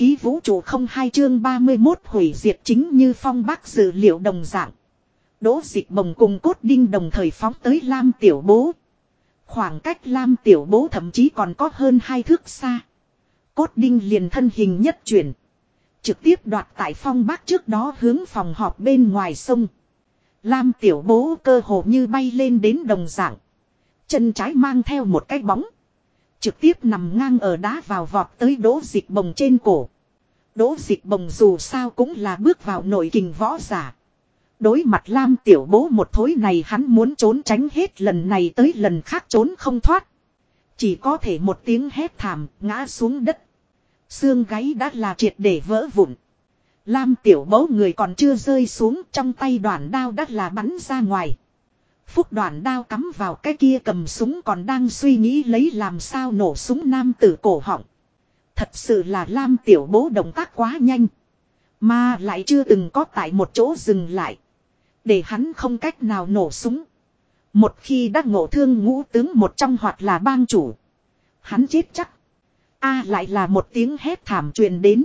khí vũ trụ không hai chương 31 hủy diệt chính như phong bác dự liệu đồng dạng. Đỗ dịch bồng cùng cốt đinh đồng thời phóng tới Lam Tiểu Bố. Khoảng cách Lam Tiểu Bố thậm chí còn có hơn hai thước xa. Cốt đinh liền thân hình nhất chuyển. Trực tiếp đoạt tại phong bác trước đó hướng phòng họp bên ngoài sông. Lam Tiểu Bố cơ hồ như bay lên đến đồng dạng. Chân trái mang theo một cái bóng. Trực tiếp nằm ngang ở đá vào vọt tới đỗ dịch bồng trên cổ. Đỗ dịch bồng dù sao cũng là bước vào nội kình võ giả. Đối mặt Lam tiểu bố một thối này hắn muốn trốn tránh hết lần này tới lần khác trốn không thoát. Chỉ có thể một tiếng hét thảm, ngã xuống đất. Xương gáy đã là triệt để vỡ vụn. Lam tiểu bố người còn chưa rơi xuống, trong tay đoạn đao đã là bắn ra ngoài. Phúc đoàn đao cắm vào cái kia cầm súng còn đang suy nghĩ lấy làm sao nổ súng nam tử cổ họng. Thật sự là Lam tiểu bố động tác quá nhanh. Mà lại chưa từng có tại một chỗ dừng lại. Để hắn không cách nào nổ súng. Một khi đã ngộ thương ngũ tướng một trong hoặc là bang chủ. Hắn chết chắc. A lại là một tiếng hét thảm truyền đến.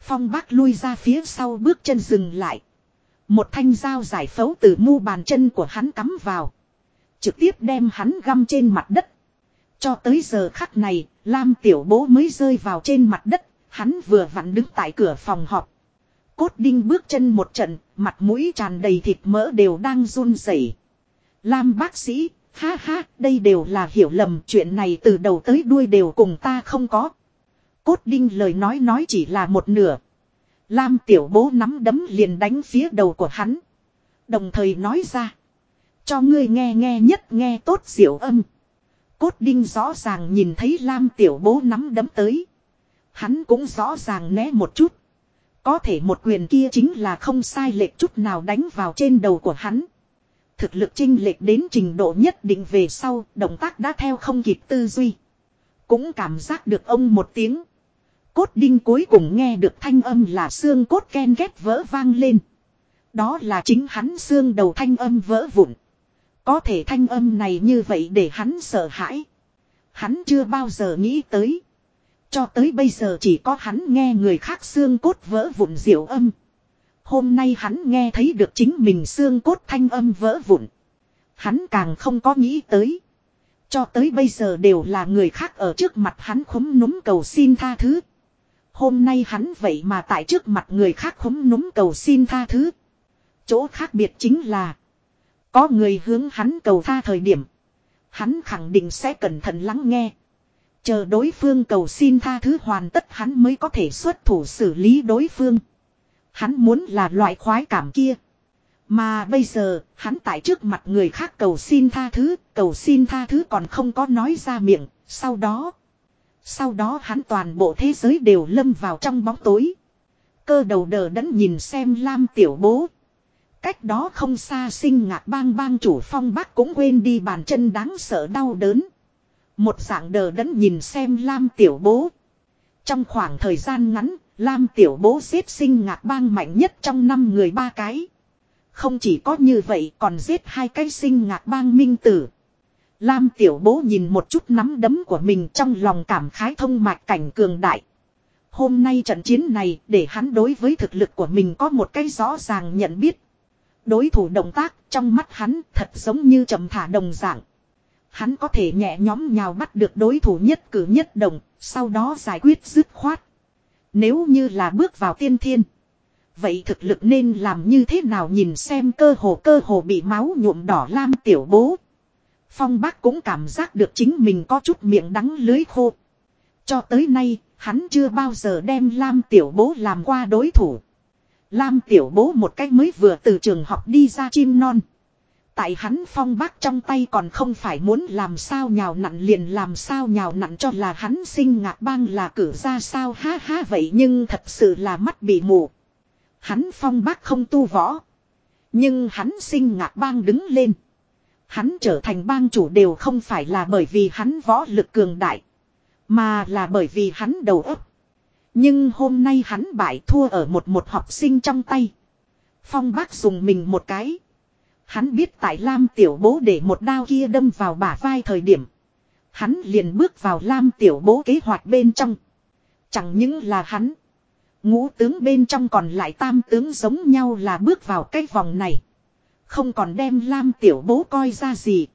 Phong bác lui ra phía sau bước chân dừng lại. Một thanh dao giải phẫu từ mu bàn chân của hắn cắm vào. Trực tiếp đem hắn găm trên mặt đất. Cho tới giờ khắc này, Lam tiểu bố mới rơi vào trên mặt đất, hắn vừa vặn đứng tại cửa phòng họp. Cốt đinh bước chân một trận, mặt mũi tràn đầy thịt mỡ đều đang run rẩy. Lam bác sĩ, ha ha, đây đều là hiểu lầm chuyện này từ đầu tới đuôi đều cùng ta không có. Cốt đinh lời nói nói chỉ là một nửa. Lam tiểu bố nắm đấm liền đánh phía đầu của hắn. Đồng thời nói ra. Cho ngươi nghe nghe nhất nghe tốt diệu âm. Cốt đinh rõ ràng nhìn thấy Lam tiểu bố nắm đấm tới. Hắn cũng rõ ràng né một chút. Có thể một quyền kia chính là không sai lệch chút nào đánh vào trên đầu của hắn. Thực lực chinh lệch đến trình độ nhất định về sau, động tác đã theo không kịp tư duy. Cũng cảm giác được ông một tiếng. Cốt đinh cuối cùng nghe được thanh âm là xương cốt ken ghép vỡ vang lên. Đó là chính hắn xương đầu thanh âm vỡ vụn. Có thể thanh âm này như vậy để hắn sợ hãi. Hắn chưa bao giờ nghĩ tới. Cho tới bây giờ chỉ có hắn nghe người khác xương cốt vỡ vụn diệu âm. Hôm nay hắn nghe thấy được chính mình xương cốt thanh âm vỡ vụn. Hắn càng không có nghĩ tới. Cho tới bây giờ đều là người khác ở trước mặt hắn khúm núm cầu xin tha thứ. Hôm nay hắn vậy mà tại trước mặt người khác khúm núm cầu xin tha thứ. Chỗ khác biệt chính là. Có người hướng hắn cầu tha thời điểm. Hắn khẳng định sẽ cẩn thận lắng nghe. Chờ đối phương cầu xin tha thứ hoàn tất hắn mới có thể xuất thủ xử lý đối phương. Hắn muốn là loại khoái cảm kia. Mà bây giờ, hắn tại trước mặt người khác cầu xin tha thứ, cầu xin tha thứ còn không có nói ra miệng, sau đó. Sau đó hắn toàn bộ thế giới đều lâm vào trong bóng tối. Cơ đầu đờ đẫn nhìn xem Lam tiểu bố. Cách đó không xa sinh ngạc bang bang chủ phong bắc cũng quên đi bàn chân đáng sợ đau đớn. Một dạng đờ đẫn nhìn xem Lam tiểu bố. Trong khoảng thời gian ngắn, Lam tiểu bố xếp sinh ngạc bang mạnh nhất trong năm người ba cái. Không chỉ có như vậy còn giết hai cái sinh ngạc bang minh tử. Lam tiểu bố nhìn một chút nắm đấm của mình trong lòng cảm khái thông mạch cảnh cường đại. Hôm nay trận chiến này để hắn đối với thực lực của mình có một cái rõ ràng nhận biết. Đối thủ động tác trong mắt hắn thật giống như trầm thả đồng dạng. Hắn có thể nhẹ nhóm nhào bắt được đối thủ nhất cử nhất động, sau đó giải quyết dứt khoát. Nếu như là bước vào tiên thiên. Vậy thực lực nên làm như thế nào nhìn xem cơ hồ cơ hồ bị máu nhuộm đỏ lam tiểu bố. Phong bác cũng cảm giác được chính mình có chút miệng đắng lưới khô. Cho tới nay, hắn chưa bao giờ đem Lam tiểu bố làm qua đối thủ. Lam tiểu bố một cách mới vừa từ trường học đi ra chim non. Tại hắn phong bác trong tay còn không phải muốn làm sao nhào nặn liền làm sao nhào nặn cho là hắn sinh ngạc bang là cử ra sao ha ha vậy nhưng thật sự là mắt bị mù. Hắn phong bác không tu võ. Nhưng hắn sinh ngạc bang đứng lên. Hắn trở thành bang chủ đều không phải là bởi vì hắn võ lực cường đại. Mà là bởi vì hắn đầu óc. Nhưng hôm nay hắn bại thua ở một một học sinh trong tay. Phong bác dùng mình một cái. Hắn biết tại Lam tiểu bố để một đao kia đâm vào bả vai thời điểm. Hắn liền bước vào Lam tiểu bố kế hoạch bên trong. Chẳng những là hắn. Ngũ tướng bên trong còn lại tam tướng giống nhau là bước vào cái vòng này. Không còn đem Lam tiểu bố coi ra gì.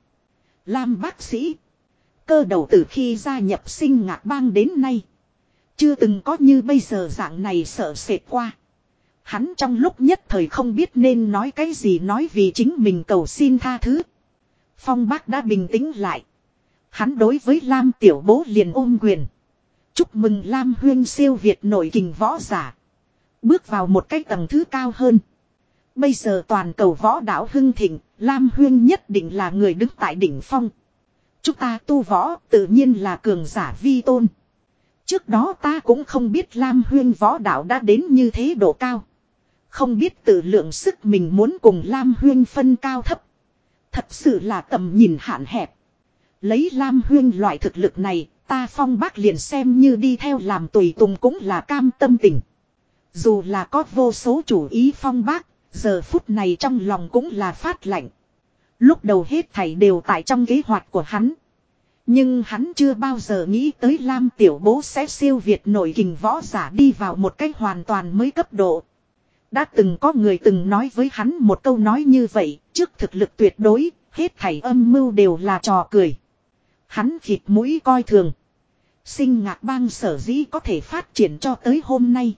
Lam bác sĩ. Cơ đầu từ khi gia nhập sinh ngạc bang đến nay. Chưa từng có như bây giờ dạng này sợ sệt qua. Hắn trong lúc nhất thời không biết nên nói cái gì nói vì chính mình cầu xin tha thứ. Phong bác đã bình tĩnh lại. Hắn đối với Lam tiểu bố liền ôm quyền. Chúc mừng Lam huyên siêu Việt nổi kình võ giả. Bước vào một cái tầng thứ cao hơn. Bây giờ toàn cầu võ đạo hưng thịnh, Lam huyên nhất định là người đứng tại đỉnh phong. Chúng ta tu võ tự nhiên là cường giả vi tôn. Trước đó ta cũng không biết Lam huyên võ đạo đã đến như thế độ cao. Không biết tự lượng sức mình muốn cùng Lam huyên phân cao thấp. Thật sự là tầm nhìn hạn hẹp. Lấy Lam huyên loại thực lực này, ta phong bác liền xem như đi theo làm tùy tùng cũng là cam tâm tình. Dù là có vô số chủ ý phong bác, giờ phút này trong lòng cũng là phát lạnh. Lúc đầu hết thảy đều tại trong kế hoạch của hắn. Nhưng hắn chưa bao giờ nghĩ tới Lam Tiểu Bố sẽ siêu việt nổi kình võ giả đi vào một cách hoàn toàn mới cấp độ. Đã từng có người từng nói với hắn một câu nói như vậy, trước thực lực tuyệt đối, hết thảy âm mưu đều là trò cười. Hắn khịt mũi coi thường. Sinh ngạc bang sở dĩ có thể phát triển cho tới hôm nay.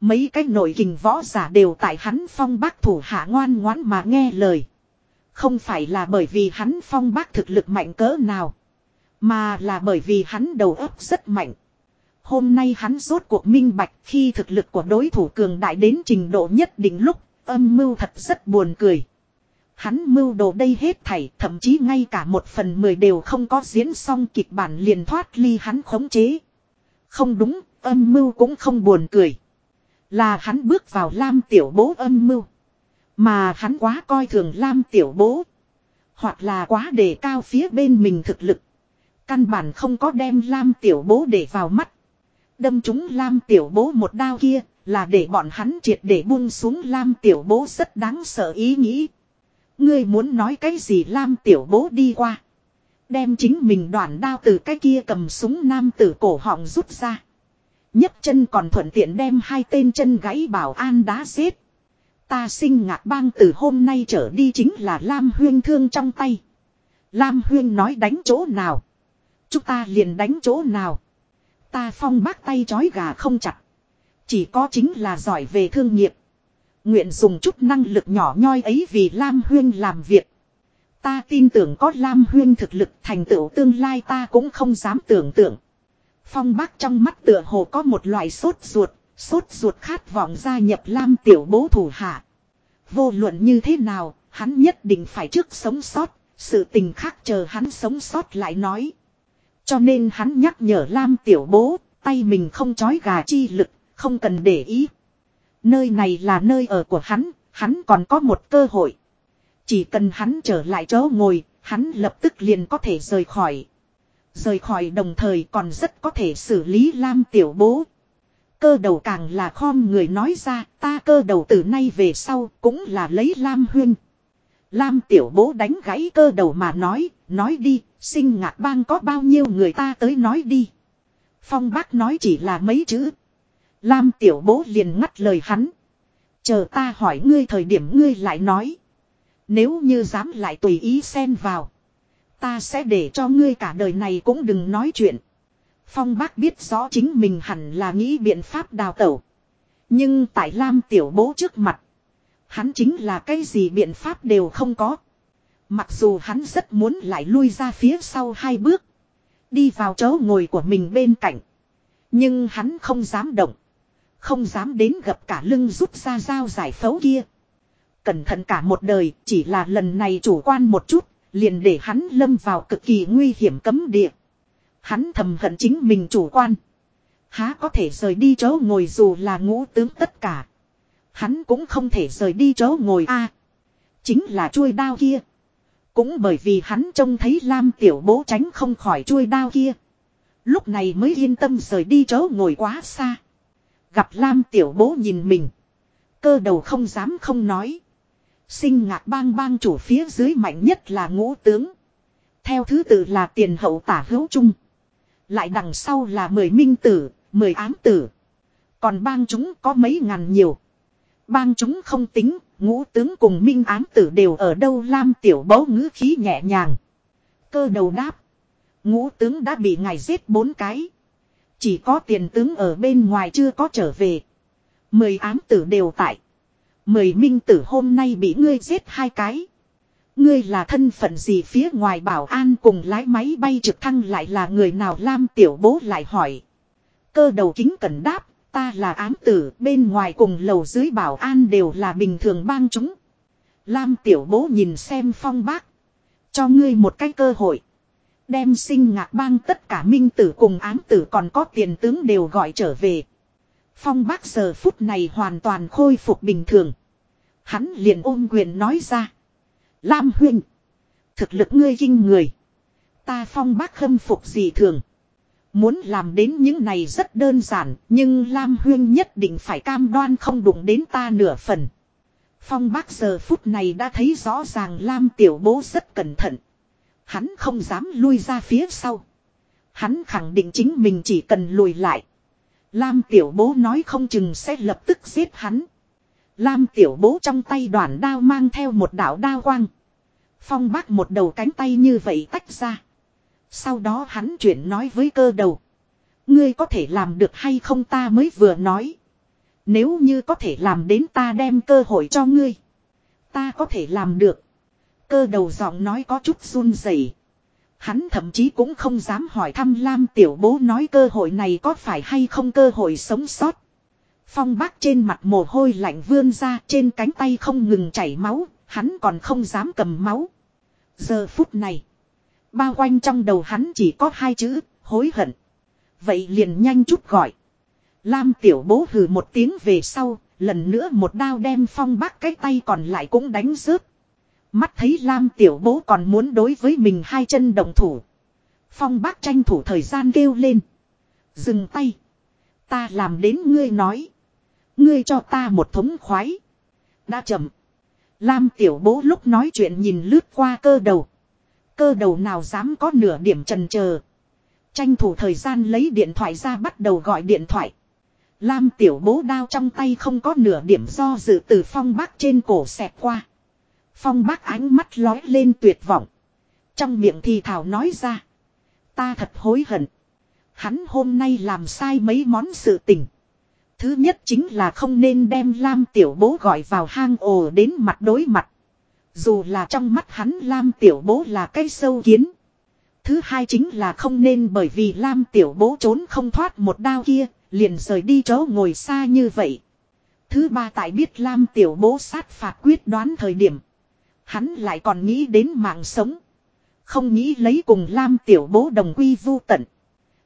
Mấy cái nội hình võ giả đều tại hắn phong bác thủ hạ ngoan ngoãn mà nghe lời. Không phải là bởi vì hắn phong bác thực lực mạnh cỡ nào. Mà là bởi vì hắn đầu óc rất mạnh. Hôm nay hắn rốt cuộc minh bạch khi thực lực của đối thủ cường đại đến trình độ nhất định lúc âm mưu thật rất buồn cười. Hắn mưu đồ đây hết thảy thậm chí ngay cả một phần mười đều không có diễn xong kịch bản liền thoát ly hắn khống chế. Không đúng, âm mưu cũng không buồn cười. Là hắn bước vào Lam Tiểu Bố âm mưu. Mà hắn quá coi thường Lam Tiểu Bố. Hoặc là quá đề cao phía bên mình thực lực. Căn bản không có đem Lam Tiểu Bố để vào mắt. Đâm chúng Lam Tiểu Bố một đao kia là để bọn hắn triệt để buông xuống Lam Tiểu Bố rất đáng sợ ý nghĩ. Ngươi muốn nói cái gì Lam Tiểu Bố đi qua. Đem chính mình đoạn đao từ cái kia cầm súng nam tử cổ họng rút ra nhấc chân còn thuận tiện đem hai tên chân gãy bảo an đá xếp. Ta sinh ngạc bang từ hôm nay trở đi chính là Lam Huyên thương trong tay. Lam Huyên nói đánh chỗ nào. Chúng ta liền đánh chỗ nào. Ta phong bác tay chói gà không chặt. Chỉ có chính là giỏi về thương nghiệp. Nguyện dùng chút năng lực nhỏ nhoi ấy vì Lam Huyên làm việc. Ta tin tưởng có Lam Huyên thực lực thành tựu tương lai ta cũng không dám tưởng tượng. Phong bác trong mắt tựa hồ có một loại sốt ruột, sốt ruột khát vọng gia nhập Lam tiểu bố thủ hạ. Vô luận như thế nào, hắn nhất định phải trước sống sót, sự tình khác chờ hắn sống sót lại nói. Cho nên hắn nhắc nhở Lam tiểu bố, tay mình không chói gà chi lực, không cần để ý. Nơi này là nơi ở của hắn, hắn còn có một cơ hội. Chỉ cần hắn trở lại chỗ ngồi, hắn lập tức liền có thể rời khỏi. Rời khỏi đồng thời còn rất có thể xử lý Lam tiểu bố. Cơ đầu càng là khom người nói ra ta cơ đầu từ nay về sau cũng là lấy Lam huyên. Lam tiểu bố đánh gãy cơ đầu mà nói, nói đi, sinh ngạc bang có bao nhiêu người ta tới nói đi. Phong bác nói chỉ là mấy chữ. Lam tiểu bố liền ngắt lời hắn. Chờ ta hỏi ngươi thời điểm ngươi lại nói. Nếu như dám lại tùy ý xen vào. Ta sẽ để cho ngươi cả đời này cũng đừng nói chuyện. Phong bác biết rõ chính mình hẳn là nghĩ biện pháp đào tẩu. Nhưng tại Lam tiểu bố trước mặt. Hắn chính là cái gì biện pháp đều không có. Mặc dù hắn rất muốn lại lui ra phía sau hai bước. Đi vào chỗ ngồi của mình bên cạnh. Nhưng hắn không dám động. Không dám đến gặp cả lưng rút ra dao giải phẫu kia. Cẩn thận cả một đời, chỉ là lần này chủ quan một chút Liền để hắn lâm vào cực kỳ nguy hiểm cấm địa. Hắn thầm hận chính mình chủ quan. Há có thể rời đi chỗ ngồi dù là ngũ tướng tất cả. Hắn cũng không thể rời đi chỗ ngồi a Chính là chuôi đao kia. Cũng bởi vì hắn trông thấy Lam tiểu bố tránh không khỏi chuôi đao kia. Lúc này mới yên tâm rời đi chỗ ngồi quá xa. Gặp Lam tiểu bố nhìn mình. Cơ đầu không dám không nói. Sinh ngạc bang bang chủ phía dưới mạnh nhất là ngũ tướng. Theo thứ tự là tiền hậu tả hữu trung. Lại đằng sau là mười minh tử, mười ám tử. Còn bang chúng có mấy ngàn nhiều. Bang chúng không tính, ngũ tướng cùng minh ám tử đều ở đâu Lam tiểu bấu ngữ khí nhẹ nhàng. Cơ đầu đáp. Ngũ tướng đã bị ngài giết bốn cái. Chỉ có tiền tướng ở bên ngoài chưa có trở về. Mười ám tử đều tại. Mười minh tử hôm nay bị ngươi giết hai cái. Ngươi là thân phận gì phía ngoài bảo an cùng lái máy bay trực thăng lại là người nào Lam tiểu bố lại hỏi. Cơ đầu kính cần đáp, ta là ám tử, bên ngoài cùng lầu dưới bảo an đều là bình thường bang chúng. Lam tiểu bố nhìn xem phong bác. Cho ngươi một cái cơ hội. Đem sinh ngạc bang tất cả minh tử cùng ám tử còn có tiền tướng đều gọi trở về. Phong bác giờ phút này hoàn toàn khôi phục bình thường. Hắn liền ôm quyền nói ra. Lam huynh. Thực lực ngươi kinh người. Ta phong bác khâm phục gì thường. Muốn làm đến những này rất đơn giản, nhưng Lam Huyên nhất định phải cam đoan không đụng đến ta nửa phần. Phong bác giờ phút này đã thấy rõ ràng Lam tiểu bố rất cẩn thận. Hắn không dám lui ra phía sau. Hắn khẳng định chính mình chỉ cần lùi lại. Lam tiểu bố nói không chừng sẽ lập tức giết hắn. Lam tiểu bố trong tay đoàn đao mang theo một đạo đao quang. Phong bác một đầu cánh tay như vậy tách ra. Sau đó hắn chuyển nói với cơ đầu. Ngươi có thể làm được hay không ta mới vừa nói. Nếu như có thể làm đến ta đem cơ hội cho ngươi. Ta có thể làm được. Cơ đầu giọng nói có chút run rẩy. Hắn thậm chí cũng không dám hỏi thăm Lam tiểu bố nói cơ hội này có phải hay không cơ hội sống sót. Phong bác trên mặt mồ hôi lạnh vươn ra trên cánh tay không ngừng chảy máu, hắn còn không dám cầm máu. Giờ phút này, bao quanh trong đầu hắn chỉ có hai chữ, hối hận. Vậy liền nhanh chút gọi. Lam tiểu bố hừ một tiếng về sau, lần nữa một đao đem phong bác cái tay còn lại cũng đánh rớt. Mắt thấy Lam tiểu bố còn muốn đối với mình hai chân đồng thủ. Phong bác tranh thủ thời gian kêu lên. Dừng tay. Ta làm đến ngươi nói. Ngươi cho ta một thống khoái. Đã chậm. Lam tiểu bố lúc nói chuyện nhìn lướt qua cơ đầu. Cơ đầu nào dám có nửa điểm trần chờ Tranh thủ thời gian lấy điện thoại ra bắt đầu gọi điện thoại. Lam tiểu bố đao trong tay không có nửa điểm do dự từ phong bác trên cổ xẹt qua. Phong bác ánh mắt lói lên tuyệt vọng. Trong miệng thì thảo nói ra. Ta thật hối hận. Hắn hôm nay làm sai mấy món sự tình. Thứ nhất chính là không nên đem Lam tiểu bố gọi vào hang ồ đến mặt đối mặt. Dù là trong mắt hắn Lam tiểu bố là cây sâu kiến. Thứ hai chính là không nên bởi vì Lam tiểu bố trốn không thoát một đao kia, liền rời đi chỗ ngồi xa như vậy. Thứ ba tại biết Lam tiểu bố sát phạt quyết đoán thời điểm. Hắn lại còn nghĩ đến mạng sống. Không nghĩ lấy cùng Lam tiểu bố đồng quy vu tận.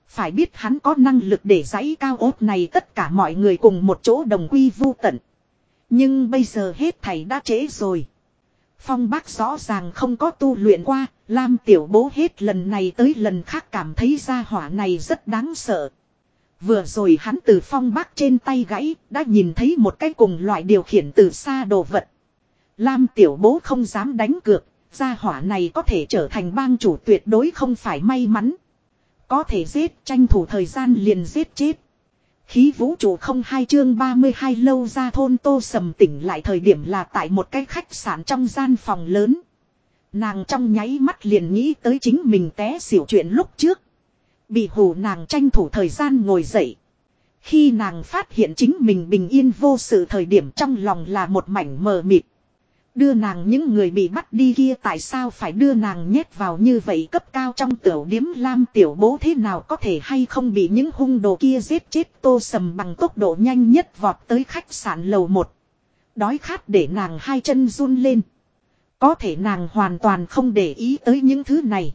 Phải biết hắn có năng lực để giấy cao ốt này tất cả mọi người cùng một chỗ đồng quy vu tận. Nhưng bây giờ hết thầy đã trễ rồi. Phong bác rõ ràng không có tu luyện qua, Lam tiểu bố hết lần này tới lần khác cảm thấy ra hỏa này rất đáng sợ. Vừa rồi hắn từ phong bác trên tay gãy, đã nhìn thấy một cái cùng loại điều khiển từ xa đồ vật. Lam tiểu bố không dám đánh cược, gia hỏa này có thể trở thành bang chủ tuyệt đối không phải may mắn. Có thể giết tranh thủ thời gian liền giết chết. Khí vũ trụ không hai chương 32 lâu ra thôn tô sầm tỉnh lại thời điểm là tại một cái khách sạn trong gian phòng lớn. Nàng trong nháy mắt liền nghĩ tới chính mình té xỉu chuyện lúc trước. Bị hù nàng tranh thủ thời gian ngồi dậy. Khi nàng phát hiện chính mình bình yên vô sự thời điểm trong lòng là một mảnh mờ mịt. Đưa nàng những người bị bắt đi kia tại sao phải đưa nàng nhét vào như vậy cấp cao trong tiểu điếm lam tiểu bố thế nào có thể hay không bị những hung đồ kia giết chết tô sầm bằng tốc độ nhanh nhất vọt tới khách sạn lầu một. Đói khát để nàng hai chân run lên. Có thể nàng hoàn toàn không để ý tới những thứ này.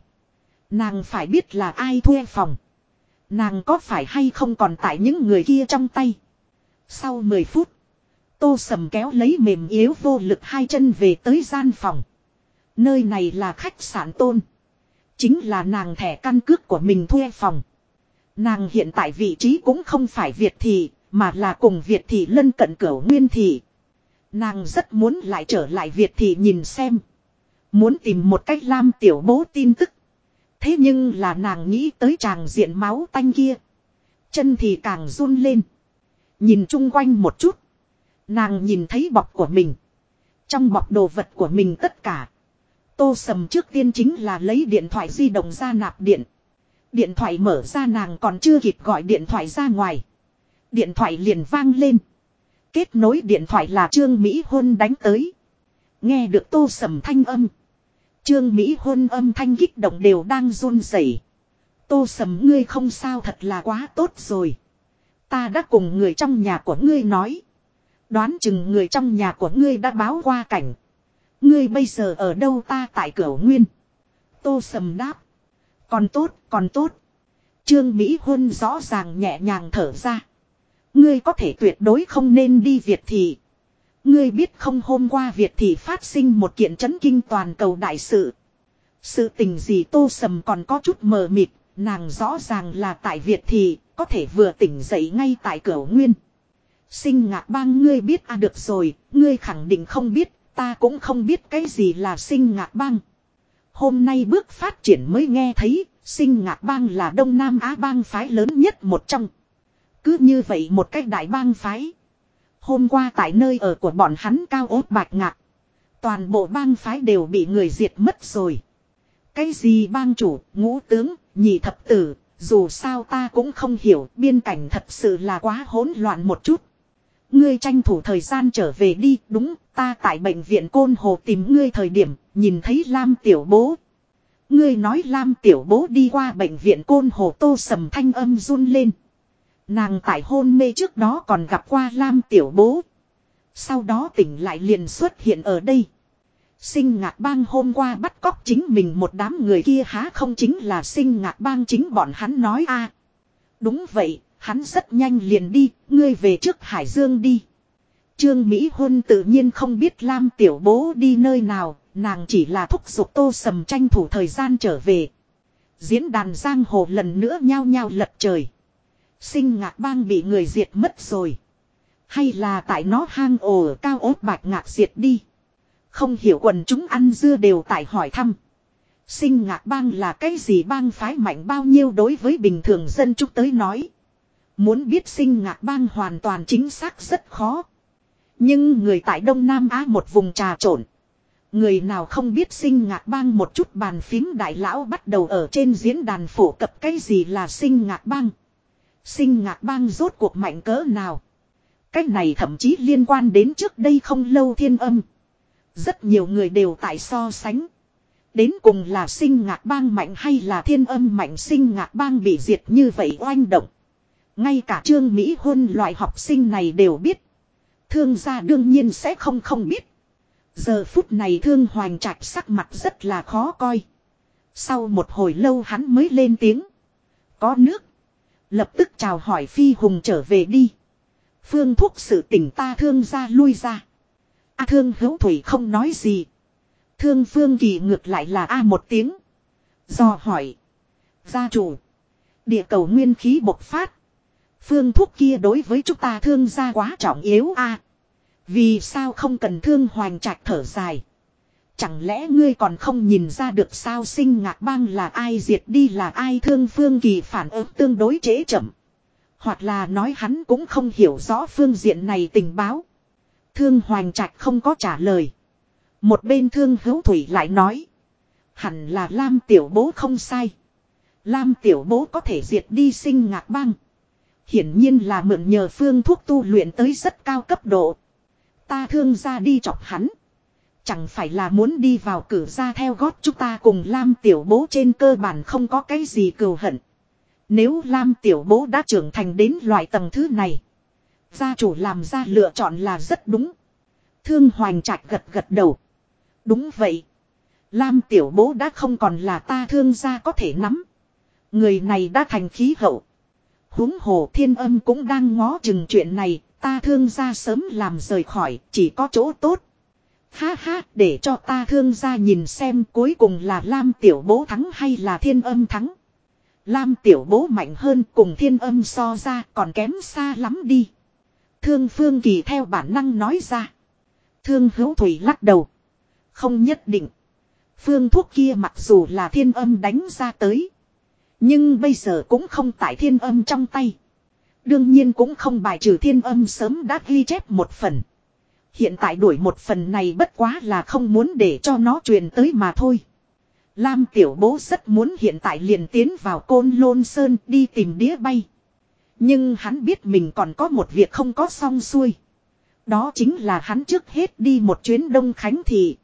Nàng phải biết là ai thuê phòng. Nàng có phải hay không còn tại những người kia trong tay. Sau 10 phút. Tô sầm kéo lấy mềm yếu vô lực hai chân về tới gian phòng. Nơi này là khách sạn tôn. Chính là nàng thẻ căn cước của mình thuê phòng. Nàng hiện tại vị trí cũng không phải Việt Thị, mà là cùng Việt Thị lân cận cửa Nguyên Thị. Nàng rất muốn lại trở lại Việt Thị nhìn xem. Muốn tìm một cách lam tiểu bố tin tức. Thế nhưng là nàng nghĩ tới chàng diện máu tanh kia. Chân thì càng run lên. Nhìn chung quanh một chút. Nàng nhìn thấy bọc của mình. Trong bọc đồ vật của mình tất cả. Tô sầm trước tiên chính là lấy điện thoại di động ra nạp điện. Điện thoại mở ra nàng còn chưa kịp gọi điện thoại ra ngoài. Điện thoại liền vang lên. Kết nối điện thoại là Trương Mỹ Huân đánh tới. Nghe được tô sầm thanh âm. Trương Mỹ Huân âm thanh kích động đều đang run rẩy. Tô sầm ngươi không sao thật là quá tốt rồi. Ta đã cùng người trong nhà của ngươi nói. Đoán chừng người trong nhà của ngươi đã báo qua cảnh. Ngươi bây giờ ở đâu ta tại cửa nguyên. Tô sầm đáp. Còn tốt, còn tốt. Trương Mỹ Huân rõ ràng nhẹ nhàng thở ra. Ngươi có thể tuyệt đối không nên đi Việt Thị. Ngươi biết không hôm qua Việt Thị phát sinh một kiện chấn kinh toàn cầu đại sự. Sự tình gì tô sầm còn có chút mờ mịt, nàng rõ ràng là tại Việt Thị, có thể vừa tỉnh dậy ngay tại cửa nguyên. Sinh ngạc bang ngươi biết à được rồi, ngươi khẳng định không biết, ta cũng không biết cái gì là sinh ngạc bang. Hôm nay bước phát triển mới nghe thấy, sinh ngạc bang là Đông Nam Á bang phái lớn nhất một trong. Cứ như vậy một cách đại bang phái. Hôm qua tại nơi ở của bọn hắn cao ốt bạch ngạc. Toàn bộ bang phái đều bị người diệt mất rồi. Cái gì bang chủ, ngũ tướng, nhị thập tử, dù sao ta cũng không hiểu, biên cảnh thật sự là quá hỗn loạn một chút. Ngươi tranh thủ thời gian trở về đi, đúng, ta tại bệnh viện Côn Hồ tìm ngươi thời điểm, nhìn thấy Lam Tiểu Bố. Ngươi nói Lam Tiểu Bố đi qua bệnh viện Côn Hồ tô sầm thanh âm run lên. Nàng tại hôn mê trước đó còn gặp qua Lam Tiểu Bố. Sau đó tỉnh lại liền xuất hiện ở đây. Sinh ngạc bang hôm qua bắt cóc chính mình một đám người kia há không chính là sinh ngạc bang chính bọn hắn nói a Đúng vậy, hắn rất nhanh liền đi, ngươi về trước Hải Dương đi. Trương Mỹ Huân tự nhiên không biết Lam Tiểu Bố đi nơi nào, nàng chỉ là thúc giục tô sầm tranh thủ thời gian trở về. Diễn đàn giang hồ lần nữa nhao nhao lật trời. Sinh ngạc bang bị người diệt mất rồi. Hay là tại nó hang ổ cao ốt bạch ngạc diệt đi. Không hiểu quần chúng ăn dưa đều tại hỏi thăm. Sinh ngạc bang là cái gì bang phái mạnh bao nhiêu đối với bình thường dân chúng tới nói. Muốn biết sinh ngạc bang hoàn toàn chính xác rất khó. Nhưng người tại Đông Nam Á một vùng trà trộn. Người nào không biết sinh ngạc bang một chút bàn phím đại lão bắt đầu ở trên diễn đàn phổ cập cái gì là sinh ngạc bang. Sinh ngạc bang rốt cuộc mạnh cỡ nào. Cái này thậm chí liên quan đến trước đây không lâu thiên âm. Rất nhiều người đều tại so sánh. Đến cùng là sinh ngạc bang mạnh hay là thiên âm mạnh, sinh ngạc bang bị diệt như vậy oanh động. Ngay cả trương Mỹ Huân loại học sinh này đều biết. Thương gia đương nhiên sẽ không không biết. Giờ phút này thương hoành trạch sắc mặt rất là khó coi. Sau một hồi lâu hắn mới lên tiếng. Có nước. Lập tức chào hỏi phi hùng trở về đi. Phương thuốc sự tỉnh ta thương ra lui ra. A thương hữu thủy không nói gì. Thương phương kỳ ngược lại là A một tiếng. Do hỏi. Gia chủ. Địa cầu nguyên khí bộc phát. Phương thuốc kia đối với chúng ta thương gia quá trọng yếu A. Vì sao không cần thương hoành trạch thở dài. Chẳng lẽ ngươi còn không nhìn ra được sao sinh ngạc bang là ai, diệt đi là ai, thương phương kỳ phản ứng tương đối trễ chậm. Hoặc là nói hắn cũng không hiểu rõ phương diện này tình báo. Thương hoành trạch không có trả lời. Một bên thương hữu thủy lại nói. Hẳn là Lam tiểu bố không sai. Lam tiểu bố có thể diệt đi sinh ngạc bang. Hiển nhiên là mượn nhờ phương thuốc tu luyện tới rất cao cấp độ. Ta thương ra đi chọc hắn. Chẳng phải là muốn đi vào cử ra theo gót chúng ta cùng Lam tiểu bố trên cơ bản không có cái gì cừu hận. Nếu Lam tiểu bố đã trưởng thành đến loại tầng thứ này. Gia chủ làm ra lựa chọn là rất đúng. Thương hoành trạch gật gật đầu. Đúng vậy. Lam tiểu bố đã không còn là ta thương gia có thể nắm. Người này đã thành khí hậu huống hồ thiên âm cũng đang ngó chừng chuyện này. Ta thương gia sớm làm rời khỏi, chỉ có chỗ tốt. Ha ha, để cho ta thương gia nhìn xem cuối cùng là Lam tiểu bố thắng hay là thiên âm thắng. Lam tiểu bố mạnh hơn cùng thiên âm so ra, còn kém xa lắm đi. Thương Phương Kỳ theo bản năng nói ra. Thương Hữu Thủy lắc đầu. Không nhất định. Phương thuốc kia mặc dù là thiên âm đánh ra tới. Nhưng bây giờ cũng không tại thiên âm trong tay. Đương nhiên cũng không bài trừ thiên âm sớm đã ghi chép một phần. Hiện tại đuổi một phần này bất quá là không muốn để cho nó truyền tới mà thôi. Lam tiểu bố rất muốn hiện tại liền tiến vào côn lôn sơn đi tìm đĩa bay. Nhưng hắn biết mình còn có một việc không có xong xuôi. Đó chính là hắn trước hết đi một chuyến Đông Khánh Thị.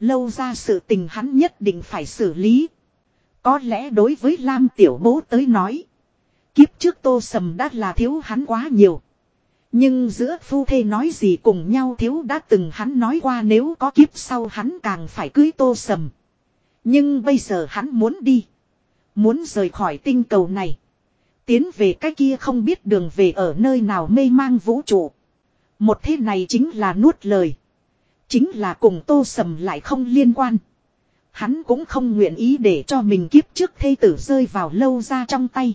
Lâu ra sự tình hắn nhất định phải xử lý. Có lẽ đối với Lam Tiểu Bố tới nói. Kiếp trước Tô Sầm đã là thiếu hắn quá nhiều. Nhưng giữa phu thê nói gì cùng nhau thiếu đã từng hắn nói qua nếu có kiếp sau hắn càng phải cưới Tô Sầm. Nhưng bây giờ hắn muốn đi. Muốn rời khỏi tinh cầu này. Tiến về cái kia không biết đường về ở nơi nào mê mang vũ trụ. Một thế này chính là nuốt lời. Chính là cùng tô sầm lại không liên quan. Hắn cũng không nguyện ý để cho mình kiếp trước thê tử rơi vào lâu ra trong tay.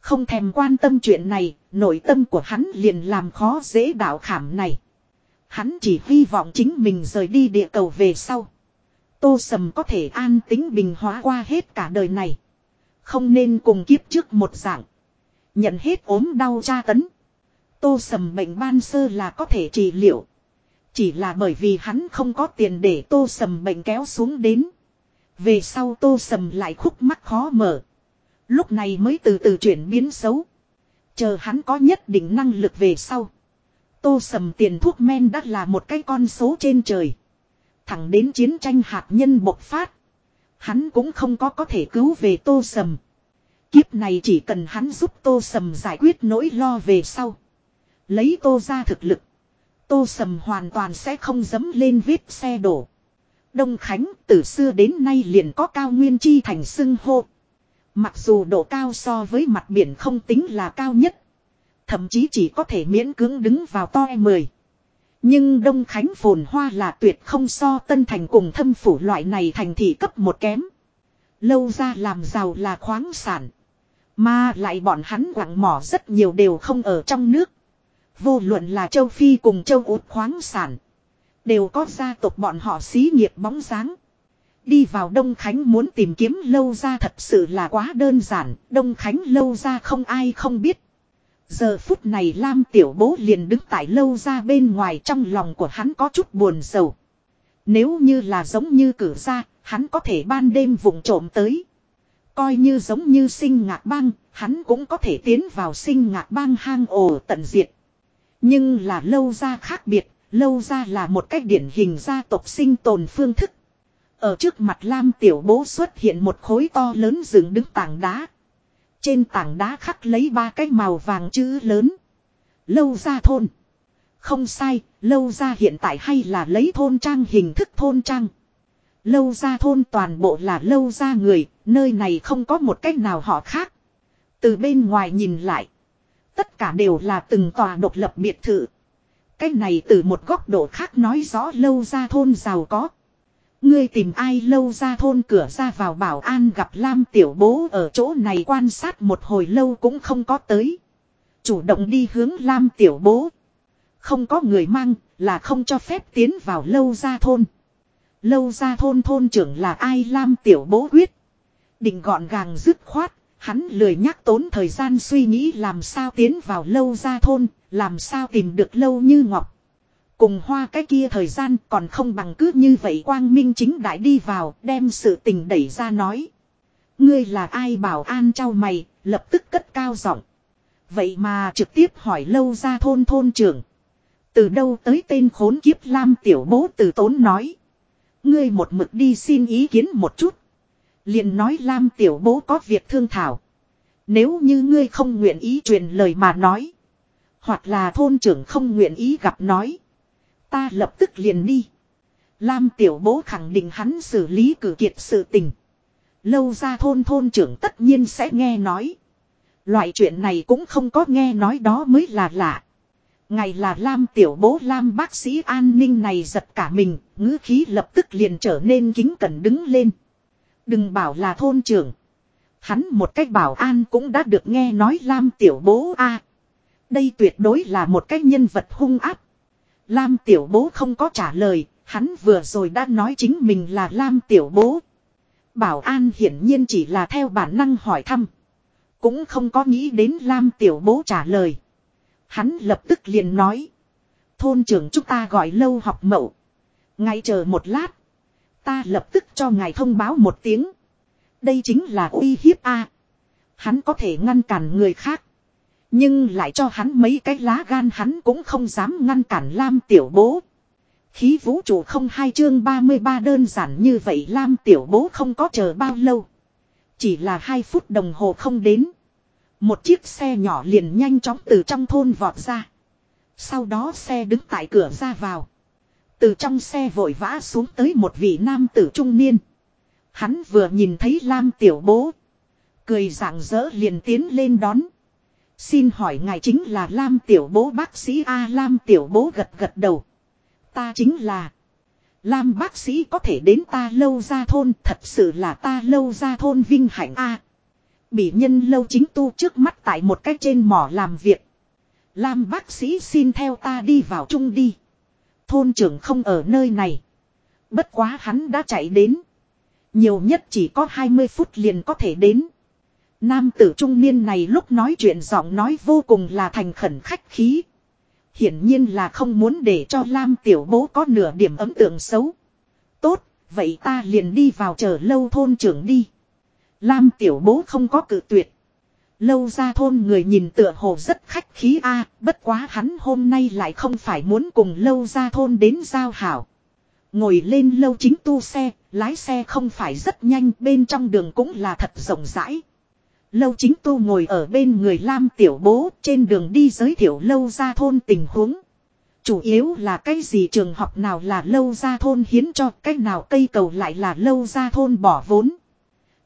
Không thèm quan tâm chuyện này, nội tâm của hắn liền làm khó dễ đạo khảm này. Hắn chỉ hy vọng chính mình rời đi địa cầu về sau. Tô Sầm có thể an tính bình hóa qua hết cả đời này. Không nên cùng kiếp trước một dạng. Nhận hết ốm đau tra tấn. Tô Sầm bệnh ban sơ là có thể trị liệu. Chỉ là bởi vì hắn không có tiền để Tô Sầm bệnh kéo xuống đến. Về sau Tô Sầm lại khúc mắt khó mở. Lúc này mới từ từ chuyển biến xấu. Chờ hắn có nhất định năng lực về sau. Tô Sầm tiền thuốc men đã là một cái con số trên trời. Thẳng đến chiến tranh hạt nhân bộc phát. Hắn cũng không có có thể cứu về tô sầm. Kiếp này chỉ cần hắn giúp tô sầm giải quyết nỗi lo về sau. Lấy tô ra thực lực. Tô sầm hoàn toàn sẽ không dấm lên vết xe đổ. Đông Khánh từ xưa đến nay liền có cao nguyên chi thành xưng hô. Mặc dù độ cao so với mặt biển không tính là cao nhất. Thậm chí chỉ có thể miễn cưỡng đứng vào to E10. Nhưng Đông Khánh phồn hoa là tuyệt không so tân thành cùng thâm phủ loại này thành thị cấp một kém. Lâu ra làm giàu là khoáng sản. Mà lại bọn hắn quặng mỏ rất nhiều đều không ở trong nước. Vô luận là châu Phi cùng châu Út khoáng sản. Đều có gia tộc bọn họ xí nghiệp bóng dáng. Đi vào Đông Khánh muốn tìm kiếm lâu ra thật sự là quá đơn giản. Đông Khánh lâu ra không ai không biết. Giờ phút này Lam tiểu bố liền đứng tại lâu ra bên ngoài trong lòng của hắn có chút buồn sầu. Nếu như là giống như cử ra, hắn có thể ban đêm vùng trộm tới. Coi như giống như sinh ngạc bang, hắn cũng có thể tiến vào sinh ngạc bang hang ổ tận diệt. Nhưng là lâu ra khác biệt, lâu ra là một cách điển hình gia tộc sinh tồn phương thức. Ở trước mặt Lam tiểu bố xuất hiện một khối to lớn dựng đứng tảng đá. Trên tảng đá khắc lấy ba cái màu vàng chữ lớn. Lâu ra thôn. Không sai, lâu ra hiện tại hay là lấy thôn trang hình thức thôn trang. Lâu ra thôn toàn bộ là lâu ra người, nơi này không có một cách nào họ khác. Từ bên ngoài nhìn lại. Tất cả đều là từng tòa độc lập biệt thự. Cái này từ một góc độ khác nói rõ lâu ra thôn giàu có. Ngươi tìm ai lâu ra thôn cửa ra vào bảo an gặp Lam tiểu bố ở chỗ này quan sát một hồi lâu cũng không có tới. Chủ động đi hướng Lam tiểu bố. Không có người mang là không cho phép tiến vào lâu ra thôn. Lâu ra thôn thôn trưởng là ai Lam tiểu bố quyết. Định gọn gàng dứt khoát, hắn lười nhắc tốn thời gian suy nghĩ làm sao tiến vào lâu ra thôn, làm sao tìm được lâu như ngọc. Cùng hoa cái kia thời gian còn không bằng cứ như vậy quang minh chính đại đi vào đem sự tình đẩy ra nói. Ngươi là ai bảo an trao mày, lập tức cất cao giọng. Vậy mà trực tiếp hỏi lâu ra thôn thôn trưởng. Từ đâu tới tên khốn kiếp lam tiểu bố từ tốn nói. Ngươi một mực đi xin ý kiến một chút liền nói lam tiểu bố có việc thương thảo. Nếu như ngươi không nguyện ý truyền lời mà nói. Hoặc là thôn trưởng không nguyện ý gặp nói. Ta lập tức liền đi. Lam tiểu bố khẳng định hắn xử lý cử kiệt sự tình. Lâu ra thôn thôn trưởng tất nhiên sẽ nghe nói. Loại chuyện này cũng không có nghe nói đó mới là lạ. Ngày là Lam tiểu bố Lam bác sĩ an ninh này giật cả mình, ngữ khí lập tức liền trở nên kính cẩn đứng lên. Đừng bảo là thôn trưởng. Hắn một cách bảo an cũng đã được nghe nói Lam tiểu bố a Đây tuyệt đối là một cách nhân vật hung áp. Lam tiểu bố không có trả lời, hắn vừa rồi đã nói chính mình là Lam tiểu bố. Bảo an hiển nhiên chỉ là theo bản năng hỏi thăm. Cũng không có nghĩ đến Lam tiểu bố trả lời. Hắn lập tức liền nói. Thôn trưởng chúng ta gọi lâu học mậu. Ngay chờ một lát. Ta lập tức cho ngài thông báo một tiếng. Đây chính là uy hiếp A. Hắn có thể ngăn cản người khác. Nhưng lại cho hắn mấy cái lá gan hắn cũng không dám ngăn cản Lam tiểu bố. Khí vũ trụ không hai chương 33 đơn giản như vậy Lam tiểu bố không có chờ bao lâu. Chỉ là hai phút đồng hồ không đến. Một chiếc xe nhỏ liền nhanh chóng từ trong thôn vọt ra. Sau đó xe đứng tại cửa ra vào. Từ trong xe vội vã xuống tới một vị nam tử trung niên. Hắn vừa nhìn thấy Lam tiểu bố. Cười rạng rỡ liền tiến lên đón. Xin hỏi ngài chính là Lam tiểu bố bác sĩ A, Lam tiểu bố gật gật đầu. Ta chính là. Lam bác sĩ có thể đến ta lâu ra thôn, thật sự là ta lâu ra thôn vinh hạnh A. Bị nhân lâu chính tu trước mắt tại một cách trên mỏ làm việc. Lam bác sĩ xin theo ta đi vào chung đi. Thôn trưởng không ở nơi này. Bất quá hắn đã chạy đến. Nhiều nhất chỉ có 20 phút liền có thể đến. Nam tử trung niên này lúc nói chuyện giọng nói vô cùng là thành khẩn khách khí. Hiển nhiên là không muốn để cho Lam tiểu bố có nửa điểm ấm tượng xấu. Tốt, vậy ta liền đi vào chờ lâu thôn trưởng đi. Lam tiểu bố không có cự tuyệt. Lâu ra thôn người nhìn tựa hồ rất khách khí a bất quá hắn hôm nay lại không phải muốn cùng lâu ra thôn đến giao hảo. Ngồi lên lâu chính tu xe, lái xe không phải rất nhanh, bên trong đường cũng là thật rộng rãi. Lâu chính tu ngồi ở bên người Lam tiểu bố trên đường đi giới thiệu lâu ra thôn tình huống. Chủ yếu là cái gì trường học nào là lâu ra thôn hiến cho cái nào cây cầu lại là lâu ra thôn bỏ vốn.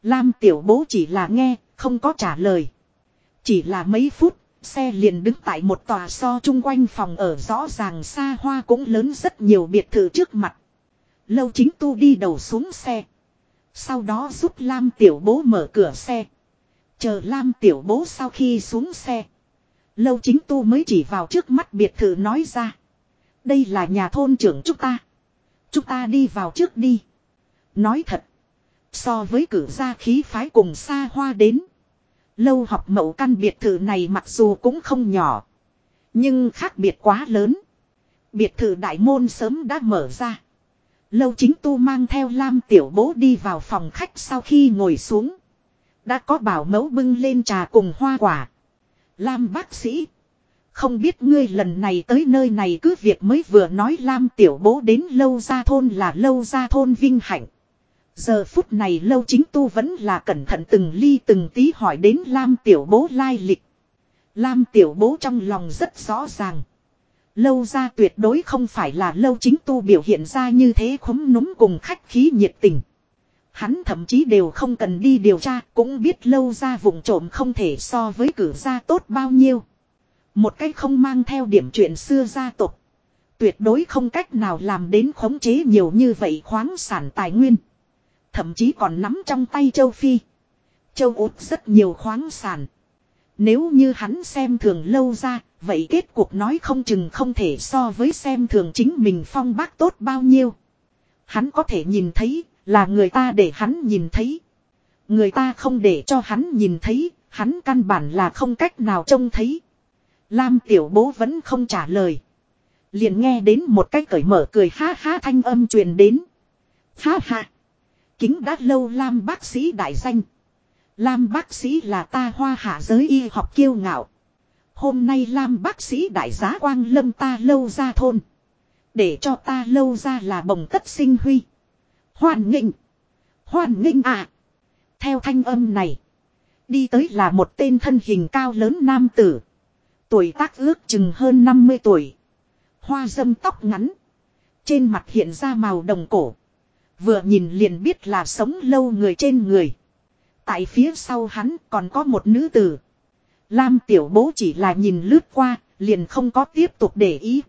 Lam tiểu bố chỉ là nghe, không có trả lời. Chỉ là mấy phút, xe liền đứng tại một tòa so chung quanh phòng ở rõ ràng xa hoa cũng lớn rất nhiều biệt thự trước mặt. Lâu chính tu đi đầu xuống xe. Sau đó giúp Lam tiểu bố mở cửa xe. Chờ Lam tiểu bố sau khi xuống xe. Lâu chính tu mới chỉ vào trước mắt biệt thự nói ra. Đây là nhà thôn trưởng chúng ta. Chúng ta đi vào trước đi. Nói thật. So với cử gia khí phái cùng xa hoa đến. Lâu học mẫu căn biệt thự này mặc dù cũng không nhỏ. Nhưng khác biệt quá lớn. Biệt thự đại môn sớm đã mở ra. Lâu chính tu mang theo Lam tiểu bố đi vào phòng khách sau khi ngồi xuống. Đã có bảo mẫu bưng lên trà cùng hoa quả. Lam bác sĩ. Không biết ngươi lần này tới nơi này cứ việc mới vừa nói Lam tiểu bố đến lâu ra thôn là lâu ra thôn vinh hạnh. Giờ phút này lâu chính tu vẫn là cẩn thận từng ly từng tí hỏi đến Lam tiểu bố lai lịch. Lam tiểu bố trong lòng rất rõ ràng. Lâu ra tuyệt đối không phải là lâu chính tu biểu hiện ra như thế khúm núm cùng khách khí nhiệt tình. Hắn thậm chí đều không cần đi điều tra, cũng biết lâu ra vùng trộm không thể so với cử gia tốt bao nhiêu. Một cách không mang theo điểm chuyện xưa gia tộc, Tuyệt đối không cách nào làm đến khống chế nhiều như vậy khoáng sản tài nguyên. Thậm chí còn nắm trong tay châu Phi. Châu Út rất nhiều khoáng sản. Nếu như hắn xem thường lâu ra, vậy kết cuộc nói không chừng không thể so với xem thường chính mình phong bác tốt bao nhiêu. Hắn có thể nhìn thấy, là người ta để hắn nhìn thấy. Người ta không để cho hắn nhìn thấy, hắn căn bản là không cách nào trông thấy. Lam tiểu bố vẫn không trả lời. Liền nghe đến một cái cởi mở cười ha ha thanh âm truyền đến. Ha ha. Kính đã lâu Lam bác sĩ đại danh. Lam bác sĩ là ta hoa hạ giới y học kiêu ngạo. Hôm nay Lam bác sĩ đại giá quang lâm ta lâu ra thôn. Để cho ta lâu ra là bồng tất sinh huy. Hoàn nghịnh. Hoàn nghịnh à. Theo thanh âm này. Đi tới là một tên thân hình cao lớn nam tử. Tuổi tác ước chừng hơn 50 tuổi. Hoa dâm tóc ngắn. Trên mặt hiện ra màu đồng cổ. Vừa nhìn liền biết là sống lâu người trên người. Tại phía sau hắn còn có một nữ tử. Lam tiểu bố chỉ là nhìn lướt qua, liền không có tiếp tục để ý.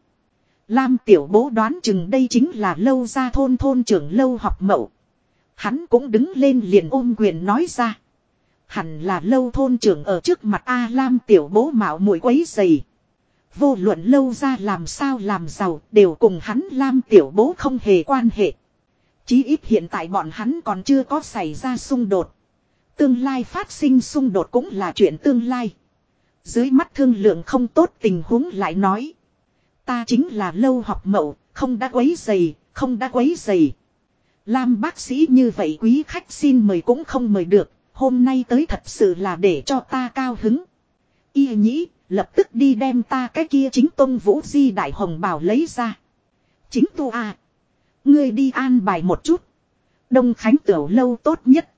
Lam tiểu bố đoán chừng đây chính là lâu ra thôn thôn trưởng lâu học mậu. Hắn cũng đứng lên liền ôm quyền nói ra. Hẳn là lâu thôn trưởng ở trước mặt A Lam tiểu bố mạo mũi quấy dày. Vô luận lâu ra làm sao làm giàu đều cùng hắn Lam tiểu bố không hề quan hệ. Chí ít hiện tại bọn hắn còn chưa có xảy ra xung đột. Tương lai phát sinh xung đột cũng là chuyện tương lai. Dưới mắt thương lượng không tốt tình huống lại nói. Ta chính là lâu học mậu, không đã quấy dày, không đã quấy dày. Lam bác sĩ như vậy quý khách xin mời cũng không mời được, hôm nay tới thật sự là để cho ta cao hứng. Y nhĩ, lập tức đi đem ta cái kia chính tôn vũ di đại hồng bảo lấy ra. Chính tu à. Ngươi đi an bài một chút. Đông Khánh tiểu lâu tốt nhất.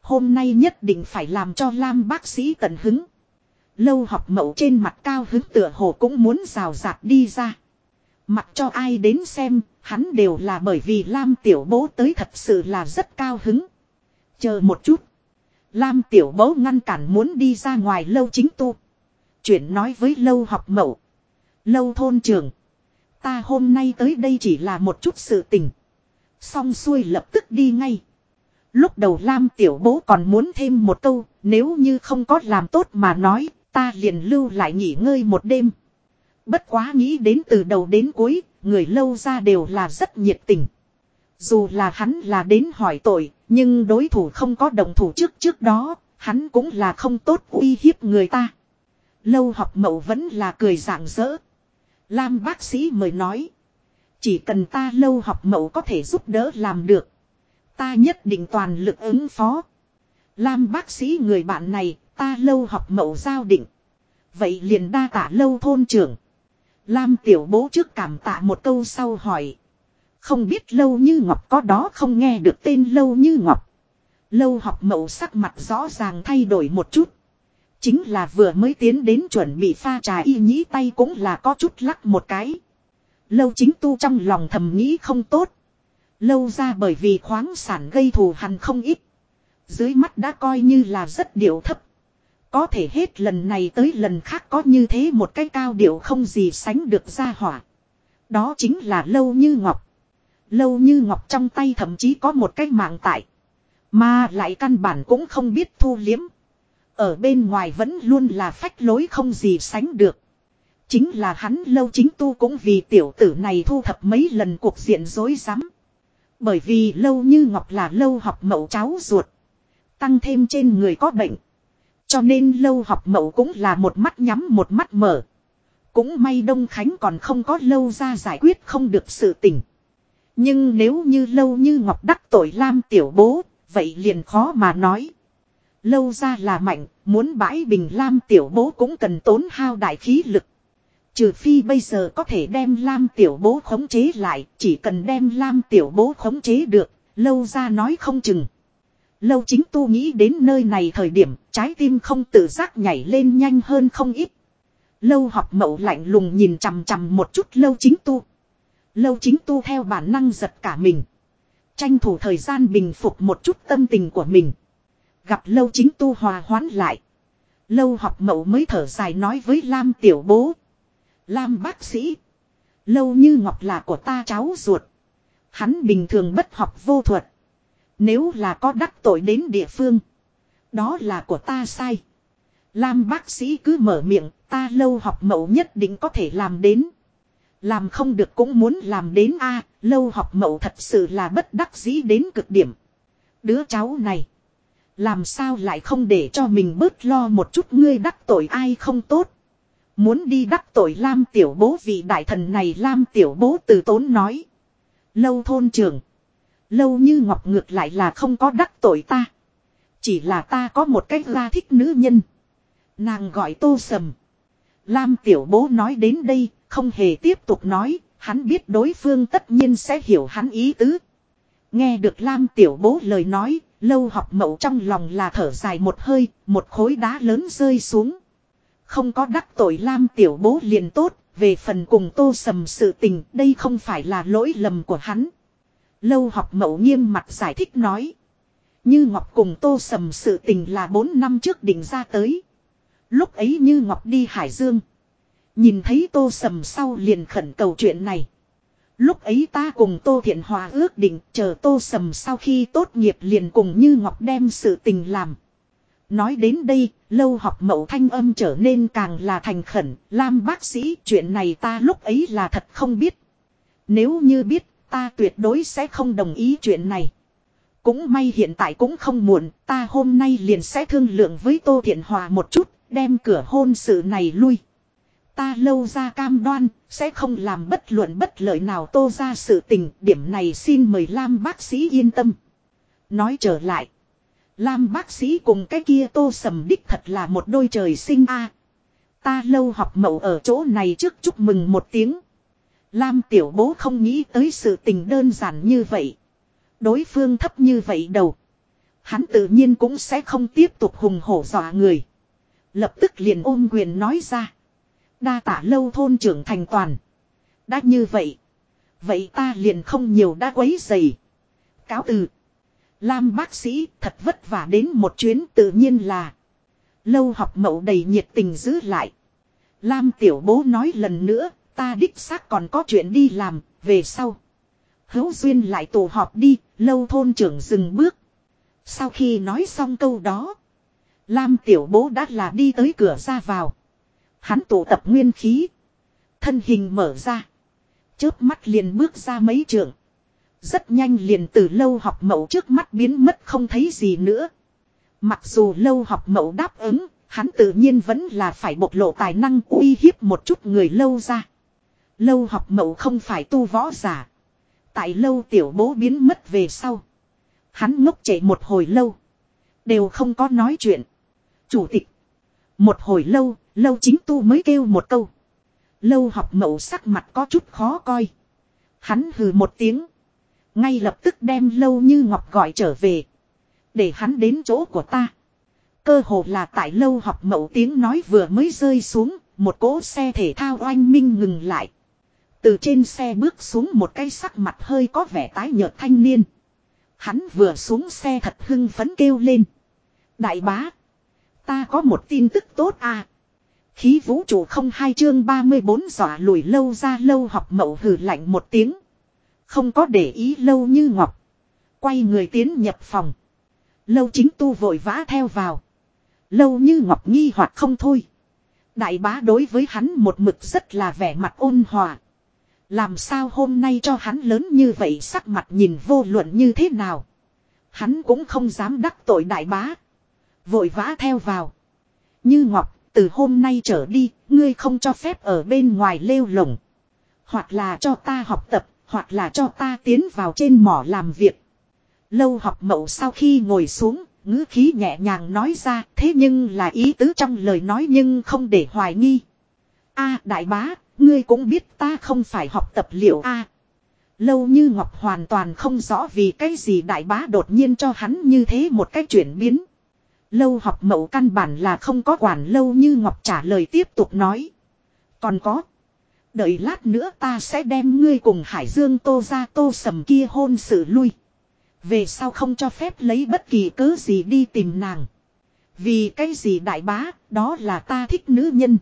Hôm nay nhất định phải làm cho Lam bác sĩ tận hứng. Lâu học mẫu trên mặt cao hứng tựa hồ cũng muốn rào rạt đi ra. Mặc cho ai đến xem, hắn đều là bởi vì Lam tiểu bố tới thật sự là rất cao hứng. Chờ một chút. Lam tiểu bố ngăn cản muốn đi ra ngoài lâu chính tu. Chuyện nói với lâu học mẫu, Lâu thôn trường. Ta hôm nay tới đây chỉ là một chút sự tình. Xong xuôi lập tức đi ngay. Lúc đầu Lam tiểu bố còn muốn thêm một câu, nếu như không có làm tốt mà nói, ta liền lưu lại nghỉ ngơi một đêm. Bất quá nghĩ đến từ đầu đến cuối, người lâu ra đều là rất nhiệt tình. Dù là hắn là đến hỏi tội, nhưng đối thủ không có đồng thủ trước trước đó, hắn cũng là không tốt uy hiếp người ta. Lâu học mậu vẫn là cười rạng rỡ. Lam bác sĩ mới nói. Chỉ cần ta lâu học mẫu có thể giúp đỡ làm được. Ta nhất định toàn lực ứng phó. Lam bác sĩ người bạn này, ta lâu học mẫu giao định. Vậy liền đa tả lâu thôn trưởng. Lam tiểu bố trước cảm tạ một câu sau hỏi. Không biết lâu như ngọc có đó không nghe được tên lâu như ngọc. Lâu học mẫu sắc mặt rõ ràng thay đổi một chút. Chính là vừa mới tiến đến chuẩn bị pha trà y nhĩ tay cũng là có chút lắc một cái. Lâu chính tu trong lòng thầm nghĩ không tốt. Lâu ra bởi vì khoáng sản gây thù hằn không ít. Dưới mắt đã coi như là rất điệu thấp. Có thể hết lần này tới lần khác có như thế một cái cao điệu không gì sánh được ra hỏa. Đó chính là lâu như ngọc. Lâu như ngọc trong tay thậm chí có một cái mạng tại. Mà lại căn bản cũng không biết thu liếm. Ở bên ngoài vẫn luôn là phách lối không gì sánh được. Chính là hắn lâu chính tu cũng vì tiểu tử này thu thập mấy lần cuộc diện dối rắm Bởi vì lâu như ngọc là lâu học mẫu cháu ruột. Tăng thêm trên người có bệnh. Cho nên lâu học mẫu cũng là một mắt nhắm một mắt mở. Cũng may Đông Khánh còn không có lâu ra giải quyết không được sự tình. Nhưng nếu như lâu như Ngọc đắc tội Lam tiểu bố, vậy liền khó mà nói. Lâu ra là mạnh, muốn bãi bình Lam tiểu bố cũng cần tốn hao đại khí lực. Trừ phi bây giờ có thể đem Lam tiểu bố khống chế lại, chỉ cần đem Lam tiểu bố khống chế được, lâu ra nói không chừng. Lâu chính tu nghĩ đến nơi này thời điểm, trái tim không tự giác nhảy lên nhanh hơn không ít. Lâu học mậu lạnh lùng nhìn chằm chằm một chút lâu chính tu. Lâu chính tu theo bản năng giật cả mình. Tranh thủ thời gian bình phục một chút tâm tình của mình. Gặp lâu chính tu hòa hoãn lại. Lâu học mậu mới thở dài nói với Lam tiểu bố. Lam bác sĩ. Lâu như ngọc là của ta cháu ruột. Hắn bình thường bất học vô thuật. Nếu là có đắc tội đến địa phương. Đó là của ta sai. Lam bác sĩ cứ mở miệng, ta lâu học mậu nhất định có thể làm đến. Làm không được cũng muốn làm đến a lâu học mậu thật sự là bất đắc dĩ đến cực điểm. Đứa cháu này. Làm sao lại không để cho mình bớt lo một chút ngươi đắc tội ai không tốt. Muốn đi đắc tội Lam tiểu bố vị đại thần này Lam tiểu bố từ tốn nói. Lâu thôn trường Lâu như ngọc ngược lại là không có đắc tội ta. Chỉ là ta có một cách ra thích nữ nhân. Nàng gọi tô sầm. Lam tiểu bố nói đến đây, không hề tiếp tục nói, hắn biết đối phương tất nhiên sẽ hiểu hắn ý tứ. Nghe được Lam tiểu bố lời nói, lâu học mậu trong lòng là thở dài một hơi, một khối đá lớn rơi xuống. Không có đắc tội Lam tiểu bố liền tốt, về phần cùng tô sầm sự tình, đây không phải là lỗi lầm của hắn. Lâu học mậu nghiêm mặt giải thích nói. Như Ngọc cùng Tô Sầm sự tình là 4 năm trước định ra tới. Lúc ấy Như Ngọc đi Hải Dương. Nhìn thấy Tô Sầm sau liền khẩn cầu chuyện này. Lúc ấy ta cùng Tô Thiện Hòa ước định chờ Tô Sầm sau khi tốt nghiệp liền cùng Như Ngọc đem sự tình làm. Nói đến đây, lâu học mậu thanh âm trở nên càng là thành khẩn, Lam bác sĩ chuyện này ta lúc ấy là thật không biết. Nếu như biết Ta tuyệt đối sẽ không đồng ý chuyện này. Cũng may hiện tại cũng không muộn, ta hôm nay liền sẽ thương lượng với Tô Thiện Hòa một chút, đem cửa hôn sự này lui. Ta lâu ra cam đoan, sẽ không làm bất luận bất lợi nào tô ra sự tình, điểm này xin mời Lam bác sĩ yên tâm. Nói trở lại, Lam bác sĩ cùng cái kia tô sầm đích thật là một đôi trời sinh a Ta lâu học mậu ở chỗ này trước chúc mừng một tiếng. Lam tiểu bố không nghĩ tới sự tình đơn giản như vậy. Đối phương thấp như vậy đầu. Hắn tự nhiên cũng sẽ không tiếp tục hùng hổ dọa người. Lập tức liền ôm quyền nói ra. Đa tả lâu thôn trưởng thành toàn. Đã như vậy. Vậy ta liền không nhiều đã quấy dày. Cáo từ. Lam bác sĩ thật vất vả đến một chuyến tự nhiên là. Lâu học mậu đầy nhiệt tình giữ lại. Lam tiểu bố nói lần nữa, ta đích xác còn có chuyện đi làm, về sau. Hữu duyên lại tổ họp đi, lâu thôn trưởng dừng bước. Sau khi nói xong câu đó, Lam tiểu bố đã là đi tới cửa ra vào. Hắn tụ tập nguyên khí. Thân hình mở ra. Chớp mắt liền bước ra mấy trường. Rất nhanh liền từ lâu học mẫu trước mắt biến mất không thấy gì nữa. Mặc dù lâu học mẫu đáp ứng, hắn tự nhiên vẫn là phải bộc lộ tài năng uy hiếp một chút người lâu ra. Lâu học mẫu không phải tu võ giả. Tại lâu tiểu bố biến mất về sau. Hắn ngốc chạy một hồi lâu. Đều không có nói chuyện. Chủ tịch. Một hồi lâu, lâu chính tu mới kêu một câu. Lâu học mẫu sắc mặt có chút khó coi. Hắn hừ một tiếng. Ngay lập tức đem lâu như ngọc gọi trở về. Để hắn đến chỗ của ta. Cơ hồ là tại lâu học mẫu tiếng nói vừa mới rơi xuống. Một cỗ xe thể thao oanh minh ngừng lại. Từ trên xe bước xuống một cái sắc mặt hơi có vẻ tái nhợt thanh niên. Hắn vừa xuống xe thật hưng phấn kêu lên. Đại bá. Ta có một tin tức tốt à. Khí vũ trụ không hai chương 34 dọa lùi lâu ra lâu học mậu hừ lạnh một tiếng. Không có để ý lâu như ngọc. Quay người tiến nhập phòng. Lâu chính tu vội vã theo vào. Lâu như ngọc nghi hoặc không thôi. Đại bá đối với hắn một mực rất là vẻ mặt ôn hòa. Làm sao hôm nay cho hắn lớn như vậy sắc mặt nhìn vô luận như thế nào. Hắn cũng không dám đắc tội đại bá. Vội vã theo vào. Như Ngọc, từ hôm nay trở đi, ngươi không cho phép ở bên ngoài lêu lồng. Hoặc là cho ta học tập, hoặc là cho ta tiến vào trên mỏ làm việc. Lâu học mậu sau khi ngồi xuống, ngữ khí nhẹ nhàng nói ra, thế nhưng là ý tứ trong lời nói nhưng không để hoài nghi. a đại bá, ngươi cũng biết ta không phải học tập liệu a Lâu như Ngọc hoàn toàn không rõ vì cái gì đại bá đột nhiên cho hắn như thế một cách chuyển biến. Lâu học mậu căn bản là không có quản lâu như Ngọc trả lời tiếp tục nói. Còn có. Đợi lát nữa ta sẽ đem ngươi cùng Hải Dương tô ra tô sầm kia hôn sự lui. Về sau không cho phép lấy bất kỳ cớ gì đi tìm nàng. Vì cái gì đại bá, đó là ta thích nữ nhân.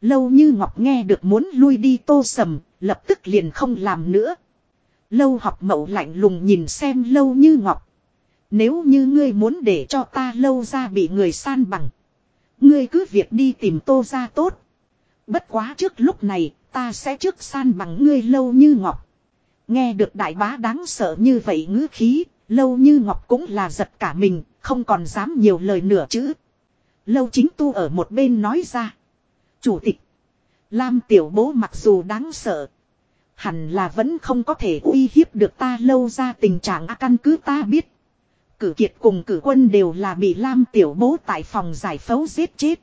Lâu như Ngọc nghe được muốn lui đi tô sầm, lập tức liền không làm nữa. Lâu học mậu lạnh lùng nhìn xem lâu như Ngọc. Nếu như ngươi muốn để cho ta lâu ra bị người san bằng. Ngươi cứ việc đi tìm tô ra tốt. Bất quá trước lúc này ta sẽ trước san bằng ngươi lâu như ngọc. Nghe được đại bá đáng sợ như vậy ngữ khí, lâu như ngọc cũng là giật cả mình, không còn dám nhiều lời nửa chữ. Lâu chính tu ở một bên nói ra. Chủ tịch. Lam tiểu bố mặc dù đáng sợ. Hẳn là vẫn không có thể uy hiếp được ta lâu ra tình trạng căn cứ ta biết. Cử kiệt cùng cử quân đều là bị Lam tiểu bố tại phòng giải phẫu giết chết.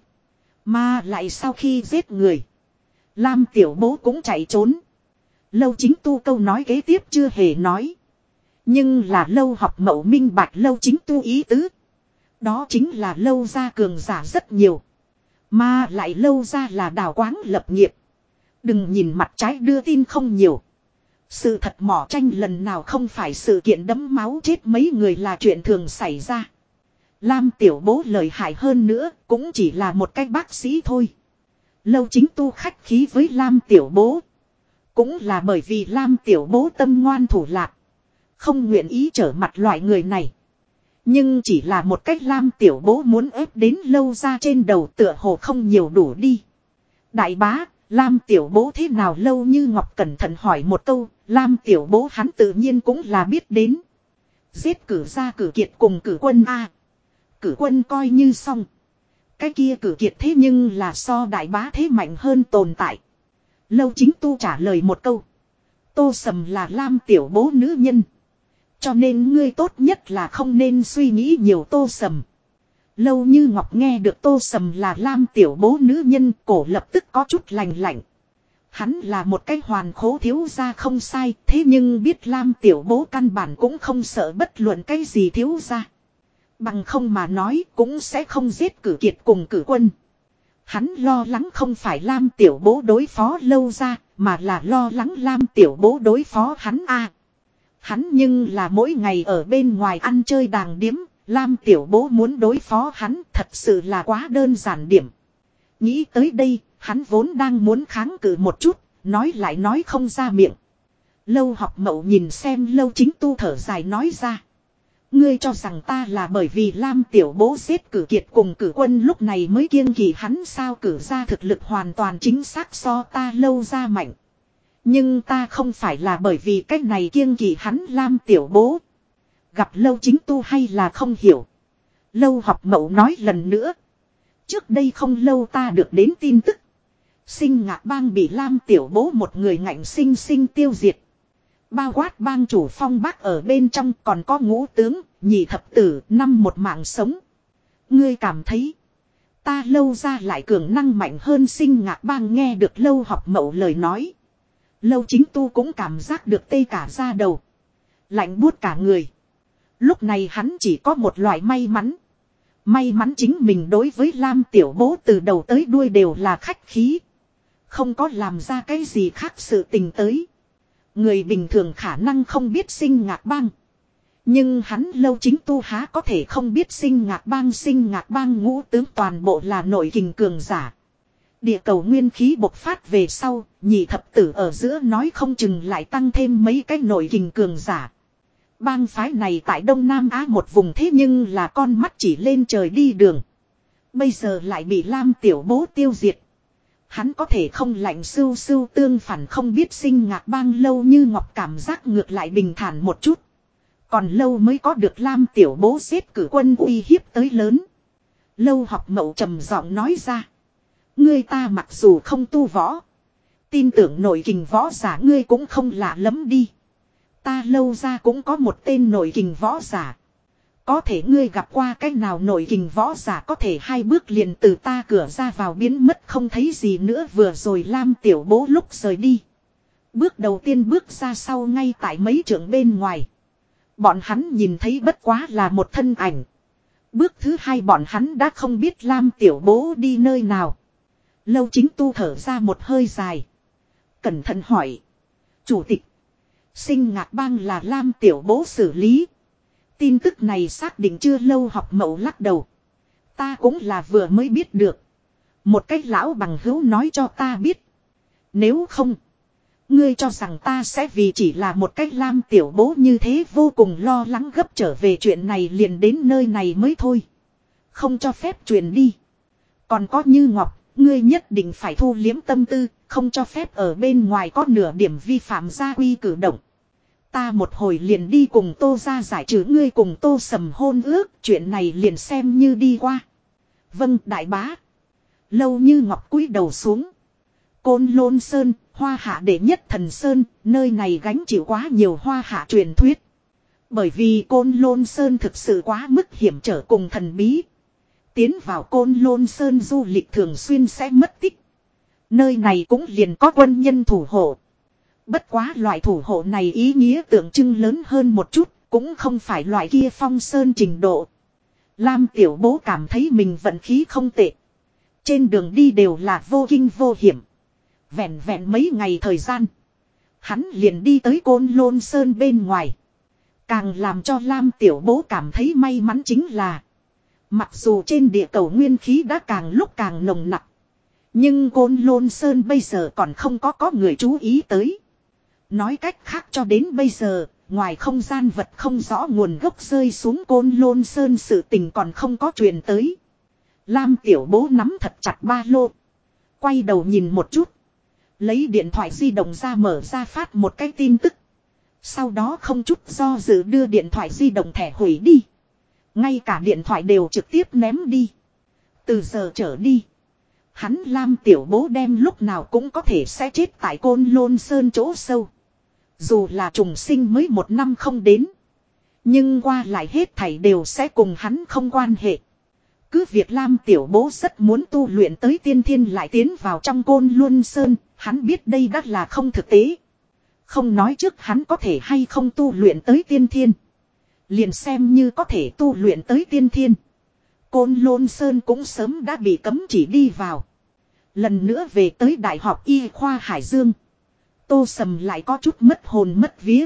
Mà lại sau khi giết người. Lam tiểu bố cũng chạy trốn. Lâu chính tu câu nói kế tiếp chưa hề nói. Nhưng là lâu học mậu minh bạch lâu chính tu ý tứ. Đó chính là lâu ra cường giả rất nhiều. Mà lại lâu ra là đào quáng lập nghiệp. Đừng nhìn mặt trái đưa tin không nhiều. Sự thật mỏ tranh lần nào không phải sự kiện đấm máu chết mấy người là chuyện thường xảy ra. Lam tiểu bố lời hại hơn nữa cũng chỉ là một cách bác sĩ thôi. Lâu chính tu khách khí với Lam tiểu bố. Cũng là bởi vì Lam tiểu bố tâm ngoan thủ lạc. Không nguyện ý trở mặt loại người này. Nhưng chỉ là một cách Lam tiểu bố muốn ép đến lâu ra trên đầu tựa hồ không nhiều đủ đi. Đại bá, Lam tiểu bố thế nào lâu như Ngọc cẩn thận hỏi một câu, Lam tiểu bố hắn tự nhiên cũng là biết đến. Giết cử ra cử kiệt cùng cử quân A. Cử quân coi như xong. Cái kia cử kiệt thế nhưng là so đại bá thế mạnh hơn tồn tại. Lâu chính tu trả lời một câu. Tô sầm là lam tiểu bố nữ nhân. Cho nên ngươi tốt nhất là không nên suy nghĩ nhiều tô sầm. Lâu như Ngọc nghe được tô sầm là lam tiểu bố nữ nhân cổ lập tức có chút lành lạnh. Hắn là một cái hoàn khố thiếu gia không sai thế nhưng biết lam tiểu bố căn bản cũng không sợ bất luận cái gì thiếu gia. Bằng không mà nói cũng sẽ không giết cử kiệt cùng cử quân. Hắn lo lắng không phải Lam tiểu bố đối phó lâu ra, mà là lo lắng Lam tiểu bố đối phó hắn a. Hắn nhưng là mỗi ngày ở bên ngoài ăn chơi đàng điếm, Lam tiểu bố muốn đối phó hắn thật sự là quá đơn giản điểm. Nghĩ tới đây, hắn vốn đang muốn kháng cự một chút, nói lại nói không ra miệng. Lâu học mậu nhìn xem lâu chính tu thở dài nói ra. Ngươi cho rằng ta là bởi vì Lam tiểu bố giết cử kiệt cùng cử quân lúc này mới kiêng kỳ hắn sao cử ra thực lực hoàn toàn chính xác so ta lâu ra mạnh. Nhưng ta không phải là bởi vì cách này kiêng kỳ hắn Lam tiểu bố. Gặp lâu chính tu hay là không hiểu. Lâu học mẫu nói lần nữa. Trước đây không lâu ta được đến tin tức. Sinh ngạc bang bị Lam tiểu bố một người ngạnh sinh sinh tiêu diệt. Bao quát bang chủ phong bác ở bên trong còn có ngũ tướng, nhị thập tử, năm một mạng sống. Ngươi cảm thấy. Ta lâu ra lại cường năng mạnh hơn sinh ngạc bang nghe được lâu học mẫu lời nói. Lâu chính tu cũng cảm giác được tê cả ra đầu. Lạnh buốt cả người. Lúc này hắn chỉ có một loại may mắn. May mắn chính mình đối với Lam tiểu bố từ đầu tới đuôi đều là khách khí. Không có làm ra cái gì khác sự tình tới. Người bình thường khả năng không biết sinh ngạc bang. Nhưng hắn lâu chính tu há có thể không biết sinh ngạc bang sinh ngạc bang ngũ tướng toàn bộ là nội hình cường giả. Địa cầu nguyên khí bộc phát về sau, nhị thập tử ở giữa nói không chừng lại tăng thêm mấy cái nội hình cường giả. Bang phái này tại Đông Nam Á một vùng thế nhưng là con mắt chỉ lên trời đi đường. Bây giờ lại bị Lam tiểu bố tiêu diệt. Hắn có thể không lạnh sưu sưu tương phản không biết sinh ngạc bang lâu như ngọc cảm giác ngược lại bình thản một chút. Còn lâu mới có được Lam tiểu bố xếp cử quân uy hiếp tới lớn. Lâu học mậu trầm giọng nói ra. Ngươi ta mặc dù không tu võ. Tin tưởng nội kình võ giả ngươi cũng không lạ lắm đi. Ta lâu ra cũng có một tên nội kình võ giả. Có thể ngươi gặp qua cách nào nổi kình võ giả có thể hai bước liền từ ta cửa ra vào biến mất không thấy gì nữa vừa rồi Lam tiểu bố lúc rời đi. Bước đầu tiên bước ra sau ngay tại mấy trường bên ngoài. Bọn hắn nhìn thấy bất quá là một thân ảnh. Bước thứ hai bọn hắn đã không biết Lam tiểu bố đi nơi nào. Lâu chính tu thở ra một hơi dài. Cẩn thận hỏi. Chủ tịch. Sinh ngạc bang là Lam tiểu bố xử lý. Tin tức này xác định chưa lâu học mậu lắc đầu. Ta cũng là vừa mới biết được. Một cách lão bằng hữu nói cho ta biết. Nếu không. Ngươi cho rằng ta sẽ vì chỉ là một cách lam tiểu bố như thế vô cùng lo lắng gấp trở về chuyện này liền đến nơi này mới thôi. Không cho phép truyền đi. Còn có như ngọc, ngươi nhất định phải thu liếm tâm tư, không cho phép ở bên ngoài có nửa điểm vi phạm gia quy cử động. Ta một hồi liền đi cùng tô ra giải trừ ngươi cùng tô sầm hôn ước, chuyện này liền xem như đi qua. Vâng đại bá. Lâu như ngọc cúi đầu xuống. Côn lôn sơn, hoa hạ đệ nhất thần sơn, nơi này gánh chịu quá nhiều hoa hạ truyền thuyết. Bởi vì côn lôn sơn thực sự quá mức hiểm trở cùng thần bí. Tiến vào côn lôn sơn du lịch thường xuyên sẽ mất tích. Nơi này cũng liền có quân nhân thủ hộ. Bất quá loại thủ hộ này ý nghĩa tượng trưng lớn hơn một chút, cũng không phải loại kia phong sơn trình độ. Lam tiểu bố cảm thấy mình vận khí không tệ. Trên đường đi đều là vô kinh vô hiểm. Vẹn vẹn mấy ngày thời gian. Hắn liền đi tới côn lôn sơn bên ngoài. Càng làm cho Lam tiểu bố cảm thấy may mắn chính là. Mặc dù trên địa cầu nguyên khí đã càng lúc càng nồng nặc. Nhưng côn lôn sơn bây giờ còn không có có người chú ý tới. Nói cách khác cho đến bây giờ, ngoài không gian vật không rõ nguồn gốc rơi xuống côn lôn sơn sự tình còn không có truyền tới. Lam tiểu bố nắm thật chặt ba lô. Quay đầu nhìn một chút. Lấy điện thoại di động ra mở ra phát một cái tin tức. Sau đó không chút do dự đưa điện thoại di động thẻ hủy đi. Ngay cả điện thoại đều trực tiếp ném đi. Từ giờ trở đi. Hắn Lam tiểu bố đem lúc nào cũng có thể sẽ chết tại côn lôn sơn chỗ sâu. Dù là trùng sinh mới một năm không đến. Nhưng qua lại hết thảy đều sẽ cùng hắn không quan hệ. Cứ việc Lam tiểu bố rất muốn tu luyện tới tiên thiên lại tiến vào trong côn luân sơn, hắn biết đây đắt là không thực tế. Không nói trước hắn có thể hay không tu luyện tới tiên thiên. Liền xem như có thể tu luyện tới tiên thiên. Côn lôn sơn cũng sớm đã bị cấm chỉ đi vào. Lần nữa về tới Đại học Y khoa Hải Dương. Tô Sầm lại có chút mất hồn mất vía.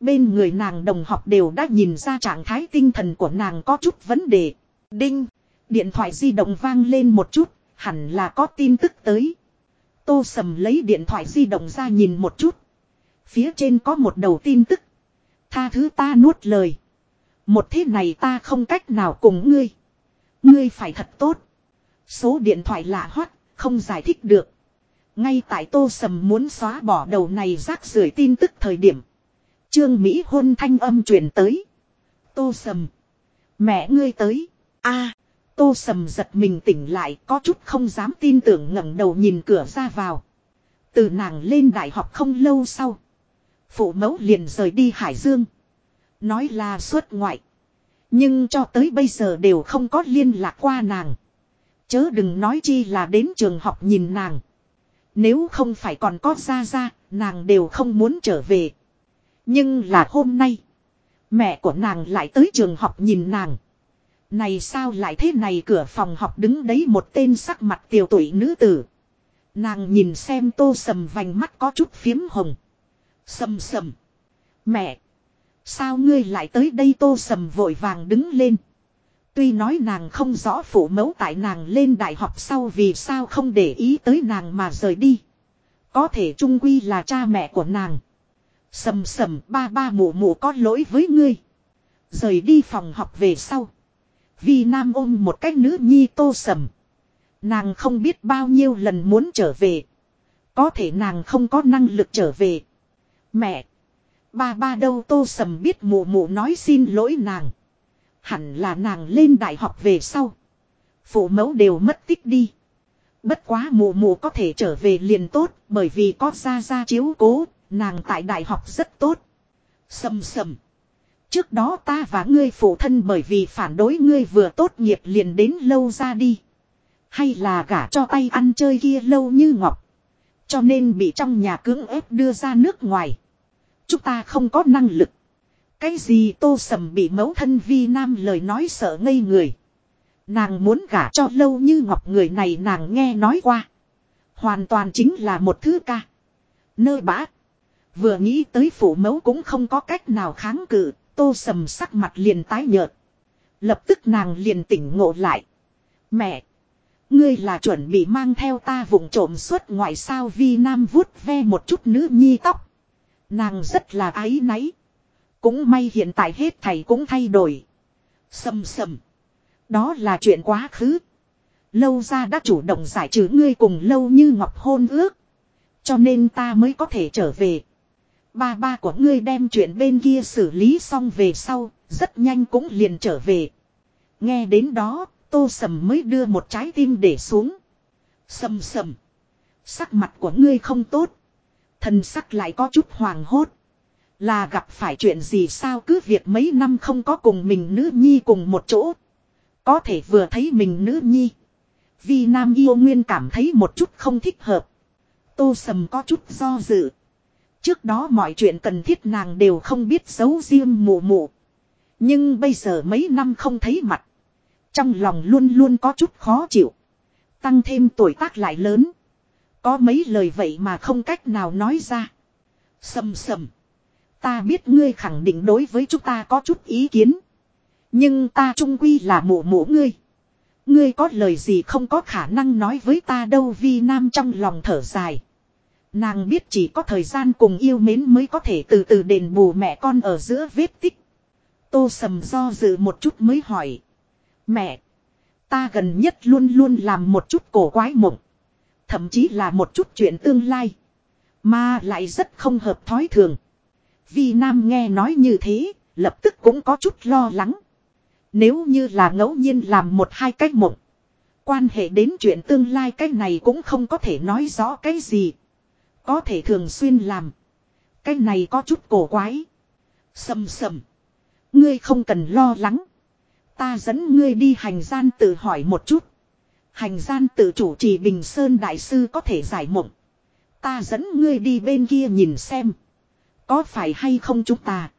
Bên người nàng đồng học đều đã nhìn ra trạng thái tinh thần của nàng có chút vấn đề. Đinh. Điện thoại di động vang lên một chút. Hẳn là có tin tức tới. Tô Sầm lấy điện thoại di động ra nhìn một chút. Phía trên có một đầu tin tức. Tha thứ ta nuốt lời. Một thế này ta không cách nào cùng ngươi. Ngươi phải thật tốt. Số điện thoại lạ hoắt, không giải thích được. Ngay tại tô sầm muốn xóa bỏ đầu này rác rưởi tin tức thời điểm. Trương Mỹ hôn thanh âm truyền tới. Tô sầm. Mẹ ngươi tới. a tô sầm giật mình tỉnh lại có chút không dám tin tưởng ngẩng đầu nhìn cửa ra vào. Từ nàng lên đại học không lâu sau. Phụ mẫu liền rời đi Hải Dương. Nói là xuất ngoại. Nhưng cho tới bây giờ đều không có liên lạc qua nàng. Chớ đừng nói chi là đến trường học nhìn nàng. Nếu không phải còn có ra ra, nàng đều không muốn trở về. Nhưng là hôm nay, mẹ của nàng lại tới trường học nhìn nàng. Này sao lại thế này cửa phòng học đứng đấy một tên sắc mặt tiểu tuổi nữ tử. Nàng nhìn xem tô sầm vành mắt có chút phiếm hồng. Sầm sầm. Mẹ. Sao ngươi lại tới đây tô sầm vội vàng đứng lên. Tuy nói nàng không rõ phụ mẫu tại nàng lên đại học sau vì sao không để ý tới nàng mà rời đi. Có thể trung quy là cha mẹ của nàng. Sầm sầm, ba ba mụ mụ có lỗi với ngươi. Rời đi phòng học về sau. Vì nam ôm một cách nữ nhi tô sầm. Nàng không biết bao nhiêu lần muốn trở về. Có thể nàng không có năng lực trở về. Mẹ. Ba ba đâu tô sầm biết mụ mụ nói xin lỗi nàng. Hẳn là nàng lên đại học về sau. Phụ mẫu đều mất tích đi. Bất quá mụ mụ có thể trở về liền tốt bởi vì có ra ra chiếu cố, nàng tại đại học rất tốt. Sầm sầm. Trước đó ta và ngươi phụ thân bởi vì phản đối ngươi vừa tốt nghiệp liền đến lâu ra đi. Hay là gả cho tay ăn chơi kia lâu như ngọc. Cho nên bị trong nhà cưỡng ép đưa ra nước ngoài. Chúng ta không có năng lực. Cái gì tô sầm bị mẫu thân vi nam lời nói sợ ngây người. Nàng muốn gả cho lâu như ngọc người này nàng nghe nói qua. Hoàn toàn chính là một thứ ca. nơi bã. Vừa nghĩ tới phủ mẫu cũng không có cách nào kháng cự, tô sầm sắc mặt liền tái nhợt. Lập tức nàng liền tỉnh ngộ lại. Mẹ! Ngươi là chuẩn bị mang theo ta vùng trộm suốt ngoại sao vi nam vuốt ve một chút nữ nhi tóc. Nàng rất là ái náy. Cũng may hiện tại hết thầy cũng thay đổi. Sầm sầm. Đó là chuyện quá khứ. Lâu ra đã chủ động giải trừ ngươi cùng lâu như ngọc hôn ước. Cho nên ta mới có thể trở về. Ba ba của ngươi đem chuyện bên kia xử lý xong về sau, rất nhanh cũng liền trở về. Nghe đến đó, tô sầm mới đưa một trái tim để xuống. Sầm sầm. Sắc mặt của ngươi không tốt. Thần sắc lại có chút hoàng hốt. Là gặp phải chuyện gì sao cứ việc mấy năm không có cùng mình nữ nhi cùng một chỗ. Có thể vừa thấy mình nữ nhi. Vì nam yêu nguyên cảm thấy một chút không thích hợp. Tô sầm có chút do dự. Trước đó mọi chuyện cần thiết nàng đều không biết giấu riêng mù mù. Nhưng bây giờ mấy năm không thấy mặt. Trong lòng luôn luôn có chút khó chịu. Tăng thêm tuổi tác lại lớn. Có mấy lời vậy mà không cách nào nói ra. Sầm sầm. Ta biết ngươi khẳng định đối với chúng ta có chút ý kiến. Nhưng ta trung quy là mộ mộ ngươi. Ngươi có lời gì không có khả năng nói với ta đâu vi nam trong lòng thở dài. Nàng biết chỉ có thời gian cùng yêu mến mới có thể từ từ đền bù mẹ con ở giữa vết tích. Tô sầm do dự một chút mới hỏi. Mẹ. Ta gần nhất luôn luôn làm một chút cổ quái mộng. Thậm chí là một chút chuyện tương lai. Mà lại rất không hợp thói thường. Vi Nam nghe nói như thế, lập tức cũng có chút lo lắng. Nếu như là ngẫu nhiên làm một hai cách mộng. Quan hệ đến chuyện tương lai cái này cũng không có thể nói rõ cái gì. Có thể thường xuyên làm. Cái này có chút cổ quái. Sầm sầm. Ngươi không cần lo lắng. Ta dẫn ngươi đi hành gian tự hỏi một chút. Hành gian tự chủ trì Bình Sơn Đại Sư có thể giải mộng. Ta dẫn ngươi đi bên kia nhìn xem. Có phải hay không chúng ta?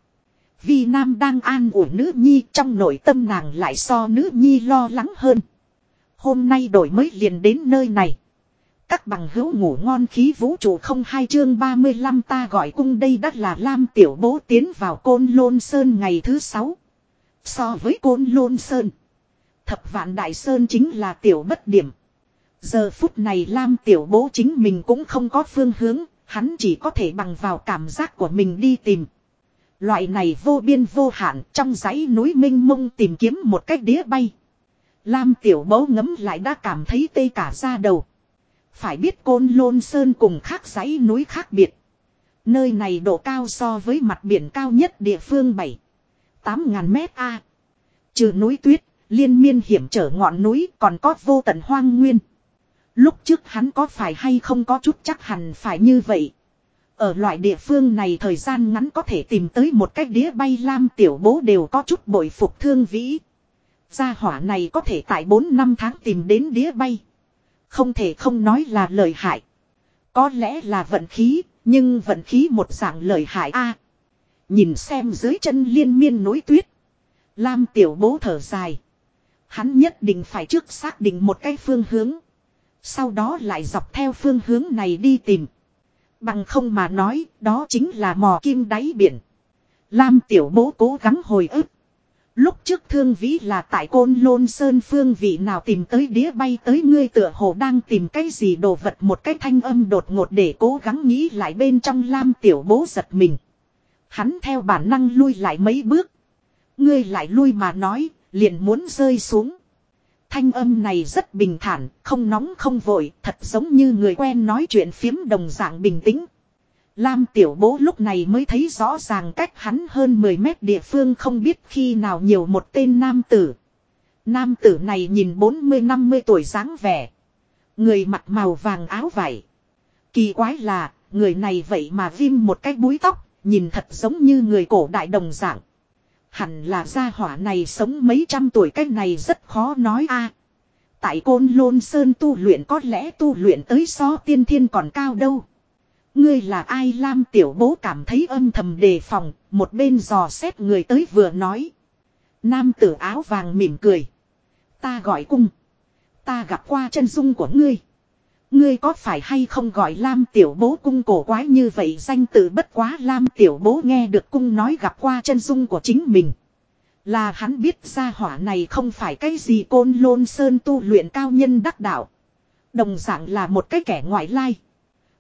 Vì Nam đang an ủi nữ nhi, trong nội tâm nàng lại so nữ nhi lo lắng hơn. Hôm nay đổi mới liền đến nơi này. Các bằng hữu ngủ ngon khí vũ trụ không hai chương 35 ta gọi cung đây đắt là Lam Tiểu Bố tiến vào Côn Lôn Sơn ngày thứ sáu. So với Côn Lôn Sơn. Thập vạn Đại Sơn chính là Tiểu bất điểm. Giờ phút này Lam Tiểu Bố chính mình cũng không có phương hướng, hắn chỉ có thể bằng vào cảm giác của mình đi tìm. Loại này vô biên vô hạn trong dãy núi minh mông tìm kiếm một cách đĩa bay. Lam Tiểu Bố ngấm lại đã cảm thấy tê cả da đầu. Phải biết côn lôn sơn cùng khác dãy núi khác biệt. Nơi này độ cao so với mặt biển cao nhất địa phương 7. 8 ngàn mét A. Trừ núi tuyết, liên miên hiểm trở ngọn núi còn có vô tận hoang nguyên. Lúc trước hắn có phải hay không có chút chắc hẳn phải như vậy. Ở loại địa phương này thời gian ngắn có thể tìm tới một cái đĩa bay lam tiểu bố đều có chút bội phục thương vĩ. Gia hỏa này có thể tại 4 năm tháng tìm đến đĩa bay. Không thể không nói là lời hại. Có lẽ là vận khí, nhưng vận khí một dạng lời hại a. nhìn xem dưới chân liên miên núi tuyết. Lam tiểu bố thở dài. Hắn nhất định phải trước xác định một cái phương hướng. Sau đó lại dọc theo phương hướng này đi tìm. Bằng không mà nói, đó chính là mò kim đáy biển. Lam tiểu bố cố gắng hồi ức. Lúc trước thương vĩ là tại côn lôn sơn phương vị nào tìm tới đĩa bay tới ngươi tựa hồ đang tìm cái gì đồ vật một cái thanh âm đột ngột để cố gắng nghĩ lại bên trong lam tiểu bố giật mình. Hắn theo bản năng lui lại mấy bước. Ngươi lại lui mà nói, liền muốn rơi xuống. Thanh âm này rất bình thản, không nóng không vội, thật giống như người quen nói chuyện phiếm đồng dạng bình tĩnh. Lam tiểu bố lúc này mới thấy rõ ràng cách hắn hơn 10 mét địa phương không biết khi nào nhiều một tên nam tử. Nam tử này nhìn 40-50 tuổi dáng vẻ. Người mặc màu vàng áo vải. Kỳ quái là, người này vậy mà viêm một cái búi tóc, nhìn thật giống như người cổ đại đồng dạng. Hẳn là gia hỏa này sống mấy trăm tuổi cách này rất khó nói a. Tại côn lôn sơn tu luyện có lẽ tu luyện tới so tiên thiên còn cao đâu. Ngươi là ai Lam tiểu bố cảm thấy âm thầm đề phòng, một bên dò xét người tới vừa nói. Nam tử áo vàng mỉm cười. Ta gọi cung. Ta gặp qua chân dung của ngươi. Ngươi có phải hay không gọi Lam tiểu bố cung cổ quái như vậy danh tự bất quá Lam tiểu bố nghe được cung nói gặp qua chân dung của chính mình. Là hắn biết ra hỏa này không phải cái gì côn lôn sơn tu luyện cao nhân đắc đạo. Đồng dạng là một cái kẻ ngoại lai.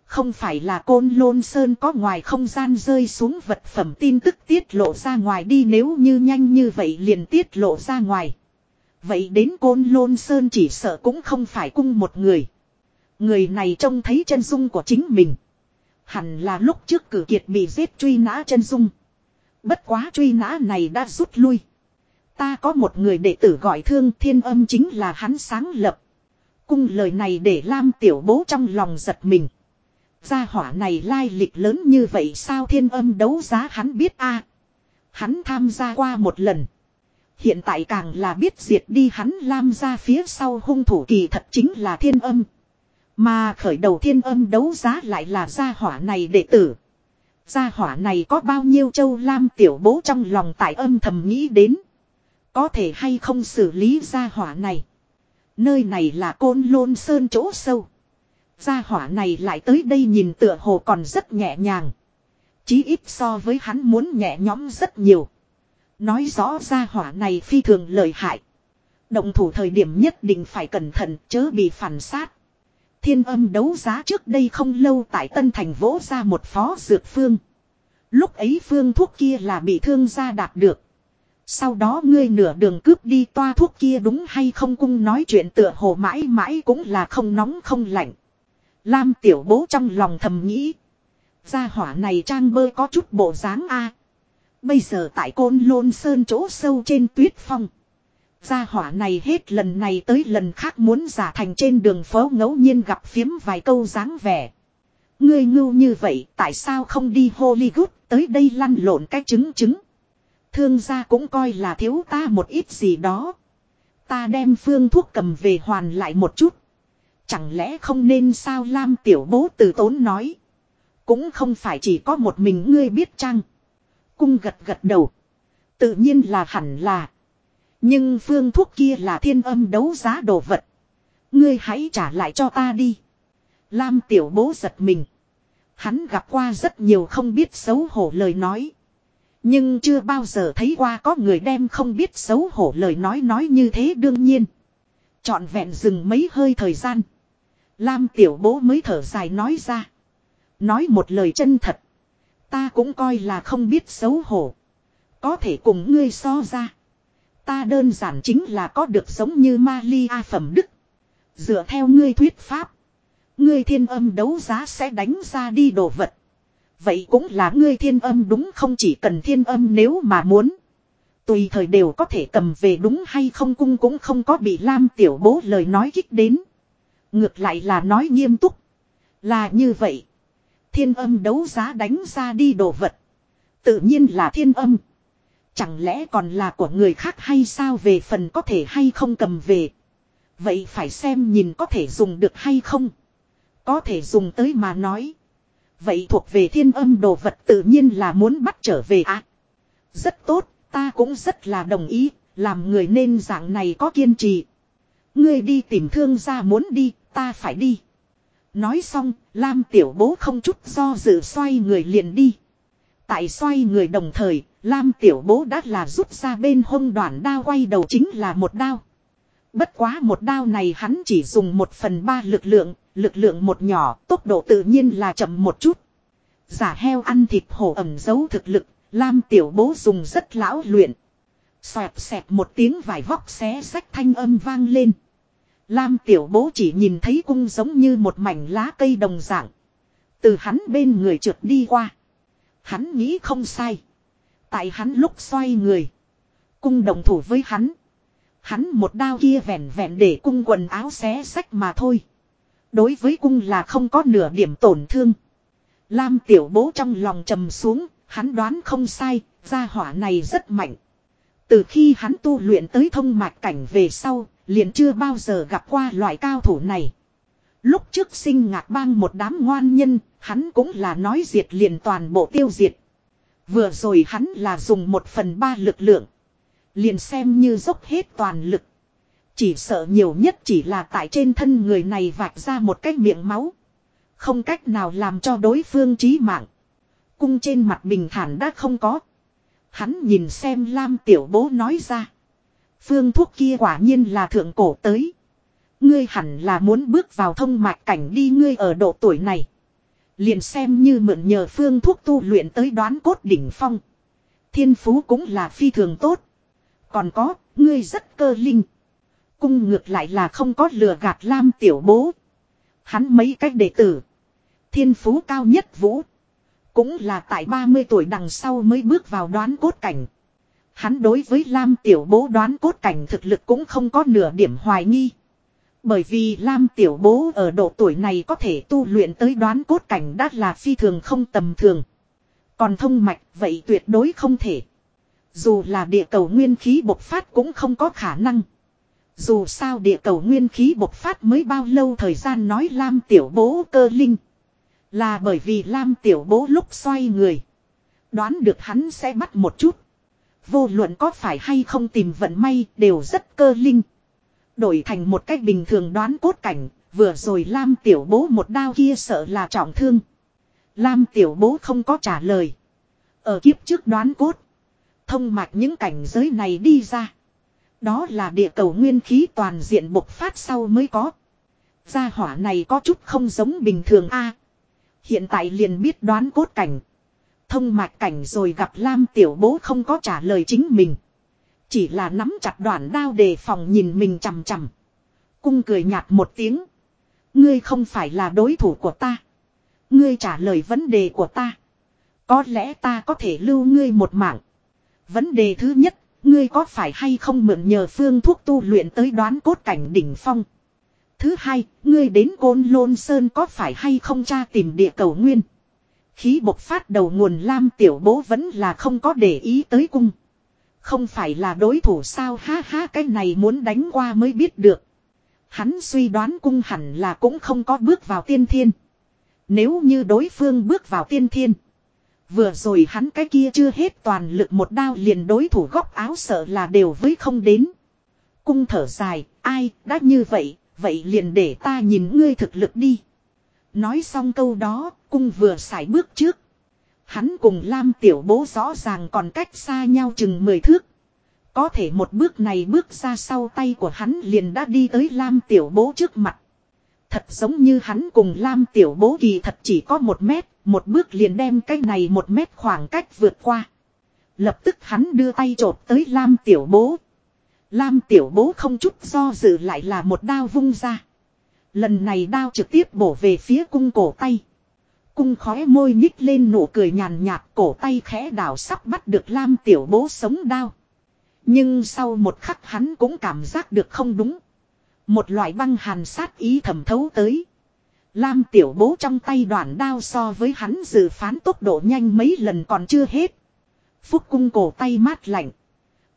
Không phải là côn lôn sơn có ngoài không gian rơi xuống vật phẩm tin tức tiết lộ ra ngoài đi nếu như nhanh như vậy liền tiết lộ ra ngoài. Vậy đến côn lôn sơn chỉ sợ cũng không phải cung một người. Người này trông thấy chân dung của chính mình. Hẳn là lúc trước cử kiệt bị giết truy nã chân dung. Bất quá truy nã này đã rút lui. Ta có một người đệ tử gọi thương thiên âm chính là hắn sáng lập. Cung lời này để Lam tiểu bố trong lòng giật mình. Gia hỏa này lai lịch lớn như vậy sao thiên âm đấu giá hắn biết a Hắn tham gia qua một lần. Hiện tại càng là biết diệt đi hắn Lam ra phía sau hung thủ kỳ thật chính là thiên âm. Mà khởi đầu thiên âm đấu giá lại là gia hỏa này đệ tử. Gia hỏa này có bao nhiêu châu lam tiểu bố trong lòng tại âm thầm nghĩ đến. Có thể hay không xử lý gia hỏa này. Nơi này là côn lôn sơn chỗ sâu. Gia hỏa này lại tới đây nhìn tựa hồ còn rất nhẹ nhàng. Chí ít so với hắn muốn nhẹ nhõm rất nhiều. Nói rõ gia hỏa này phi thường lợi hại. Động thủ thời điểm nhất định phải cẩn thận, chớ bị phản sát. Thiên âm đấu giá trước đây không lâu tại Tân Thành vỗ ra một phó dược phương. Lúc ấy phương thuốc kia là bị thương gia đạt được. Sau đó ngươi nửa đường cướp đi toa thuốc kia đúng hay không cung nói chuyện tựa hồ mãi mãi cũng là không nóng không lạnh. Lam tiểu bố trong lòng thầm nghĩ. Gia hỏa này trang bơ có chút bộ dáng A. Bây giờ tại côn lôn sơn chỗ sâu trên tuyết phong. Gia hỏa này hết lần này tới lần khác muốn giả thành trên đường phố ngẫu nhiên gặp phiếm vài câu dáng vẻ. Ngươi ngưu như vậy, tại sao không đi Hollywood, tới đây lăn lộn cái chứng chứng Thương gia cũng coi là thiếu ta một ít gì đó. Ta đem phương thuốc cầm về hoàn lại một chút. Chẳng lẽ không nên sao Lam tiểu bố từ tốn nói. Cũng không phải chỉ có một mình ngươi biết chăng. Cung gật gật đầu. Tự nhiên là hẳn là. Nhưng phương thuốc kia là thiên âm đấu giá đồ vật. Ngươi hãy trả lại cho ta đi. Lam tiểu bố giật mình. Hắn gặp qua rất nhiều không biết xấu hổ lời nói. Nhưng chưa bao giờ thấy qua có người đem không biết xấu hổ lời nói nói như thế đương nhiên. Chọn vẹn dừng mấy hơi thời gian. Lam tiểu bố mới thở dài nói ra. Nói một lời chân thật. Ta cũng coi là không biết xấu hổ. Có thể cùng ngươi so ra. Ta đơn giản chính là có được giống như ma li a phẩm đức. Dựa theo ngươi thuyết pháp. Ngươi thiên âm đấu giá sẽ đánh ra đi đồ vật. Vậy cũng là ngươi thiên âm đúng không chỉ cần thiên âm nếu mà muốn. Tùy thời đều có thể cầm về đúng hay không cung cũng không có bị Lam tiểu bố lời nói kích đến. Ngược lại là nói nghiêm túc. Là như vậy. Thiên âm đấu giá đánh ra đi đồ vật. Tự nhiên là thiên âm. Chẳng lẽ còn là của người khác hay sao về phần có thể hay không cầm về. Vậy phải xem nhìn có thể dùng được hay không. Có thể dùng tới mà nói. Vậy thuộc về thiên âm đồ vật tự nhiên là muốn bắt trở về à. Rất tốt, ta cũng rất là đồng ý, làm người nên dạng này có kiên trì. Ngươi đi tìm thương gia muốn đi, ta phải đi. Nói xong, Lam tiểu bố không chút do dự xoay người liền đi. Tại xoay người đồng thời, Lam tiểu bố đã là rút ra bên hông đoạn đao quay đầu chính là một đao. Bất quá một đao này hắn chỉ dùng một phần ba lực lượng, lực lượng một nhỏ, tốc độ tự nhiên là chậm một chút. Giả heo ăn thịt hổ ẩm giấu thực lực, Lam tiểu bố dùng rất lão luyện. Xoẹt xẹt một tiếng vải vóc xé sách thanh âm vang lên. Lam tiểu bố chỉ nhìn thấy cung giống như một mảnh lá cây đồng dạng. Từ hắn bên người trượt đi qua. Hắn nghĩ không sai. Tại hắn lúc xoay người. Cung đồng thủ với hắn. Hắn một đao kia vẹn vẹn để cung quần áo xé sách mà thôi. Đối với cung là không có nửa điểm tổn thương. Lam tiểu bố trong lòng trầm xuống, hắn đoán không sai, gia hỏa này rất mạnh. Từ khi hắn tu luyện tới thông mạch cảnh về sau, liền chưa bao giờ gặp qua loại cao thủ này. Lúc trước sinh ngạc bang một đám ngoan nhân, hắn cũng là nói diệt liền toàn bộ tiêu diệt. Vừa rồi hắn là dùng một phần ba lực lượng. Liền xem như dốc hết toàn lực. Chỉ sợ nhiều nhất chỉ là tại trên thân người này vạch ra một cái miệng máu. Không cách nào làm cho đối phương chí mạng. Cung trên mặt bình thản đã không có. Hắn nhìn xem Lam tiểu bố nói ra. Phương thuốc kia quả nhiên là thượng cổ tới. Ngươi hẳn là muốn bước vào thông mạch cảnh đi ngươi ở độ tuổi này. Liền xem như mượn nhờ phương thuốc tu luyện tới đoán cốt đỉnh phong. Thiên phú cũng là phi thường tốt. Còn có, ngươi rất cơ linh. Cung ngược lại là không có lừa gạt Lam tiểu bố. Hắn mấy cách đệ tử. Thiên phú cao nhất vũ. Cũng là tại 30 tuổi đằng sau mới bước vào đoán cốt cảnh. Hắn đối với Lam tiểu bố đoán cốt cảnh thực lực cũng không có nửa điểm hoài nghi. Bởi vì Lam tiểu bố ở độ tuổi này có thể tu luyện tới đoán cốt cảnh đã là phi thường không tầm thường. Còn thông mạch, vậy tuyệt đối không thể. Dù là địa cầu nguyên khí bộc phát cũng không có khả năng. Dù sao địa cầu nguyên khí bộc phát mới bao lâu thời gian nói Lam tiểu bố cơ linh. Là bởi vì Lam tiểu bố lúc xoay người. Đoán được hắn sẽ bắt một chút. Vô luận có phải hay không tìm vận may đều rất cơ linh. Đổi thành một cách bình thường đoán cốt cảnh, vừa rồi Lam tiểu bố một đao kia sợ là trọng thương. Lam tiểu bố không có trả lời. Ở kiếp trước đoán cốt. Thông mạch những cảnh giới này đi ra. Đó là địa cầu nguyên khí toàn diện bộc phát sau mới có. Gia hỏa này có chút không giống bình thường a. hiện tại liền biết đoán cốt cảnh. Thông mạch cảnh rồi gặp Lam tiểu bố không có trả lời chính mình. Chỉ là nắm chặt đoạn đao đề phòng nhìn mình chằm chằm. Cung cười nhạt một tiếng. Ngươi không phải là đối thủ của ta. Ngươi trả lời vấn đề của ta. Có lẽ ta có thể lưu ngươi một mạng. Vấn đề thứ nhất, ngươi có phải hay không mượn nhờ phương thuốc tu luyện tới đoán cốt cảnh đỉnh phong. Thứ hai, ngươi đến côn lôn sơn có phải hay không tra tìm địa cầu nguyên. Khí bộc phát đầu nguồn lam tiểu bố vẫn là không có để ý tới cung. Không phải là đối thủ sao ha ha cái này muốn đánh qua mới biết được. Hắn suy đoán cung hẳn là cũng không có bước vào tiên thiên. Nếu như đối phương bước vào tiên thiên. Vừa rồi hắn cái kia chưa hết toàn lực một đao liền đối thủ góc áo sợ là đều với không đến. Cung thở dài, ai, đã như vậy, vậy liền để ta nhìn ngươi thực lực đi. Nói xong câu đó, cung vừa xài bước trước. Hắn cùng Lam tiểu bố rõ ràng còn cách xa nhau chừng 10 thước. Có thể một bước này bước ra sau tay của hắn liền đã đi tới Lam tiểu bố trước mặt. Thật giống như hắn cùng Lam tiểu bố kỳ thật chỉ có một mét, một bước liền đem cái này một mét khoảng cách vượt qua. Lập tức hắn đưa tay trột tới Lam tiểu bố. Lam tiểu bố không chút do dự lại là một đao vung ra. Lần này đao trực tiếp bổ về phía cung cổ tay. Cung khói môi nhích lên nụ cười nhàn nhạt, cổ tay khẽ đảo sắp bắt được Lam tiểu bố sống đao. Nhưng sau một khắc hắn cũng cảm giác được không đúng. Một loại băng hàn sát ý thẩm thấu tới. Lam tiểu bố trong tay đoạn đao so với hắn dự phán tốc độ nhanh mấy lần còn chưa hết. Phúc cung cổ tay mát lạnh.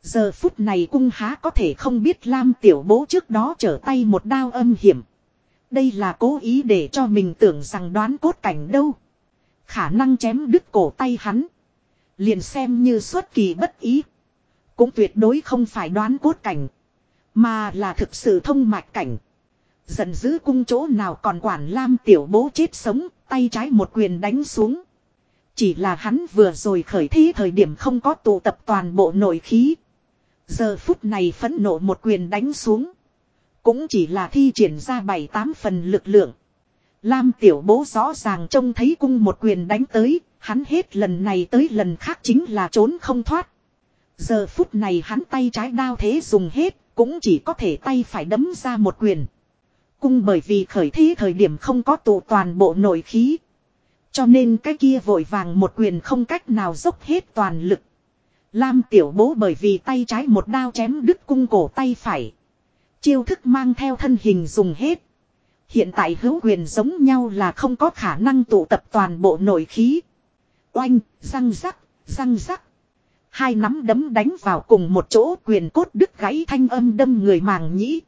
Giờ phút này cung há có thể không biết Lam tiểu bố trước đó trở tay một đao âm hiểm. Đây là cố ý để cho mình tưởng rằng đoán cốt cảnh đâu. Khả năng chém đứt cổ tay hắn. Liền xem như xuất kỳ bất ý. Cũng tuyệt đối không phải đoán cốt cảnh. Mà là thực sự thông mạch cảnh. Giận dữ cung chỗ nào còn quản lam tiểu bố chết sống, tay trái một quyền đánh xuống. Chỉ là hắn vừa rồi khởi thi thời điểm không có tụ tập toàn bộ nội khí. Giờ phút này phẫn nộ một quyền đánh xuống. Cũng chỉ là thi triển ra bảy tám phần lực lượng. Lam tiểu bố rõ ràng trông thấy cung một quyền đánh tới, hắn hết lần này tới lần khác chính là trốn không thoát. Giờ phút này hắn tay trái đao thế dùng hết, cũng chỉ có thể tay phải đấm ra một quyền. Cung bởi vì khởi thế thời điểm không có tụ toàn bộ nội khí. Cho nên cái kia vội vàng một quyền không cách nào dốc hết toàn lực. Lam tiểu bố bởi vì tay trái một đao chém đứt cung cổ tay phải. Chiêu thức mang theo thân hình dùng hết. Hiện tại hữu quyền giống nhau là không có khả năng tụ tập toàn bộ nội khí. Oanh, răng rắc, răng rắc. Hai nắm đấm đánh vào cùng một chỗ quyền cốt đứt gãy thanh âm đâm người màng nhĩ.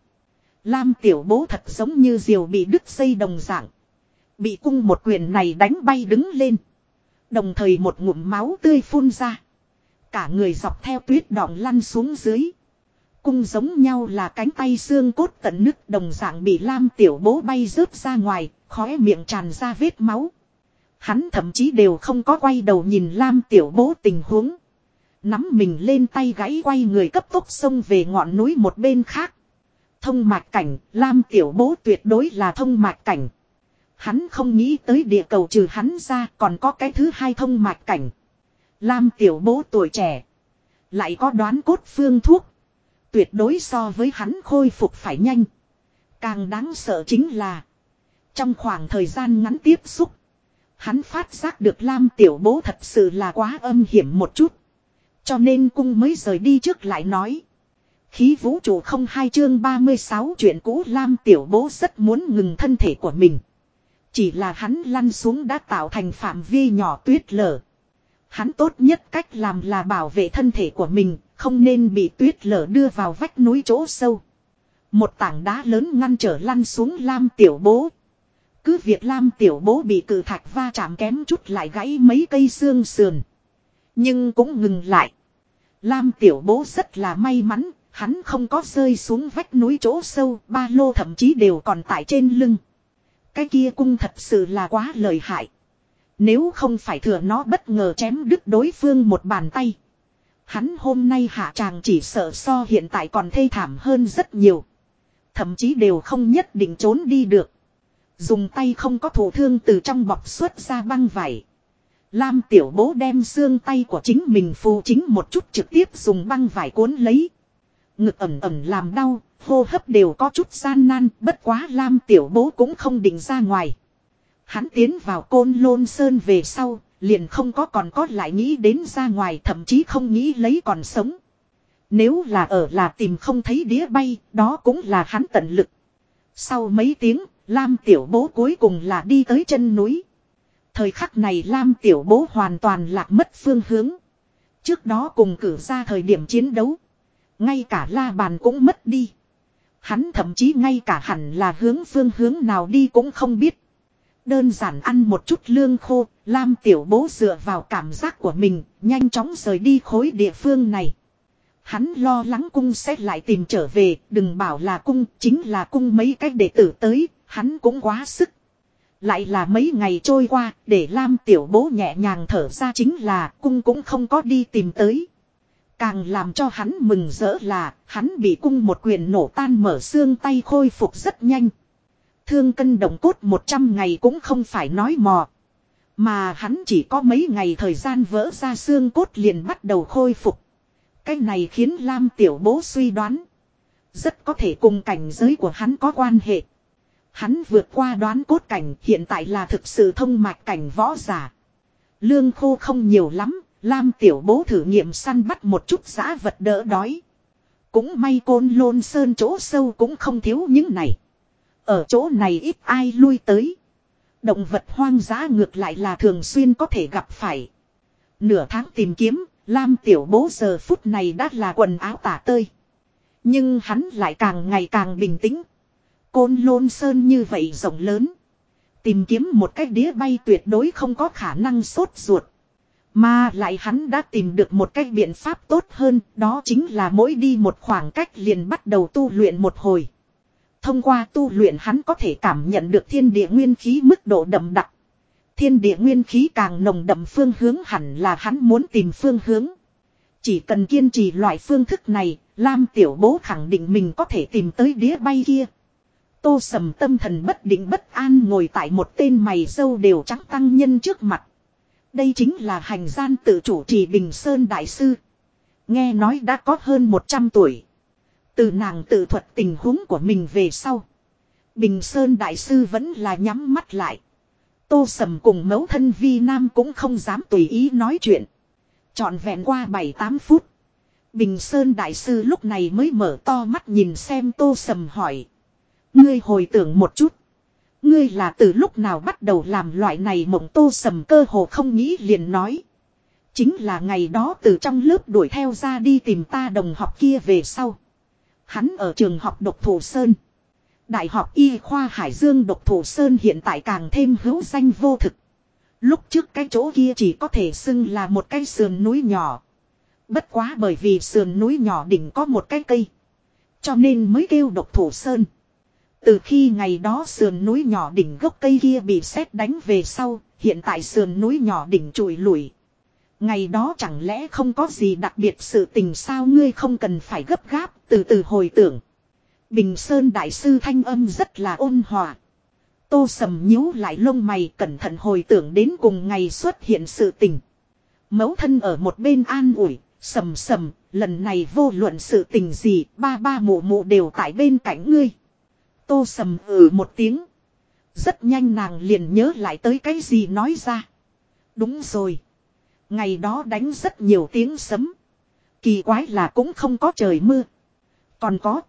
Lam tiểu bố thật giống như diều bị đứt dây đồng dạng. Bị cung một quyền này đánh bay đứng lên. Đồng thời một ngụm máu tươi phun ra. Cả người dọc theo tuyết đỏng lăn xuống dưới. Cung giống nhau là cánh tay xương cốt tận nứt đồng dạng bị Lam tiểu bố bay rớt ra ngoài, khóe miệng tràn ra vết máu. Hắn thậm chí đều không có quay đầu nhìn Lam tiểu bố tình huống. Nắm mình lên tay gãy quay người cấp tốc xông về ngọn núi một bên khác. Thông mạch cảnh, Lam tiểu bố tuyệt đối là thông mạch cảnh. Hắn không nghĩ tới địa cầu trừ hắn ra còn có cái thứ hai thông mạch cảnh. Lam tiểu bố tuổi trẻ. Lại có đoán cốt phương thuốc. Tuyệt đối so với hắn khôi phục phải nhanh. Càng đáng sợ chính là. Trong khoảng thời gian ngắn tiếp xúc. Hắn phát giác được Lam tiểu bố thật sự là quá âm hiểm một chút. Cho nên cung mới rời đi trước lại nói. Khí vũ trụ không hai chương 36 chuyện cũ Lam tiểu bố rất muốn ngừng thân thể của mình. Chỉ là hắn lăn xuống đã tạo thành phạm vi nhỏ tuyết lở. Hắn tốt nhất cách làm là bảo vệ thân thể của mình, không nên bị tuyết lở đưa vào vách núi chỗ sâu. Một tảng đá lớn ngăn trở lăn xuống Lam tiểu bố. Cứ việc Lam tiểu bố bị cử thạch va chạm kém chút lại gãy mấy cây xương sườn. Nhưng cũng ngừng lại. Lam tiểu bố rất là may mắn, hắn không có rơi xuống vách núi chỗ sâu, ba lô thậm chí đều còn tại trên lưng. Cái kia cung thật sự là quá lợi hại. Nếu không phải thừa nó bất ngờ chém đứt đối phương một bàn tay. Hắn hôm nay hạ tràng chỉ sợ so hiện tại còn thê thảm hơn rất nhiều. Thậm chí đều không nhất định trốn đi được. Dùng tay không có thủ thương từ trong bọc xuất ra băng vải. Lam tiểu bố đem xương tay của chính mình phù chính một chút trực tiếp dùng băng vải cuốn lấy. Ngực ẩm ẩm làm đau, hô hấp đều có chút gian nan, bất quá Lam tiểu bố cũng không định ra ngoài. Hắn tiến vào côn lôn sơn về sau, liền không có còn có lại nghĩ đến ra ngoài thậm chí không nghĩ lấy còn sống. Nếu là ở là tìm không thấy đĩa bay, đó cũng là hắn tận lực. Sau mấy tiếng, Lam tiểu bố cuối cùng là đi tới chân núi. Thời khắc này Lam tiểu bố hoàn toàn lạc mất phương hướng. Trước đó cùng cử ra thời điểm chiến đấu. Ngay cả la bàn cũng mất đi. Hắn thậm chí ngay cả hẳn là hướng phương hướng nào đi cũng không biết. Đơn giản ăn một chút lương khô, Lam tiểu bố dựa vào cảm giác của mình, nhanh chóng rời đi khối địa phương này. Hắn lo lắng cung sẽ lại tìm trở về, đừng bảo là cung, chính là cung mấy cách đệ tử tới, hắn cũng quá sức. Lại là mấy ngày trôi qua, để Lam tiểu bố nhẹ nhàng thở ra chính là cung cũng không có đi tìm tới. Càng làm cho hắn mừng rỡ là, hắn bị cung một quyền nổ tan mở xương tay khôi phục rất nhanh. Thương cân động cốt 100 ngày cũng không phải nói mò. Mà hắn chỉ có mấy ngày thời gian vỡ ra xương cốt liền bắt đầu khôi phục. Cái này khiến Lam tiểu bố suy đoán. Rất có thể cùng cảnh giới của hắn có quan hệ. Hắn vượt qua đoán cốt cảnh hiện tại là thực sự thông mạch cảnh võ giả. Lương khô không nhiều lắm, Lam tiểu bố thử nghiệm săn bắt một chút giã vật đỡ đói. Cũng may côn lôn sơn chỗ sâu cũng không thiếu những này. Ở chỗ này ít ai lui tới. Động vật hoang dã ngược lại là thường xuyên có thể gặp phải. Nửa tháng tìm kiếm, Lam tiểu bố giờ phút này đã là quần áo tả tơi. Nhưng hắn lại càng ngày càng bình tĩnh. Côn lôn sơn như vậy rộng lớn. Tìm kiếm một cái đĩa bay tuyệt đối không có khả năng sốt ruột. Mà lại hắn đã tìm được một cách biện pháp tốt hơn, đó chính là mỗi đi một khoảng cách liền bắt đầu tu luyện một hồi. Thông qua tu luyện hắn có thể cảm nhận được thiên địa nguyên khí mức độ đậm đặc. Thiên địa nguyên khí càng nồng đậm phương hướng hẳn là hắn muốn tìm phương hướng. Chỉ cần kiên trì loại phương thức này, Lam Tiểu Bố khẳng định mình có thể tìm tới đĩa bay kia. Tô sầm tâm thần bất định bất an ngồi tại một tên mày dâu đều trắng tăng nhân trước mặt. Đây chính là hành gian tự chủ trì Bình Sơn Đại Sư. Nghe nói đã có hơn 100 tuổi. Từ nàng tự thuật tình huống của mình về sau. Bình Sơn Đại Sư vẫn là nhắm mắt lại. Tô Sầm cùng mẫu thân Vi Nam cũng không dám tùy ý nói chuyện. Chọn vẹn qua 7-8 phút. Bình Sơn Đại Sư lúc này mới mở to mắt nhìn xem Tô Sầm hỏi. Ngươi hồi tưởng một chút. Ngươi là từ lúc nào bắt đầu làm loại này mộng Tô Sầm cơ hồ không nghĩ liền nói. Chính là ngày đó từ trong lớp đuổi theo ra đi tìm ta đồng học kia về sau. Hắn ở trường học độc Thổ Sơn. Đại học Y khoa Hải Dương độc Thổ Sơn hiện tại càng thêm hữu danh vô thực. Lúc trước cái chỗ kia chỉ có thể xưng là một cái sườn núi nhỏ. Bất quá bởi vì sườn núi nhỏ đỉnh có một cái cây. Cho nên mới kêu độc Thổ Sơn. Từ khi ngày đó sườn núi nhỏ đỉnh gốc cây kia bị sét đánh về sau, hiện tại sườn núi nhỏ đỉnh trụi lùi. Ngày đó chẳng lẽ không có gì đặc biệt sự tình sao ngươi không cần phải gấp gáp, từ từ hồi tưởng. Bình Sơn Đại Sư Thanh âm rất là ôn hòa. Tô sầm nhíu lại lông mày cẩn thận hồi tưởng đến cùng ngày xuất hiện sự tình. Mẫu thân ở một bên an ủi, sầm sầm, lần này vô luận sự tình gì, ba ba mụ mụ đều tại bên cạnh ngươi. Tô sầm ừ một tiếng. Rất nhanh nàng liền nhớ lại tới cái gì nói ra. Đúng rồi. Ngày đó đánh rất nhiều tiếng sấm. Kỳ quái là cũng không có trời mưa. Còn có.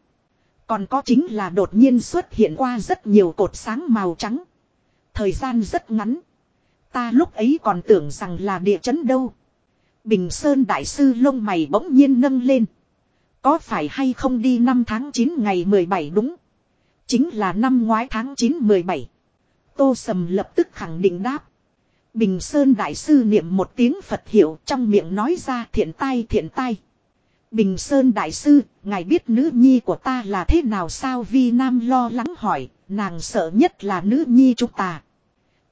Còn có chính là đột nhiên xuất hiện qua rất nhiều cột sáng màu trắng. Thời gian rất ngắn. Ta lúc ấy còn tưởng rằng là địa chấn đâu. Bình Sơn Đại Sư lông mày bỗng nhiên nâng lên. Có phải hay không đi năm tháng 9 ngày 17 đúng. Chính là năm ngoái tháng 9 17. Tô Sầm lập tức khẳng định đáp. Bình Sơn Đại Sư niệm một tiếng Phật hiệu trong miệng nói ra thiện tai thiện tai. Bình Sơn Đại Sư, ngài biết nữ nhi của ta là thế nào sao Vi Nam lo lắng hỏi, nàng sợ nhất là nữ nhi chúng ta.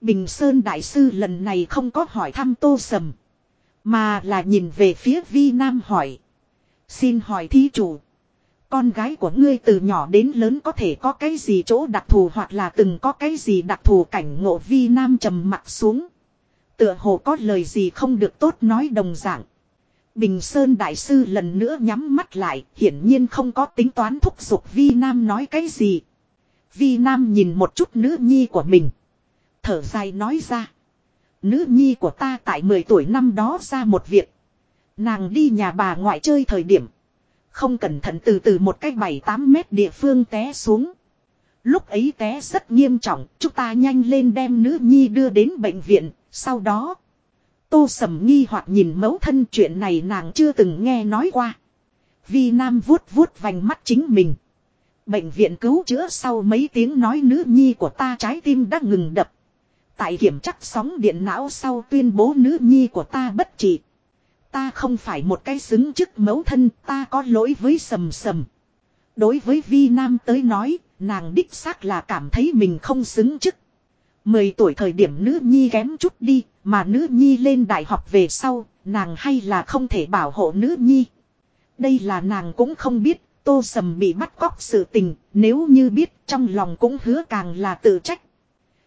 Bình Sơn Đại Sư lần này không có hỏi thăm Tô Sầm. Mà là nhìn về phía Vi Nam hỏi. Xin hỏi thí chủ. Con gái của ngươi từ nhỏ đến lớn có thể có cái gì chỗ đặc thù hoặc là từng có cái gì đặc thù cảnh ngộ Vi Nam trầm mặt xuống. Tựa hồ có lời gì không được tốt nói đồng dạng. Bình Sơn Đại Sư lần nữa nhắm mắt lại, hiển nhiên không có tính toán thúc giục Vi Nam nói cái gì. Vi Nam nhìn một chút nữ nhi của mình. thở dài nói ra. Nữ nhi của ta tại 10 tuổi năm đó ra một việc. Nàng đi nhà bà ngoại chơi thời điểm. Không cẩn thận từ từ một cách 7-8 mét địa phương té xuống. Lúc ấy té rất nghiêm trọng, chúng ta nhanh lên đem nữ nhi đưa đến bệnh viện, sau đó. Tô sầm nghi hoặc nhìn mẫu thân chuyện này nàng chưa từng nghe nói qua. Vi Nam vuốt vuốt vành mắt chính mình. Bệnh viện cứu chữa sau mấy tiếng nói nữ nhi của ta trái tim đã ngừng đập. Tại kiểm chắc sóng điện não sau tuyên bố nữ nhi của ta bất trị. Ta không phải một cái xứng chức mẫu thân, ta có lỗi với sầm sầm. Đối với Vi Nam tới nói, nàng đích xác là cảm thấy mình không xứng chức. Mười tuổi thời điểm nữ nhi kém chút đi, mà nữ nhi lên đại học về sau, nàng hay là không thể bảo hộ nữ nhi. Đây là nàng cũng không biết, tô sầm bị bắt cóc sự tình, nếu như biết trong lòng cũng hứa càng là tự trách.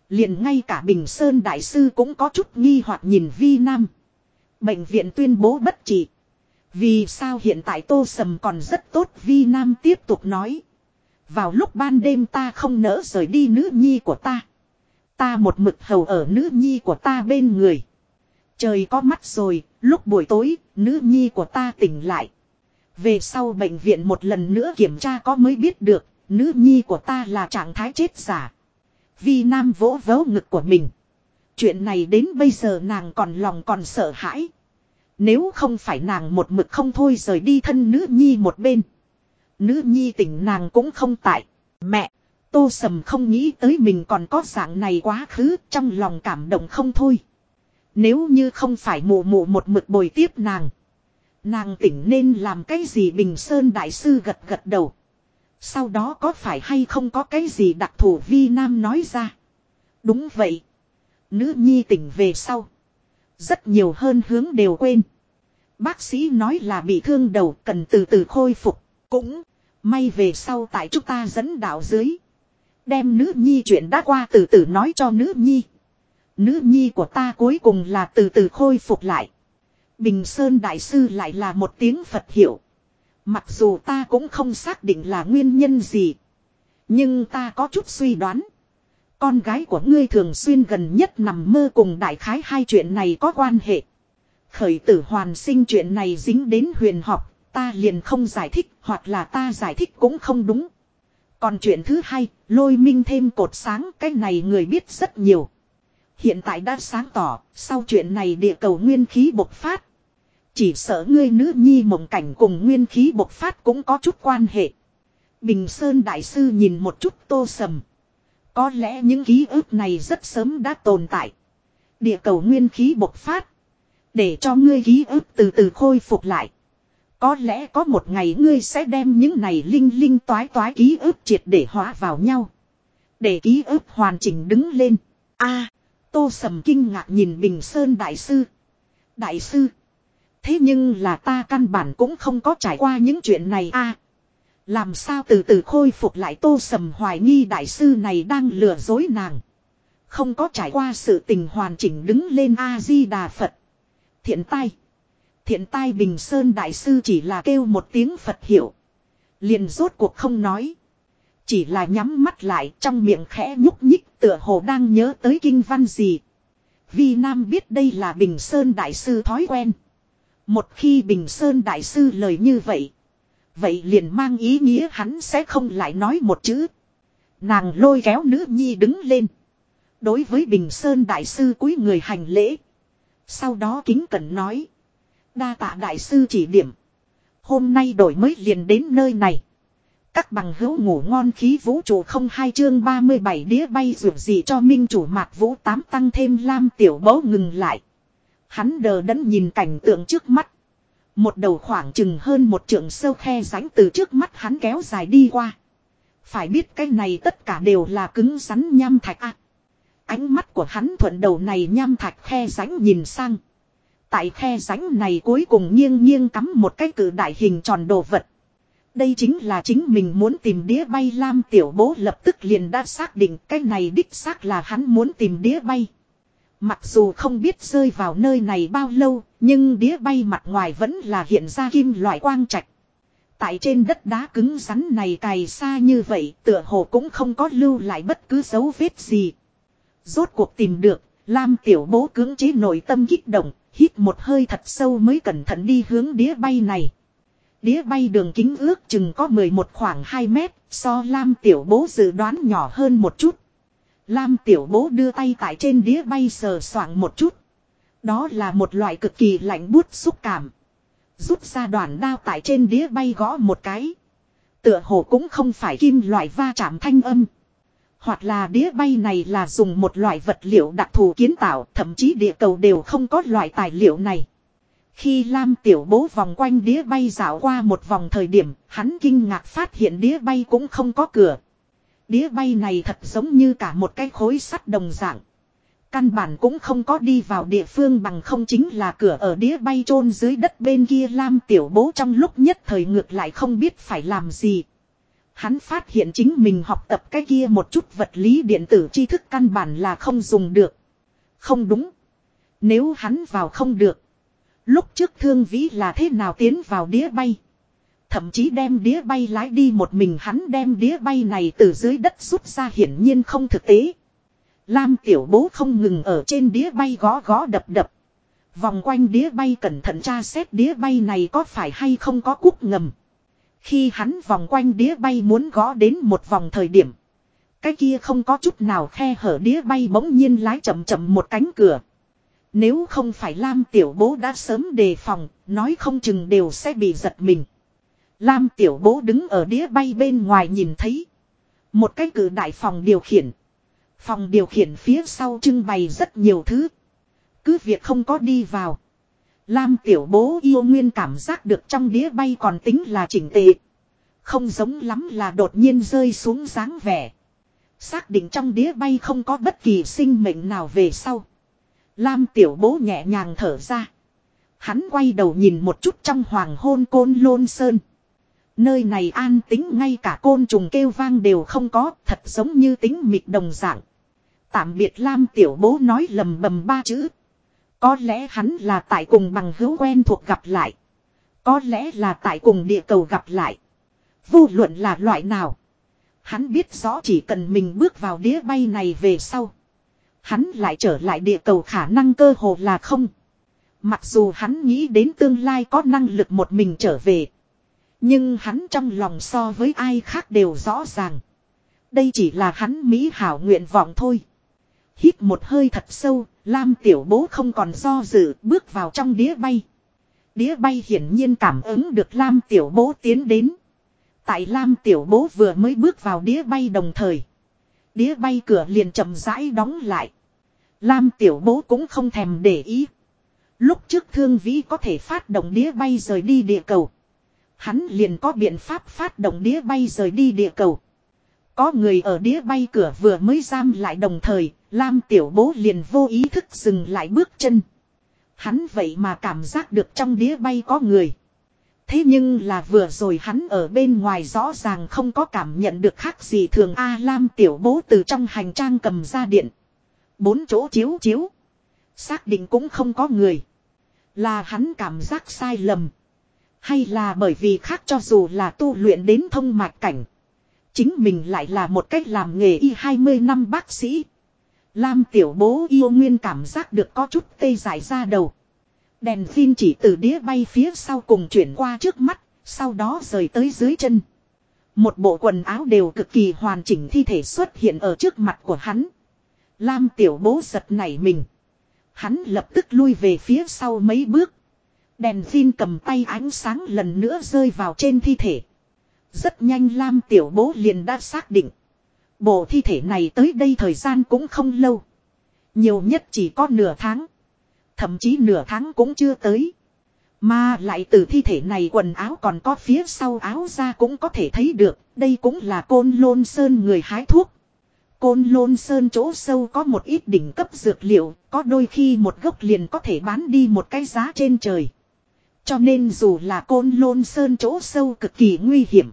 liền ngay cả Bình Sơn Đại Sư cũng có chút nghi hoặc nhìn Vi Nam. Bệnh viện tuyên bố bất trị. Vì sao hiện tại Tô Sầm còn rất tốt Vi Nam tiếp tục nói. Vào lúc ban đêm ta không nỡ rời đi nữ nhi của ta. Ta một mực hầu ở nữ nhi của ta bên người. Trời có mắt rồi, lúc buổi tối, nữ nhi của ta tỉnh lại. Về sau bệnh viện một lần nữa kiểm tra có mới biết được, nữ nhi của ta là trạng thái chết giả. Vi Nam vỗ vỗ ngực của mình. Chuyện này đến bây giờ nàng còn lòng còn sợ hãi. Nếu không phải nàng một mực không thôi rời đi thân nữ nhi một bên. Nữ nhi tỉnh nàng cũng không tại. Mẹ, tô sầm không nghĩ tới mình còn có dạng này quá khứ, trong lòng cảm động không thôi. Nếu như không phải mụ mụ một mực bồi tiếp nàng. Nàng tỉnh nên làm cái gì Bình Sơn Đại Sư gật gật đầu. Sau đó có phải hay không có cái gì đặc thù Vi Nam nói ra. Đúng vậy. Nữ nhi tỉnh về sau. Rất nhiều hơn hướng đều quên. Bác sĩ nói là bị thương đầu cần từ từ khôi phục. Cũng may về sau tại chúng ta dẫn đạo dưới. Đem nữ nhi chuyện đã qua từ từ nói cho nữ nhi. Nữ nhi của ta cuối cùng là từ từ khôi phục lại. Bình Sơn Đại Sư lại là một tiếng Phật hiệu. Mặc dù ta cũng không xác định là nguyên nhân gì. Nhưng ta có chút suy đoán. Con gái của ngươi thường xuyên gần nhất nằm mơ cùng đại khái hai chuyện này có quan hệ. Khởi tử hoàn sinh chuyện này dính đến huyền học, ta liền không giải thích hoặc là ta giải thích cũng không đúng. Còn chuyện thứ hai, lôi minh thêm cột sáng cái này người biết rất nhiều. Hiện tại đã sáng tỏ, sau chuyện này địa cầu nguyên khí bộc phát. Chỉ sợ ngươi nữ nhi mộng cảnh cùng nguyên khí bộc phát cũng có chút quan hệ. Bình Sơn Đại Sư nhìn một chút tô sầm. Có lẽ những ký ức này rất sớm đã tồn tại. Địa cầu nguyên khí bộc phát. Để cho ngươi ký ức từ từ khôi phục lại. Có lẽ có một ngày ngươi sẽ đem những này linh linh toái toái ký ức triệt để hóa vào nhau. Để ký ức hoàn chỉnh đứng lên. a, Tô Sầm kinh ngạc nhìn Bình Sơn Đại Sư. Đại Sư. Thế nhưng là ta căn bản cũng không có trải qua những chuyện này a Làm sao từ từ khôi phục lại Tô Sầm hoài nghi Đại Sư này đang lừa dối nàng. Không có trải qua sự tình hoàn chỉnh đứng lên A-di-đà Phật. Thiện tai. Thiện tai Bình Sơn Đại Sư chỉ là kêu một tiếng Phật hiệu. Liền rốt cuộc không nói. Chỉ là nhắm mắt lại, trong miệng khẽ nhúc nhích, tựa hồ đang nhớ tới kinh văn gì. Vi Nam biết đây là Bình Sơn Đại Sư thói quen. Một khi Bình Sơn Đại Sư lời như vậy. Vậy liền mang ý nghĩa hắn sẽ không lại nói một chữ. Nàng lôi kéo nữ nhi đứng lên. Đối với Bình Sơn Đại Sư cúi người hành lễ. Sau đó kính cẩn nói. Đa tạ Đại Sư chỉ điểm. Hôm nay đổi mới liền đến nơi này. Các bằng hữu ngủ ngon khí vũ trụ không hai chương 37 đĩa bay rượu gì cho minh chủ mạc vũ tám tăng thêm lam tiểu bấu ngừng lại. Hắn đờ đẫn nhìn cảnh tượng trước mắt. Một đầu khoảng chừng hơn một trượng sâu khe rãnh từ trước mắt hắn kéo dài đi qua. Phải biết cái này tất cả đều là cứng rắn nham thạch a. Ánh mắt của hắn thuận đầu này nham thạch khe rãnh nhìn sang. Tại khe rãnh này cuối cùng nghiêng nghiêng cắm một cái cử đại hình tròn đồ vật. Đây chính là chính mình muốn tìm đĩa bay Lam tiểu bố lập tức liền đã xác định cái này đích xác là hắn muốn tìm đĩa bay. Mặc dù không biết rơi vào nơi này bao lâu, nhưng đĩa bay mặt ngoài vẫn là hiện ra kim loại quang trạch. Tại trên đất đá cứng rắn này cày xa như vậy, tựa hồ cũng không có lưu lại bất cứ dấu vết gì. Rốt cuộc tìm được, Lam tiểu bố cưỡng chế nội tâm kích động, hít một hơi thật sâu mới cẩn thận đi hướng đĩa bay này. Đĩa bay đường kính ước chừng có 11 khoảng 2 mét, so Lam tiểu bố dự đoán nhỏ hơn một chút. Lam tiểu bố đưa tay tại trên đĩa bay sờ soạng một chút. Đó là một loại cực kỳ lạnh bút xúc cảm. Rút ra đoạn đao tại trên đĩa bay gõ một cái. Tựa hồ cũng không phải kim loại va chạm thanh âm. Hoặc là đĩa bay này là dùng một loại vật liệu đặc thù kiến tạo, thậm chí địa cầu đều không có loại tài liệu này. Khi Lam tiểu bố vòng quanh đĩa bay dạo qua một vòng thời điểm, hắn kinh ngạc phát hiện đĩa bay cũng không có cửa. Đĩa bay này thật giống như cả một cái khối sắt đồng dạng. Căn bản cũng không có đi vào địa phương bằng không chính là cửa ở đĩa bay chôn dưới đất bên kia Lam tiểu bố trong lúc nhất thời ngược lại không biết phải làm gì. Hắn phát hiện chính mình học tập cái kia một chút vật lý điện tử tri thức căn bản là không dùng được. Không đúng. Nếu hắn vào không được. Lúc trước thương vĩ là thế nào tiến vào đĩa bay. Thậm chí đem đĩa bay lái đi một mình hắn đem đĩa bay này từ dưới đất rút ra hiển nhiên không thực tế. Lam tiểu bố không ngừng ở trên đĩa bay gõ gõ đập đập. Vòng quanh đĩa bay cẩn thận tra xét đĩa bay này có phải hay không có cúc ngầm. Khi hắn vòng quanh đĩa bay muốn gõ đến một vòng thời điểm. Cái kia không có chút nào khe hở đĩa bay bỗng nhiên lái chậm chậm một cánh cửa. Nếu không phải Lam tiểu bố đã sớm đề phòng, nói không chừng đều sẽ bị giật mình. Lam tiểu bố đứng ở đĩa bay bên ngoài nhìn thấy. Một cái cử đại phòng điều khiển. Phòng điều khiển phía sau trưng bày rất nhiều thứ. Cứ việc không có đi vào. Lam tiểu bố yêu nguyên cảm giác được trong đĩa bay còn tính là chỉnh tệ. Không giống lắm là đột nhiên rơi xuống dáng vẻ. Xác định trong đĩa bay không có bất kỳ sinh mệnh nào về sau. Lam tiểu bố nhẹ nhàng thở ra. Hắn quay đầu nhìn một chút trong hoàng hôn côn lôn sơn. Nơi này an tính ngay cả côn trùng kêu vang đều không có, thật giống như tính mịt đồng dạng. Tạm biệt Lam tiểu bố nói lầm bầm ba chữ. Có lẽ hắn là tại cùng bằng hữu quen thuộc gặp lại. Có lẽ là tại cùng địa cầu gặp lại. Vô luận là loại nào. Hắn biết rõ chỉ cần mình bước vào đĩa bay này về sau. Hắn lại trở lại địa cầu khả năng cơ hồ là không. Mặc dù hắn nghĩ đến tương lai có năng lực một mình trở về. Nhưng hắn trong lòng so với ai khác đều rõ ràng. Đây chỉ là hắn mỹ hảo nguyện vọng thôi. Hít một hơi thật sâu, Lam tiểu bố không còn do dự, bước vào trong đĩa bay. Đĩa bay hiển nhiên cảm ứng được Lam tiểu bố tiến đến. Tại Lam tiểu bố vừa mới bước vào đĩa bay đồng thời. Đĩa bay cửa liền chậm rãi đóng lại. Lam tiểu bố cũng không thèm để ý. Lúc trước thương vĩ có thể phát động đĩa bay rời đi địa cầu. Hắn liền có biện pháp phát động đĩa bay rời đi địa cầu. Có người ở đĩa bay cửa vừa mới giam lại đồng thời, Lam tiểu bố liền vô ý thức dừng lại bước chân. Hắn vậy mà cảm giác được trong đĩa bay có người. Thế nhưng là vừa rồi hắn ở bên ngoài rõ ràng không có cảm nhận được khác gì thường A Lam tiểu bố từ trong hành trang cầm ra điện. Bốn chỗ chiếu chiếu. Xác định cũng không có người. Là hắn cảm giác sai lầm. Hay là bởi vì khác cho dù là tu luyện đến thông mạch cảnh. Chính mình lại là một cách làm nghề y 20 năm bác sĩ. Lam tiểu bố yêu nguyên cảm giác được có chút tê dại ra đầu. Đèn phim chỉ từ đĩa bay phía sau cùng chuyển qua trước mắt, sau đó rời tới dưới chân. Một bộ quần áo đều cực kỳ hoàn chỉnh thi thể xuất hiện ở trước mặt của hắn. Lam tiểu bố giật nảy mình. Hắn lập tức lui về phía sau mấy bước. Đèn phim cầm tay ánh sáng lần nữa rơi vào trên thi thể. Rất nhanh Lam tiểu bố liền đã xác định. Bộ thi thể này tới đây thời gian cũng không lâu. Nhiều nhất chỉ có nửa tháng. Thậm chí nửa tháng cũng chưa tới. Mà lại từ thi thể này quần áo còn có phía sau áo ra cũng có thể thấy được. Đây cũng là côn lôn sơn người hái thuốc. Côn lôn sơn chỗ sâu có một ít đỉnh cấp dược liệu. Có đôi khi một gốc liền có thể bán đi một cái giá trên trời. Cho nên dù là côn lôn sơn chỗ sâu cực kỳ nguy hiểm.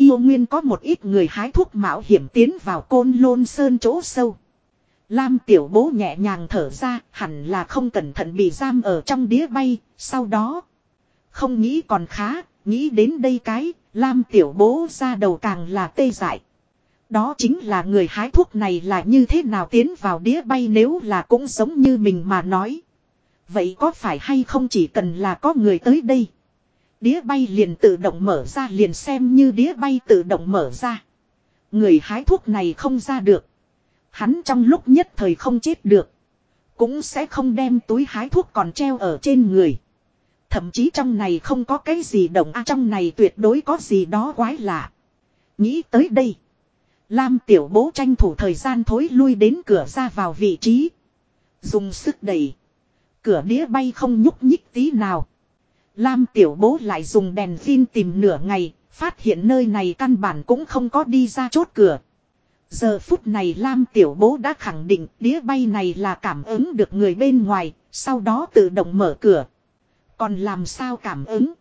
Yêu nguyên có một ít người hái thuốc mạo hiểm tiến vào côn lôn sơn chỗ sâu. Lam tiểu bố nhẹ nhàng thở ra, hẳn là không cẩn thận bị giam ở trong đĩa bay, sau đó. Không nghĩ còn khá, nghĩ đến đây cái, Lam tiểu bố ra đầu càng là tê dại. Đó chính là người hái thuốc này là như thế nào tiến vào đĩa bay nếu là cũng giống như mình mà nói. Vậy có phải hay không chỉ cần là có người tới đây. Đĩa bay liền tự động mở ra liền xem như đĩa bay tự động mở ra. Người hái thuốc này không ra được. Hắn trong lúc nhất thời không chết được. Cũng sẽ không đem túi hái thuốc còn treo ở trên người. Thậm chí trong này không có cái gì động a, trong này tuyệt đối có gì đó quái lạ. Nghĩ tới đây. Lam tiểu bố tranh thủ thời gian thối lui đến cửa ra vào vị trí. Dùng sức đẩy. Cửa đĩa bay không nhúc nhích tí nào. Lam tiểu bố lại dùng đèn pin tìm nửa ngày, phát hiện nơi này căn bản cũng không có đi ra chốt cửa. Giờ phút này Lam tiểu bố đã khẳng định đĩa bay này là cảm ứng được người bên ngoài, sau đó tự động mở cửa. Còn làm sao cảm ứng?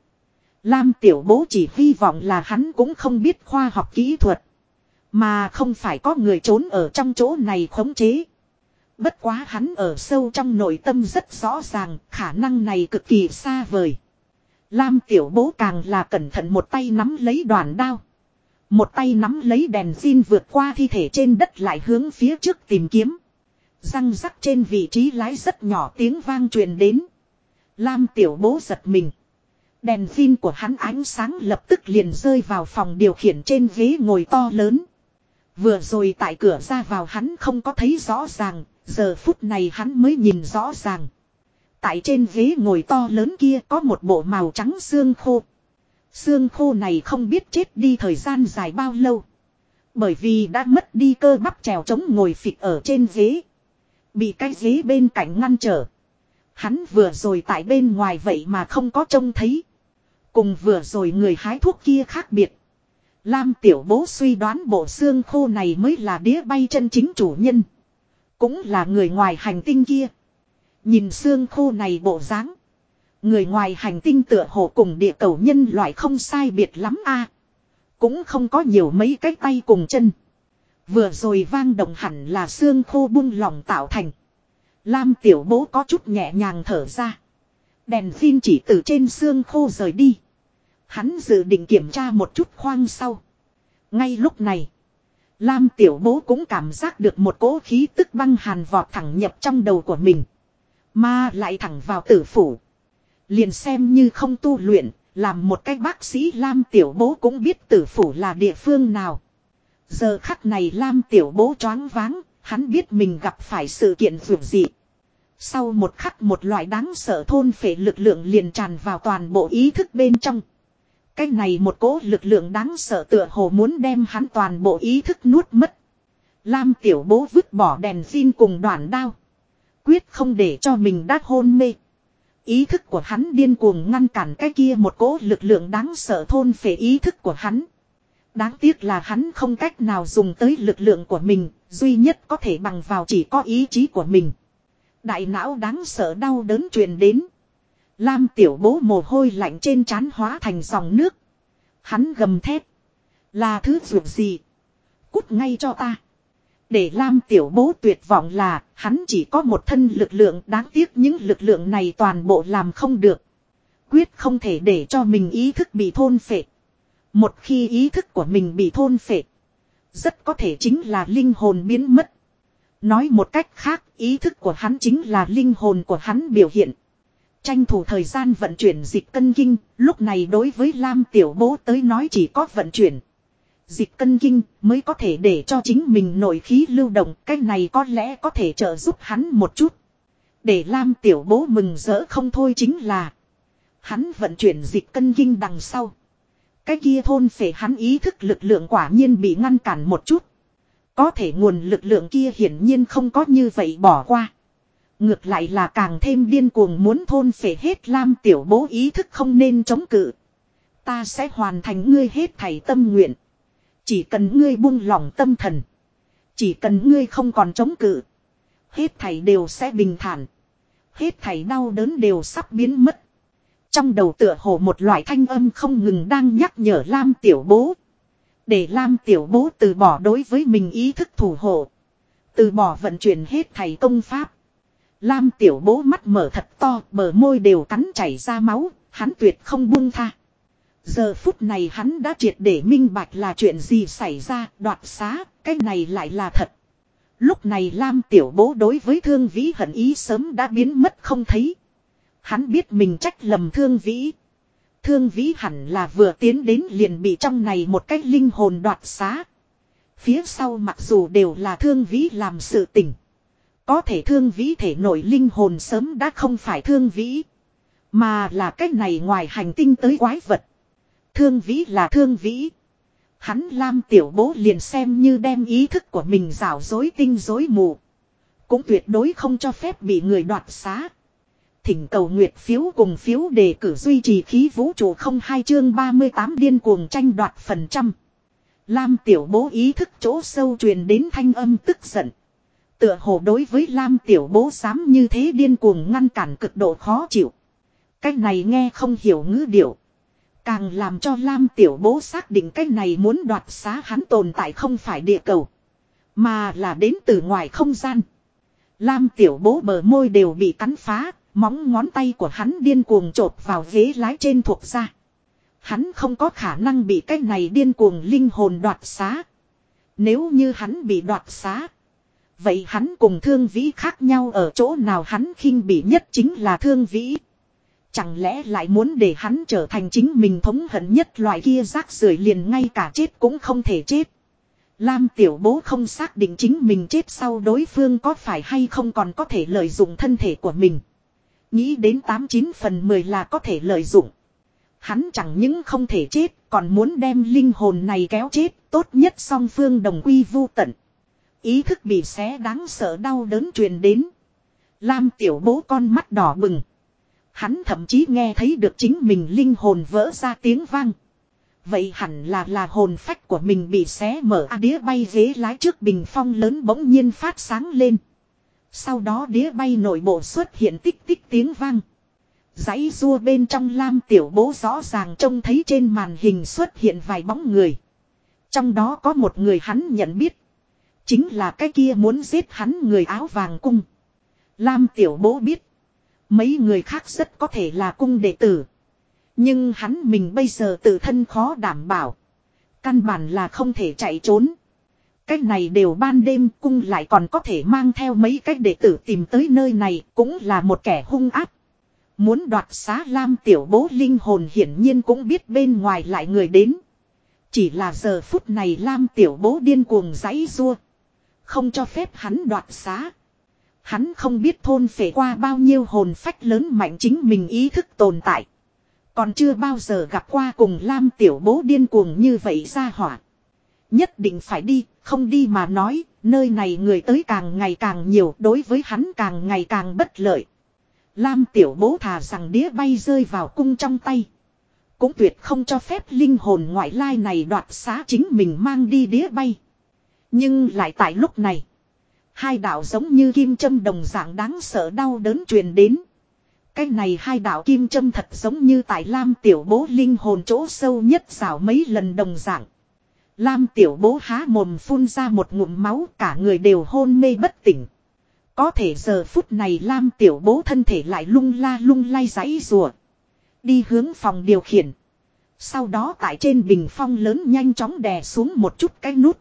Lam tiểu bố chỉ hy vọng là hắn cũng không biết khoa học kỹ thuật. Mà không phải có người trốn ở trong chỗ này khống chế. Bất quá hắn ở sâu trong nội tâm rất rõ ràng, khả năng này cực kỳ xa vời. Lam tiểu bố càng là cẩn thận một tay nắm lấy đoàn đao. Một tay nắm lấy đèn xin vượt qua thi thể trên đất lại hướng phía trước tìm kiếm. Răng rắc trên vị trí lái rất nhỏ tiếng vang truyền đến. Lam tiểu bố giật mình. Đèn pin của hắn ánh sáng lập tức liền rơi vào phòng điều khiển trên ghế ngồi to lớn. Vừa rồi tại cửa ra vào hắn không có thấy rõ ràng, giờ phút này hắn mới nhìn rõ ràng. Tại trên ghế ngồi to lớn kia có một bộ màu trắng xương khô. Xương khô này không biết chết đi thời gian dài bao lâu. Bởi vì đã mất đi cơ bắp trèo chống ngồi phịch ở trên ghế. Bị cái ghế bên cạnh ngăn trở. Hắn vừa rồi tại bên ngoài vậy mà không có trông thấy. Cùng vừa rồi người hái thuốc kia khác biệt. Lam tiểu bố suy đoán bộ xương khô này mới là đĩa bay chân chính chủ nhân. Cũng là người ngoài hành tinh kia. Nhìn xương khô này bộ dáng Người ngoài hành tinh tựa hồ cùng địa cầu nhân loại không sai biệt lắm a Cũng không có nhiều mấy cái tay cùng chân. Vừa rồi vang động hẳn là xương khô bung lỏng tạo thành. Lam tiểu bố có chút nhẹ nhàng thở ra. Đèn phim chỉ từ trên xương khô rời đi. Hắn dự định kiểm tra một chút khoang sau. Ngay lúc này. Lam tiểu bố cũng cảm giác được một cỗ khí tức băng hàn vọt thẳng nhập trong đầu của mình. Mà lại thẳng vào tử phủ. Liền xem như không tu luyện, làm một cái bác sĩ Lam tiểu bố cũng biết tử phủ là địa phương nào. Giờ khắc này Lam tiểu bố choáng váng, hắn biết mình gặp phải sự kiện vượt dị. Sau một khắc một loại đáng sợ thôn phệ lực lượng liền tràn vào toàn bộ ý thức bên trong. Cái này một cỗ lực lượng đáng sợ tựa hồ muốn đem hắn toàn bộ ý thức nuốt mất. Lam tiểu bố vứt bỏ đèn xin cùng đoạn đao. Quyết không để cho mình đát hôn mê. Ý thức của hắn điên cuồng ngăn cản cái kia một cỗ lực lượng đáng sợ thôn phệ ý thức của hắn. Đáng tiếc là hắn không cách nào dùng tới lực lượng của mình, duy nhất có thể bằng vào chỉ có ý chí của mình. Đại não đáng sợ đau đớn truyền đến. Lam tiểu bố mồ hôi lạnh trên trán hóa thành dòng nước. Hắn gầm thét. Là thứ ruột gì? Cút ngay cho ta. Để Lam tiểu bố tuyệt vọng là hắn chỉ có một thân lực lượng đáng tiếc những lực lượng này toàn bộ làm không được. Quyết không thể để cho mình ý thức bị thôn phệ. Một khi ý thức của mình bị thôn phệ. Rất có thể chính là linh hồn biến mất. Nói một cách khác ý thức của hắn chính là linh hồn của hắn biểu hiện. Tranh thủ thời gian vận chuyển dịch cân kinh, lúc này đối với Lam Tiểu Bố tới nói chỉ có vận chuyển. Dịch cân kinh mới có thể để cho chính mình nội khí lưu động, cái này có lẽ có thể trợ giúp hắn một chút. Để Lam Tiểu Bố mừng rỡ không thôi chính là Hắn vận chuyển dịch cân kinh đằng sau. Cái kia thôn phệ hắn ý thức lực lượng quả nhiên bị ngăn cản một chút. Có thể nguồn lực lượng kia hiển nhiên không có như vậy bỏ qua. Ngược lại là càng thêm điên cuồng muốn thôn phệ hết lam tiểu bố ý thức không nên chống cự. Ta sẽ hoàn thành ngươi hết thảy tâm nguyện. Chỉ cần ngươi buông lỏng tâm thần. Chỉ cần ngươi không còn chống cự. Hết thảy đều sẽ bình thản. Hết thảy đau đớn đều sắp biến mất. Trong đầu tựa hồ một loại thanh âm không ngừng đang nhắc nhở Lam tiểu bố. Để Lam tiểu bố từ bỏ đối với mình ý thức thủ hộ. Từ bỏ vận chuyển hết thầy công pháp. Lam tiểu bố mắt mở thật to, bờ môi đều cắn chảy ra máu, hắn tuyệt không buông tha. Giờ phút này hắn đã triệt để minh bạch là chuyện gì xảy ra, đoạt xá, Cái này lại là thật. Lúc này Lam tiểu bố đối với thương vĩ hận ý sớm đã biến mất không thấy. Hắn biết mình trách lầm thương vĩ. Thương vĩ hẳn là vừa tiến đến liền bị trong này một cách linh hồn đoạt xá. Phía sau mặc dù đều là thương vĩ làm sự tình. Có thể thương vĩ thể nổi linh hồn sớm đã không phải thương vĩ. Mà là cách này ngoài hành tinh tới quái vật. Thương vĩ là thương vĩ. Hắn Lam tiểu bố liền xem như đem ý thức của mình rảo dối tinh dối mù. Cũng tuyệt đối không cho phép bị người đoạt xá. Thỉnh cầu nguyệt phiếu cùng phiếu đề cử duy trì khí vũ trụ không hai chương 38 điên cuồng tranh đoạt phần trăm. Lam tiểu bố ý thức chỗ sâu truyền đến thanh âm tức giận. Tựa hồ đối với Lam tiểu bố dám như thế điên cuồng ngăn cản cực độ khó chịu. Cách này nghe không hiểu ngữ điệu. Càng làm cho Lam tiểu bố xác định cách này muốn đoạt xá hắn tồn tại không phải địa cầu. Mà là đến từ ngoài không gian. Lam tiểu bố bờ môi đều bị cắn phá, móng ngón tay của hắn điên cuồng chộp vào ghế lái trên thuộc ra. Hắn không có khả năng bị cái này điên cuồng linh hồn đoạt xá. Nếu như hắn bị đoạt xá. Vậy hắn cùng thương vĩ khác nhau ở chỗ nào hắn khinh bị nhất chính là thương vĩ. Chẳng lẽ lại muốn để hắn trở thành chính mình thống hận nhất loại kia rác rưởi liền ngay cả chết cũng không thể chết. Lam tiểu bố không xác định chính mình chết sau đối phương có phải hay không còn có thể lợi dụng thân thể của mình. Nghĩ đến 89 phần 10 là có thể lợi dụng. Hắn chẳng những không thể chết, còn muốn đem linh hồn này kéo chết, tốt nhất song phương đồng quy vu tận. Ý thức bị xé đáng sợ đau đớn truyền đến. Lam tiểu bố con mắt đỏ bừng. Hắn thậm chí nghe thấy được chính mình linh hồn vỡ ra tiếng vang. Vậy hẳn là là hồn phách của mình bị xé mở, a đĩa bay ghế lái trước bình phong lớn bỗng nhiên phát sáng lên. Sau đó đĩa bay nội bộ xuất hiện tích tích tiếng vang. Giấy rua bên trong lam tiểu bố rõ ràng trông thấy trên màn hình xuất hiện vài bóng người. Trong đó có một người hắn nhận biết. Chính là cái kia muốn giết hắn người áo vàng cung. Lam tiểu bố biết. Mấy người khác rất có thể là cung đệ tử. Nhưng hắn mình bây giờ tự thân khó đảm bảo. Căn bản là không thể chạy trốn. Cách này đều ban đêm cung lại còn có thể mang theo mấy cách đệ tử tìm tới nơi này cũng là một kẻ hung áp. Muốn đoạt xá lam tiểu bố linh hồn hiển nhiên cũng biết bên ngoài lại người đến. Chỉ là giờ phút này lam tiểu bố điên cuồng giãy rua. Không cho phép hắn đoạt xá. Hắn không biết thôn phệ qua bao nhiêu hồn phách lớn mạnh chính mình ý thức tồn tại. Còn chưa bao giờ gặp qua cùng Lam tiểu bố điên cuồng như vậy ra hỏa. Nhất định phải đi, không đi mà nói, nơi này người tới càng ngày càng nhiều, đối với hắn càng ngày càng bất lợi. Lam tiểu bố thà rằng đĩa bay rơi vào cung trong tay. Cũng tuyệt không cho phép linh hồn ngoại lai này đoạt xá chính mình mang đi đĩa bay. Nhưng lại tại lúc này. Hai đạo giống như kim châm đồng dạng đáng sợ đau đớn truyền đến. Cái này hai đạo kim châm thật giống như tại Lam tiểu bố linh hồn chỗ sâu nhất xảo mấy lần đồng dạng. Lam tiểu bố há mồm phun ra một ngụm máu, cả người đều hôn mê bất tỉnh. Có thể giờ phút này Lam tiểu bố thân thể lại lung la lung lay giãy rùa. Đi hướng phòng điều khiển. Sau đó tại trên bình phong lớn nhanh chóng đè xuống một chút cái nút.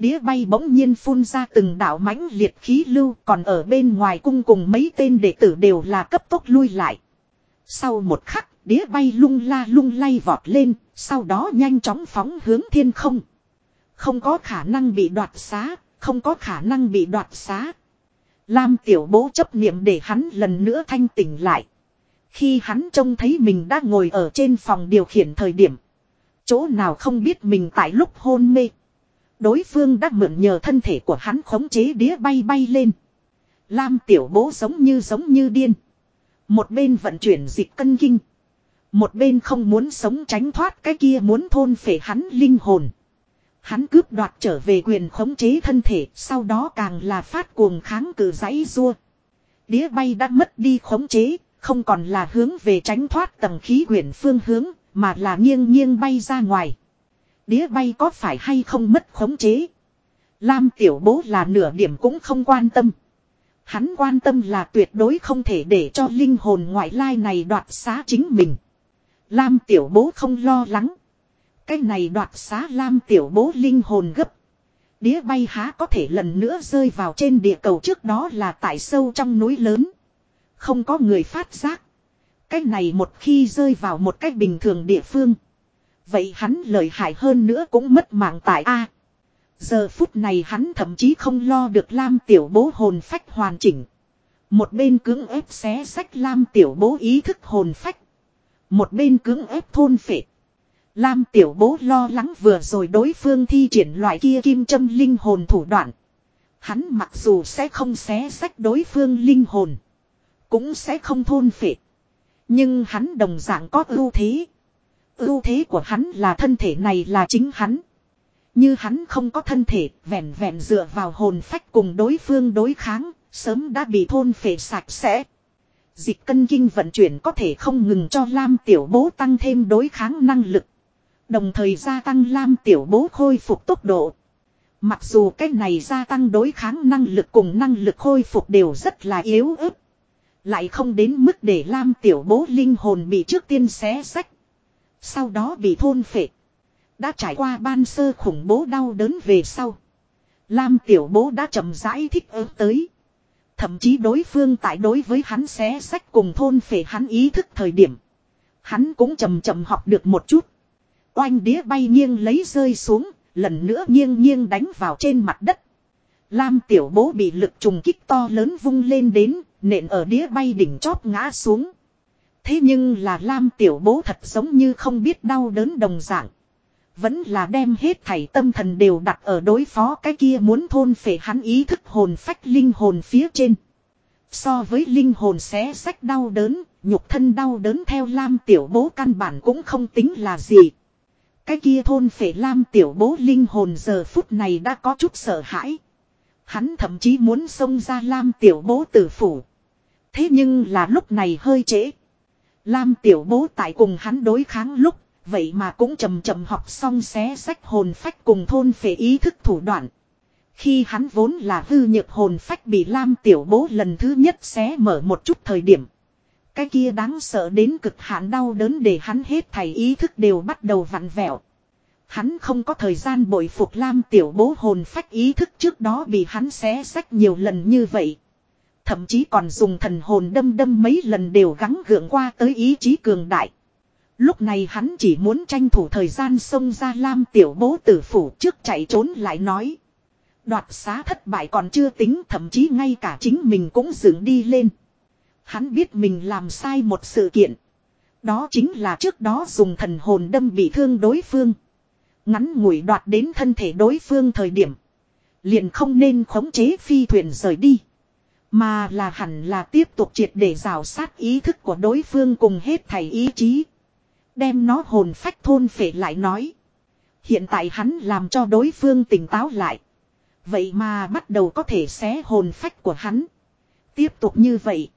Đĩa bay bỗng nhiên phun ra từng đạo mãnh liệt khí lưu còn ở bên ngoài cung cùng mấy tên đệ tử đều là cấp tốc lui lại. Sau một khắc, đĩa bay lung la lung lay vọt lên, sau đó nhanh chóng phóng hướng thiên không. Không có khả năng bị đoạt xá, không có khả năng bị đoạt xá. Lam tiểu bố chấp niệm để hắn lần nữa thanh tỉnh lại. Khi hắn trông thấy mình đang ngồi ở trên phòng điều khiển thời điểm. Chỗ nào không biết mình tại lúc hôn mê. Đối phương đã mượn nhờ thân thể của hắn khống chế đĩa bay bay lên. Lam tiểu bố giống như giống như điên. Một bên vận chuyển dịch cân kinh. Một bên không muốn sống tránh thoát cái kia muốn thôn phệ hắn linh hồn. Hắn cướp đoạt trở về quyền khống chế thân thể, sau đó càng là phát cuồng kháng cự giấy rua. Đĩa bay đã mất đi khống chế, không còn là hướng về tránh thoát tầng khí quyển phương hướng, mà là nghiêng nghiêng bay ra ngoài. Đĩa bay có phải hay không mất khống chế? Lam tiểu bố là nửa điểm cũng không quan tâm. Hắn quan tâm là tuyệt đối không thể để cho linh hồn ngoại lai này đoạt xá chính mình. Lam tiểu bố không lo lắng. Cái này đoạt xá Lam tiểu bố linh hồn gấp. Đĩa bay há có thể lần nữa rơi vào trên địa cầu trước đó là tại sâu trong núi lớn. Không có người phát giác. Cái này một khi rơi vào một cách bình thường địa phương. Vậy hắn lợi hại hơn nữa cũng mất mạng tại A. Giờ phút này hắn thậm chí không lo được Lam tiểu bố hồn phách hoàn chỉnh. Một bên cưỡng ép xé sách Lam tiểu bố ý thức hồn phách. Một bên cưỡng ép thôn phệ. Lam tiểu bố lo lắng vừa rồi đối phương thi triển loại kia kim châm linh hồn thủ đoạn. Hắn mặc dù sẽ không xé sách đối phương linh hồn. Cũng sẽ không thôn phệ. Nhưng hắn đồng dạng có ưu thế. Ưu thế của hắn là thân thể này là chính hắn. Như hắn không có thân thể, vẹn vẹn dựa vào hồn phách cùng đối phương đối kháng, sớm đã bị thôn phệ sạch sẽ. Dịch cân kinh vận chuyển có thể không ngừng cho Lam tiểu bố tăng thêm đối kháng năng lực. Đồng thời gia tăng Lam tiểu bố khôi phục tốc độ. Mặc dù cái này gia tăng đối kháng năng lực cùng năng lực khôi phục đều rất là yếu ớt. Lại không đến mức để Lam tiểu bố linh hồn bị trước tiên xé sách. Sau đó bị thôn phệ. Đã trải qua ban sơ khủng bố đau đớn về sau. Lam tiểu bố đã chậm rãi thích ứng tới. Thậm chí đối phương tại đối với hắn xé sách cùng thôn phệ hắn ý thức thời điểm. Hắn cũng chậm chậm học được một chút. Oanh đĩa bay nghiêng lấy rơi xuống, lần nữa nghiêng nghiêng đánh vào trên mặt đất. Lam tiểu bố bị lực trùng kích to lớn vung lên đến, nện ở đĩa bay đỉnh chóp ngã xuống. Thế nhưng là Lam tiểu bố thật giống như không biết đau đớn đồng dạng. Vẫn là đem hết thảy tâm thần đều đặt ở đối phó cái kia muốn thôn phệ hắn ý thức hồn phách linh hồn phía trên. So với linh hồn xé sách đau đớn, nhục thân đau đớn theo Lam tiểu bố căn bản cũng không tính là gì. Cái kia thôn phệ Lam tiểu bố linh hồn giờ phút này đã có chút sợ hãi. Hắn thậm chí muốn xông ra Lam tiểu bố tử phủ. Thế nhưng là lúc này hơi trễ. Lam tiểu bố tại cùng hắn đối kháng lúc, vậy mà cũng chầm chậm học xong xé sách hồn phách cùng thôn phệ ý thức thủ đoạn. Khi hắn vốn là hư nhược hồn phách bị Lam tiểu bố lần thứ nhất xé mở một chút thời điểm. Cái kia đáng sợ đến cực hạn đau đớn để hắn hết thảy ý thức đều bắt đầu vặn vẹo. Hắn không có thời gian bội phục Lam tiểu bố hồn phách ý thức trước đó bị hắn xé sách nhiều lần như vậy. Thậm chí còn dùng thần hồn đâm đâm mấy lần đều gắng gượng qua tới ý chí cường đại. Lúc này hắn chỉ muốn tranh thủ thời gian xông ra Lam tiểu bố tử phủ trước chạy trốn lại nói. Đoạt xá thất bại còn chưa tính, thậm chí ngay cả chính mình cũng dựng đi lên. Hắn biết mình làm sai một sự kiện. Đó chính là trước đó dùng thần hồn đâm bị thương đối phương. Ngắn ngủi đoạt đến thân thể đối phương thời điểm. Liền không nên khống chế phi thuyền rời đi. Mà là hẳn là tiếp tục triệt để rào sát ý thức của đối phương cùng hết thảy ý chí. Đem nó hồn phách thôn phệ lại nói. Hiện tại hắn làm cho đối phương tỉnh táo lại. Vậy mà bắt đầu có thể xé hồn phách của hắn. Tiếp tục như vậy.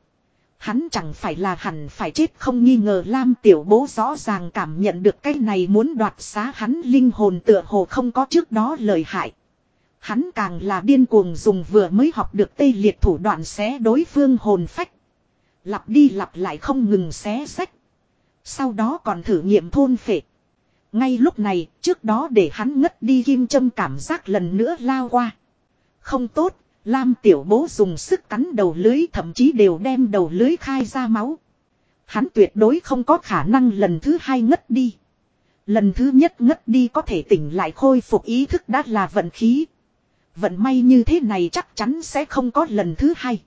Hắn chẳng phải là hẳn phải chết không nghi ngờ Lam tiểu bố rõ ràng cảm nhận được cái này muốn đoạt xá hắn linh hồn tựa hồ không có trước đó lời hại. Hắn càng là điên cuồng dùng vừa mới học được tê liệt thủ đoạn xé đối phương hồn phách. Lặp đi lặp lại không ngừng xé sách. Sau đó còn thử nghiệm thôn phệ. Ngay lúc này, trước đó để hắn ngất đi kim châm cảm giác lần nữa lao qua. Không tốt, Lam tiểu bố dùng sức cắn đầu lưới thậm chí đều đem đầu lưới khai ra máu. Hắn tuyệt đối không có khả năng lần thứ hai ngất đi. Lần thứ nhất ngất đi có thể tỉnh lại khôi phục ý thức đã là vận khí. Vận may như thế này chắc chắn sẽ không có lần thứ hai.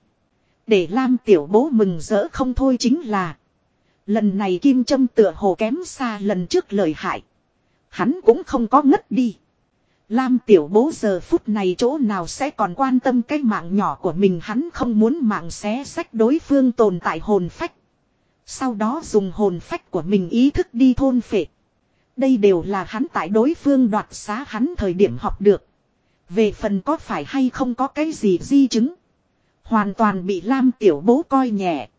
Để Lam tiểu bố mừng rỡ không thôi chính là. Lần này kim châm tựa hồ kém xa lần trước lời hại. Hắn cũng không có ngất đi. Lam tiểu bố giờ phút này chỗ nào sẽ còn quan tâm cái mạng nhỏ của mình hắn không muốn mạng xé sách đối phương tồn tại hồn phách. Sau đó dùng hồn phách của mình ý thức đi thôn phệ. Đây đều là hắn tại đối phương đoạt xá hắn thời điểm học được. Về phần có phải hay không có cái gì di chứng. Hoàn toàn bị Lam tiểu bố coi nhẹ.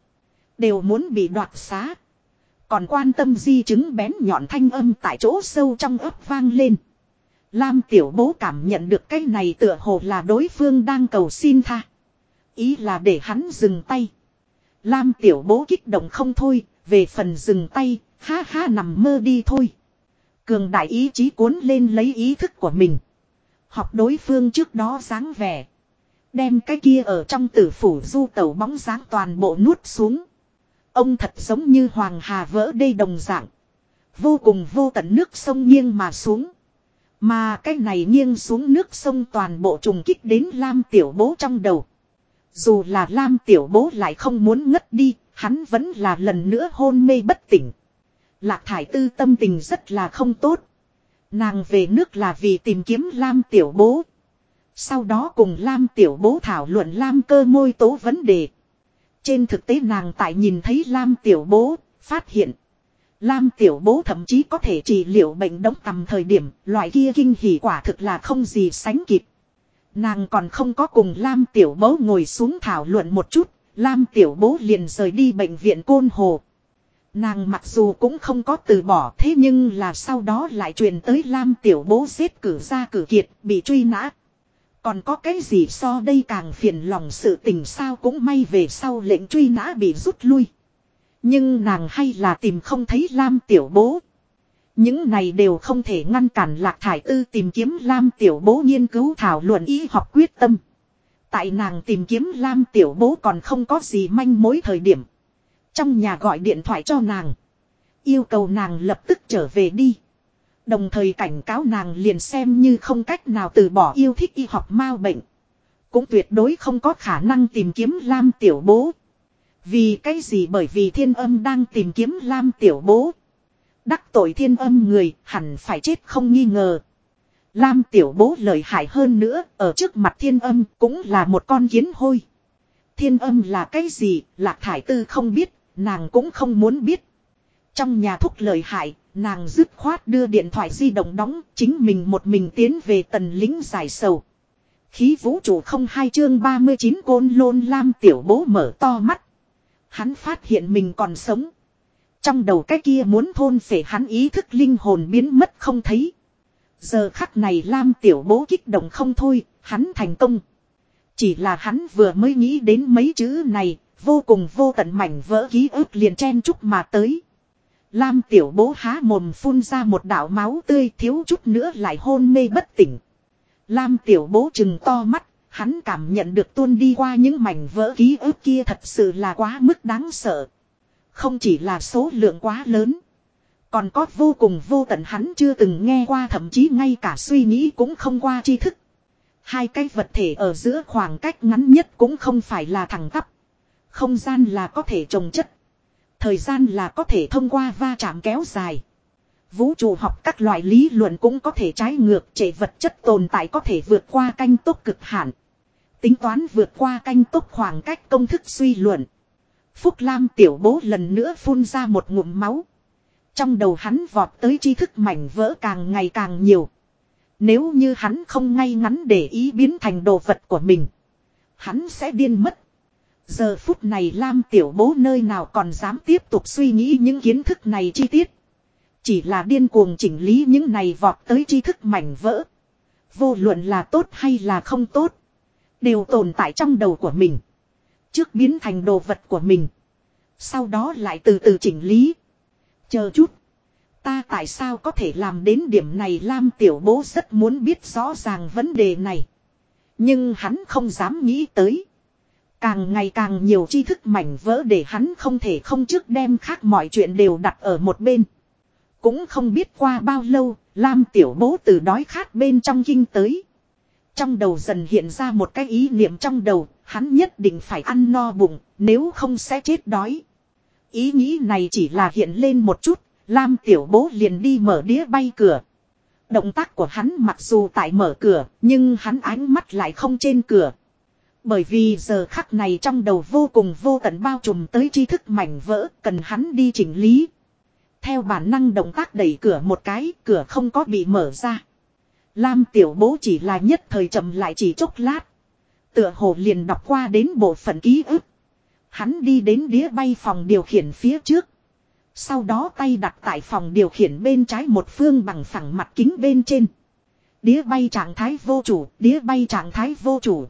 Đều muốn bị đoạt xá. Còn quan tâm di chứng bén nhọn thanh âm tại chỗ sâu trong ấp vang lên. Lam tiểu bố cảm nhận được cái này tựa hồ là đối phương đang cầu xin tha. Ý là để hắn dừng tay. Lam tiểu bố kích động không thôi, về phần dừng tay, ha ha nằm mơ đi thôi. Cường đại ý chí cuốn lên lấy ý thức của mình. Học đối phương trước đó dáng vẻ. Đem cái kia ở trong tử phủ du tẩu bóng dáng toàn bộ nuốt xuống. Ông thật giống như hoàng hà vỡ đê đồng dạng. Vô cùng vô tận nước sông nghiêng mà xuống. Mà cái này nghiêng xuống nước sông toàn bộ trùng kích đến Lam Tiểu Bố trong đầu. Dù là Lam Tiểu Bố lại không muốn ngất đi, hắn vẫn là lần nữa hôn mê bất tỉnh. Lạc Thải Tư tâm tình rất là không tốt. Nàng về nước là vì tìm kiếm Lam Tiểu Bố. Sau đó cùng Lam Tiểu Bố thảo luận Lam cơ môi tố vấn đề. Trên thực tế nàng tại nhìn thấy Lam Tiểu Bố, phát hiện. Lam Tiểu Bố thậm chí có thể trị liệu bệnh đóng tầm thời điểm, loại kia kinh hỉ quả thực là không gì sánh kịp. Nàng còn không có cùng Lam Tiểu Bố ngồi xuống thảo luận một chút, Lam Tiểu Bố liền rời đi bệnh viện Côn Hồ. Nàng mặc dù cũng không có từ bỏ thế nhưng là sau đó lại truyền tới Lam Tiểu Bố xếp cử ra cử kiệt, bị truy nã. Còn có cái gì so đây càng phiền lòng sự tình sao cũng may về sau lệnh truy nã bị rút lui. Nhưng nàng hay là tìm không thấy Lam Tiểu Bố. Những này đều không thể ngăn cản Lạc Thải Tư tìm kiếm Lam Tiểu Bố nghiên cứu thảo luận y học quyết tâm. Tại nàng tìm kiếm Lam Tiểu Bố còn không có gì manh mối thời điểm. Trong nhà gọi điện thoại cho nàng. Yêu cầu nàng lập tức trở về đi. Đồng thời cảnh cáo nàng liền xem như không cách nào từ bỏ yêu thích y học mau bệnh. Cũng tuyệt đối không có khả năng tìm kiếm Lam Tiểu Bố. Vì cái gì bởi vì thiên âm đang tìm kiếm Lam Tiểu Bố. Đắc tội thiên âm người hẳn phải chết không nghi ngờ. Lam Tiểu Bố lợi hại hơn nữa, ở trước mặt thiên âm cũng là một con kiến hôi. Thiên âm là cái gì Lạc Thải Tư không biết nàng cũng không muốn biết. Trong nhà thúc lợi hại Nàng dứt khoát đưa điện thoại di động đóng, chính mình một mình tiến về tần lính giải sầu. Khí vũ trụ không hai chương 39 côn lôn lam tiểu bố mở to mắt. Hắn phát hiện mình còn sống. Trong đầu cái kia muốn thôn phể hắn ý thức linh hồn biến mất không thấy. Giờ khắc này Lam tiểu bố kích động không thôi, hắn thành công. Chỉ là hắn vừa mới nghĩ đến mấy chữ này, vô cùng vô tận mảnh vỡ ký ức liền chen chúc mà tới. Lam tiểu bố há mồm phun ra một đạo máu tươi thiếu chút nữa lại hôn mê bất tỉnh. Lam tiểu bố chừng to mắt, hắn cảm nhận được tuôn đi qua những mảnh vỡ ký ức kia thật sự là quá mức đáng sợ. Không chỉ là số lượng quá lớn. Còn có vô cùng vô tận hắn chưa từng nghe qua thậm chí ngay cả suy nghĩ cũng không qua tri thức. Hai cái vật thể ở giữa khoảng cách ngắn nhất cũng không phải là thẳng tắp. Không gian là có thể trồng chất. Thời gian là có thể thông qua va chạm kéo dài. Vũ trụ học các loại lý luận cũng có thể trái ngược, trệ vật chất tồn tại có thể vượt qua canh tốc cực hạn. Tính toán vượt qua canh tốc khoảng cách công thức suy luận. Phúc Lam tiểu bố lần nữa phun ra một ngụm máu. Trong đầu hắn vọt tới tri thức mảnh vỡ càng ngày càng nhiều. Nếu như hắn không ngay ngắn để ý biến thành đồ vật của mình. Hắn sẽ điên mất. Giờ phút này Lam tiểu bố nơi nào còn dám tiếp tục suy nghĩ những kiến thức này chi tiết. Chỉ là điên cuồng chỉnh lý những này vọt tới tri thức mảnh vỡ. Vô luận là tốt hay là không tốt. Đều tồn tại trong đầu của mình. Trước biến thành đồ vật của mình. Sau đó lại từ từ chỉnh lý. Chờ chút. Ta tại sao có thể làm đến điểm này Lam tiểu bố rất muốn biết rõ ràng vấn đề này. Nhưng hắn không dám nghĩ tới. Càng ngày càng nhiều tri thức mảnh vỡ để hắn không thể không trước đem khác mọi chuyện đều đặt ở một bên. Cũng không biết qua bao lâu, Lam tiểu bố từ đói khát bên trong kinh tới. Trong đầu dần hiện ra một cái ý niệm trong đầu, hắn nhất định phải ăn no bụng, nếu không sẽ chết đói. Ý nghĩ này chỉ là hiện lên một chút, Lam tiểu bố liền đi mở đĩa bay cửa. Động tác của hắn mặc dù tại mở cửa, nhưng hắn ánh mắt lại không trên cửa. Bởi vì giờ khắc này trong đầu vô cùng vô tận bao trùm tới tri thức mảnh vỡ, cần hắn đi chỉnh lý. Theo bản năng động tác đẩy cửa một cái, cửa không có bị mở ra. Lam tiểu bố chỉ là nhất thời chậm lại chỉ chốc lát. Tựa hồ liền đọc qua đến bộ phận ký ức. Hắn đi đến đĩa bay phòng điều khiển phía trước. Sau đó tay đặt tại phòng điều khiển bên trái một phương bằng phẳng mặt kính bên trên. Đĩa bay trạng thái vô chủ, đĩa bay trạng thái vô chủ.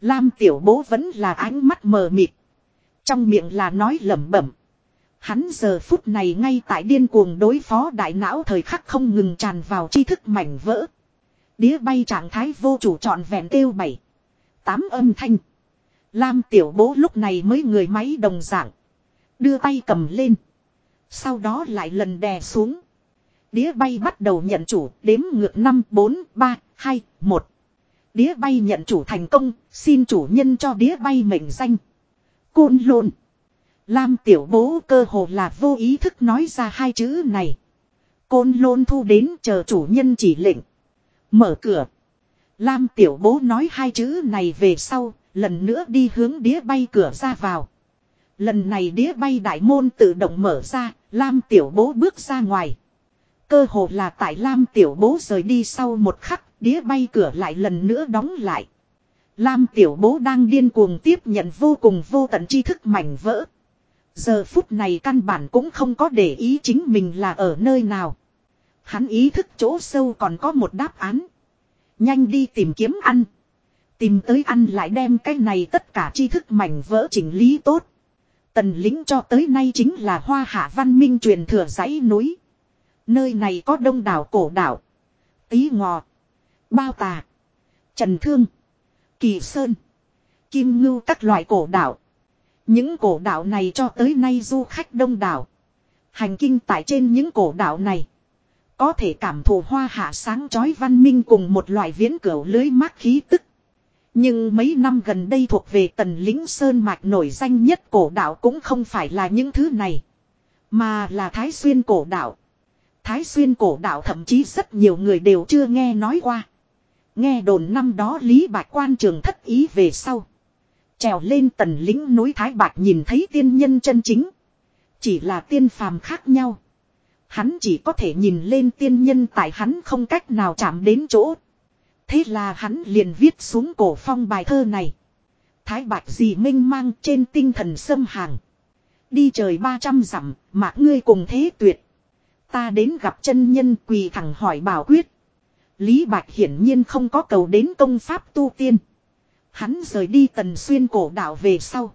Lam tiểu bố vẫn là ánh mắt mờ mịt. Trong miệng là nói lẩm bẩm. Hắn giờ phút này ngay tại điên cuồng đối phó đại não thời khắc không ngừng tràn vào tri thức mảnh vỡ. Đĩa bay trạng thái vô chủ trọn vẹn kêu bảy. Tám âm thanh. Lam tiểu bố lúc này mới người máy đồng dạng. Đưa tay cầm lên. Sau đó lại lần đè xuống. Đĩa bay bắt đầu nhận chủ, đếm ngược 5, 4, 3, 2, 1. Đĩa bay nhận chủ thành công, xin chủ nhân cho đĩa bay mệnh danh. Côn lộn. Lam tiểu bố cơ hồ là vô ý thức nói ra hai chữ này. Côn lôn thu đến chờ chủ nhân chỉ lệnh. Mở cửa. Lam tiểu bố nói hai chữ này về sau, lần nữa đi hướng đĩa bay cửa ra vào. Lần này đĩa bay đại môn tự động mở ra, Lam tiểu bố bước ra ngoài. Cơ hồ là tại Lam tiểu bố rời đi sau một khắc, đĩa bay cửa lại lần nữa đóng lại. Lam tiểu bố đang điên cuồng tiếp nhận vô cùng vô tận tri thức mảnh vỡ. Giờ phút này căn bản cũng không có để ý chính mình là ở nơi nào. Hắn ý thức chỗ sâu còn có một đáp án. Nhanh đi tìm kiếm ăn. Tìm tới ăn lại đem cái này tất cả tri thức mảnh vỡ chỉnh lý tốt. Tần lính cho tới nay chính là hoa hạ văn minh truyền thừa dãy núi. Nơi này có đông đảo cổ đảo. Tí ngò. Bao tà. Trần Thương. Kỳ Sơn. Kim Ngưu các loại cổ đảo. Những cổ đảo này cho tới nay du khách đông đảo. Hành kinh tại trên những cổ đảo này. Có thể cảm thụ hoa hạ sáng chói văn minh cùng một loại viễn cửu lưới mát khí tức. Nhưng mấy năm gần đây thuộc về tần lính Sơn Mạch nổi danh nhất cổ đảo cũng không phải là những thứ này. Mà là Thái Xuyên cổ đảo. Thái Xuyên cổ đảo thậm chí rất nhiều người đều chưa nghe nói qua. Nghe đồn năm đó Lý Bạch quan trường thất ý về sau. Trèo lên tần lính núi Thái Bạch nhìn thấy tiên nhân chân chính. Chỉ là tiên phàm khác nhau. Hắn chỉ có thể nhìn lên tiên nhân tại hắn không cách nào chạm đến chỗ. Thế là hắn liền viết xuống cổ phong bài thơ này. Thái bạch gì minh mang trên tinh thần xâm hàng. Đi trời ba trăm dặm, mà ngươi cùng thế tuyệt. Ta đến gặp chân nhân quỳ thẳng hỏi bảo quyết. Lý Bạch hiển nhiên không có cầu đến công pháp tu tiên. Hắn rời đi tần xuyên cổ đạo về sau.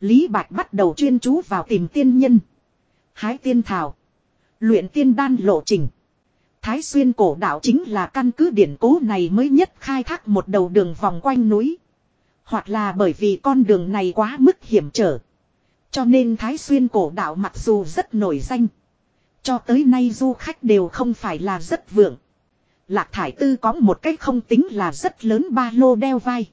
Lý Bạch bắt đầu chuyên chú vào tìm tiên nhân. Hái tiên thảo. Luyện tiên đan lộ trình. Thái xuyên cổ đạo chính là căn cứ điển cố này mới nhất khai thác một đầu đường vòng quanh núi. Hoặc là bởi vì con đường này quá mức hiểm trở. Cho nên Thái xuyên cổ đạo mặc dù rất nổi danh. Cho tới nay du khách đều không phải là rất vượng. Lạc thải tư có một cách không tính là rất lớn ba lô đeo vai.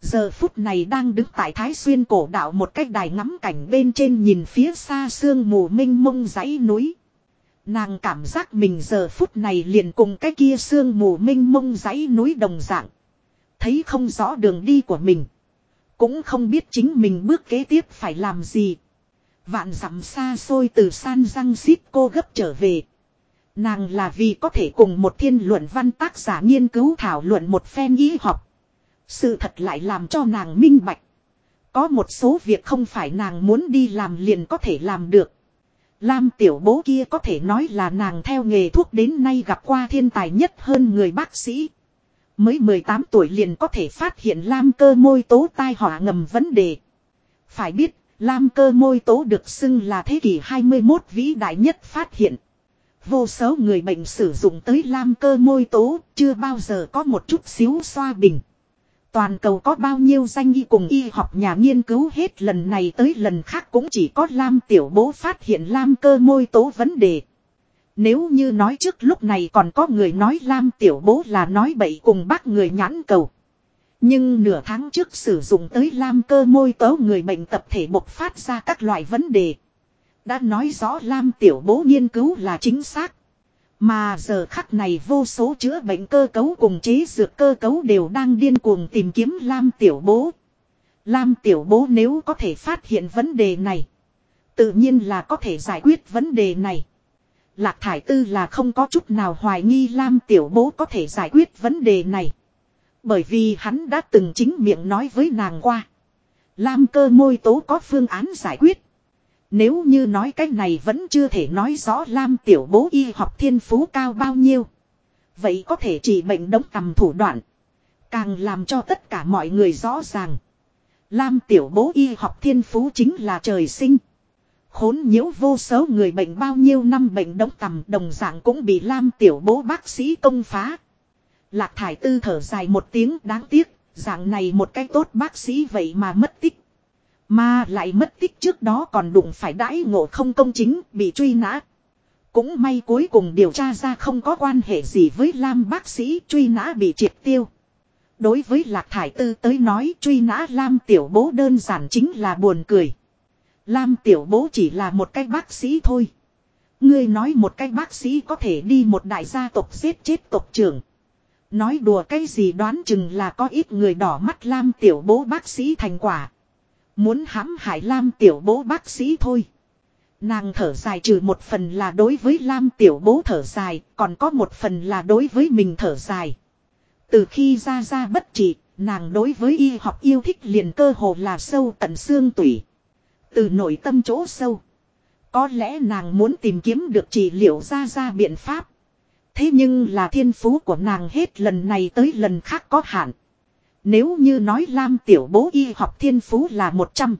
Giờ phút này đang đứng tại Thái Xuyên cổ đạo một cách đài ngắm cảnh bên trên nhìn phía xa sương mù minh mông dãy núi. Nàng cảm giác mình giờ phút này liền cùng cái kia sương mù minh mông dãy núi đồng dạng. Thấy không rõ đường đi của mình. Cũng không biết chính mình bước kế tiếp phải làm gì. Vạn dặm xa xôi từ san răng xít cô gấp trở về. Nàng là vì có thể cùng một thiên luận văn tác giả nghiên cứu thảo luận một phen y học. Sự thật lại làm cho nàng minh bạch. Có một số việc không phải nàng muốn đi làm liền có thể làm được. Lam tiểu bố kia có thể nói là nàng theo nghề thuốc đến nay gặp qua thiên tài nhất hơn người bác sĩ. Mới 18 tuổi liền có thể phát hiện Lam cơ môi tố tai họa ngầm vấn đề. Phải biết, Lam cơ môi tố được xưng là thế kỷ 21 vĩ đại nhất phát hiện. Vô số người bệnh sử dụng tới Lam cơ môi tố, chưa bao giờ có một chút xíu xoa bình. Toàn cầu có bao nhiêu danh y cùng y học nhà nghiên cứu hết lần này tới lần khác cũng chỉ có Lam tiểu bố phát hiện Lam cơ môi tố vấn đề. Nếu như nói trước lúc này còn có người nói Lam tiểu bố là nói bậy cùng bác người nhãn cầu. Nhưng nửa tháng trước sử dụng tới Lam cơ môi tố người bệnh tập thể bộc phát ra các loại vấn đề. Đã nói rõ Lam tiểu bố nghiên cứu là chính xác. Mà giờ khắc này vô số chữa bệnh cơ cấu cùng chế dược cơ cấu đều đang điên cuồng tìm kiếm Lam Tiểu Bố. Lam Tiểu Bố nếu có thể phát hiện vấn đề này. Tự nhiên là có thể giải quyết vấn đề này. Lạc Thải Tư là không có chút nào hoài nghi Lam Tiểu Bố có thể giải quyết vấn đề này. Bởi vì hắn đã từng chính miệng nói với nàng qua. Lam cơ môi tố có phương án giải quyết. Nếu như nói cái này vẫn chưa thể nói rõ Lam tiểu bố y học thiên phú cao bao nhiêu. Vậy có thể chỉ bệnh đống tầm thủ đoạn. Càng làm cho tất cả mọi người rõ ràng. Lam tiểu bố y học thiên phú chính là trời sinh. Khốn nhiễu vô số người bệnh bao nhiêu năm bệnh đống tầm đồng dạng cũng bị Lam tiểu bố bác sĩ công phá. Lạc thải tư thở dài một tiếng đáng tiếc, dạng này một cái tốt bác sĩ vậy mà mất tích. Mà lại mất tích trước đó còn đụng phải đãi ngộ không công chính, bị truy nã. Cũng may cuối cùng điều tra ra không có quan hệ gì với Lam bác sĩ truy nã bị triệt tiêu. Đối với Lạc Thải Tư tới nói truy nã Lam tiểu bố đơn giản chính là buồn cười. Lam tiểu bố chỉ là một cái bác sĩ thôi. Ngươi nói một cái bác sĩ có thể đi một đại gia tộc giết chết tộc trưởng. Nói đùa cái gì đoán chừng là có ít người đỏ mắt Lam tiểu bố bác sĩ thành quả. Muốn hãm hại Lam tiểu bố bác sĩ thôi. Nàng thở dài trừ một phần là đối với Lam tiểu bố thở dài, còn có một phần là đối với mình thở dài. Từ khi ra ra bất trị, nàng đối với y học yêu thích liền cơ hồ là sâu tận xương tủy. Từ nội tâm chỗ sâu. Có lẽ nàng muốn tìm kiếm được trị liệu ra ra biện pháp. Thế nhưng là thiên phú của nàng hết lần này tới lần khác có hạn. Nếu như nói Lam tiểu bố y học thiên phú là 100.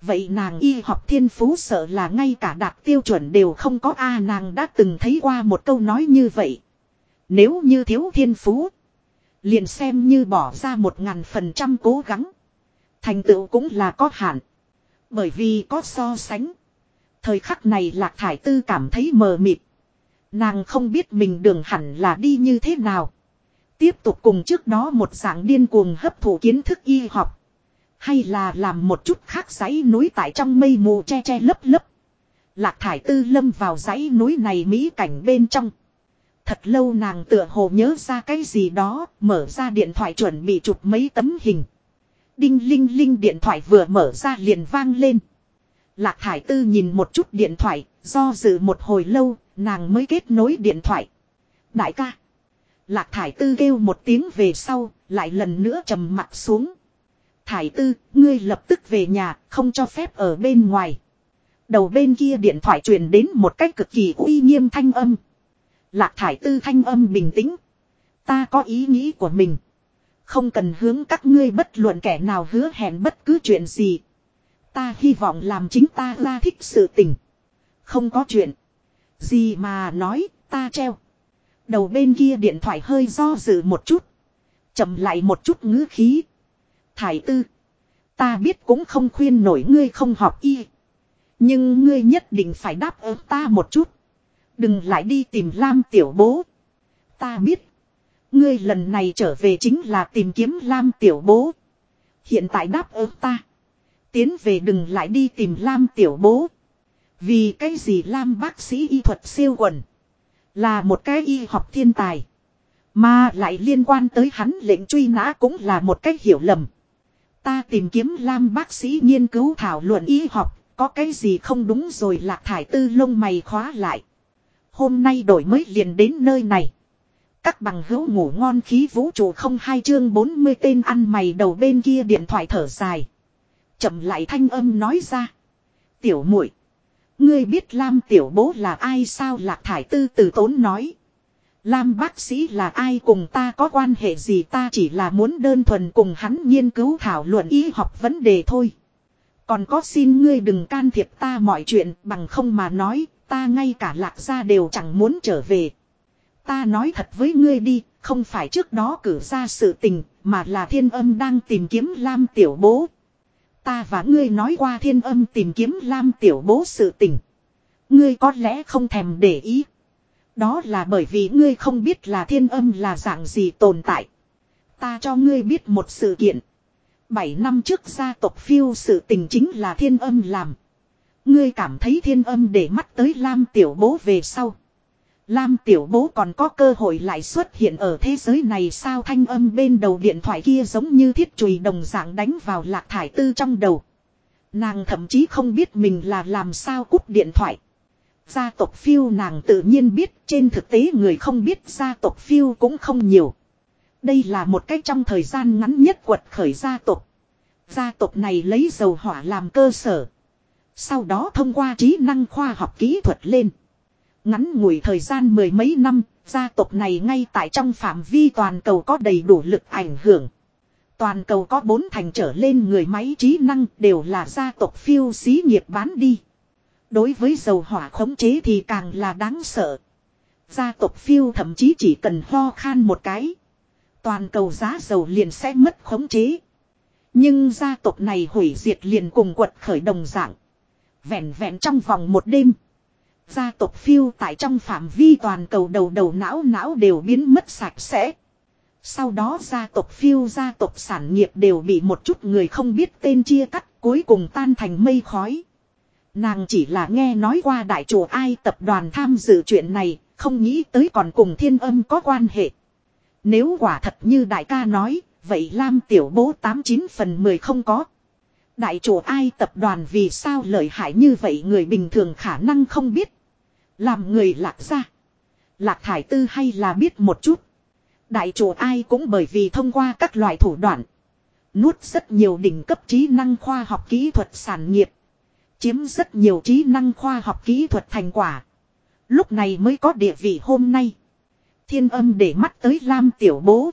Vậy nàng y học thiên phú sợ là ngay cả đạt tiêu chuẩn đều không có a, nàng đã từng thấy qua một câu nói như vậy. Nếu như thiếu thiên phú. Liền xem như bỏ ra một ngàn phần trăm cố gắng. Thành tựu cũng là có hạn. Bởi vì có so sánh. Thời khắc này lạc thải tư cảm thấy mờ mịt. Nàng không biết mình đường hẳn là đi như thế nào. Tiếp tục cùng trước đó một dạng điên cuồng hấp thụ kiến thức y học. Hay là làm một chút khác dãy núi tại trong mây mù che che lấp lấp. Lạc thải tư lâm vào dãy núi này mỹ cảnh bên trong. Thật lâu nàng tựa hồ nhớ ra cái gì đó, mở ra điện thoại chuẩn bị chụp mấy tấm hình. Đinh linh linh điện thoại vừa mở ra liền vang lên. Lạc thải tư nhìn một chút điện thoại, do dự một hồi lâu, nàng mới kết nối điện thoại. Đại ca. Lạc thải tư kêu một tiếng về sau, lại lần nữa trầm mặt xuống. Thải tư, ngươi lập tức về nhà, không cho phép ở bên ngoài. Đầu bên kia điện thoại truyền đến một cách cực kỳ uy nghiêm thanh âm. Lạc thải tư thanh âm bình tĩnh. Ta có ý nghĩ của mình. Không cần hướng các ngươi bất luận kẻ nào hứa hẹn bất cứ chuyện gì. Ta hy vọng làm chính ta ra thích sự tình. Không có chuyện. Gì mà nói, ta treo. Đầu bên kia điện thoại hơi do dự một chút. chậm lại một chút ngữ khí. Thải tư. Ta biết cũng không khuyên nổi ngươi không học y. Nhưng ngươi nhất định phải đáp ứng ta một chút. Đừng lại đi tìm Lam tiểu bố. Ta biết. Ngươi lần này trở về chính là tìm kiếm Lam tiểu bố. Hiện tại đáp ứng ta. Tiến về đừng lại đi tìm Lam tiểu bố. Vì cái gì Lam bác sĩ y thuật siêu quần. Là một cái y học thiên tài. Mà lại liên quan tới hắn lệnh truy nã cũng là một cách hiểu lầm. Ta tìm kiếm Lam bác sĩ nghiên cứu thảo luận y học, có cái gì không đúng rồi lạc thải tư lông mày khóa lại. Hôm nay đổi mới liền đến nơi này. Các bằng hữu ngủ ngon khí vũ trụ không hai chương 40 tên ăn mày đầu bên kia điện thoại thở dài. chậm lại thanh âm nói ra. Tiểu muội Ngươi biết Lam tiểu bố là ai sao lạc thải tư từ tốn nói. Lam bác sĩ là ai cùng ta có quan hệ gì ta chỉ là muốn đơn thuần cùng hắn nghiên cứu thảo luận y học vấn đề thôi. Còn có xin ngươi đừng can thiệp ta mọi chuyện bằng không mà nói, ta ngay cả lạc gia đều chẳng muốn trở về. Ta nói thật với ngươi đi, không phải trước đó cử ra sự tình, mà là thiên âm đang tìm kiếm Lam tiểu bố. Ta và ngươi nói qua thiên âm tìm kiếm Lam tiểu bố sự tình. Ngươi có lẽ không thèm để ý. Đó là bởi vì ngươi không biết là thiên âm là dạng gì tồn tại. Ta cho ngươi biết một sự kiện. Bảy năm trước gia tộc phiêu sự tình chính là thiên âm làm. Ngươi cảm thấy thiên âm để mắt tới Lam tiểu bố về sau. Lam tiểu bố còn có cơ hội lại xuất hiện ở thế giới này sao thanh âm bên đầu điện thoại kia giống như thiết chùy đồng dạng đánh vào lạc thải tư trong đầu. Nàng thậm chí không biết mình là làm sao cút điện thoại. Gia tộc phiêu nàng tự nhiên biết, trên thực tế người không biết, gia tộc phiêu cũng không nhiều. Đây là một cách trong thời gian ngắn nhất quật khởi gia tộc. Gia tộc này lấy dầu hỏa làm cơ sở. Sau đó thông qua trí năng khoa học kỹ thuật lên. Ngắn ngủi thời gian mười mấy năm, gia tộc này ngay tại trong phạm vi toàn cầu có đầy đủ lực ảnh hưởng. Toàn cầu có bốn thành trở lên người máy trí năng đều là gia tộc phiêu xí nghiệp bán đi. Đối với dầu hỏa khống chế thì càng là đáng sợ. Gia tộc phiêu thậm chí chỉ cần ho khan một cái. Toàn cầu giá dầu liền sẽ mất khống chế. Nhưng gia tộc này hủy diệt liền cùng quật khởi đồng dạng. Vẹn vẹn trong vòng một đêm. Gia tộc phiêu tại trong phạm vi toàn cầu đầu đầu não não đều biến mất sạch sẽ. Sau đó gia tộc phiêu gia tộc sản nghiệp đều bị một chút người không biết tên chia cắt cuối cùng tan thành mây khói. Nàng chỉ là nghe nói qua đại chủ ai tập đoàn tham dự chuyện này, không nghĩ tới còn cùng thiên âm có quan hệ. Nếu quả thật như đại ca nói, vậy Lam tiểu bố 89 phần 10 không có. Đại chủ ai tập đoàn vì sao lợi hại như vậy người bình thường khả năng không biết. Làm người lạc ra. Lạc thải tư hay là biết một chút. Đại chủ ai cũng bởi vì thông qua các loại thủ đoạn. Nuốt rất nhiều đỉnh cấp trí năng khoa học kỹ thuật sản nghiệp. Chiếm rất nhiều trí năng khoa học kỹ thuật thành quả. Lúc này mới có địa vị hôm nay. Thiên âm để mắt tới Lam tiểu bố.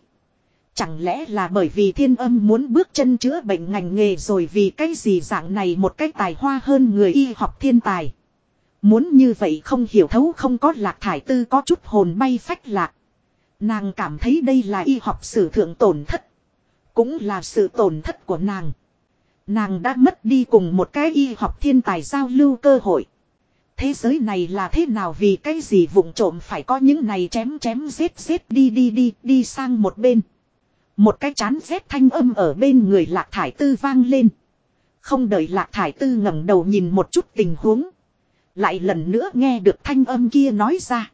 Chẳng lẽ là bởi vì thiên âm muốn bước chân chữa bệnh ngành nghề rồi vì cái gì dạng này một cách tài hoa hơn người y học thiên tài. Muốn như vậy không hiểu thấu, không có lạc thải tư, có chút hồn bay phách lạc. Nàng cảm thấy đây là y học sử thượng tổn thất. Cũng là sự tổn thất của nàng. Nàng đã mất đi cùng một cái y học thiên tài giao lưu cơ hội. Thế giới này là thế nào, vì cái gì vụng trộm phải có những này chém chém giết giết đi đi đi đi sang một bên. Một cái chán rét thanh âm ở bên người lạc thải tư vang lên. Không đợi lạc thải tư ngẩng đầu nhìn một chút tình huống. Lại lần nữa nghe được thanh âm kia nói ra.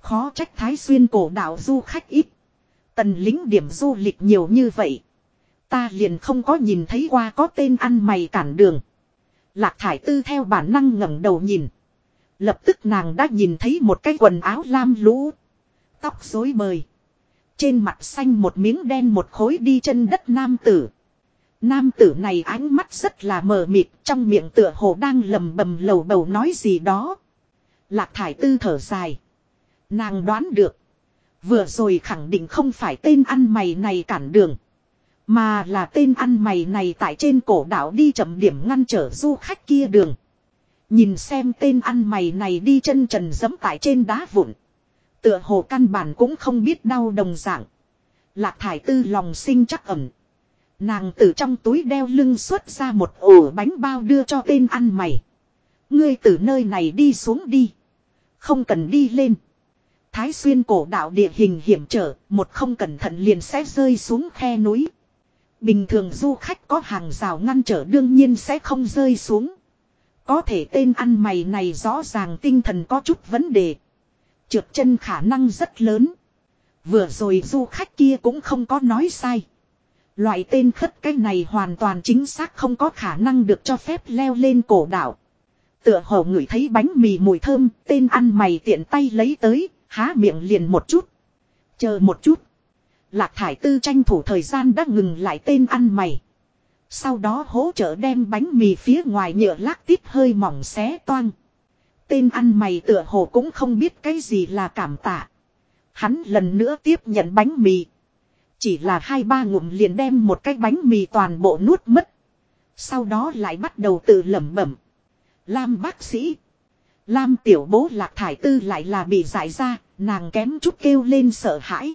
Khó trách thái xuyên cổ đạo du khách ít. Tần lính điểm du lịch nhiều như vậy. Ta liền không có nhìn thấy qua có tên ăn mày cản đường. Lạc thải tư theo bản năng ngẩng đầu nhìn. Lập tức nàng đã nhìn thấy một cái quần áo lam lũ. Tóc rối bời. Trên mặt xanh một miếng đen một khối đi chân đất nam tử. Nam tử này ánh mắt rất là mờ mịt, trong miệng tựa hồ đang lầm bầm lầu bầu nói gì đó. Lạc thải tư thở dài. Nàng đoán được. Vừa rồi khẳng định không phải tên ăn mày này cản đường. Mà là tên ăn mày này tại trên cổ đảo đi chậm điểm ngăn trở du khách kia đường. Nhìn xem tên ăn mày này đi chân trần dẫm tại trên đá vụn. Tựa hồ căn bản cũng không biết đau đồng dạng. Lạc thải tư lòng sinh chắc ẩm. Nàng từ trong túi đeo lưng xuất ra một ổ bánh bao đưa cho tên ăn mày. Ngươi từ nơi này đi xuống đi. Không cần đi lên. Thái xuyên cổ đạo địa hình hiểm trở, một không cẩn thận liền sẽ rơi xuống khe núi. Bình thường du khách có hàng rào ngăn trở đương nhiên sẽ không rơi xuống. Có thể tên ăn mày này rõ ràng tinh thần có chút vấn đề. Trượt chân khả năng rất lớn. Vừa rồi du khách kia cũng không có nói sai. Loại tên khất cái này hoàn toàn chính xác không có khả năng được cho phép leo lên cổ đảo. Tựa hồ ngửi thấy bánh mì mùi thơm, tên ăn mày tiện tay lấy tới, há miệng liền một chút. Chờ một chút. Lạc thải tư tranh thủ thời gian đã ngừng lại tên ăn mày. Sau đó hỗ trợ đem bánh mì phía ngoài nhựa lác tít hơi mỏng xé toang. Tên ăn mày tựa hồ cũng không biết cái gì là cảm tạ. Hắn lần nữa tiếp nhận bánh mì. Chỉ là hai ba ngụm liền đem một cái bánh mì toàn bộ nuốt mất. Sau đó lại bắt đầu tự lẩm bẩm. Lam bác sĩ. Lam tiểu bố lạc thải tư lại là bị giải ra, nàng kém chút kêu lên sợ hãi.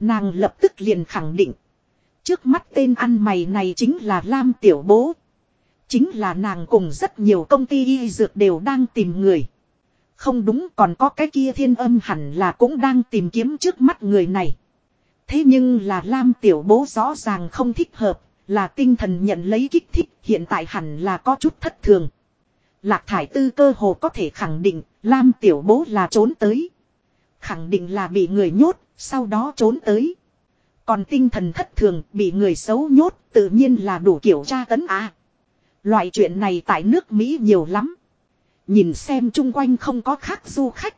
Nàng lập tức liền khẳng định. Trước mắt tên ăn mày này chính là Lam tiểu bố. Chính là nàng cùng rất nhiều công ty y dược đều đang tìm người. Không đúng còn có cái kia thiên âm hẳn là cũng đang tìm kiếm trước mắt người này. Thế nhưng là Lam tiểu bố rõ ràng không thích hợp, là tinh thần nhận lấy kích thích hiện tại hẳn là có chút thất thường. Lạc thải tư cơ hồ có thể khẳng định Lam tiểu bố là trốn tới. Khẳng định là bị người nhốt, sau đó trốn tới. Còn tinh thần thất thường bị người xấu nhốt tự nhiên là đủ kiểu tra tấn à. Loại chuyện này tại nước Mỹ nhiều lắm. Nhìn xem chung quanh không có khác du khách.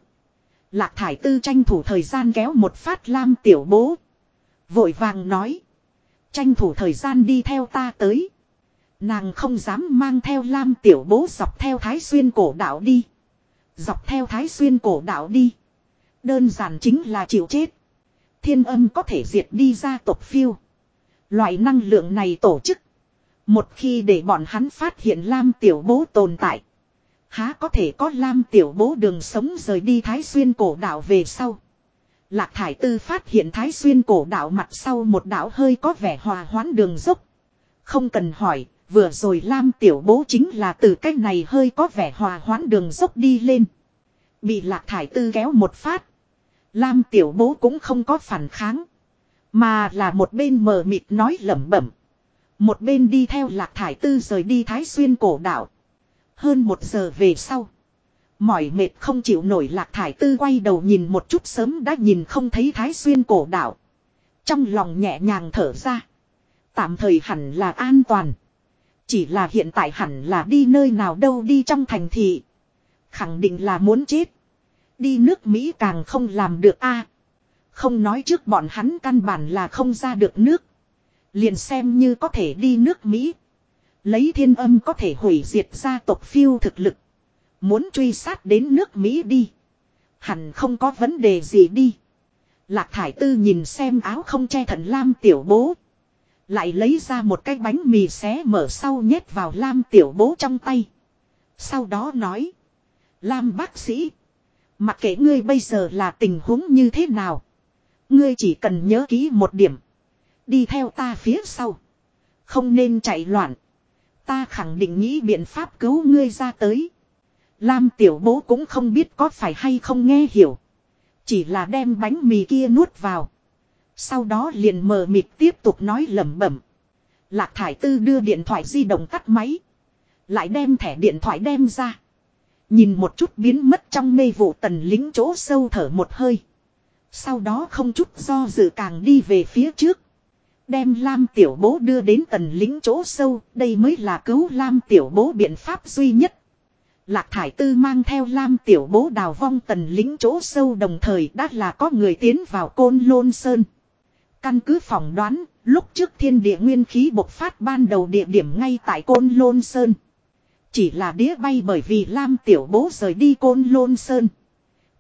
Lạc thải tư tranh thủ thời gian kéo một phát lam tiểu bố. Vội vàng nói. Tranh thủ thời gian đi theo ta tới. Nàng không dám mang theo lam tiểu bố dọc theo thái xuyên cổ đạo đi. Dọc theo thái xuyên cổ đạo đi. Đơn giản chính là chịu chết. Thiên âm có thể diệt đi ra tộc phiêu. Loại năng lượng này tổ chức. Một khi để bọn hắn phát hiện lam tiểu bố tồn tại. Há có thể có lam tiểu bố đường sống rời đi thái xuyên cổ đạo về sau. Lạc thải tư phát hiện thái xuyên cổ đạo mặt sau một đạo hơi có vẻ hòa hoãn đường dốc. Không cần hỏi, vừa rồi Lam tiểu bố chính là từ cách này hơi có vẻ hòa hoãn đường dốc đi lên. Bị lạc thải tư kéo một phát. Lam tiểu bố cũng không có phản kháng. Mà là một bên mờ mịt nói lẩm bẩm. Một bên đi theo lạc thải tư rời đi thái xuyên cổ đạo. Hơn một giờ về sau. Mỏi mệt không chịu nổi lạc thải tư quay đầu nhìn một chút sớm đã nhìn không thấy thái xuyên cổ đạo. Trong lòng nhẹ nhàng thở ra. Tạm thời hẳn là an toàn. Chỉ là hiện tại hẳn là đi nơi nào đâu đi trong thành thị. Khẳng định là muốn chết. Đi nước Mỹ càng không làm được a Không nói trước bọn hắn căn bản là không ra được nước. Liền xem như có thể đi nước Mỹ. Lấy thiên âm có thể hủy diệt gia tộc phiêu thực lực. Muốn truy sát đến nước Mỹ đi. Hẳn không có vấn đề gì đi. Lạc thải tư nhìn xem áo không che thần lam tiểu bố. Lại lấy ra một cái bánh mì xé mở sau nhét vào lam tiểu bố trong tay. Sau đó nói. Lam bác sĩ. Mặc kệ ngươi bây giờ là tình huống như thế nào. Ngươi chỉ cần nhớ kỹ một điểm. Đi theo ta phía sau. Không nên chạy loạn. Ta khẳng định nghĩ biện pháp cứu ngươi ra tới. Lam tiểu bố cũng không biết có phải hay không nghe hiểu. Chỉ là đem bánh mì kia nuốt vào. Sau đó liền mờ mịt tiếp tục nói lẩm bẩm. Lạc thải tư đưa điện thoại di động tắt máy. Lại đem thẻ điện thoại đem ra. Nhìn một chút biến mất trong mê vụ tần lính chỗ sâu thở một hơi. Sau đó không chút do dự càng đi về phía trước. Đem Lam tiểu bố đưa đến tần lính chỗ sâu, đây mới là cứu Lam tiểu bố biện pháp duy nhất. Lạc Thải Tư mang theo Lam Tiểu Bố đào vong tần lính chỗ sâu đồng thời đã là có người tiến vào côn lôn sơn. Căn cứ phỏng đoán, lúc trước thiên địa nguyên khí bộc phát ban đầu địa điểm ngay tại côn lôn sơn. Chỉ là đĩa bay bởi vì Lam Tiểu Bố rời đi côn lôn sơn.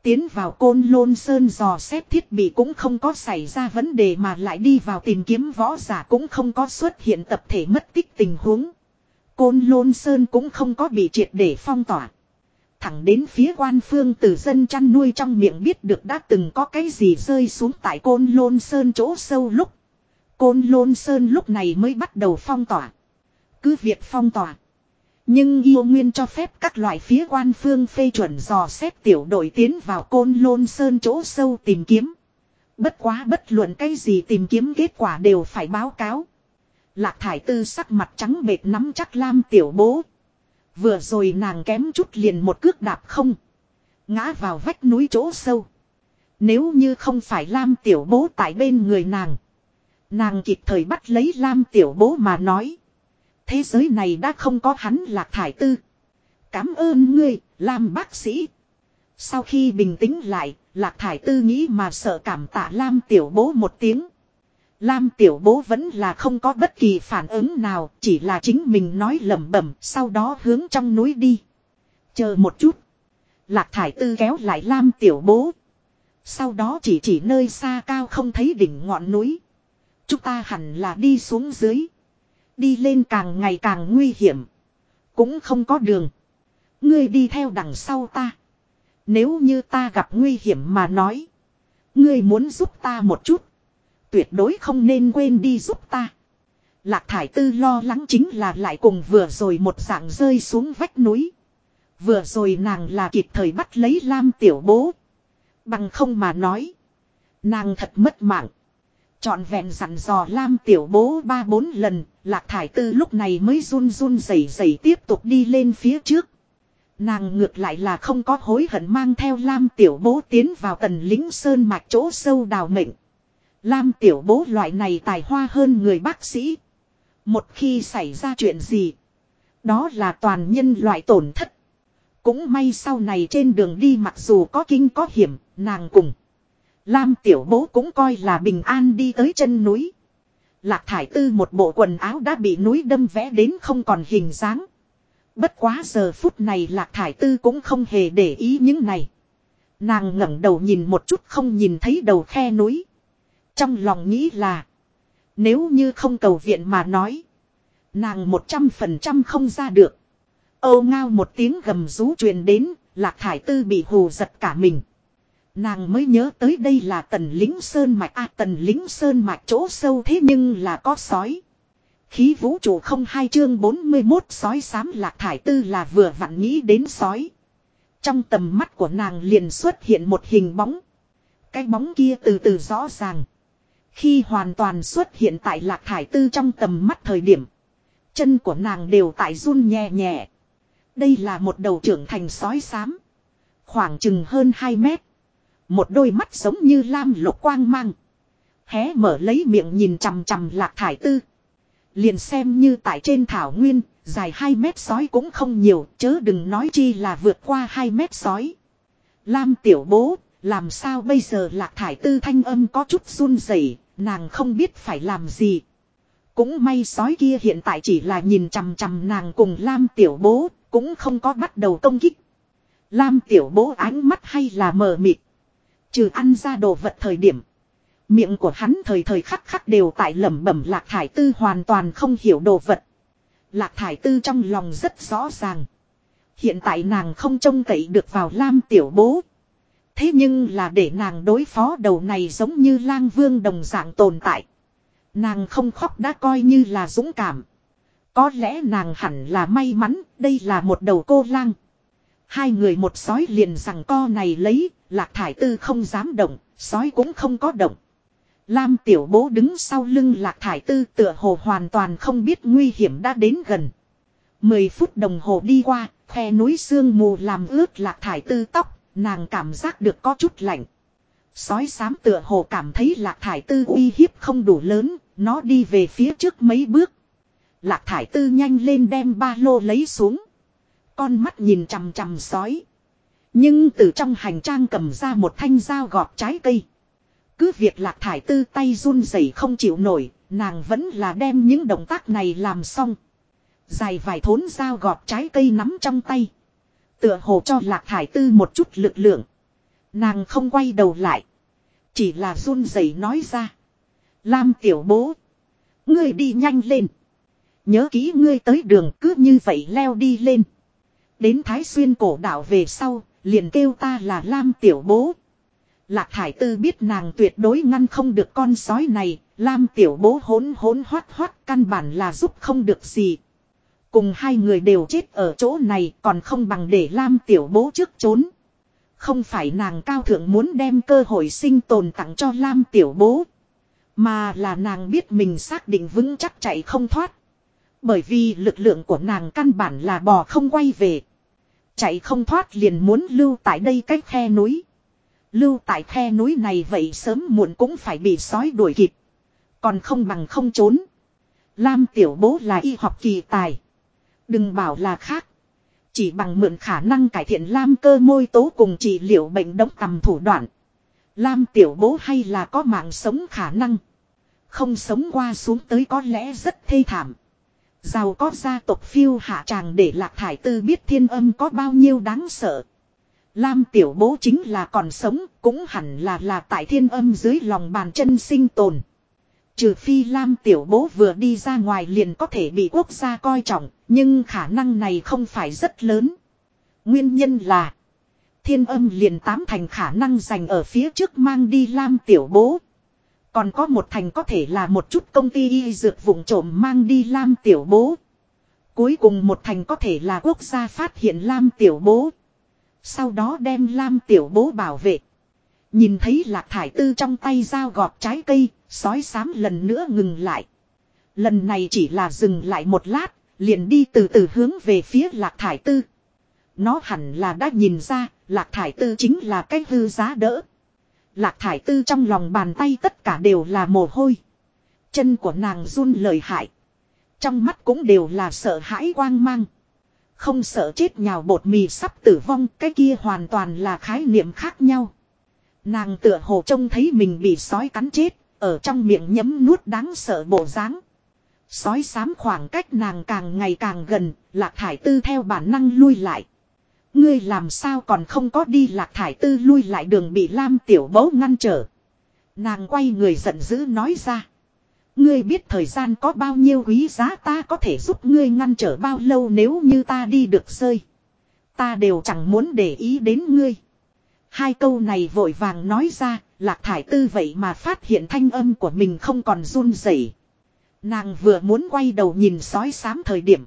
Tiến vào côn lôn sơn dò xét thiết bị cũng không có xảy ra vấn đề mà lại đi vào tìm kiếm võ giả cũng không có xuất hiện tập thể mất tích tình huống. Côn Lôn Sơn cũng không có bị triệt để phong tỏa. Thẳng đến phía quan phương từ dân chăn nuôi trong miệng biết được đã từng có cái gì rơi xuống tại Côn Lôn Sơn chỗ sâu lúc. Côn Lôn Sơn lúc này mới bắt đầu phong tỏa. Cứ việc phong tỏa. Nhưng yêu nguyên cho phép các loại phía quan phương phê chuẩn dò xét tiểu đội tiến vào Côn Lôn Sơn chỗ sâu tìm kiếm. Bất quá bất luận cái gì tìm kiếm kết quả đều phải báo cáo. Lạc thải tư sắc mặt trắng bệt nắm chắc lam tiểu bố. Vừa rồi nàng kém chút liền một cước đạp không. Ngã vào vách núi chỗ sâu. Nếu như không phải lam tiểu bố tại bên người nàng. Nàng kịp thời bắt lấy lam tiểu bố mà nói. Thế giới này đã không có hắn lạc thải tư. Cảm ơn ngươi, lam bác sĩ. Sau khi bình tĩnh lại, lạc thải tư nghĩ mà sợ cảm tạ lam tiểu bố một tiếng. Lam tiểu bố vẫn là không có bất kỳ phản ứng nào, chỉ là chính mình nói lẩm bẩm, sau đó hướng trong núi đi. Chờ một chút. Lạc thải tư kéo lại Lam tiểu bố. Sau đó chỉ chỉ nơi xa cao không thấy đỉnh ngọn núi. Chúng ta hẳn là đi xuống dưới. Đi lên càng ngày càng nguy hiểm. Cũng không có đường. Ngươi đi theo đằng sau ta. Nếu như ta gặp nguy hiểm mà nói. Ngươi muốn giúp ta một chút. Tuyệt đối không nên quên đi giúp ta. Lạc thải tư lo lắng chính là lại cùng vừa rồi một dạng rơi xuống vách núi. Vừa rồi nàng là kịp thời bắt lấy Lam tiểu bố. Bằng không mà nói. Nàng thật mất mạng. Chọn vẹn dặn dò Lam tiểu bố ba bốn lần. Lạc thải tư lúc này mới run run rẩy rẩy tiếp tục đi lên phía trước. Nàng ngược lại là không có hối hận mang theo Lam tiểu bố tiến vào tần lính sơn mạch chỗ sâu đào mệnh. Lam tiểu bố loại này tài hoa hơn người bác sĩ. Một khi xảy ra chuyện gì. Đó là toàn nhân loại tổn thất. Cũng may sau này trên đường đi mặc dù có kinh có hiểm, nàng cùng. Lam tiểu bố cũng coi là bình an đi tới chân núi. Lạc thải tư một bộ quần áo đã bị núi đâm vẽ đến không còn hình dáng. Bất quá giờ phút này lạc thải tư cũng không hề để ý những này. Nàng ngẩng đầu nhìn một chút không nhìn thấy đầu khe núi. Trong lòng nghĩ là. Nếu như không cầu viện mà nói. Nàng một trăm phần trăm không ra được. Âu ngao một tiếng gầm rú truyền đến. Lạc thải tư bị hù giật cả mình. Nàng mới nhớ tới đây là tần lính sơn mạch a tần lính sơn mạch chỗ sâu thế nhưng là có sói. Khí vũ trụ không hai chương 41 sói xám lạc thải tư là vừa vặn nghĩ đến sói. Trong tầm mắt của nàng liền xuất hiện một hình bóng. Cái bóng kia từ từ rõ ràng. Khi hoàn toàn xuất hiện tại lạc thải tư trong tầm mắt thời điểm. Chân của nàng đều tại run nhẹ nhẹ. Đây là một đầu trưởng thành sói xám. Khoảng chừng hơn 2 mét. Một đôi mắt giống như lam lục quang mang. Hé mở lấy miệng nhìn chằm chằm lạc thải tư. Liền xem như tại trên thảo nguyên, dài 2 mét sói cũng không nhiều, chớ đừng nói chi là vượt qua 2 mét sói. Lam tiểu bố, làm sao bây giờ lạc thải tư thanh âm có chút run rẩy, nàng không biết phải làm gì. Cũng may sói kia hiện tại chỉ là nhìn chằm chằm nàng cùng Lam tiểu bố, cũng không có bắt đầu công kích. Lam tiểu bố ánh mắt hay là mờ mịt. Trừ ăn ra đồ vật thời điểm. Miệng của hắn thời thời khắc khắc đều tại lẩm bẩm lạc thải tư hoàn toàn không hiểu đồ vật. Lạc thải tư trong lòng rất rõ ràng. Hiện tại nàng không trông cậy được vào Lam tiểu bố. Thế nhưng là để nàng đối phó đầu này giống như lang vương đồng dạng tồn tại. Nàng không khóc đã coi như là dũng cảm. Có lẽ nàng hẳn là may mắn, đây là một đầu cô lang. Hai người một sói liền rằng co này lấy, lạc thải tư không dám động, sói cũng không có động. Lam tiểu bố đứng sau lưng lạc thải tư tựa hồ hoàn toàn không biết nguy hiểm đã đến gần. Mười phút đồng hồ đi qua, khe núi sương mù làm ướt lạc thải tư tóc, nàng cảm giác được có chút lạnh. Sói xám tựa hồ cảm thấy lạc thải tư uy hiếp không đủ lớn, nó đi về phía trước mấy bước. Lạc thải tư nhanh lên đem ba lô lấy xuống. Con mắt nhìn chằm chằm sói. Nhưng từ trong hành trang cầm ra một thanh dao gọt trái cây. Cứ việc lạc thải tư tay run rẩy không chịu nổi, nàng vẫn là đem những động tác này làm xong. Dài vài thốn dao gọt trái cây nắm trong tay. Tựa hồ cho lạc thải tư một chút lực lượng. Nàng không quay đầu lại. Chỉ là run rẩy nói ra. Lam tiểu bố. Ngươi đi nhanh lên. Nhớ kỹ ngươi tới đường cứ như vậy leo đi lên. Đến Thái Xuyên cổ đảo về sau, liền kêu ta là Lam tiểu bố. Lạc Thải Tư biết nàng tuyệt đối ngăn không được con sói này, Lam tiểu bố hốn hốn hoát hoát căn bản là giúp không được gì. Cùng hai người đều chết ở chỗ này, còn không bằng để Lam tiểu bố trước trốn. Không phải nàng cao thượng muốn đem cơ hội sinh tồn tặng cho Lam tiểu bố. Mà là nàng biết mình xác định vững chắc chạy không thoát. Bởi vì lực lượng của nàng căn bản là bò không quay về. Chạy không thoát liền muốn lưu tại đây cách khe núi. Lưu tại khe núi này vậy sớm muộn cũng phải bị sói đuổi kịp. Còn không bằng không trốn. Lam tiểu bố là y học kỳ tài. Đừng bảo là khác. Chỉ bằng mượn khả năng cải thiện Lam cơ môi tố cùng trị liệu bệnh đống tầm thủ đoạn. Lam tiểu bố hay là có mạng sống khả năng. Không sống qua xuống tới có lẽ rất thê thảm. Giàu có gia tộc phiêu hạ tràng để lạc thải tư biết thiên âm có bao nhiêu đáng sợ. Lam tiểu bố chính là còn sống, cũng hẳn là là tại thiên âm dưới lòng bàn chân sinh tồn. Trừ phi Lam tiểu bố vừa đi ra ngoài liền có thể bị quốc gia coi trọng, nhưng khả năng này không phải rất lớn. Nguyên nhân là thiên âm liền tám thành khả năng dành ở phía trước mang đi Lam tiểu bố. Còn có một thành có thể là một chút công ty y dược vùng trộm mang đi Lam tiểu bố. Cuối cùng một thành có thể là quốc gia phát hiện Lam tiểu bố. Sau đó đem Lam tiểu bố bảo vệ. Nhìn thấy lạc thải tư trong tay dao gọt trái cây, sói xám lần nữa ngừng lại. Lần này chỉ là dừng lại một lát, liền đi từ từ hướng về phía lạc thải tư. Nó hẳn là đã nhìn ra, lạc thải tư chính là cái hư giá đỡ. Lạc thải tư trong lòng bàn tay tất cả đều là mồ hôi. Chân của nàng run lời hại. Trong mắt cũng đều là sợ hãi quang mang. Không sợ chết nhào bột mì sắp tử vong cái kia hoàn toàn là khái niệm khác nhau. Nàng tựa hồ trông thấy mình bị sói cắn chết, ở trong miệng nhấm nuốt đáng sợ bộ dáng. Sói xám khoảng cách nàng càng ngày càng gần, lạc thải tư theo bản năng lui lại. Ngươi làm sao còn không có đi lạc thải tư lui lại đường bị Lam tiểu bấu ngăn trở. Nàng quay người giận dữ nói ra. Ngươi biết thời gian có bao nhiêu quý giá ta có thể giúp ngươi ngăn trở bao lâu nếu như ta đi được rơi. Ta đều chẳng muốn để ý đến ngươi. Hai câu này vội vàng nói ra, lạc thải tư vậy mà phát hiện thanh âm của mình không còn run rẩy. Nàng vừa muốn quay đầu nhìn sói xám thời điểm.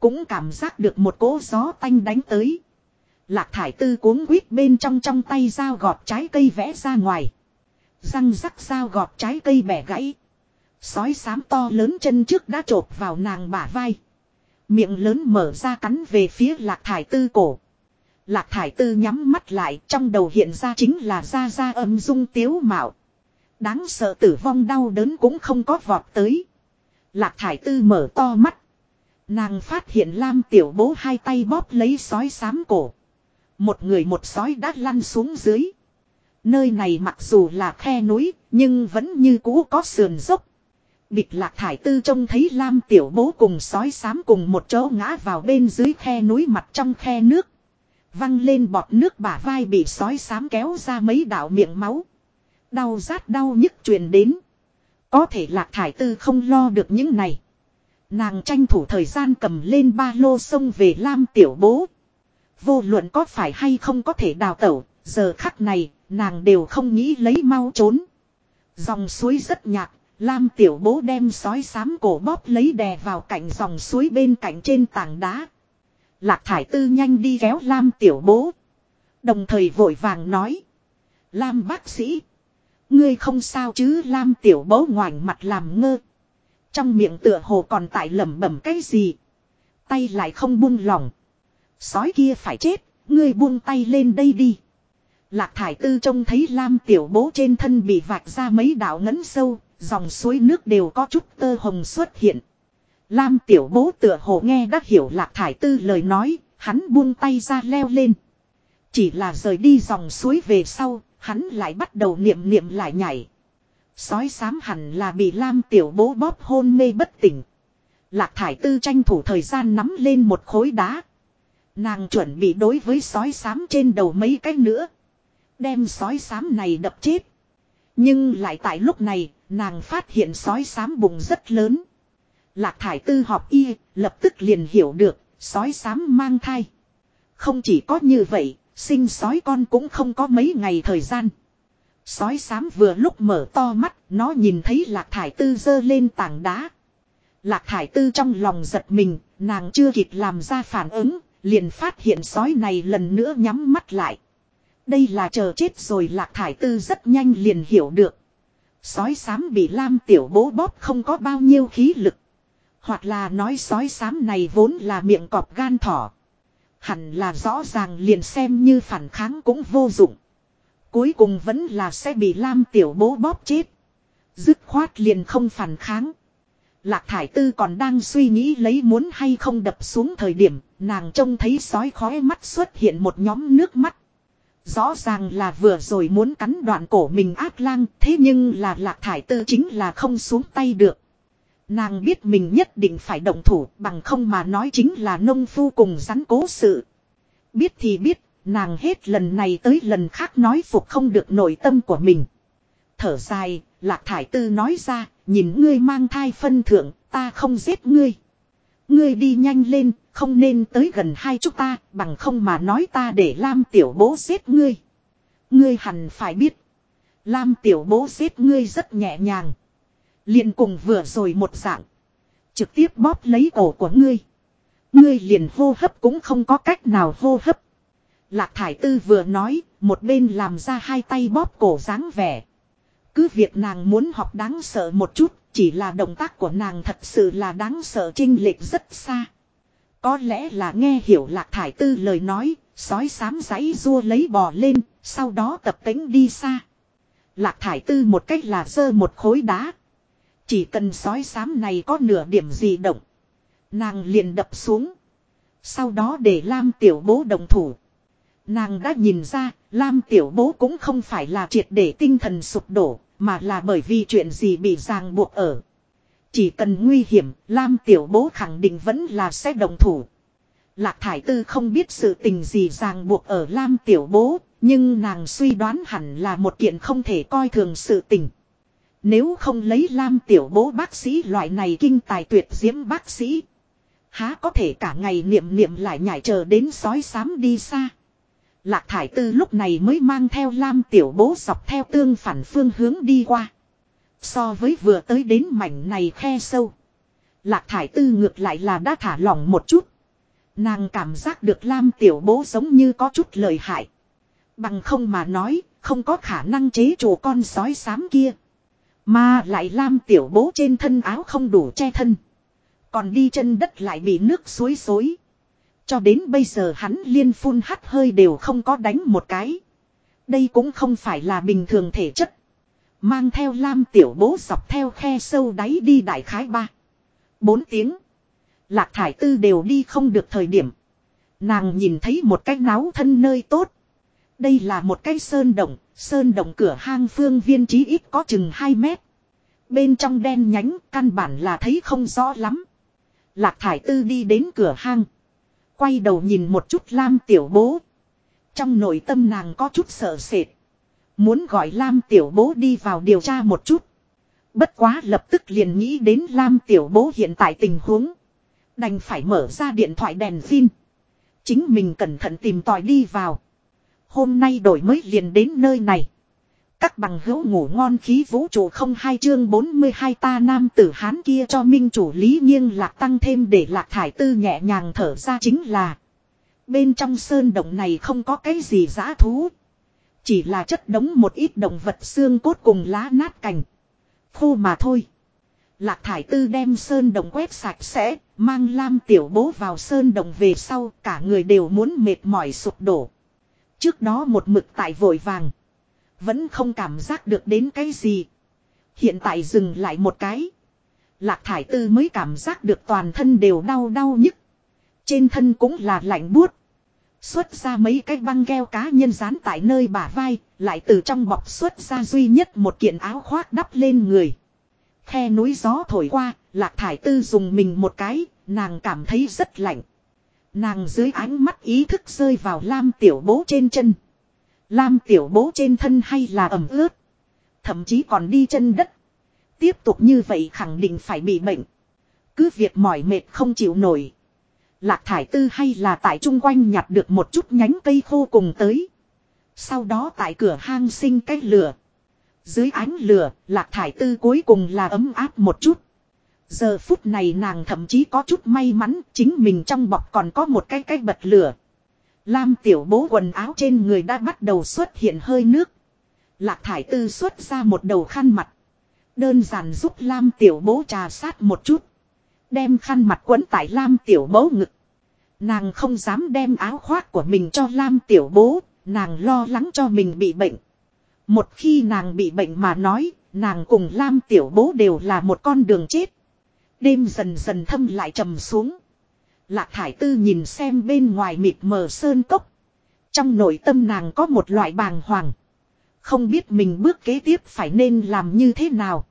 Cũng cảm giác được một cỗ gió tanh đánh tới. Lạc thải tư cuống quýt bên trong trong tay dao gọt trái cây vẽ ra ngoài. Răng rắc dao gọt trái cây bẻ gãy. Sói xám to lớn chân trước đã trộp vào nàng bả vai. Miệng lớn mở ra cắn về phía lạc thải tư cổ. Lạc thải tư nhắm mắt lại trong đầu hiện ra chính là ra ra âm dung tiếu mạo. Đáng sợ tử vong đau đớn cũng không có vọt tới. Lạc thải tư mở to mắt. Nàng phát hiện Lam tiểu bố hai tay bóp lấy sói xám cổ. Một người một sói đã lăn xuống dưới. Nơi này mặc dù là khe núi, nhưng vẫn như cũ có sườn dốc. Bịt lạc thải tư trông thấy Lam tiểu bố cùng sói xám cùng một chỗ ngã vào bên dưới khe núi mặt trong khe nước. Văng lên bọt nước bả vai bị sói xám kéo ra mấy đạo miệng máu. Đau rát đau nhức truyền đến. Có thể lạc thải tư không lo được những này. Nàng tranh thủ thời gian cầm lên ba lô sông về Lam tiểu bố. Vô luận có phải hay không có thể đào tẩu, giờ khắc này, nàng đều không nghĩ lấy mau trốn. Dòng suối rất nhạt, Lam tiểu bố đem sói xám cổ bóp lấy đè vào cạnh dòng suối bên cạnh trên tảng đá. Lạc thải tư nhanh đi kéo Lam tiểu bố. Đồng thời vội vàng nói. Lam bác sĩ. Ngươi không sao chứ Lam tiểu bố ngoảnh mặt làm ngơ. Trong miệng tựa hồ còn tại lẩm bẩm cái gì. Tay lại không buông lỏng. Sói kia phải chết, ngươi buông tay lên đây đi. Lạc thải tư trông thấy Lam tiểu bố trên thân bị vạch ra mấy đạo ngấn sâu, dòng suối nước đều có chút tơ hồng xuất hiện. Lam tiểu bố tựa hồ nghe đã hiểu lạc thải tư lời nói, hắn buông tay ra leo lên. Chỉ là rời đi dòng suối về sau, hắn lại bắt đầu niệm niệm lại nhảy. Sói xám hẳn là bị Lam tiểu bố bóp hôn mê bất tỉnh. Lạc thải tư tranh thủ thời gian nắm lên một khối đá. Nàng chuẩn bị đối với sói xám trên đầu mấy cái nữa. Đem sói xám này đập chết. Nhưng lại tại lúc này, nàng phát hiện sói xám bụng rất lớn. Lạc thải tư họp y, lập tức liền hiểu được, sói xám mang thai. Không chỉ có như vậy, sinh sói con cũng không có mấy ngày thời gian. Sói xám vừa lúc mở to mắt, nó nhìn thấy lạc thải tư dơ lên tảng đá. Lạc thải tư trong lòng giật mình, nàng chưa kịp làm ra phản ứng, liền phát hiện sói này lần nữa nhắm mắt lại. Đây là chờ chết rồi lạc thải tư rất nhanh liền hiểu được. Sói xám bị lam tiểu bố bóp không có bao nhiêu khí lực. Hoặc là nói sói xám này vốn là miệng cọp gan thỏ. Hẳn là rõ ràng liền xem như phản kháng cũng vô dụng. Cuối cùng vẫn là sẽ bị lam tiểu bố bóp chết. Dứt khoát liền không phản kháng. Lạc thải tư còn đang suy nghĩ lấy muốn hay không đập xuống thời điểm, nàng trông thấy sói khói mắt xuất hiện một nhóm nước mắt. Rõ ràng là vừa rồi muốn cắn đoạn cổ mình ác lang, thế nhưng là lạc thải tư chính là không xuống tay được. Nàng biết mình nhất định phải động thủ bằng không mà nói chính là nông phu cùng rắn cố sự. Biết thì biết, nàng hết lần này tới lần khác nói phục không được nội tâm của mình. Thở dài, lạc thải tư nói ra, nhìn ngươi mang thai phân thượng, ta không giết ngươi. Ngươi đi nhanh lên, không nên tới gần hai chúng ta, bằng không mà nói ta để Lam tiểu bố giết ngươi. Ngươi hẳn phải biết. Lam tiểu bố giết ngươi rất nhẹ nhàng liền cùng vừa rồi một dạng. Trực tiếp bóp lấy cổ của ngươi. Ngươi liền hô hấp cũng không có cách nào hô hấp. Lạc thải tư vừa nói, một bên làm ra hai tay bóp cổ dáng vẻ. Cứ việc nàng muốn học đáng sợ một chút, chỉ là động tác của nàng thật sự là đáng sợ trinh lệch rất xa. Có lẽ là nghe hiểu lạc thải tư lời nói, sói sám giấy rua lấy bò lên, sau đó tập tính đi xa. Lạc thải tư một cách là dơ một khối đá. Chỉ cần sói sám này có nửa điểm gì động. Nàng liền đập xuống. Sau đó để Lam tiểu bố đồng thủ. Nàng đã nhìn ra, Lam tiểu bố cũng không phải là triệt để tinh thần sụp đổ, mà là bởi vì chuyện gì bị ràng buộc ở. Chỉ cần nguy hiểm, Lam tiểu bố khẳng định vẫn là sẽ đồng thủ. Lạc thải tư không biết sự tình gì ràng buộc ở Lam tiểu bố, nhưng nàng suy đoán hẳn là một kiện không thể coi thường sự tình. Nếu không lấy Lam tiểu bố bác sĩ loại này kinh tài tuyệt diễm bác sĩ. Há có thể cả ngày niệm niệm lại nhảy chờ đến sói sám đi xa. Lạc thải tư lúc này mới mang theo lam tiểu bố dọc theo tương phản phương hướng đi qua. So với vừa tới đến mảnh này khe sâu. Lạc thải tư ngược lại là đã thả lỏng một chút. Nàng cảm giác được lam tiểu bố giống như có chút lời hại. Bằng không mà nói, không có khả năng chế chủ con sói xám kia. Mà lại lam tiểu bố trên thân áo không đủ che thân. Còn đi chân đất lại bị nước suối xối. Cho đến bây giờ hắn liên phun hắt hơi đều không có đánh một cái. Đây cũng không phải là bình thường thể chất. Mang theo lam tiểu bố dọc theo khe sâu đáy đi đại khái ba. Bốn tiếng. Lạc thải tư đều đi không được thời điểm. Nàng nhìn thấy một cái náo thân nơi tốt. Đây là một cái sơn động, sơn động cửa hang phương viên trí ít có chừng 2 mét. Bên trong đen nhánh, căn bản là thấy không rõ lắm. Lạc thải tư đi đến cửa hang. Quay đầu nhìn một chút Lam tiểu bố. Trong nội tâm nàng có chút sợ sệt. Muốn gọi Lam tiểu bố đi vào điều tra một chút. Bất quá lập tức liền nghĩ đến Lam tiểu bố hiện tại tình huống. Đành phải mở ra điện thoại đèn pin. Chính mình cẩn thận tìm tòi đi vào. Hôm nay đổi mới liền đến nơi này. Các bằng hữu ngủ ngon khí vũ trụ không hai chương 42 ta nam tử hán kia cho minh chủ lý nghiêng lạc tăng thêm để lạc thải tư nhẹ nhàng thở ra chính là. Bên trong sơn động này không có cái gì giã thú. Chỉ là chất đống một ít động vật xương cốt cùng lá nát cành. Khô mà thôi. Lạc thải tư đem sơn đồng quét sạch sẽ, mang lam tiểu bố vào sơn đồng về sau, cả người đều muốn mệt mỏi sụp đổ. Trước đó một mực tại vội vàng. Vẫn không cảm giác được đến cái gì. Hiện tại dừng lại một cái. Lạc thải tư mới cảm giác được toàn thân đều đau đau nhức. Trên thân cũng là lạnh buốt. Xuất ra mấy cái băng keo cá nhân dán tại nơi bả vai, lại từ trong bọc xuất ra duy nhất một kiện áo khoác đắp lên người. Khe núi gió thổi qua, lạc thải tư dùng mình một cái, nàng cảm thấy rất lạnh. Nàng dưới ánh mắt ý thức rơi vào lam tiểu bố trên chân. Lam tiểu bố trên thân hay là ẩm ướt. Thậm chí còn đi chân đất. Tiếp tục như vậy khẳng định phải bị bệnh. Cứ việc mỏi mệt không chịu nổi. Lạc thải tư hay là tại chung quanh nhặt được một chút nhánh cây khô cùng tới. Sau đó tại cửa hang sinh cái lửa. Dưới ánh lửa, lạc thải tư cuối cùng là ấm áp một chút. Giờ phút này nàng thậm chí có chút may mắn chính mình trong bọc còn có một cái cái bật lửa. Lam tiểu bố quần áo trên người đã bắt đầu xuất hiện hơi nước. Lạc thải tư xuất ra một đầu khăn mặt. Đơn giản giúp Lam tiểu bố trà sát một chút. Đem khăn mặt quấn tại Lam tiểu bố ngực. Nàng không dám đem áo khoác của mình cho Lam tiểu bố. Nàng lo lắng cho mình bị bệnh. Một khi nàng bị bệnh mà nói, nàng cùng Lam tiểu bố đều là một con đường chết. Đêm dần dần thâm lại trầm xuống. Lạc thải tư nhìn xem bên ngoài mịt mờ sơn cốc. Trong nội tâm nàng có một loại bàng hoàng. Không biết mình bước kế tiếp phải nên làm như thế nào.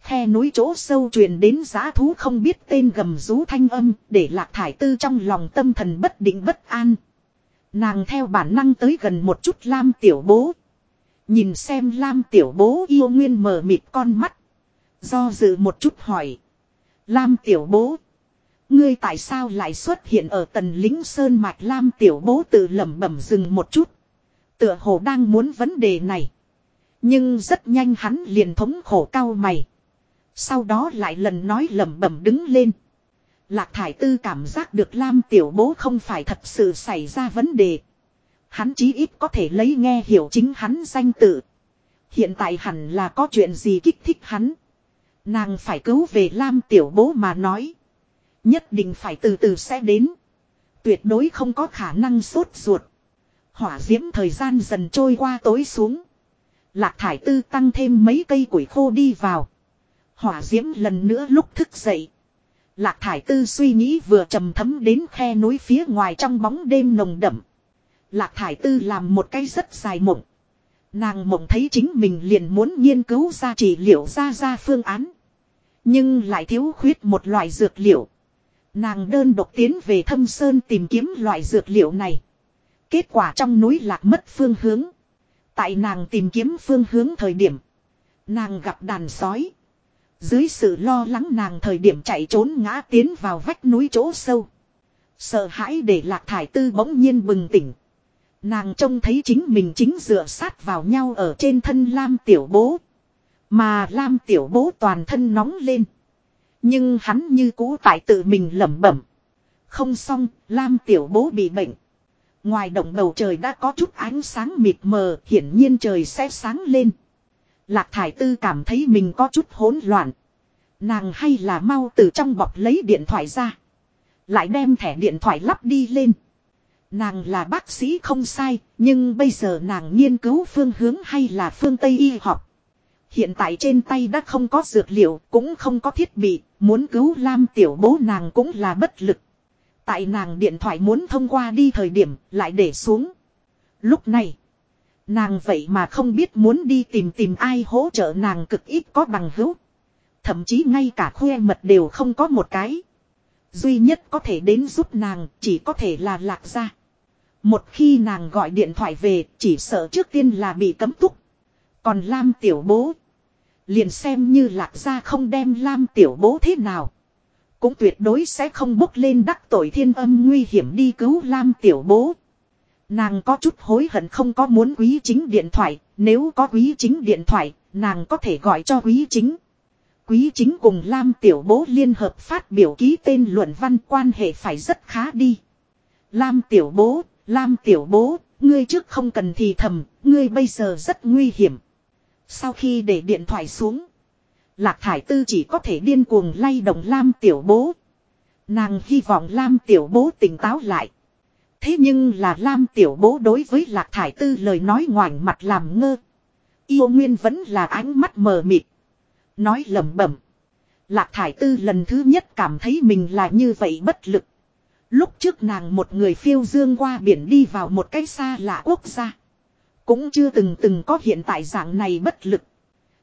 Khe núi chỗ sâu truyền đến giá thú không biết tên gầm rú thanh âm để lạc thải tư trong lòng tâm thần bất định bất an. Nàng theo bản năng tới gần một chút lam tiểu bố. Nhìn xem lam tiểu bố yêu nguyên mờ mịt con mắt. Do dự một chút hỏi. Lam tiểu bố. Ngươi tại sao lại xuất hiện ở tần lính sơn mạch lam tiểu bố tự lẩm bẩm dừng một chút. Tựa hồ đang muốn vấn đề này. Nhưng rất nhanh hắn liền thống khổ cao mày. Sau đó lại lần nói lẩm bẩm đứng lên. Lạc thải tư cảm giác được lam tiểu bố không phải thật sự xảy ra vấn đề. Hắn chí ít có thể lấy nghe hiểu chính hắn danh tự. Hiện tại hẳn là có chuyện gì kích thích hắn. Nàng phải cứu về Lam tiểu bố mà nói. Nhất định phải từ từ sẽ đến. Tuyệt đối không có khả năng sốt ruột. Hỏa diễm thời gian dần trôi qua tối xuống. Lạc thải tư tăng thêm mấy cây củi khô đi vào. Hỏa diễm lần nữa lúc thức dậy. Lạc thải tư suy nghĩ vừa trầm thấm đến khe núi phía ngoài trong bóng đêm nồng đậm. Lạc thải tư làm một cái rất dài mộng. Nàng mộng thấy chính mình liền muốn nghiên cứu ra trị liệu ra ra phương án. Nhưng lại thiếu khuyết một loại dược liệu. Nàng đơn độc tiến về thâm sơn tìm kiếm loại dược liệu này. Kết quả trong núi lạc mất phương hướng. Tại nàng tìm kiếm phương hướng thời điểm. Nàng gặp đàn sói. Dưới sự lo lắng nàng thời điểm chạy trốn ngã tiến vào vách núi chỗ sâu. Sợ hãi để lạc thải tư bỗng nhiên bừng tỉnh. Nàng trông thấy chính mình chính dựa sát vào nhau ở trên thân Lam tiểu bố. Mà Lam tiểu bố toàn thân nóng lên. Nhưng hắn như cũ tại tự mình lẩm bẩm. Không xong, Lam tiểu bố bị bệnh. Ngoài động bầu trời đã có chút ánh sáng mịt mờ, hiển nhiên trời sẽ sáng lên. Lạc thải tư cảm thấy mình có chút hỗn loạn. Nàng hay là mau từ trong bọc lấy điện thoại ra. Lại đem thẻ điện thoại lắp đi lên. Nàng là bác sĩ không sai, nhưng bây giờ nàng nghiên cứu phương hướng hay là phương Tây y học. Hiện tại trên tay đã không có dược liệu, cũng không có thiết bị, muốn cứu Lam tiểu bố nàng cũng là bất lực. Tại nàng điện thoại muốn thông qua đi thời điểm, lại để xuống. Lúc này, nàng vậy mà không biết muốn đi tìm tìm ai hỗ trợ nàng cực ít có bằng hữu. Thậm chí ngay cả khoe mật đều không có một cái. Duy nhất có thể đến giúp nàng chỉ có thể là lạc gia một khi nàng gọi điện thoại về chỉ sợ trước tiên là bị cấm túc. Còn Lam tiểu bố. Liền xem như lạc ra không đem Lam tiểu bố thế nào. Cũng tuyệt đối sẽ không bốc lên đắc tội thiên âm nguy hiểm đi cứu Lam tiểu bố. Nàng có chút hối hận không có muốn quý chính điện thoại. Nếu có quý chính điện thoại, nàng có thể gọi cho quý chính. Quý chính cùng Lam tiểu bố liên hợp phát biểu ký tên luận văn quan hệ phải rất khá đi. Lam tiểu bố, Lam tiểu bố, ngươi trước không cần thì thầm, ngươi bây giờ rất nguy hiểm. Sau khi để điện thoại xuống, Lạc Thải Tư chỉ có thể điên cuồng lay động Lam tiểu bố. Nàng hy vọng Lam tiểu bố tỉnh táo lại. Thế nhưng là Lam tiểu bố đối với Lạc Thải Tư lời nói ngoảnh mặt làm ngơ. Yêu Nguyên vẫn là ánh mắt mờ mịt. Nói lẩm bẩm. Lạc Thải Tư lần thứ nhất cảm thấy mình là như vậy bất lực. Lúc trước nàng một người phiêu dương qua biển đi vào một cái xa lạ quốc gia. Cũng chưa từng từng có hiện tại dạng này bất lực.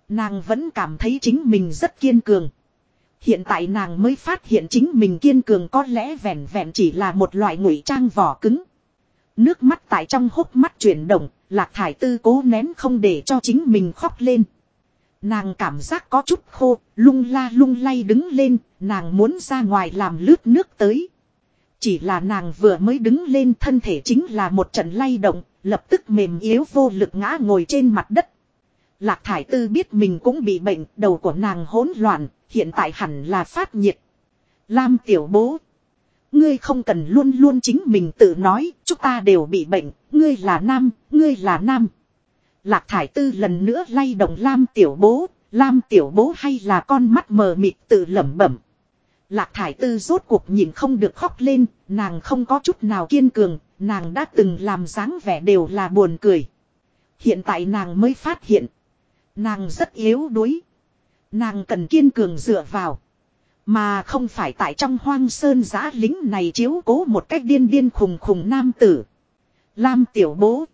Nàng vẫn cảm thấy chính mình rất kiên cường. Hiện tại nàng mới phát hiện chính mình kiên cường có lẽ vẹn vẹn chỉ là một loại ngụy trang vỏ cứng. Nước mắt tại trong hốc mắt chuyển động, lạc thải tư cố nén không để cho chính mình khóc lên. Nàng cảm giác có chút khô, lung la lung lay đứng lên, nàng muốn ra ngoài làm lướt nước tới. Chỉ là nàng vừa mới đứng lên thân thể chính là một trận lay động, lập tức mềm yếu vô lực ngã ngồi trên mặt đất. Lạc thải tư biết mình cũng bị bệnh, đầu của nàng hỗn loạn, hiện tại hẳn là phát nhiệt. Lam tiểu bố. Ngươi không cần luôn luôn chính mình tự nói, chúng ta đều bị bệnh, ngươi là nam, ngươi là nam. Lạc thải tư lần nữa lay động Lam tiểu bố, Lam tiểu bố hay là con mắt mờ mịt tự lẩm bẩm. Lạc thải tư rốt cuộc nhìn không được khóc lên, nàng không có chút nào kiên cường, nàng đã từng làm dáng vẻ đều là buồn cười. Hiện tại nàng mới phát hiện, nàng rất yếu đuối. Nàng cần kiên cường dựa vào. Mà không phải tại trong hoang sơn giã lính này chiếu cố một cách điên điên khùng khùng nam tử. Lam tiểu bố.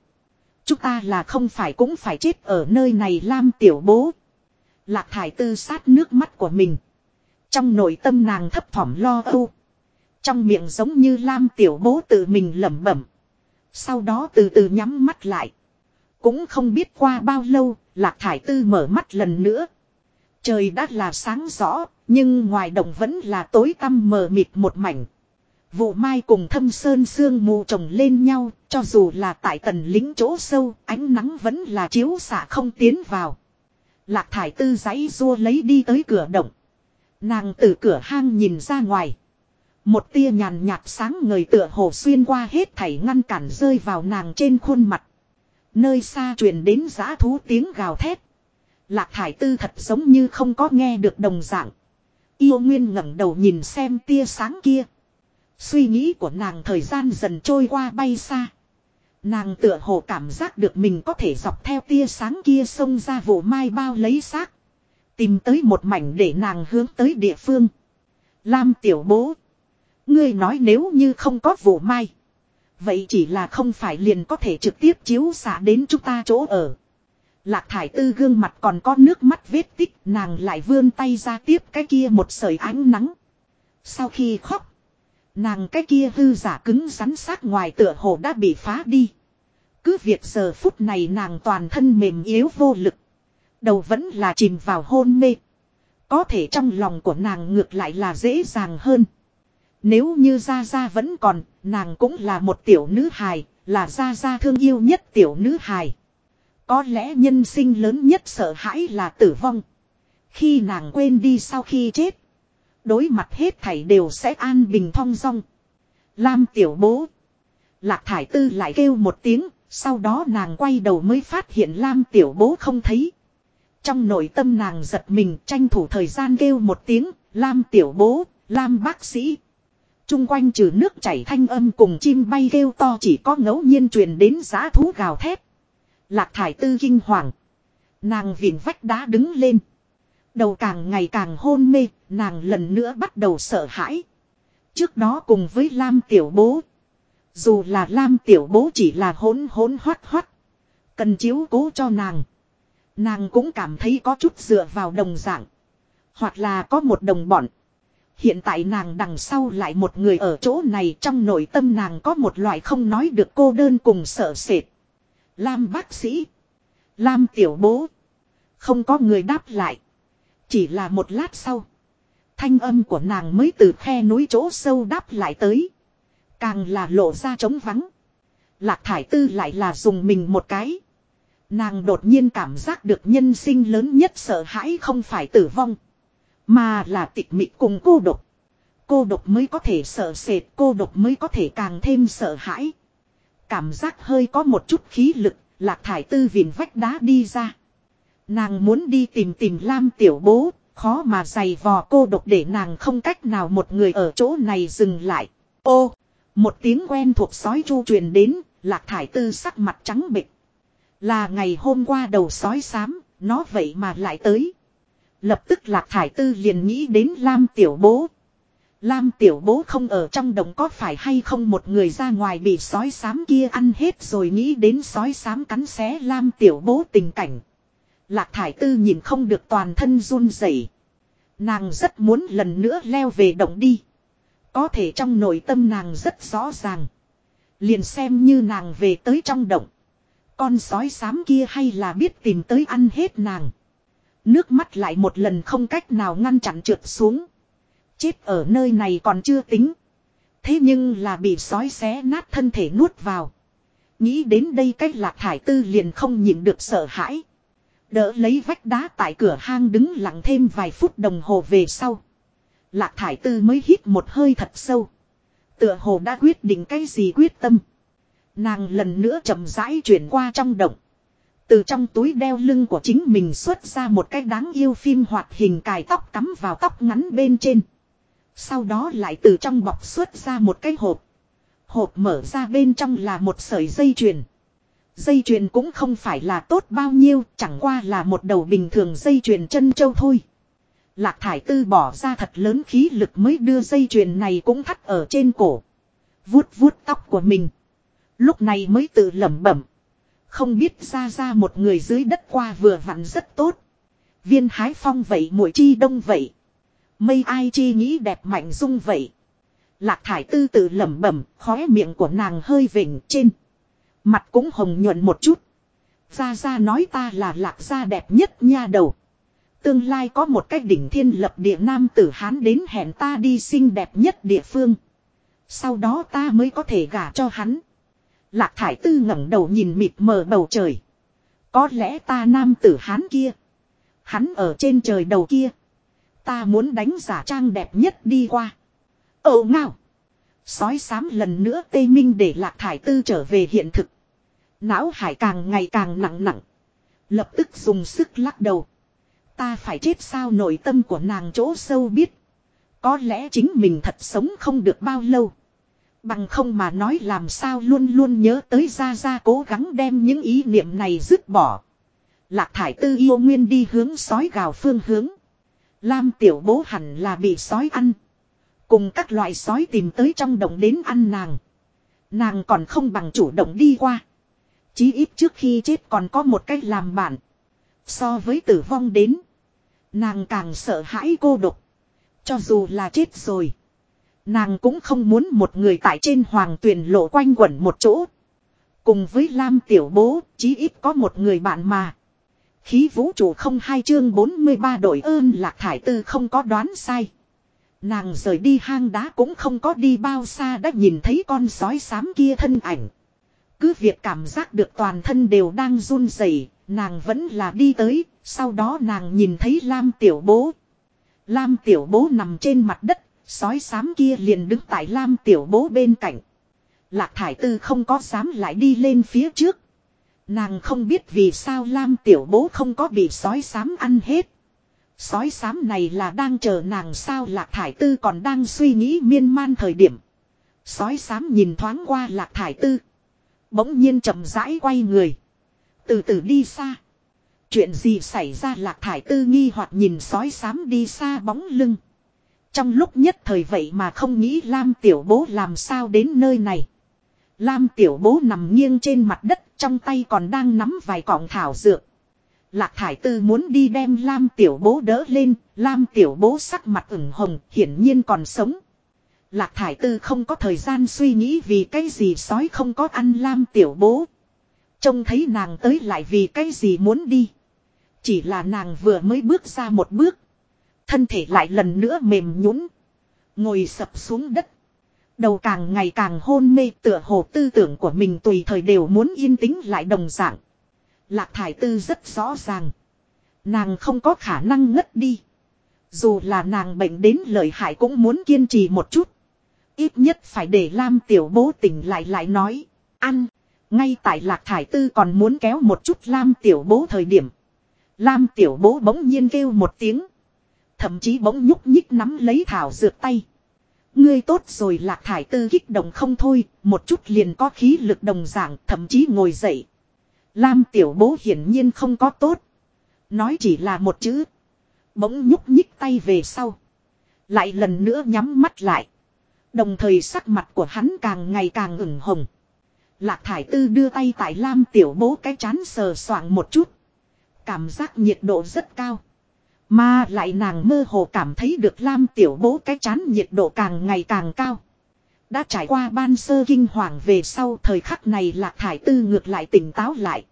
Chúng ta là không phải cũng phải chết ở nơi này Lam tiểu bố. Lạc thải tư sát nước mắt của mình. Trong nội tâm nàng thấp thỏm lo âu. Trong miệng giống như Lam tiểu bố tự mình lẩm bẩm. Sau đó từ từ nhắm mắt lại. Cũng không biết qua bao lâu, Lạc Thải Tư mở mắt lần nữa. Trời đã là sáng rõ, nhưng ngoài đồng vẫn là tối tăm mờ mịt một mảnh. Vụ mai cùng thâm sơn sương mù trồng lên nhau, cho dù là tại tần lính chỗ sâu, ánh nắng vẫn là chiếu xạ không tiến vào. Lạc thải tư giấy rua lấy đi tới cửa động. Nàng từ cửa hang nhìn ra ngoài. Một tia nhàn nhạt sáng người tựa hồ xuyên qua hết thảy ngăn cản rơi vào nàng trên khuôn mặt. Nơi xa truyền đến giã thú tiếng gào thét. Lạc thải tư thật giống như không có nghe được đồng dạng. Yêu Nguyên ngẩng đầu nhìn xem tia sáng kia. Suy nghĩ của nàng thời gian dần trôi qua bay xa. Nàng tựa hồ cảm giác được mình có thể dọc theo tia sáng kia xông ra vụ mai bao lấy xác. Tìm tới một mảnh để nàng hướng tới địa phương. Lam tiểu bố. Ngươi nói nếu như không có vụ mai. Vậy chỉ là không phải liền có thể trực tiếp chiếu xạ đến chúng ta chỗ ở. Lạc thải tư gương mặt còn có nước mắt vết tích, nàng lại vươn tay ra tiếp cái kia một sợi ánh nắng. Sau khi khóc. Nàng cái kia hư giả cứng rắn sát ngoài tựa hồ đã bị phá đi. Cứ việc giờ phút này nàng toàn thân mềm yếu vô lực. Đầu vẫn là chìm vào hôn mê. Có thể trong lòng của nàng ngược lại là dễ dàng hơn. Nếu như ra ra vẫn còn, nàng cũng là một tiểu nữ hài, Là Gia Gia thương yêu nhất tiểu nữ hài. Có lẽ nhân sinh lớn nhất sợ hãi là tử vong. Khi nàng quên đi sau khi chết. Đối mặt hết thảy đều sẽ an bình thong dong. Lam tiểu bố. Lạc thải tư lại kêu một tiếng. Sau đó nàng quay đầu mới phát hiện Lam tiểu bố không thấy. Trong nội tâm nàng giật mình tranh thủ thời gian kêu một tiếng. Lam tiểu bố, Lam bác sĩ. Trung quanh trừ nước chảy thanh âm cùng chim bay kêu to chỉ có ngẫu nhiên truyền đến giá thú gào thét. Lạc thải tư kinh hoàng. Nàng vịn vách đá đứng lên. Đầu càng ngày càng hôn mê, nàng lần nữa bắt đầu sợ hãi. Trước đó cùng với Lam tiểu bố. Dù là Lam tiểu bố chỉ là hỗn hỗn hoát hoát. Cần chiếu cố cho nàng. Nàng cũng cảm thấy có chút dựa vào đồng dạng. Hoặc là có một đồng bọn. Hiện tại nàng đằng sau lại một người ở chỗ này trong nội tâm nàng có một loại không nói được cô đơn cùng sợ sệt. Lam bác sĩ. Lam tiểu bố. Không có người đáp lại. Chỉ là một lát sau. Thanh âm của nàng mới từ khe núi chỗ sâu đáp lại tới. Càng là lộ ra trống vắng. Lạc thải tư lại là dùng mình một cái. Nàng đột nhiên cảm giác được nhân sinh lớn nhất sợ hãi không phải tử vong. Mà là tịch mịch cùng cô độc. Cô độc mới có thể sợ sệt, cô độc mới có thể càng thêm sợ hãi. Cảm giác hơi có một chút khí lực, lạc thải tư viền vách đá đi ra. Nàng muốn đi tìm tìm Lam tiểu bố, khó mà giày vò cô độc để nàng không cách nào một người ở chỗ này dừng lại. Ô, một tiếng quen thuộc sói chu truyền đến, lạc thải tư sắc mặt trắng bịch. Là ngày hôm qua đầu sói xám, nó vậy mà lại tới. Lập tức lạc thải tư liền nghĩ đến Lam tiểu bố. Lam tiểu bố không ở trong đồng có phải hay không một người ra ngoài bị sói xám kia ăn hết rồi nghĩ đến sói xám cắn xé Lam tiểu bố tình cảnh. Lạc thải tư nhìn không được toàn thân run rẩy. Nàng rất muốn lần nữa leo về động đi. Có thể trong nội tâm nàng rất rõ ràng. Liền xem như nàng về tới trong động. Con sói xám kia hay là biết tìm tới ăn hết nàng. Nước mắt lại một lần không cách nào ngăn chặn trượt xuống. Chết ở nơi này còn chưa tính. Thế nhưng là bị sói xé nát thân thể nuốt vào. Nghĩ đến đây cách lạc thải tư liền không nhịn được sợ hãi. Đỡ lấy vách đá tại cửa hang đứng lặng thêm vài phút đồng hồ về sau. Lạc thải tư mới hít một hơi thật sâu. Tựa hồ đã quyết định cái gì quyết tâm. Nàng lần nữa chậm rãi chuyển qua trong động. Từ trong túi đeo lưng của chính mình xuất ra một cái đáng yêu phim hoạt hình cài tóc cắm vào tóc ngắn bên trên. Sau đó lại từ trong bọc xuất ra một cái hộp. Hộp mở ra bên trong là một sợi dây chuyền. Dây chuyền cũng không phải là tốt bao nhiêu, chẳng qua là một đầu bình thường dây chuyền chân châu thôi. Lạc thải tư bỏ ra thật lớn khí lực mới đưa dây chuyền này cũng thắt ở trên cổ. Vuốt vuốt tóc của mình. Lúc này mới tự lẩm bẩm. Không biết ra ra một người dưới đất qua vừa vặn rất tốt. Viên hái phong vậy mũi chi đông vậy. Mây ai chi nghĩ đẹp mạnh dung vậy. Lạc thải tư tự lẩm bẩm, khóe miệng của nàng hơi vỉnh trên. Mặt cũng hồng nhuận một chút. Ra ra nói ta là lạc gia đẹp nhất nha đầu. Tương lai có một cách đỉnh thiên lập địa nam tử hán đến hẹn ta đi xinh đẹp nhất địa phương. Sau đó ta mới có thể gả cho hắn. Lạc thải tư ngẩng đầu nhìn mịt mờ bầu trời. Có lẽ ta nam tử hán kia. Hắn ở trên trời đầu kia. Ta muốn đánh giả trang đẹp nhất đi qua. Ồ ngao. Sói xám lần nữa tây minh để lạc thải tư trở về hiện thực. Não hải càng ngày càng nặng nặng. Lập tức dùng sức lắc đầu. Ta phải chết sao nội tâm của nàng chỗ sâu biết. Có lẽ chính mình thật sống không được bao lâu. Bằng không mà nói làm sao luôn luôn nhớ tới ra ra cố gắng đem những ý niệm này dứt bỏ. Lạc thải tư yêu nguyên đi hướng sói gào phương hướng. Lam tiểu bố hẳn là bị sói ăn. Cùng các loại sói tìm tới trong động đến ăn nàng. Nàng còn không bằng chủ động đi qua. Chí ít trước khi chết còn có một cách làm bạn. So với tử vong đến. Nàng càng sợ hãi cô độc. Cho dù là chết rồi. Nàng cũng không muốn một người tại trên hoàng tuyền lộ quanh quẩn một chỗ. Cùng với Lam tiểu bố, chí ít có một người bạn mà. Khí vũ trụ không hai chương 43 đội ơn lạc thải tư không có đoán sai. Nàng rời đi hang đá cũng không có đi bao xa đã nhìn thấy con sói xám kia thân ảnh. Cứ việc cảm giác được toàn thân đều đang run rẩy, nàng vẫn là đi tới, sau đó nàng nhìn thấy Lam tiểu bố. Lam tiểu bố nằm trên mặt đất, sói xám kia liền đứng tại Lam tiểu bố bên cạnh. Lạc thải tư không có dám lại đi lên phía trước. Nàng không biết vì sao Lam tiểu bố không có bị sói xám ăn hết. Sói xám này là đang chờ nàng sao lạc thải tư còn đang suy nghĩ miên man thời điểm. Sói xám nhìn thoáng qua lạc thải tư. Bỗng nhiên chậm rãi quay người. Từ từ đi xa. Chuyện gì xảy ra lạc thải tư nghi hoặc nhìn sói xám đi xa bóng lưng. Trong lúc nhất thời vậy mà không nghĩ Lam tiểu bố làm sao đến nơi này. Lam tiểu bố nằm nghiêng trên mặt đất trong tay còn đang nắm vài cọng thảo dược. Lạc thải tư muốn đi đem Lam tiểu bố đỡ lên, Lam tiểu bố sắc mặt ửng hồng, hiển nhiên còn sống. Lạc thải tư không có thời gian suy nghĩ vì cái gì sói không có ăn Lam tiểu bố. Trông thấy nàng tới lại vì cái gì muốn đi. Chỉ là nàng vừa mới bước ra một bước. Thân thể lại lần nữa mềm nhũn, Ngồi sập xuống đất. Đầu càng ngày càng hôn mê tựa hồ tư tưởng của mình tùy thời đều muốn yên tĩnh lại đồng dạng. Lạc thải tư rất rõ ràng. Nàng không có khả năng ngất đi. Dù là nàng bệnh đến lợi hại cũng muốn kiên trì một chút. Ít nhất phải để Lam tiểu bố tỉnh lại lại nói. Ăn. Ngay tại lạc thải tư còn muốn kéo một chút Lam tiểu bố thời điểm. Lam tiểu bố bỗng nhiên kêu một tiếng. Thậm chí bỗng nhúc nhích nắm lấy thảo dược tay. Ngươi tốt rồi lạc thải tư kích động không thôi, một chút liền có khí lực đồng dạng, thậm chí ngồi dậy. Lam tiểu bố hiển nhiên không có tốt. Nói chỉ là một chữ. Bỗng nhúc nhích tay về sau. Lại lần nữa nhắm mắt lại. Đồng thời sắc mặt của hắn càng ngày càng ửng hồng. Lạc thải tư đưa tay tại Lam tiểu bố cái chán sờ soạng một chút. Cảm giác nhiệt độ rất cao. Mà lại nàng mơ hồ cảm thấy được Lam tiểu bố cái chán nhiệt độ càng ngày càng cao. Đã trải qua ban sơ kinh hoàng về sau thời khắc này lạc thải tư ngược lại tỉnh táo lại.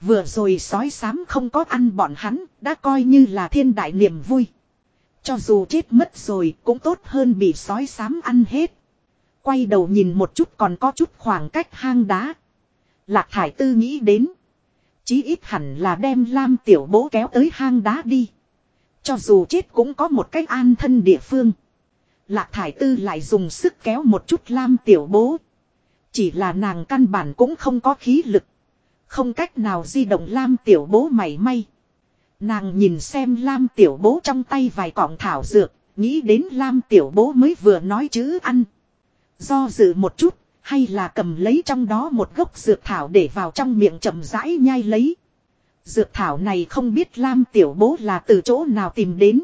Vừa rồi sói sám không có ăn bọn hắn, đã coi như là thiên đại niềm vui. Cho dù chết mất rồi cũng tốt hơn bị sói sám ăn hết. Quay đầu nhìn một chút còn có chút khoảng cách hang đá. Lạc thải tư nghĩ đến. Chí ít hẳn là đem Lam tiểu bố kéo tới hang đá đi. Cho dù chết cũng có một cách an thân địa phương. Lạc thải tư lại dùng sức kéo một chút Lam tiểu bố. Chỉ là nàng căn bản cũng không có khí lực. Không cách nào di động Lam tiểu bố mảy may. Nàng nhìn xem Lam tiểu bố trong tay vài cọng thảo dược. Nghĩ đến Lam tiểu bố mới vừa nói chữ ăn. Do dự một chút. Hay là cầm lấy trong đó một gốc dược thảo để vào trong miệng chậm rãi nhai lấy. Dược thảo này không biết Lam tiểu bố là từ chỗ nào tìm đến.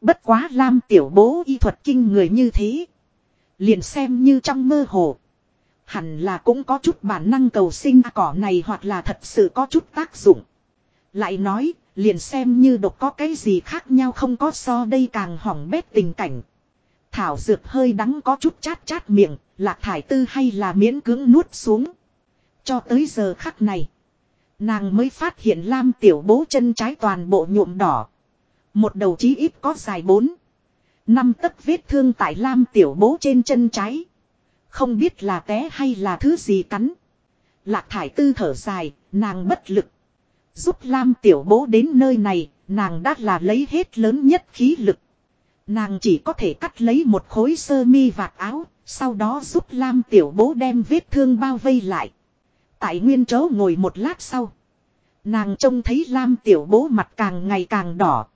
Bất quá Lam tiểu bố y thuật kinh người như thế. Liền xem như trong mơ hồ. Hẳn là cũng có chút bản năng cầu sinh à, cỏ này hoặc là thật sự có chút tác dụng. Lại nói, liền xem như độc có cái gì khác nhau không có so đây càng hỏng bét tình cảnh. Thảo dược hơi đắng có chút chát chát miệng, lạc thải tư hay là miễn cưỡng nuốt xuống. Cho tới giờ khắc này. Nàng mới phát hiện Lam tiểu bố chân trái toàn bộ nhuộm đỏ. Một đầu chí ít có dài bốn. Năm tấc vết thương tại Lam tiểu bố trên chân trái. Không biết là té hay là thứ gì cắn. Lạc thải tư thở dài, nàng bất lực. Giúp Lam tiểu bố đến nơi này, nàng đã là lấy hết lớn nhất khí lực. Nàng chỉ có thể cắt lấy một khối sơ mi vạt áo, sau đó giúp Lam tiểu bố đem vết thương bao vây lại. Tại nguyên chỗ ngồi một lát sau. Nàng trông thấy Lam tiểu bố mặt càng ngày càng đỏ.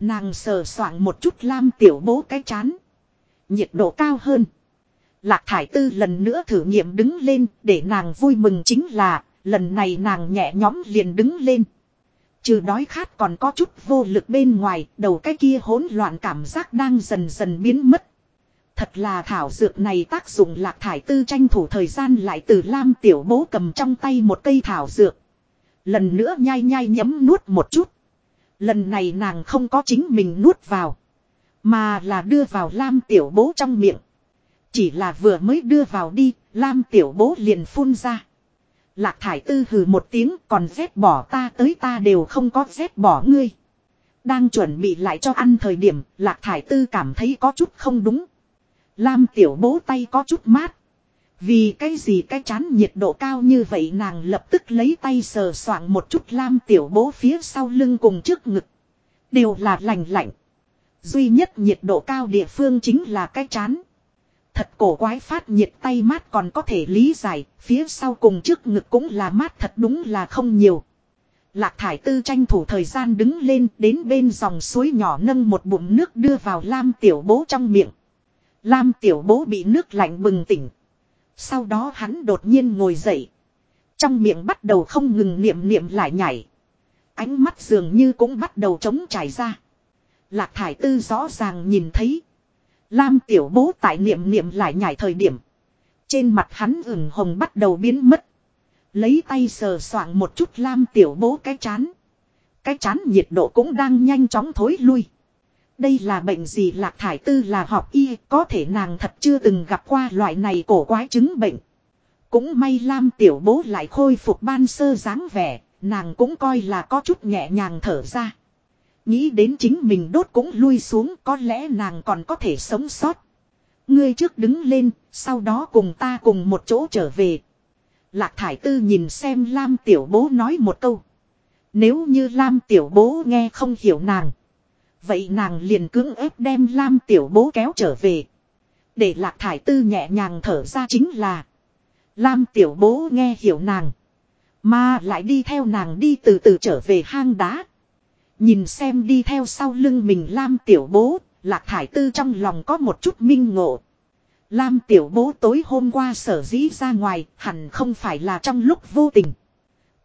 Nàng sờ soạng một chút Lam tiểu bố cái chán. Nhiệt độ cao hơn. Lạc thải tư lần nữa thử nghiệm đứng lên để nàng vui mừng chính là lần này nàng nhẹ nhõm liền đứng lên. Trừ đói khát còn có chút vô lực bên ngoài, đầu cái kia hỗn loạn cảm giác đang dần dần biến mất. Thật là thảo dược này tác dụng lạc thải tư tranh thủ thời gian lại từ Lam tiểu bố cầm trong tay một cây thảo dược. Lần nữa nhai nhai nhấm nuốt một chút. Lần này nàng không có chính mình nuốt vào. Mà là đưa vào Lam tiểu bố trong miệng. Chỉ là vừa mới đưa vào đi, Lam tiểu bố liền phun ra. Lạc thải tư hừ một tiếng còn rét bỏ ta tới ta đều không có rét bỏ ngươi. Đang chuẩn bị lại cho ăn thời điểm, lạc thải tư cảm thấy có chút không đúng. Lam tiểu bố tay có chút mát. Vì cái gì cái chán nhiệt độ cao như vậy nàng lập tức lấy tay sờ soạng một chút lam tiểu bố phía sau lưng cùng trước ngực. Đều là lành lạnh. Duy nhất nhiệt độ cao địa phương chính là cái chán. Thật cổ quái phát nhiệt tay mát còn có thể lý giải, phía sau cùng trước ngực cũng là mát thật đúng là không nhiều. Lạc thải tư tranh thủ thời gian đứng lên đến bên dòng suối nhỏ nâng một bụng nước đưa vào lam tiểu bố trong miệng. Lam tiểu bố bị nước lạnh bừng tỉnh. Sau đó hắn đột nhiên ngồi dậy. Trong miệng bắt đầu không ngừng niệm niệm lại nhảy. Ánh mắt dường như cũng bắt đầu trống trải ra. Lạc thải tư rõ ràng nhìn thấy. Lam tiểu bố tại niệm niệm lại nhảy thời điểm. Trên mặt hắn ửng hồng bắt đầu biến mất. Lấy tay sờ soạng một chút lam tiểu bố cái chán. Cái chán nhiệt độ cũng đang nhanh chóng thối lui. Đây là bệnh gì lạc thải tư là học y, có thể nàng thật chưa từng gặp qua loại này cổ quái chứng bệnh. Cũng may Lam tiểu bố lại khôi phục ban sơ dáng vẻ, nàng cũng coi là có chút nhẹ nhàng thở ra. Nghĩ đến chính mình đốt cũng lui xuống có lẽ nàng còn có thể sống sót. Ngươi trước đứng lên, sau đó cùng ta cùng một chỗ trở về. Lạc thải tư nhìn xem Lam tiểu bố nói một câu. Nếu như Lam tiểu bố nghe không hiểu nàng. Vậy nàng liền cưỡng ép đem Lam tiểu bố kéo trở về. Để lạc thải tư nhẹ nhàng thở ra chính là. Lam tiểu bố nghe hiểu nàng. Mà lại đi theo nàng đi từ từ trở về hang đá. Nhìn xem đi theo sau lưng mình Lam tiểu bố, lạc thải tư trong lòng có một chút minh ngộ. Lam tiểu bố tối hôm qua sở dĩ ra ngoài, hẳn không phải là trong lúc vô tình.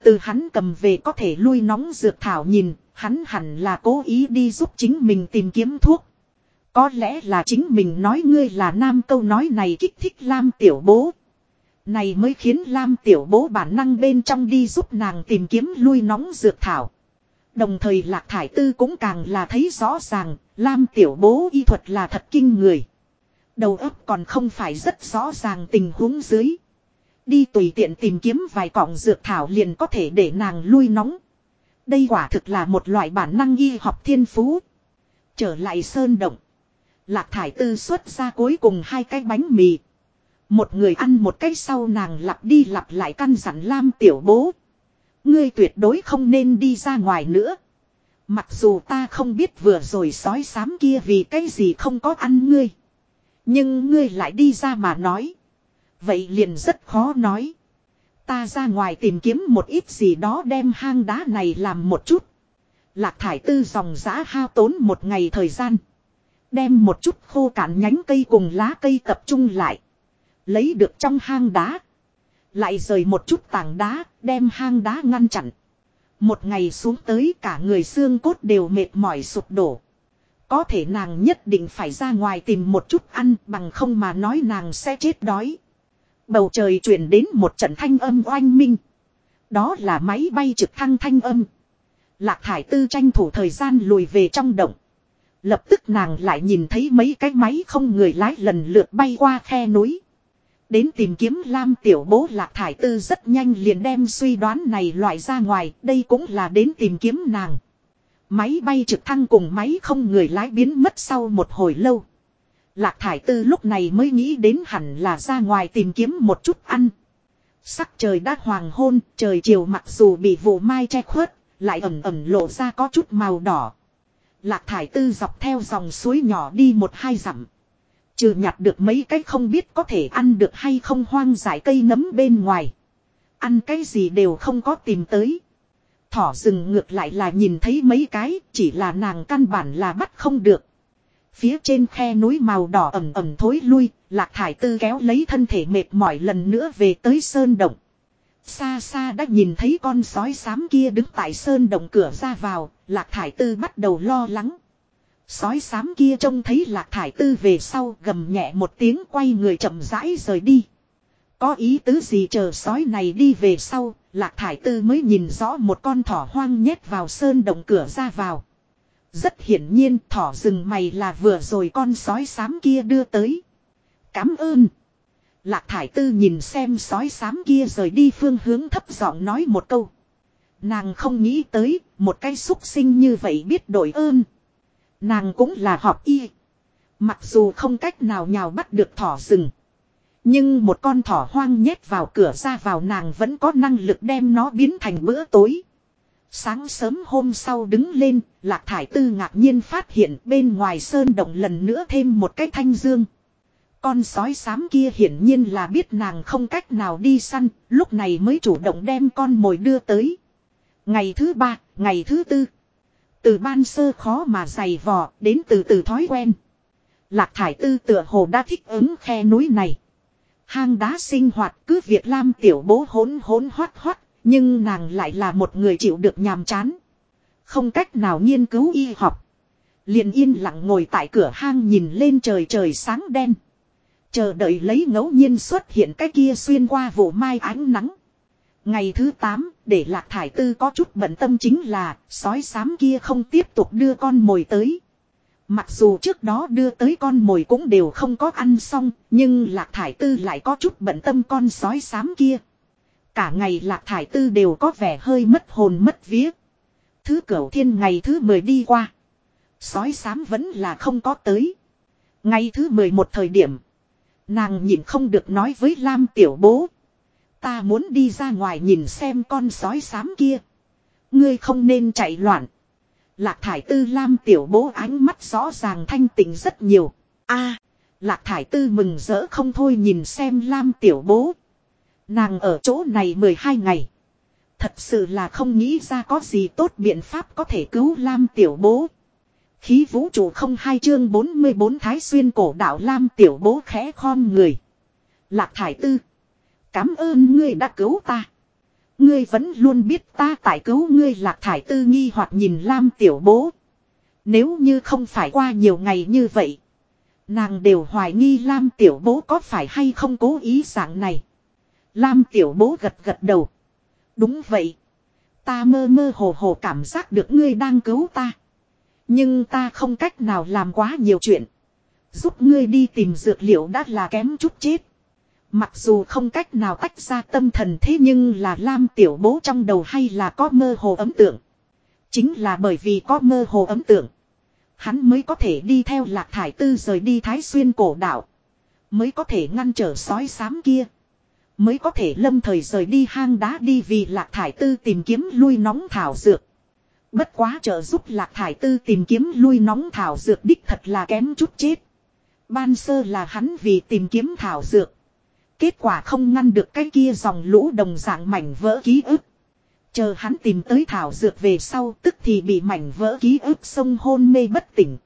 Từ hắn cầm về có thể lui nóng dược thảo nhìn, hắn hẳn là cố ý đi giúp chính mình tìm kiếm thuốc. Có lẽ là chính mình nói ngươi là nam câu nói này kích thích Lam tiểu bố. Này mới khiến Lam tiểu bố bản năng bên trong đi giúp nàng tìm kiếm lui nóng dược thảo. Đồng thời lạc thải tư cũng càng là thấy rõ ràng, Lam tiểu bố y thuật là thật kinh người. Đầu óc còn không phải rất rõ ràng tình huống dưới. Đi tùy tiện tìm kiếm vài cọng dược thảo liền có thể để nàng lui nóng. Đây quả thực là một loại bản năng y học thiên phú. Trở lại sơn động. Lạc thải tư xuất ra cuối cùng hai cái bánh mì. Một người ăn một cái sau nàng lặp đi lặp lại căn dặn Lam tiểu bố. Ngươi tuyệt đối không nên đi ra ngoài nữa. Mặc dù ta không biết vừa rồi sói xám kia vì cái gì không có ăn ngươi. Nhưng ngươi lại đi ra mà nói. Vậy liền rất khó nói. Ta ra ngoài tìm kiếm một ít gì đó đem hang đá này làm một chút. Lạc thải tư dòng giã hao tốn một ngày thời gian. Đem một chút khô cạn nhánh cây cùng lá cây tập trung lại. Lấy được trong hang đá. Lại rời một chút tảng đá, đem hang đá ngăn chặn. Một ngày xuống tới cả người xương cốt đều mệt mỏi sụp đổ. Có thể nàng nhất định phải ra ngoài tìm một chút ăn bằng không mà nói nàng sẽ chết đói. Bầu trời chuyển đến một trận thanh âm oanh minh. Đó là máy bay trực thăng thanh âm. Lạc thải tư tranh thủ thời gian lùi về trong động. Lập tức nàng lại nhìn thấy mấy cái máy không người lái lần lượt bay qua khe núi. Đến tìm kiếm Lam tiểu bố lạc thải tư rất nhanh liền đem suy đoán này loại ra ngoài, đây cũng là đến tìm kiếm nàng. Máy bay trực thăng cùng máy không người lái biến mất sau một hồi lâu. Lạc thải tư lúc này mới nghĩ đến hẳn là ra ngoài tìm kiếm một chút ăn. Sắc trời đã hoàng hôn, trời chiều mặc dù bị vụ mai che khuất, lại ẩm ẩm lộ ra có chút màu đỏ. Lạc thải tư dọc theo dòng suối nhỏ đi một hai dặm. Trừ nhặt được mấy cái không biết có thể ăn được hay không hoang dại cây nấm bên ngoài. Ăn cái gì đều không có tìm tới. Thỏ rừng ngược lại là nhìn thấy mấy cái, chỉ là nàng căn bản là bắt không được. Phía trên khe núi màu đỏ ẩm ẩm thối lui, lạc thải tư kéo lấy thân thể mệt mỏi lần nữa về tới sơn động. Xa xa đã nhìn thấy con sói xám kia đứng tại sơn động cửa ra vào, lạc thải tư bắt đầu lo lắng. Sói xám kia trông thấy lạc thải tư về sau gầm nhẹ một tiếng quay người chậm rãi rời đi. Có ý tứ gì chờ sói này đi về sau, lạc thải tư mới nhìn rõ một con thỏ hoang nhét vào sơn động cửa ra vào. Rất hiển nhiên thỏ rừng mày là vừa rồi con sói xám kia đưa tới. Cám ơn. Lạc thải tư nhìn xem sói xám kia rời đi phương hướng thấp giọng nói một câu. Nàng không nghĩ tới, một cái xúc sinh như vậy biết đổi ơn. Nàng cũng là họp y. Mặc dù không cách nào nhào bắt được thỏ rừng. Nhưng một con thỏ hoang nhét vào cửa ra vào nàng vẫn có năng lực đem nó biến thành bữa tối. Sáng sớm hôm sau đứng lên, Lạc Thải Tư ngạc nhiên phát hiện bên ngoài sơn động lần nữa thêm một cái thanh dương. Con sói xám kia hiển nhiên là biết nàng không cách nào đi săn, lúc này mới chủ động đem con mồi đưa tới. Ngày thứ ba, ngày thứ tư. Từ ban sơ khó mà dày vò, đến từ từ thói quen. Lạc Thải Tư tựa hồ đã thích ứng khe núi này. Hang đá sinh hoạt cứ việc lam tiểu bố hốn hốn hoát hoát, nhưng nàng lại là một người chịu được nhàm chán. Không cách nào nghiên cứu y học. liền yên lặng ngồi tại cửa hang nhìn lên trời trời sáng đen. Chờ đợi lấy ngẫu nhiên xuất hiện cái kia xuyên qua vụ mai ánh nắng. Ngày thứ 8, để lạc thải tư có chút bận tâm chính là, sói xám kia không tiếp tục đưa con mồi tới. Mặc dù trước đó đưa tới con mồi cũng đều không có ăn xong, nhưng lạc thải tư lại có chút bận tâm con sói xám kia. Cả ngày lạc thải tư đều có vẻ hơi mất hồn mất vía. Thứ cửu thiên ngày thứ 10 đi qua. Sói xám vẫn là không có tới. Ngày thứ 11 thời điểm. Nàng nhìn không được nói với Lam tiểu bố. Ta muốn đi ra ngoài nhìn xem con sói xám kia. Ngươi không nên chạy loạn. Lạc thải tư Lam tiểu bố ánh mắt rõ ràng thanh tịnh rất nhiều. a, Lạc thải tư mừng rỡ không thôi nhìn xem Lam tiểu bố. Nàng ở chỗ này 12 ngày. Thật sự là không nghĩ ra có gì tốt biện pháp có thể cứu Lam tiểu bố. Khí vũ trụ không hai chương 44 Thái Xuyên cổ đạo Lam tiểu bố khẽ khom người. Lạc thải tư. Cảm ơn ngươi đã cứu ta. Ngươi vẫn luôn biết ta tại cứu ngươi lạc thải tư nghi hoặc nhìn Lam tiểu bố. Nếu như không phải qua nhiều ngày như vậy. Nàng đều hoài nghi Lam tiểu bố có phải hay không cố ý dạng này. Lam tiểu bố gật gật đầu. Đúng vậy. Ta mơ mơ hồ hồ cảm giác được ngươi đang cứu ta. Nhưng ta không cách nào làm quá nhiều chuyện. Giúp ngươi đi tìm dược liệu đã là kém chút chết. Mặc dù không cách nào tách ra tâm thần thế nhưng là Lam tiểu bố trong đầu hay là có mơ hồ ấm tượng. Chính là bởi vì có mơ hồ ấm tượng. Hắn mới có thể đi theo lạc thải tư rời đi thái xuyên cổ đạo. Mới có thể ngăn trở sói xám kia. Mới có thể lâm thời rời đi hang đá đi vì lạc thải tư tìm kiếm lui nóng thảo dược. Bất quá trợ giúp lạc thải tư tìm kiếm lui nóng thảo dược đích thật là kém chút chết. Ban sơ là hắn vì tìm kiếm thảo dược. Kết quả không ngăn được cái kia dòng lũ đồng dạng mảnh vỡ ký ức. Chờ hắn tìm tới thảo dược về sau tức thì bị mảnh vỡ ký ức sông hôn mê bất tỉnh.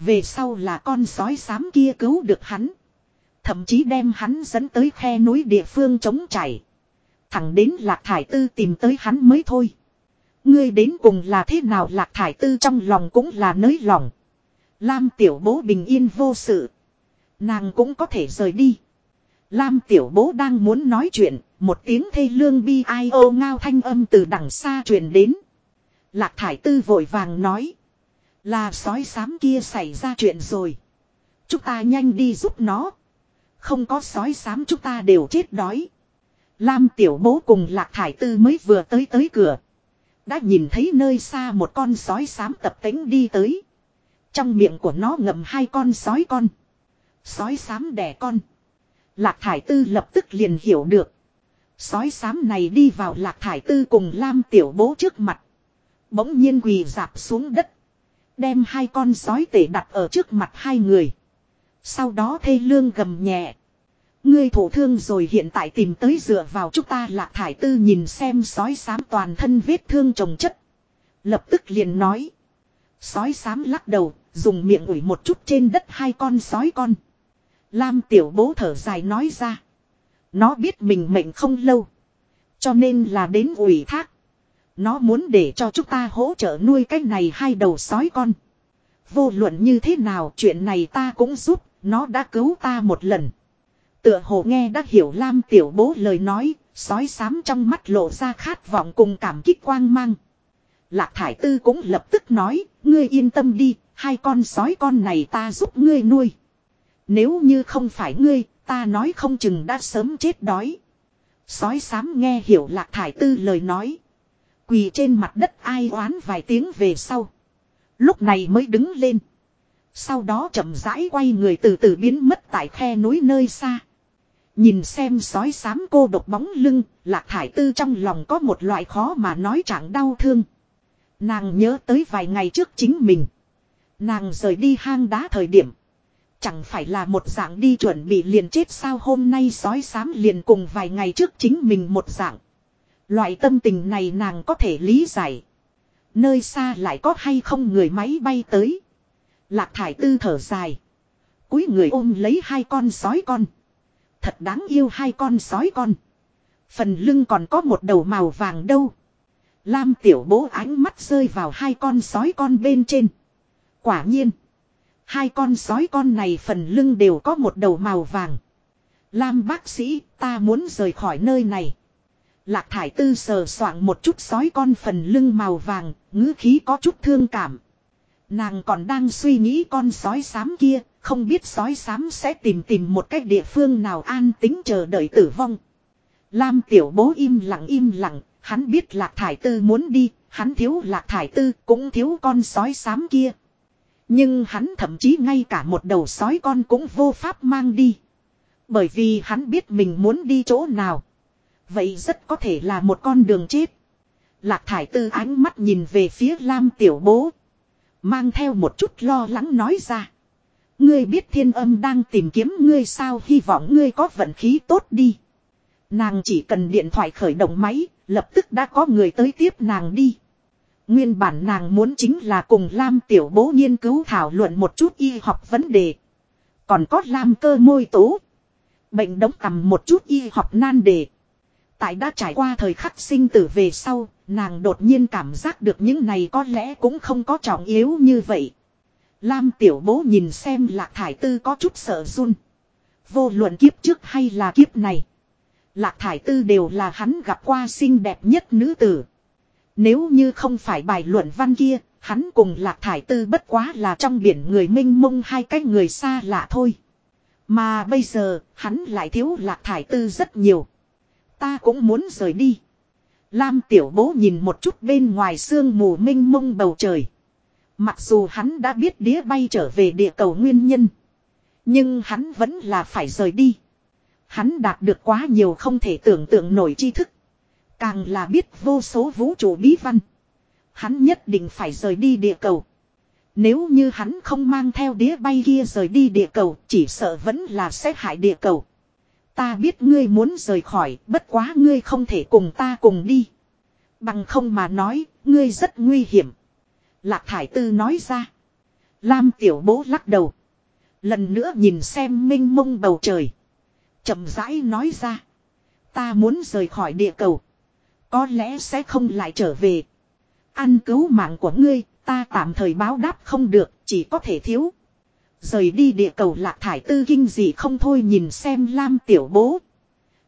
Về sau là con sói xám kia cứu được hắn. Thậm chí đem hắn dẫn tới khe núi địa phương chống chảy. Thẳng đến lạc thải tư tìm tới hắn mới thôi. Ngươi đến cùng là thế nào lạc thải tư trong lòng cũng là nới lòng. Lam tiểu bố bình yên vô sự. Nàng cũng có thể rời đi. Lam tiểu bố đang muốn nói chuyện, một tiếng thê lương bi ai ô ngao thanh âm từ đằng xa truyền đến. Lạc thải tư vội vàng nói. Là sói xám kia xảy ra chuyện rồi. Chúng ta nhanh đi giúp nó. Không có sói xám chúng ta đều chết đói. Lam tiểu bố cùng lạc thải tư mới vừa tới tới cửa. Đã nhìn thấy nơi xa một con sói xám tập tính đi tới. Trong miệng của nó ngậm hai con sói con. Sói xám đẻ con. Lạc thải tư lập tức liền hiểu được. Sói xám này đi vào lạc thải tư cùng Lam tiểu bố trước mặt. Bỗng nhiên quỳ dạp xuống đất. Đem hai con sói tể đặt ở trước mặt hai người. Sau đó thê lương gầm nhẹ. Ngươi thổ thương rồi hiện tại tìm tới dựa vào chúng ta lạc thải tư nhìn xem sói xám toàn thân vết thương trồng chất. Lập tức liền nói. Sói xám lắc đầu, dùng miệng ủi một chút trên đất hai con sói con. Lam tiểu bố thở dài nói ra. Nó biết mình mệnh không lâu. Cho nên là đến ủy thác. Nó muốn để cho chúng ta hỗ trợ nuôi cái này hai đầu sói con. Vô luận như thế nào chuyện này ta cũng giúp, nó đã cứu ta một lần. Tựa hồ nghe đã hiểu Lam tiểu bố lời nói, sói xám trong mắt lộ ra khát vọng cùng cảm kích quang mang. Lạc thải tư cũng lập tức nói, ngươi yên tâm đi, hai con sói con này ta giúp ngươi nuôi. Nếu như không phải ngươi, ta nói không chừng đã sớm chết đói. Sói xám nghe hiểu lạc thải tư lời nói. Quỳ trên mặt đất ai oán vài tiếng về sau. Lúc này mới đứng lên. Sau đó chậm rãi quay người từ từ biến mất tại khe núi nơi xa. Nhìn xem sói xám cô độc bóng lưng, lạc thải tư trong lòng có một loại khó mà nói chẳng đau thương. Nàng nhớ tới vài ngày trước chính mình. Nàng rời đi hang đá thời điểm. Chẳng phải là một dạng đi chuẩn bị liền chết sao hôm nay sói xám liền cùng vài ngày trước chính mình một dạng. Loại tâm tình này nàng có thể lý giải. Nơi xa lại có hay không người máy bay tới. Lạc thải tư thở dài. Cúi người ôm lấy hai con sói con. Thật đáng yêu hai con sói con. Phần lưng còn có một đầu màu vàng đâu. Lam tiểu bố ánh mắt rơi vào hai con sói con bên trên. Quả nhiên. Hai con sói con này phần lưng đều có một đầu màu vàng. Lam bác sĩ ta muốn rời khỏi nơi này. Lạc thải tư sờ soạng một chút sói con phần lưng màu vàng, ngữ khí có chút thương cảm. Nàng còn đang suy nghĩ con sói xám kia, không biết sói xám sẽ tìm tìm một cách địa phương nào an tính chờ đợi tử vong. Lam tiểu bố im lặng im lặng, hắn biết lạc thải tư muốn đi, hắn thiếu lạc thải tư cũng thiếu con sói xám kia. Nhưng hắn thậm chí ngay cả một đầu sói con cũng vô pháp mang đi. Bởi vì hắn biết mình muốn đi chỗ nào. Vậy rất có thể là một con đường chết. Lạc thải tư ánh mắt nhìn về phía Lam tiểu bố. Mang theo một chút lo lắng nói ra. Ngươi biết thiên âm đang tìm kiếm ngươi sao hy vọng ngươi có vận khí tốt đi. Nàng chỉ cần điện thoại khởi động máy, lập tức đã có người tới tiếp nàng đi. Nguyên bản nàng muốn chính là cùng Lam tiểu bố nghiên cứu thảo luận một chút y học vấn đề. Còn có Lam cơ môi tố. Bệnh đóng tầm một chút y học nan đề. Tại đã trải qua thời khắc sinh tử về sau, nàng đột nhiên cảm giác được những này có lẽ cũng không có trọng yếu như vậy. Lam tiểu bố nhìn xem lạc thải tư có chút sợ run. Vô luận kiếp trước hay là kiếp này. Lạc thải tư đều là hắn gặp qua xinh đẹp nhất nữ tử. Nếu như không phải bài luận văn kia, hắn cùng lạc thải tư bất quá là trong biển người minh mông hai cái người xa lạ thôi. Mà bây giờ, hắn lại thiếu lạc thải tư rất nhiều. Ta cũng muốn rời đi. Lam tiểu bố nhìn một chút bên ngoài sương mù minh mông bầu trời. Mặc dù hắn đã biết đĩa bay trở về địa cầu nguyên nhân. Nhưng hắn vẫn là phải rời đi. Hắn đạt được quá nhiều không thể tưởng tượng nổi tri thức. Càng là biết vô số vũ trụ bí văn. Hắn nhất định phải rời đi địa cầu. Nếu như hắn không mang theo đĩa bay kia rời đi địa cầu, chỉ sợ vẫn là sẽ hại địa cầu. Ta biết ngươi muốn rời khỏi, bất quá ngươi không thể cùng ta cùng đi. Bằng không mà nói, ngươi rất nguy hiểm. Lạc Thải Tư nói ra. Lam Tiểu Bố lắc đầu. Lần nữa nhìn xem minh mông bầu trời. chậm rãi nói ra. Ta muốn rời khỏi địa cầu. Có lẽ sẽ không lại trở về. Ăn cứu mạng của ngươi, ta tạm thời báo đáp không được, chỉ có thể thiếu. Rời đi địa cầu lạc thải tư kinh gì không thôi nhìn xem Lam tiểu bố.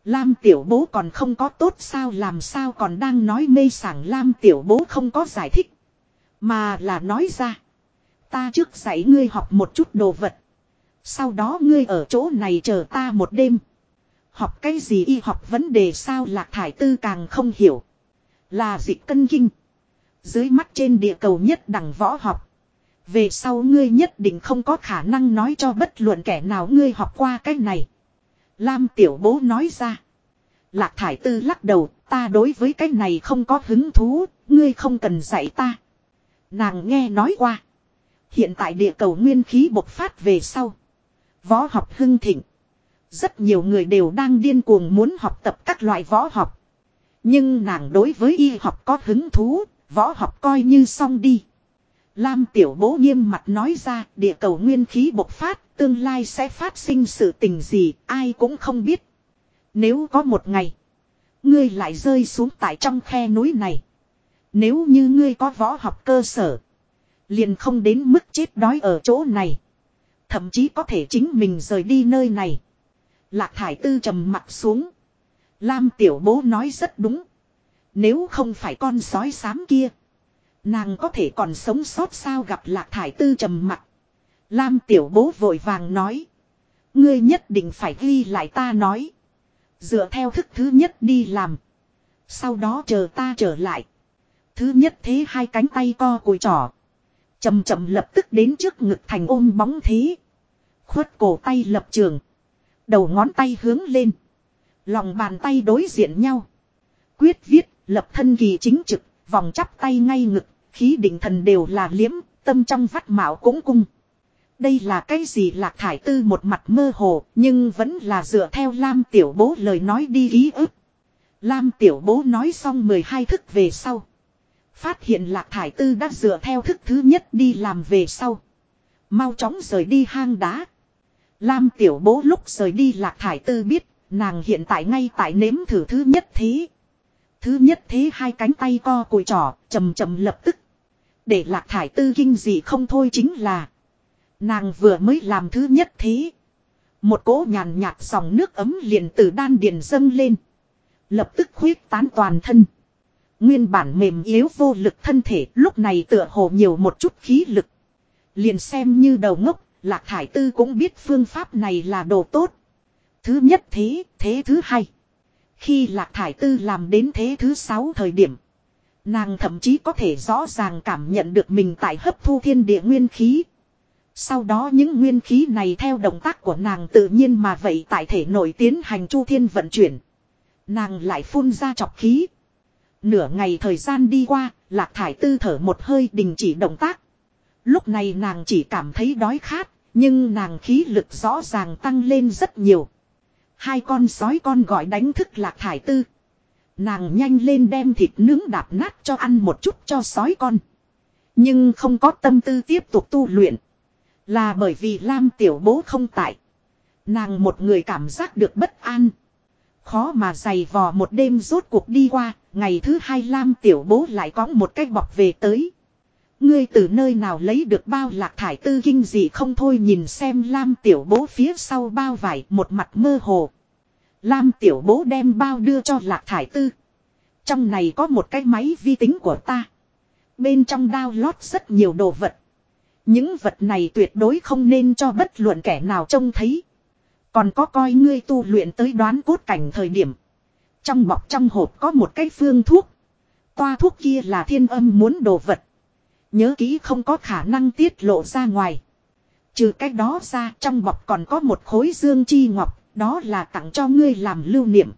Lam tiểu bố còn không có tốt sao, làm sao còn đang nói mê sảng Lam tiểu bố không có giải thích. Mà là nói ra. Ta trước dạy ngươi học một chút đồ vật. Sau đó ngươi ở chỗ này chờ ta một đêm. Học cái gì y học vấn đề sao lạc thải tư càng không hiểu. Là dịch cân kinh. Dưới mắt trên địa cầu nhất đẳng võ học. Về sau ngươi nhất định không có khả năng nói cho bất luận kẻ nào ngươi học qua cái này. Lam tiểu bố nói ra. Lạc thải tư lắc đầu, ta đối với cái này không có hứng thú, ngươi không cần dạy ta. Nàng nghe nói qua. Hiện tại địa cầu nguyên khí bộc phát về sau. Võ học hưng thịnh. Rất nhiều người đều đang điên cuồng muốn học tập các loại võ học. Nhưng nàng đối với y học có hứng thú, võ học coi như xong đi. Lam tiểu bố nghiêm mặt nói ra địa cầu nguyên khí bộc phát, tương lai sẽ phát sinh sự tình gì, ai cũng không biết. Nếu có một ngày, ngươi lại rơi xuống tại trong khe núi này. Nếu như ngươi có võ học cơ sở, liền không đến mức chết đói ở chỗ này. Thậm chí có thể chính mình rời đi nơi này. Lạc thải tư trầm mặt xuống. Lam tiểu bố nói rất đúng. Nếu không phải con sói xám kia. Nàng có thể còn sống sót sao gặp lạc thải tư trầm mặt. Lam tiểu bố vội vàng nói. Ngươi nhất định phải ghi lại ta nói. Dựa theo thức thứ nhất đi làm. Sau đó chờ ta trở lại. Thứ nhất thế hai cánh tay co cùi trỏ. Chầm chậm lập tức đến trước ngực thành ôm bóng thế. Khuất cổ tay lập trường. Đầu ngón tay hướng lên. Lòng bàn tay đối diện nhau. Quyết viết, lập thân kỳ chính trực, vòng chắp tay ngay ngực, khí định thần đều là liếm, tâm trong vắt mạo cũng cung. Đây là cái gì lạc thải tư một mặt mơ hồ, nhưng vẫn là dựa theo Lam tiểu bố lời nói đi ký ức. Lam tiểu bố nói xong 12 thức về sau. Phát hiện lạc thải tư đã dựa theo thức thứ nhất đi làm về sau. Mau chóng rời đi hang đá. Lam tiểu bố lúc rời đi lạc thải tư biết, nàng hiện tại ngay tại nếm thử thứ nhất thế. Thứ nhất thế hai cánh tay co cùi trỏ, chầm chầm lập tức. Để lạc thải tư kinh gì không thôi chính là. Nàng vừa mới làm thứ nhất thế. Một cỗ nhàn nhạt dòng nước ấm liền từ đan điền dâng lên. Lập tức khuyết tán toàn thân. Nguyên bản mềm yếu vô lực thân thể lúc này tựa hồ nhiều một chút khí lực. Liền xem như đầu ngốc, lạc thải tư cũng biết phương pháp này là đồ tốt. Thứ nhất thế, thế thứ hai. Khi lạc thải tư làm đến thế thứ sáu thời điểm. Nàng thậm chí có thể rõ ràng cảm nhận được mình tại hấp thu thiên địa nguyên khí. Sau đó những nguyên khí này theo động tác của nàng tự nhiên mà vậy tại thể nổi tiến hành chu thiên vận chuyển. Nàng lại phun ra chọc khí. Nửa ngày thời gian đi qua, lạc thải tư thở một hơi đình chỉ động tác. Lúc này nàng chỉ cảm thấy đói khát, nhưng nàng khí lực rõ ràng tăng lên rất nhiều. Hai con sói con gọi đánh thức lạc thải tư. Nàng nhanh lên đem thịt nướng đạp nát cho ăn một chút cho sói con. Nhưng không có tâm tư tiếp tục tu luyện. Là bởi vì Lam tiểu bố không tại. Nàng một người cảm giác được bất an. Khó mà giày vò một đêm rốt cuộc đi qua, ngày thứ hai Lam tiểu bố lại có một cái bọc về tới. Ngươi từ nơi nào lấy được bao lạc thải tư kinh gì không thôi nhìn xem Lam tiểu bố phía sau bao vải một mặt mơ hồ. Lam tiểu bố đem bao đưa cho lạc thải tư. Trong này có một cái máy vi tính của ta. Bên trong download rất nhiều đồ vật. Những vật này tuyệt đối không nên cho bất luận kẻ nào trông thấy. Còn có coi ngươi tu luyện tới đoán cốt cảnh thời điểm. Trong bọc trong hộp có một cái phương thuốc. Toa thuốc kia là thiên âm muốn đồ vật. Nhớ kỹ không có khả năng tiết lộ ra ngoài. Trừ cách đó ra trong bọc còn có một khối dương chi ngọc. Đó là tặng cho ngươi làm lưu niệm.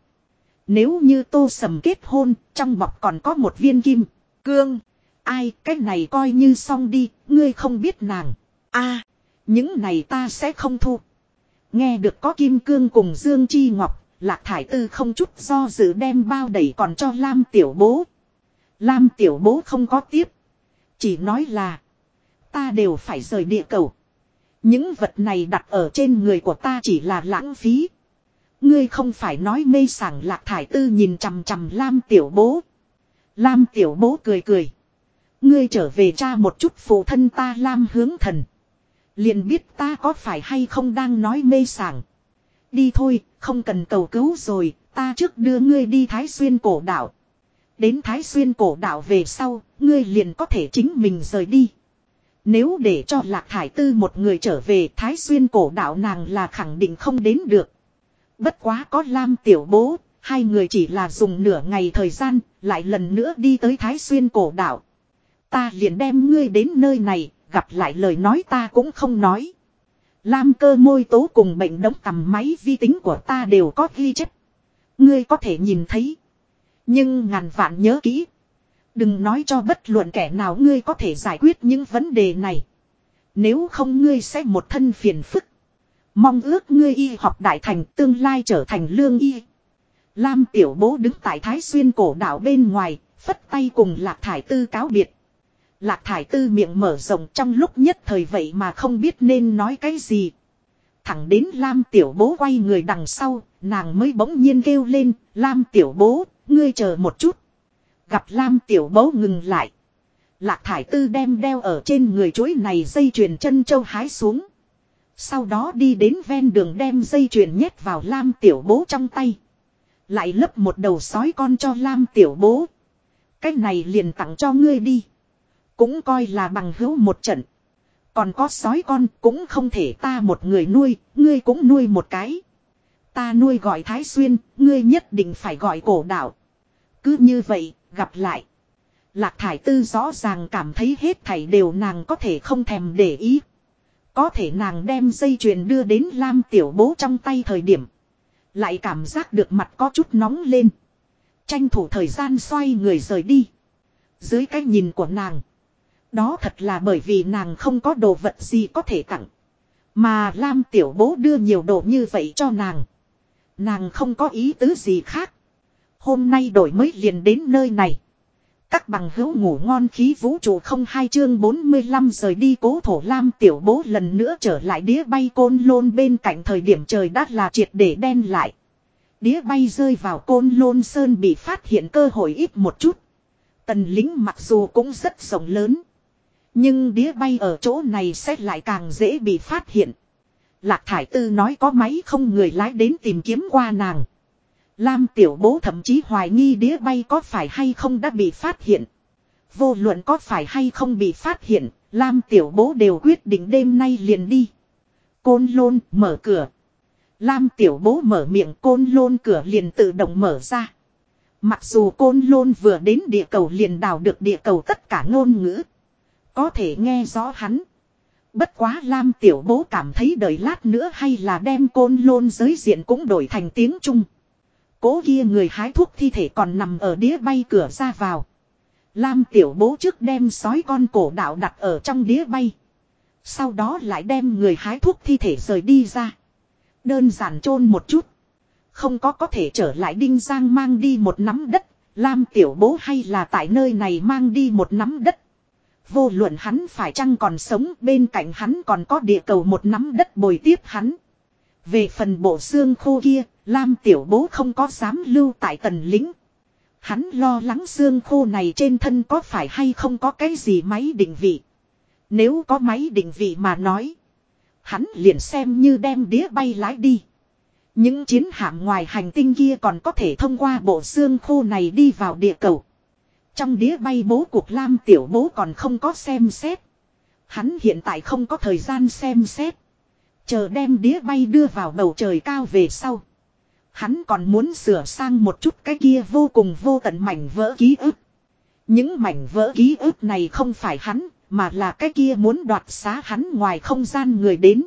Nếu như tô sầm kết hôn, trong bọc còn có một viên kim, cương. Ai, cái này coi như xong đi, ngươi không biết nàng. a những này ta sẽ không thu. Nghe được có kim cương cùng Dương Chi Ngọc, Lạc Thải Tư không chút do dự đem bao đẩy còn cho Lam Tiểu Bố. Lam Tiểu Bố không có tiếp. Chỉ nói là, ta đều phải rời địa cầu. Những vật này đặt ở trên người của ta chỉ là lãng phí. Ngươi không phải nói mê sảng Lạc Thải Tư nhìn chằm chằm Lam Tiểu Bố. Lam Tiểu Bố cười cười. Ngươi trở về cha một chút phụ thân ta Lam hướng thần. Liền biết ta có phải hay không đang nói mê sảng. Đi thôi, không cần cầu cứu rồi, ta trước đưa ngươi đi Thái Xuyên cổ đảo. Đến Thái Xuyên cổ đảo về sau, ngươi liền có thể chính mình rời đi. Nếu để cho Lạc Thải Tư một người trở về Thái Xuyên cổ đảo nàng là khẳng định không đến được. Bất quá có Lam Tiểu Bố, hai người chỉ là dùng nửa ngày thời gian, lại lần nữa đi tới Thái Xuyên cổ đảo. Ta liền đem ngươi đến nơi này, gặp lại lời nói ta cũng không nói. Lam cơ môi tố cùng bệnh đống cầm máy vi tính của ta đều có ghi chép. Ngươi có thể nhìn thấy. Nhưng ngàn vạn nhớ kỹ. Đừng nói cho bất luận kẻ nào ngươi có thể giải quyết những vấn đề này. Nếu không ngươi sẽ một thân phiền phức. Mong ước ngươi y học đại thành tương lai trở thành lương y. Lam tiểu bố đứng tại Thái Xuyên cổ đảo bên ngoài, phất tay cùng lạc thải tư cáo biệt. Lạc thải tư miệng mở rộng trong lúc nhất thời vậy mà không biết nên nói cái gì. Thẳng đến Lam tiểu bố quay người đằng sau, nàng mới bỗng nhiên kêu lên, Lam tiểu bố, ngươi chờ một chút. Gặp Lam tiểu bố ngừng lại. Lạc thải tư đem đeo ở trên người chuối này dây chuyền chân châu hái xuống. Sau đó đi đến ven đường đem dây chuyền nhét vào Lam tiểu bố trong tay. Lại lấp một đầu sói con cho Lam tiểu bố. Cái này liền tặng cho ngươi đi. Cũng coi là bằng hữu một trận. Còn có sói con cũng không thể ta một người nuôi, ngươi cũng nuôi một cái. Ta nuôi gọi Thái Xuyên, ngươi nhất định phải gọi cổ đạo. Cứ như vậy, gặp lại. Lạc Thải Tư rõ ràng cảm thấy hết thảy đều nàng có thể không thèm để ý. Có thể nàng đem dây chuyền đưa đến Lam tiểu bố trong tay thời điểm. Lại cảm giác được mặt có chút nóng lên. Tranh thủ thời gian xoay người rời đi. Dưới cái nhìn của nàng. Đó thật là bởi vì nàng không có đồ vật gì có thể tặng. Mà Lam tiểu bố đưa nhiều đồ như vậy cho nàng. Nàng không có ý tứ gì khác. Hôm nay đổi mới liền đến nơi này. Các bằng hữu ngủ ngon khí vũ trụ không hai chương 45 rời đi cố thổ lam tiểu bố lần nữa trở lại đĩa bay côn lôn bên cạnh thời điểm trời đắt là triệt để đen lại. Đĩa bay rơi vào côn lôn sơn bị phát hiện cơ hội ít một chút. Tần lính mặc dù cũng rất rộng lớn. Nhưng đĩa bay ở chỗ này sẽ lại càng dễ bị phát hiện. Lạc Thải Tư nói có máy không người lái đến tìm kiếm qua nàng. Lam tiểu bố thậm chí hoài nghi đĩa bay có phải hay không đã bị phát hiện. Vô luận có phải hay không bị phát hiện, Lam tiểu bố đều quyết định đêm nay liền đi. Côn lôn mở cửa. Lam tiểu bố mở miệng côn lôn cửa liền tự động mở ra. Mặc dù côn lôn vừa đến địa cầu liền đào được địa cầu tất cả ngôn ngữ. Có thể nghe rõ hắn. Bất quá Lam tiểu bố cảm thấy đợi lát nữa hay là đem côn lôn giới diện cũng đổi thành tiếng Trung. Cố kia người hái thuốc thi thể còn nằm ở đĩa bay cửa ra vào. Lam tiểu bố trước đem sói con cổ đạo đặt ở trong đĩa bay. Sau đó lại đem người hái thuốc thi thể rời đi ra. Đơn giản chôn một chút. Không có có thể trở lại Đinh Giang mang đi một nắm đất. Lam tiểu bố hay là tại nơi này mang đi một nắm đất. Vô luận hắn phải chăng còn sống bên cạnh hắn còn có địa cầu một nắm đất bồi tiếp hắn. Về phần bộ xương khô kia, Lam tiểu bố không có dám lưu tại tần lính. Hắn lo lắng xương khô này trên thân có phải hay không có cái gì máy định vị. Nếu có máy định vị mà nói. Hắn liền xem như đem đĩa bay lái đi. Những chiến hạm ngoài hành tinh kia còn có thể thông qua bộ xương khô này đi vào địa cầu. Trong đĩa bay bố cuộc Lam tiểu bố còn không có xem xét. Hắn hiện tại không có thời gian xem xét. Chờ đem đĩa bay đưa vào bầu trời cao về sau. Hắn còn muốn sửa sang một chút cái kia vô cùng vô tận mảnh vỡ ký ức. Những mảnh vỡ ký ức này không phải hắn, mà là cái kia muốn đoạt xá hắn ngoài không gian người đến.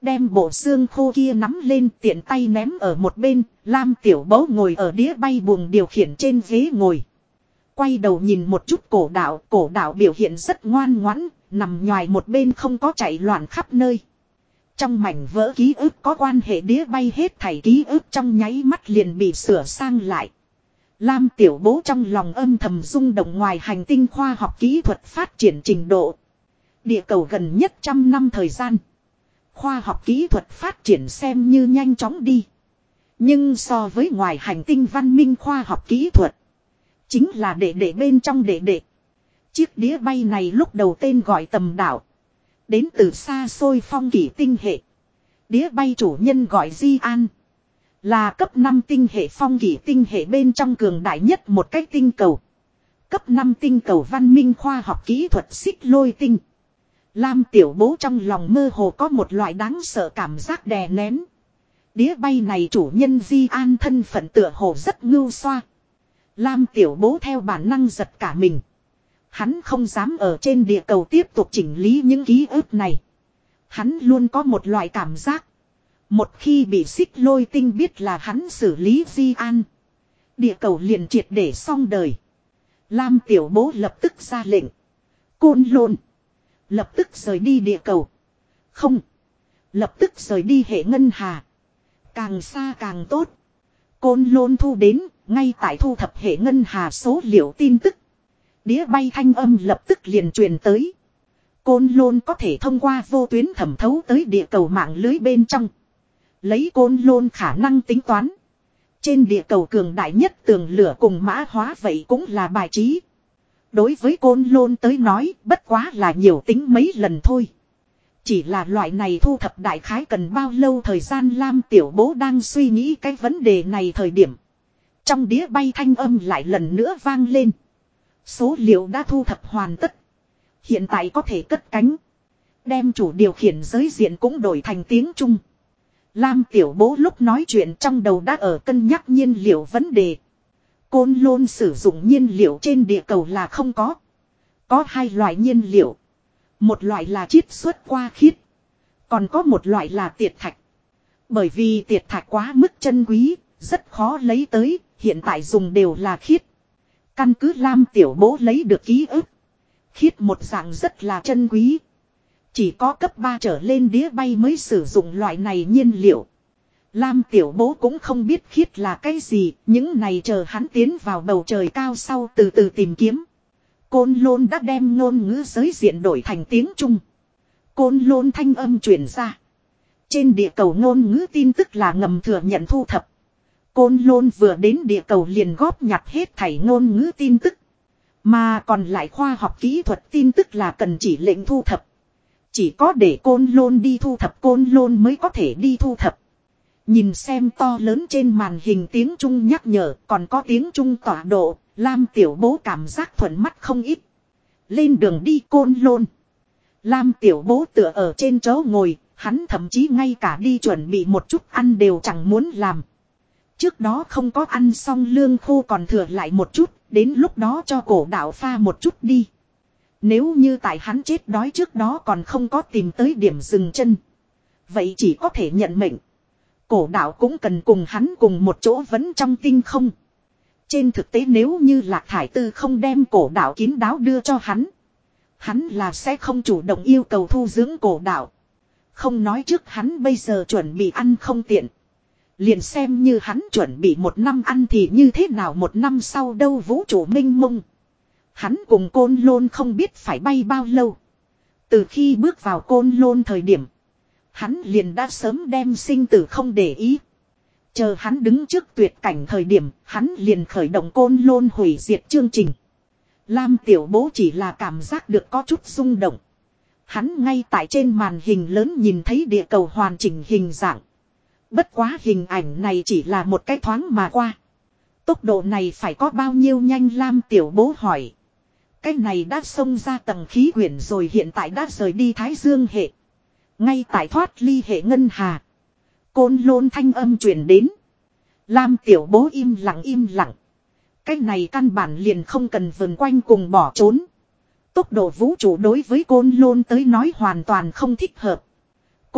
Đem bộ xương khô kia nắm lên tiện tay ném ở một bên, Lam tiểu bấu ngồi ở đĩa bay buồng điều khiển trên ghế ngồi. Quay đầu nhìn một chút cổ đạo, cổ đạo biểu hiện rất ngoan ngoãn, nằm nhòi một bên không có chạy loạn khắp nơi. Trong mảnh vỡ ký ức có quan hệ đĩa bay hết thảy ký ức trong nháy mắt liền bị sửa sang lại. Lam tiểu bố trong lòng âm thầm rung động ngoài hành tinh khoa học kỹ thuật phát triển trình độ. Địa cầu gần nhất trăm năm thời gian. Khoa học kỹ thuật phát triển xem như nhanh chóng đi. Nhưng so với ngoài hành tinh văn minh khoa học kỹ thuật. Chính là đệ đệ bên trong đệ đệ. Chiếc đĩa bay này lúc đầu tên gọi tầm đảo. Đến từ xa xôi phong kỷ tinh hệ. Đĩa bay chủ nhân gọi Di An. Là cấp 5 tinh hệ phong kỷ tinh hệ bên trong cường đại nhất một cách tinh cầu. Cấp 5 tinh cầu văn minh khoa học kỹ thuật xích lôi tinh. Lam tiểu bố trong lòng mơ hồ có một loại đáng sợ cảm giác đè nén. Đĩa bay này chủ nhân Di An thân phận tựa hồ rất ngưu xoa. Lam tiểu bố theo bản năng giật cả mình. Hắn không dám ở trên địa cầu tiếp tục chỉnh lý những ký ức này. Hắn luôn có một loại cảm giác. Một khi bị xích lôi tinh biết là hắn xử lý di an. Địa cầu liền triệt để xong đời. Lam tiểu bố lập tức ra lệnh. Côn lộn, Lập tức rời đi địa cầu. Không. Lập tức rời đi hệ ngân hà. Càng xa càng tốt. Côn lôn thu đến, ngay tại thu thập hệ ngân hà số liệu tin tức. Đĩa bay thanh âm lập tức liền truyền tới. Côn lôn có thể thông qua vô tuyến thẩm thấu tới địa cầu mạng lưới bên trong. Lấy côn lôn khả năng tính toán. Trên địa cầu cường đại nhất tường lửa cùng mã hóa vậy cũng là bài trí. Đối với côn lôn tới nói, bất quá là nhiều tính mấy lần thôi. Chỉ là loại này thu thập đại khái cần bao lâu thời gian Lam tiểu bố đang suy nghĩ cái vấn đề này thời điểm. Trong đĩa bay thanh âm lại lần nữa vang lên. Số liệu đã thu thập hoàn tất. Hiện tại có thể cất cánh. Đem chủ điều khiển giới diện cũng đổi thành tiếng Trung. Lam tiểu bố lúc nói chuyện trong đầu đã ở cân nhắc nhiên liệu vấn đề. Côn lôn sử dụng nhiên liệu trên địa cầu là không có. Có hai loại nhiên liệu. Một loại là chiết xuất qua khiết. Còn có một loại là tiệt thạch. Bởi vì tiệt thạch quá mức chân quý, rất khó lấy tới, hiện tại dùng đều là khiết. Căn cứ Lam Tiểu Bố lấy được ký ức. Khiết một dạng rất là chân quý. Chỉ có cấp 3 trở lên đĩa bay mới sử dụng loại này nhiên liệu. Lam Tiểu Bố cũng không biết khiết là cái gì, những này chờ hắn tiến vào bầu trời cao sau từ từ tìm kiếm. Côn Lôn đã đem ngôn ngữ giới diện đổi thành tiếng Trung. Côn Lôn thanh âm truyền ra. Trên địa cầu ngôn ngữ tin tức là ngầm thừa nhận thu thập. Côn Lôn vừa đến địa cầu liền góp nhặt hết thảy ngôn ngữ tin tức. Mà còn lại khoa học kỹ thuật tin tức là cần chỉ lệnh thu thập. Chỉ có để Côn Lôn đi thu thập Côn Lôn mới có thể đi thu thập. Nhìn xem to lớn trên màn hình tiếng Trung nhắc nhở còn có tiếng Trung tọa độ, Lam Tiểu Bố cảm giác thuận mắt không ít. Lên đường đi Côn Lôn. Lam Tiểu Bố tựa ở trên chỗ ngồi, hắn thậm chí ngay cả đi chuẩn bị một chút ăn đều chẳng muốn làm. Trước đó không có ăn xong lương khô còn thừa lại một chút, đến lúc đó cho cổ đạo pha một chút đi. Nếu như tại hắn chết đói trước đó còn không có tìm tới điểm dừng chân. Vậy chỉ có thể nhận mệnh. Cổ đạo cũng cần cùng hắn cùng một chỗ vẫn trong tinh không. Trên thực tế nếu như Lạc Thải Tư không đem cổ đạo kín đáo đưa cho hắn. Hắn là sẽ không chủ động yêu cầu thu dưỡng cổ đạo. Không nói trước hắn bây giờ chuẩn bị ăn không tiện. Liền xem như hắn chuẩn bị một năm ăn thì như thế nào một năm sau đâu vũ trụ minh mông. Hắn cùng côn lôn không biết phải bay bao lâu. Từ khi bước vào côn lôn thời điểm. Hắn liền đã sớm đem sinh tử không để ý. Chờ hắn đứng trước tuyệt cảnh thời điểm, hắn liền khởi động côn lôn hủy diệt chương trình. Lam tiểu bố chỉ là cảm giác được có chút rung động. Hắn ngay tại trên màn hình lớn nhìn thấy địa cầu hoàn chỉnh hình dạng. Bất quá hình ảnh này chỉ là một cái thoáng mà qua. Tốc độ này phải có bao nhiêu nhanh Lam tiểu bố hỏi. Cái này đã xông ra tầng khí quyển rồi hiện tại đã rời đi Thái Dương hệ. Ngay tại thoát ly hệ ngân hà. Côn lôn thanh âm truyền đến. Lam tiểu bố im lặng im lặng. Cái này căn bản liền không cần vần quanh cùng bỏ trốn. Tốc độ vũ trụ đối với côn lôn tới nói hoàn toàn không thích hợp.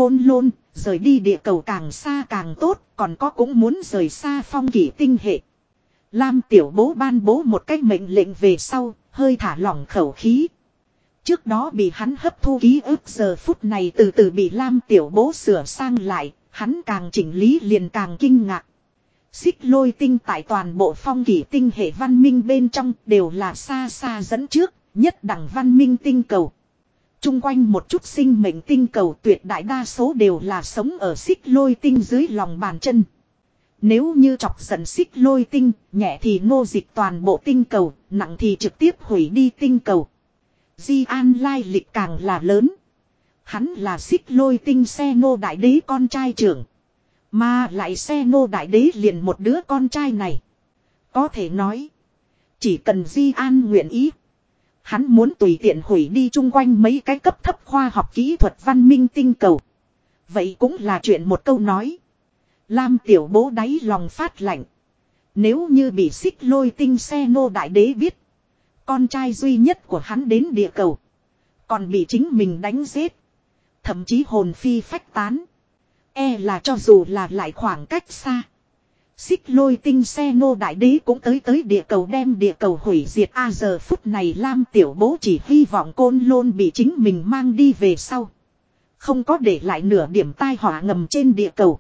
Côn lôn, rời đi địa cầu càng xa càng tốt, còn có cũng muốn rời xa phong kỷ tinh hệ. Lam tiểu bố ban bố một cách mệnh lệnh về sau, hơi thả lỏng khẩu khí. Trước đó bị hắn hấp thu ký ức giờ phút này từ từ bị Lam tiểu bố sửa sang lại, hắn càng chỉnh lý liền càng kinh ngạc. Xích lôi tinh tại toàn bộ phong kỷ tinh hệ văn minh bên trong đều là xa xa dẫn trước, nhất đẳng văn minh tinh cầu. Trung quanh một chút sinh mệnh tinh cầu tuyệt đại đa số đều là sống ở xích lôi tinh dưới lòng bàn chân. Nếu như chọc giận xích lôi tinh, nhẹ thì ngô dịch toàn bộ tinh cầu, nặng thì trực tiếp hủy đi tinh cầu. Di An lai lịch càng là lớn. Hắn là xích lôi tinh xe ngô đại đế con trai trưởng. Mà lại xe ngô đại đế liền một đứa con trai này. Có thể nói. Chỉ cần Di An nguyện ý. Hắn muốn tùy tiện hủy đi chung quanh mấy cái cấp thấp khoa học kỹ thuật văn minh tinh cầu. Vậy cũng là chuyện một câu nói. Lam tiểu bố đáy lòng phát lạnh. Nếu như bị xích lôi tinh xe nô đại đế biết. Con trai duy nhất của hắn đến địa cầu. Còn bị chính mình đánh giết. Thậm chí hồn phi phách tán. E là cho dù là lại khoảng cách xa. Xích lôi tinh xe nô đại đế cũng tới tới địa cầu đem địa cầu hủy diệt a giờ phút này Lam tiểu bố chỉ hy vọng côn lôn bị chính mình mang đi về sau. Không có để lại nửa điểm tai họa ngầm trên địa cầu.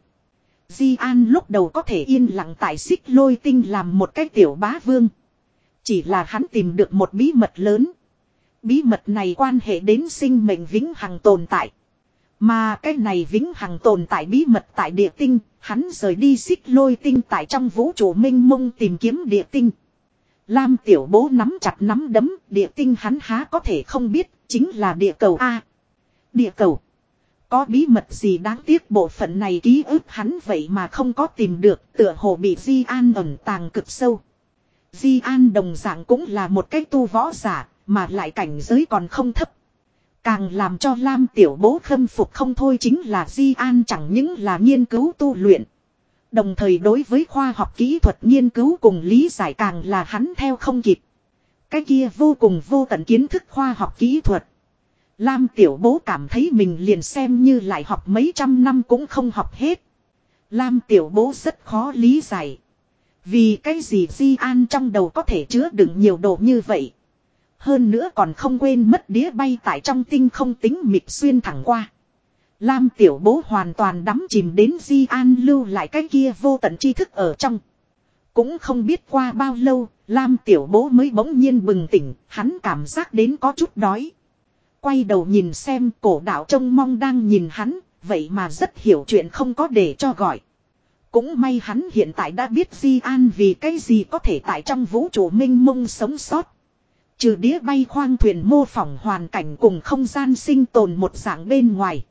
Di An lúc đầu có thể yên lặng tại xích lôi tinh làm một cái tiểu bá vương. Chỉ là hắn tìm được một bí mật lớn. Bí mật này quan hệ đến sinh mệnh vĩnh hằng tồn tại. Mà cái này vĩnh hằng tồn tại bí mật tại địa tinh, hắn rời đi xích lôi tinh tại trong vũ trụ minh mông tìm kiếm địa tinh. Lam tiểu bố nắm chặt nắm đấm, địa tinh hắn há có thể không biết, chính là địa cầu A. Địa cầu. Có bí mật gì đáng tiếc bộ phận này ký ức hắn vậy mà không có tìm được, tựa hồ bị Di An ẩn tàng cực sâu. Di An đồng dạng cũng là một cái tu võ giả, mà lại cảnh giới còn không thấp. Càng làm cho Lam Tiểu Bố khâm phục không thôi chính là Di An chẳng những là nghiên cứu tu luyện. Đồng thời đối với khoa học kỹ thuật nghiên cứu cùng lý giải càng là hắn theo không kịp. Cái kia vô cùng vô tận kiến thức khoa học kỹ thuật. Lam tiểu bố cảm thấy mình liền xem như lại học mấy trăm năm cũng không học hết. Lam tiểu bố rất khó lý giải. Vì cái gì Di An trong đầu có thể chứa đựng nhiều đồ như vậy. Hơn nữa còn không quên mất đĩa bay tại trong tinh không tính mịt xuyên thẳng qua. Lam tiểu bố hoàn toàn đắm chìm đến Di An lưu lại cái kia vô tận tri thức ở trong. Cũng không biết qua bao lâu, Lam tiểu bố mới bỗng nhiên bừng tỉnh, hắn cảm giác đến có chút đói. Quay đầu nhìn xem cổ đạo trông mong đang nhìn hắn, vậy mà rất hiểu chuyện không có để cho gọi. Cũng may hắn hiện tại đã biết Di An vì cái gì có thể tại trong vũ trụ minh mông sống sót. Trừ đĩa bay khoang thuyền mô phỏng hoàn cảnh cùng không gian sinh tồn một dạng bên ngoài.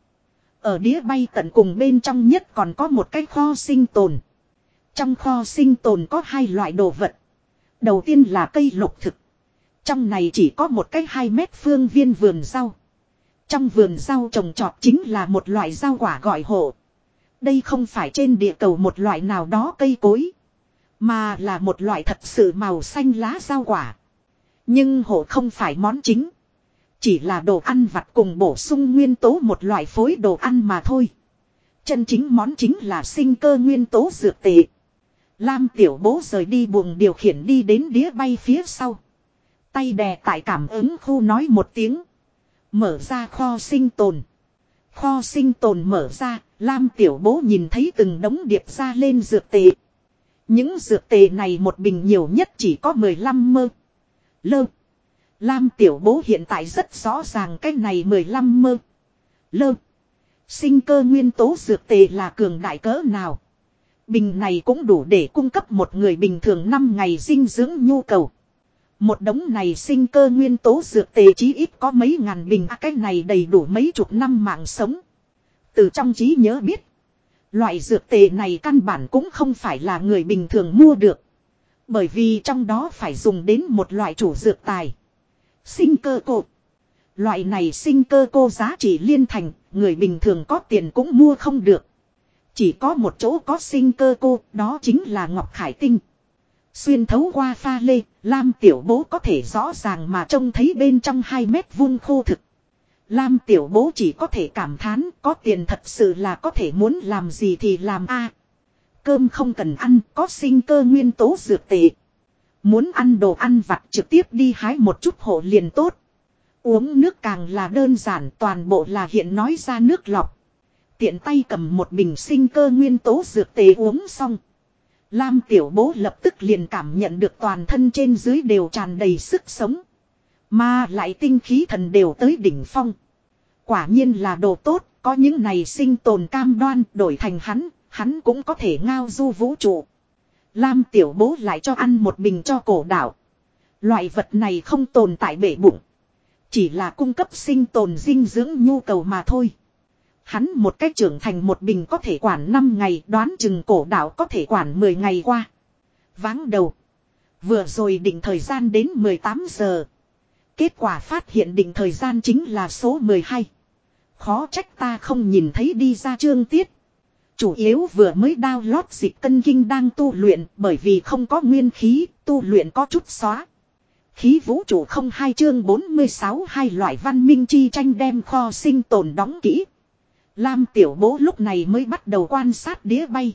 Ở đĩa bay tận cùng bên trong nhất còn có một cái kho sinh tồn. Trong kho sinh tồn có hai loại đồ vật. Đầu tiên là cây lục thực. Trong này chỉ có một cái 2 mét phương viên vườn rau. Trong vườn rau trồng trọt chính là một loại rau quả gọi hộ. Đây không phải trên địa cầu một loại nào đó cây cối. Mà là một loại thật sự màu xanh lá rau quả. Nhưng hộ không phải món chính. Chỉ là đồ ăn vặt cùng bổ sung nguyên tố một loại phối đồ ăn mà thôi. Chân chính món chính là sinh cơ nguyên tố dược tệ. Lam tiểu bố rời đi buồng điều khiển đi đến đĩa bay phía sau. Tay đè tại cảm ứng khu nói một tiếng. Mở ra kho sinh tồn. Kho sinh tồn mở ra, Lam tiểu bố nhìn thấy từng đống điệp ra lên dược tệ. Những dược tệ này một bình nhiều nhất chỉ có 15 mơ. Lơ. Lam tiểu bố hiện tại rất rõ ràng cái này 15 mơ. Lơ. Sinh cơ nguyên tố dược tề là cường đại cỡ nào. Bình này cũng đủ để cung cấp một người bình thường 5 ngày dinh dưỡng nhu cầu. Một đống này sinh cơ nguyên tố dược tề chí ít có mấy ngàn bình à, cái này đầy đủ mấy chục năm mạng sống. Từ trong trí nhớ biết. Loại dược tề này căn bản cũng không phải là người bình thường mua được. Bởi vì trong đó phải dùng đến một loại chủ dược tài. Sinh cơ cột. Loại này sinh cơ cô giá trị liên thành, người bình thường có tiền cũng mua không được. Chỉ có một chỗ có sinh cơ cô, đó chính là Ngọc Khải Tinh. Xuyên thấu qua pha lê, Lam tiểu bố có thể rõ ràng mà trông thấy bên trong 2 mét vuông khô thực. Lam tiểu bố chỉ có thể cảm thán có tiền thật sự là có thể muốn làm gì thì làm a Cơm không cần ăn có sinh cơ nguyên tố dược tệ. Muốn ăn đồ ăn vặt trực tiếp đi hái một chút hộ liền tốt. Uống nước càng là đơn giản toàn bộ là hiện nói ra nước lọc. Tiện tay cầm một bình sinh cơ nguyên tố dược tề uống xong. Lam tiểu bố lập tức liền cảm nhận được toàn thân trên dưới đều tràn đầy sức sống. Mà lại tinh khí thần đều tới đỉnh phong. Quả nhiên là đồ tốt, có những này sinh tồn cam đoan đổi thành hắn, hắn cũng có thể ngao du vũ trụ. Lam tiểu bố lại cho ăn một bình cho cổ đảo Loại vật này không tồn tại bể bụng. Chỉ là cung cấp sinh tồn dinh dưỡng nhu cầu mà thôi. Hắn một cách trưởng thành một bình có thể quản 5 ngày, đoán chừng cổ đảo có thể quản 10 ngày qua. Váng đầu. Vừa rồi định thời gian đến 18 giờ. Kết quả phát hiện định thời gian chính là số 12. Khó trách ta không nhìn thấy đi ra chương tiết. Chủ yếu vừa mới download dịch cân kinh đang tu luyện bởi vì không có nguyên khí, tu luyện có chút xóa. Khí vũ trụ không hai chương 46 hai loại văn minh chi tranh đem kho sinh tồn đóng kỹ. Lam tiểu bố lúc này mới bắt đầu quan sát đĩa bay.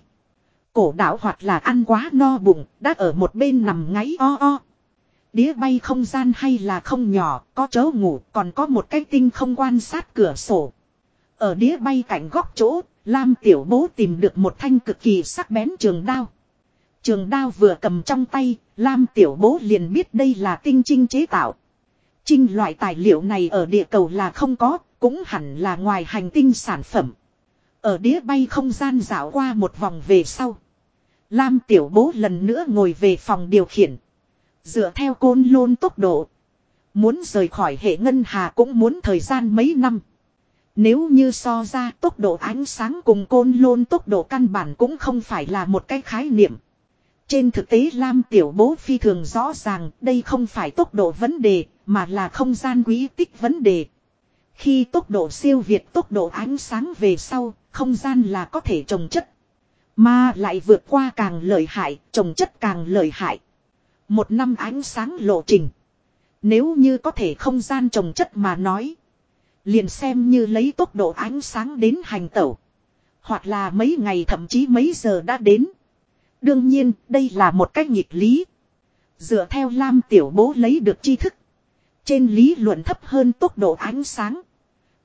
Cổ đảo hoặc là ăn quá no bụng, đã ở một bên nằm ngáy o o. Đĩa bay không gian hay là không nhỏ, có chỗ ngủ, còn có một cái tinh không quan sát cửa sổ. Ở đĩa bay cạnh góc chỗ, Lam tiểu bố tìm được một thanh cực kỳ sắc bén trường đao. Trường đao vừa cầm trong tay, Lam tiểu bố liền biết đây là tinh trinh chế tạo. Trinh loại tài liệu này ở địa cầu là không có, cũng hẳn là ngoài hành tinh sản phẩm. Ở đĩa bay không gian dạo qua một vòng về sau. Lam tiểu bố lần nữa ngồi về phòng điều khiển. Dựa theo côn lôn tốc độ. Muốn rời khỏi hệ ngân hà cũng muốn thời gian mấy năm. Nếu như so ra tốc độ ánh sáng cùng côn lôn tốc độ căn bản cũng không phải là một cái khái niệm. Trên thực tế Lam Tiểu Bố phi thường rõ ràng đây không phải tốc độ vấn đề mà là không gian quý tích vấn đề. Khi tốc độ siêu việt tốc độ ánh sáng về sau, không gian là có thể trồng chất. Mà lại vượt qua càng lợi hại, trồng chất càng lợi hại. Một năm ánh sáng lộ trình. Nếu như có thể không gian trồng chất mà nói. Liền xem như lấy tốc độ ánh sáng đến hành tẩu. Hoặc là mấy ngày thậm chí mấy giờ đã đến. Đương nhiên, đây là một cách nghịch lý. Dựa theo Lam Tiểu Bố lấy được tri thức. Trên lý luận thấp hơn tốc độ ánh sáng.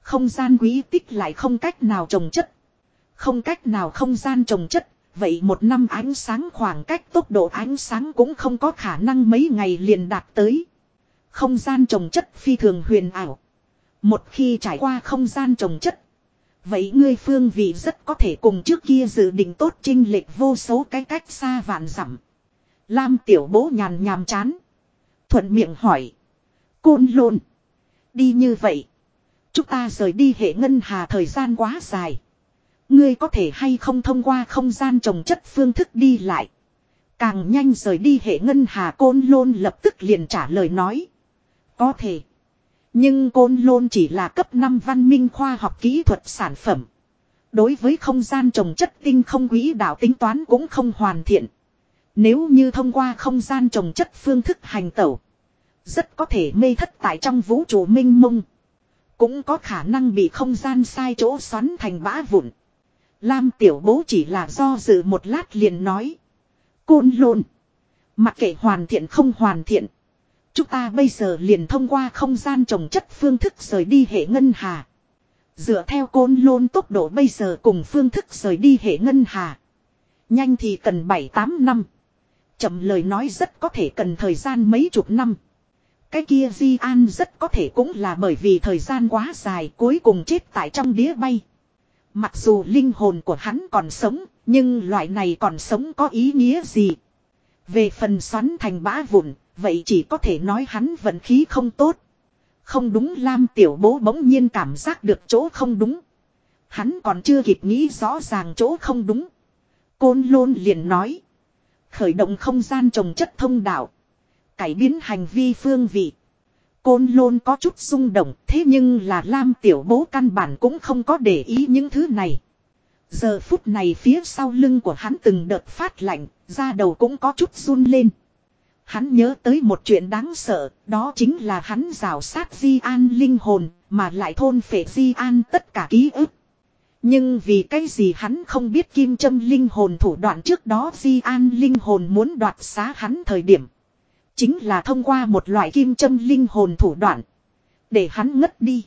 Không gian quý tích lại không cách nào trồng chất. Không cách nào không gian trồng chất. Vậy một năm ánh sáng khoảng cách tốc độ ánh sáng cũng không có khả năng mấy ngày liền đạt tới. Không gian trồng chất phi thường huyền ảo. Một khi trải qua không gian trồng chất. Vậy ngươi phương vị rất có thể cùng trước kia dự định tốt trinh lệch vô số cái cách xa vạn dặm. Lam tiểu bố nhàn nhàm chán. Thuận miệng hỏi. Côn lôn. Đi như vậy. Chúng ta rời đi hệ ngân hà thời gian quá dài. Ngươi có thể hay không thông qua không gian trồng chất phương thức đi lại. Càng nhanh rời đi hệ ngân hà, côn lôn lập tức liền trả lời nói. Có thể. Nhưng côn lôn chỉ là cấp 5 văn minh khoa học kỹ thuật sản phẩm. Đối với không gian trồng chất tinh không quỹ đạo tính toán cũng không hoàn thiện. Nếu như thông qua không gian trồng chất phương thức hành tẩu. Rất có thể mê thất tại trong vũ trụ minh mông. Cũng có khả năng bị không gian sai chỗ xoắn thành bã vụn. Lam tiểu bố chỉ là do dự một lát liền nói. Côn lôn. Mặc kệ hoàn thiện không hoàn thiện. Chúng ta bây giờ liền thông qua không gian trồng chất phương thức rời đi hệ ngân hà. Dựa theo côn lôn tốc độ bây giờ cùng phương thức rời đi hệ ngân hà. Nhanh thì cần 7-8 năm. Chậm lời nói rất có thể cần thời gian mấy chục năm. Cái kia Di An rất có thể cũng là bởi vì thời gian quá dài cuối cùng chết tại trong đĩa bay. Mặc dù linh hồn của hắn còn sống, nhưng loại này còn sống có ý nghĩa gì? Về phần xoắn thành bã vụn, vậy chỉ có thể nói hắn vận khí không tốt. Không đúng Lam tiểu bố bỗng nhiên cảm giác được chỗ không đúng. Hắn còn chưa kịp nghĩ rõ ràng chỗ không đúng. Côn lôn liền nói. Khởi động không gian trồng chất thông đạo. Cải biến hành vi phương vị. Côn lôn có chút rung động thế nhưng là Lam tiểu bố căn bản cũng không có để ý những thứ này. Giờ phút này phía sau lưng của hắn từng đợt phát lạnh, da đầu cũng có chút run lên. Hắn nhớ tới một chuyện đáng sợ, đó chính là hắn rào sát Di An linh hồn, mà lại thôn phệ Di An tất cả ký ức. Nhưng vì cái gì hắn không biết kim châm linh hồn thủ đoạn trước đó Di An linh hồn muốn đoạt xá hắn thời điểm. Chính là thông qua một loại kim châm linh hồn thủ đoạn. Để hắn ngất đi.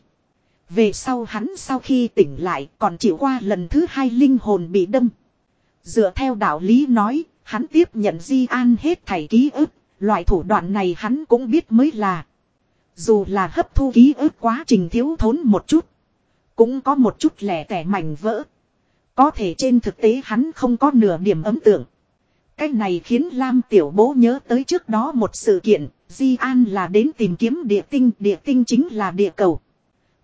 Về sau hắn sau khi tỉnh lại còn chịu qua lần thứ hai linh hồn bị đâm. Dựa theo đạo lý nói, hắn tiếp nhận Di An hết thảy ký ức, loại thủ đoạn này hắn cũng biết mới là. Dù là hấp thu ký ức quá trình thiếu thốn một chút. Cũng có một chút lẻ tẻ mảnh vỡ. Có thể trên thực tế hắn không có nửa điểm ấm tượng. Cái này khiến Lam Tiểu Bố nhớ tới trước đó một sự kiện, Di An là đến tìm kiếm địa tinh, địa tinh chính là địa cầu.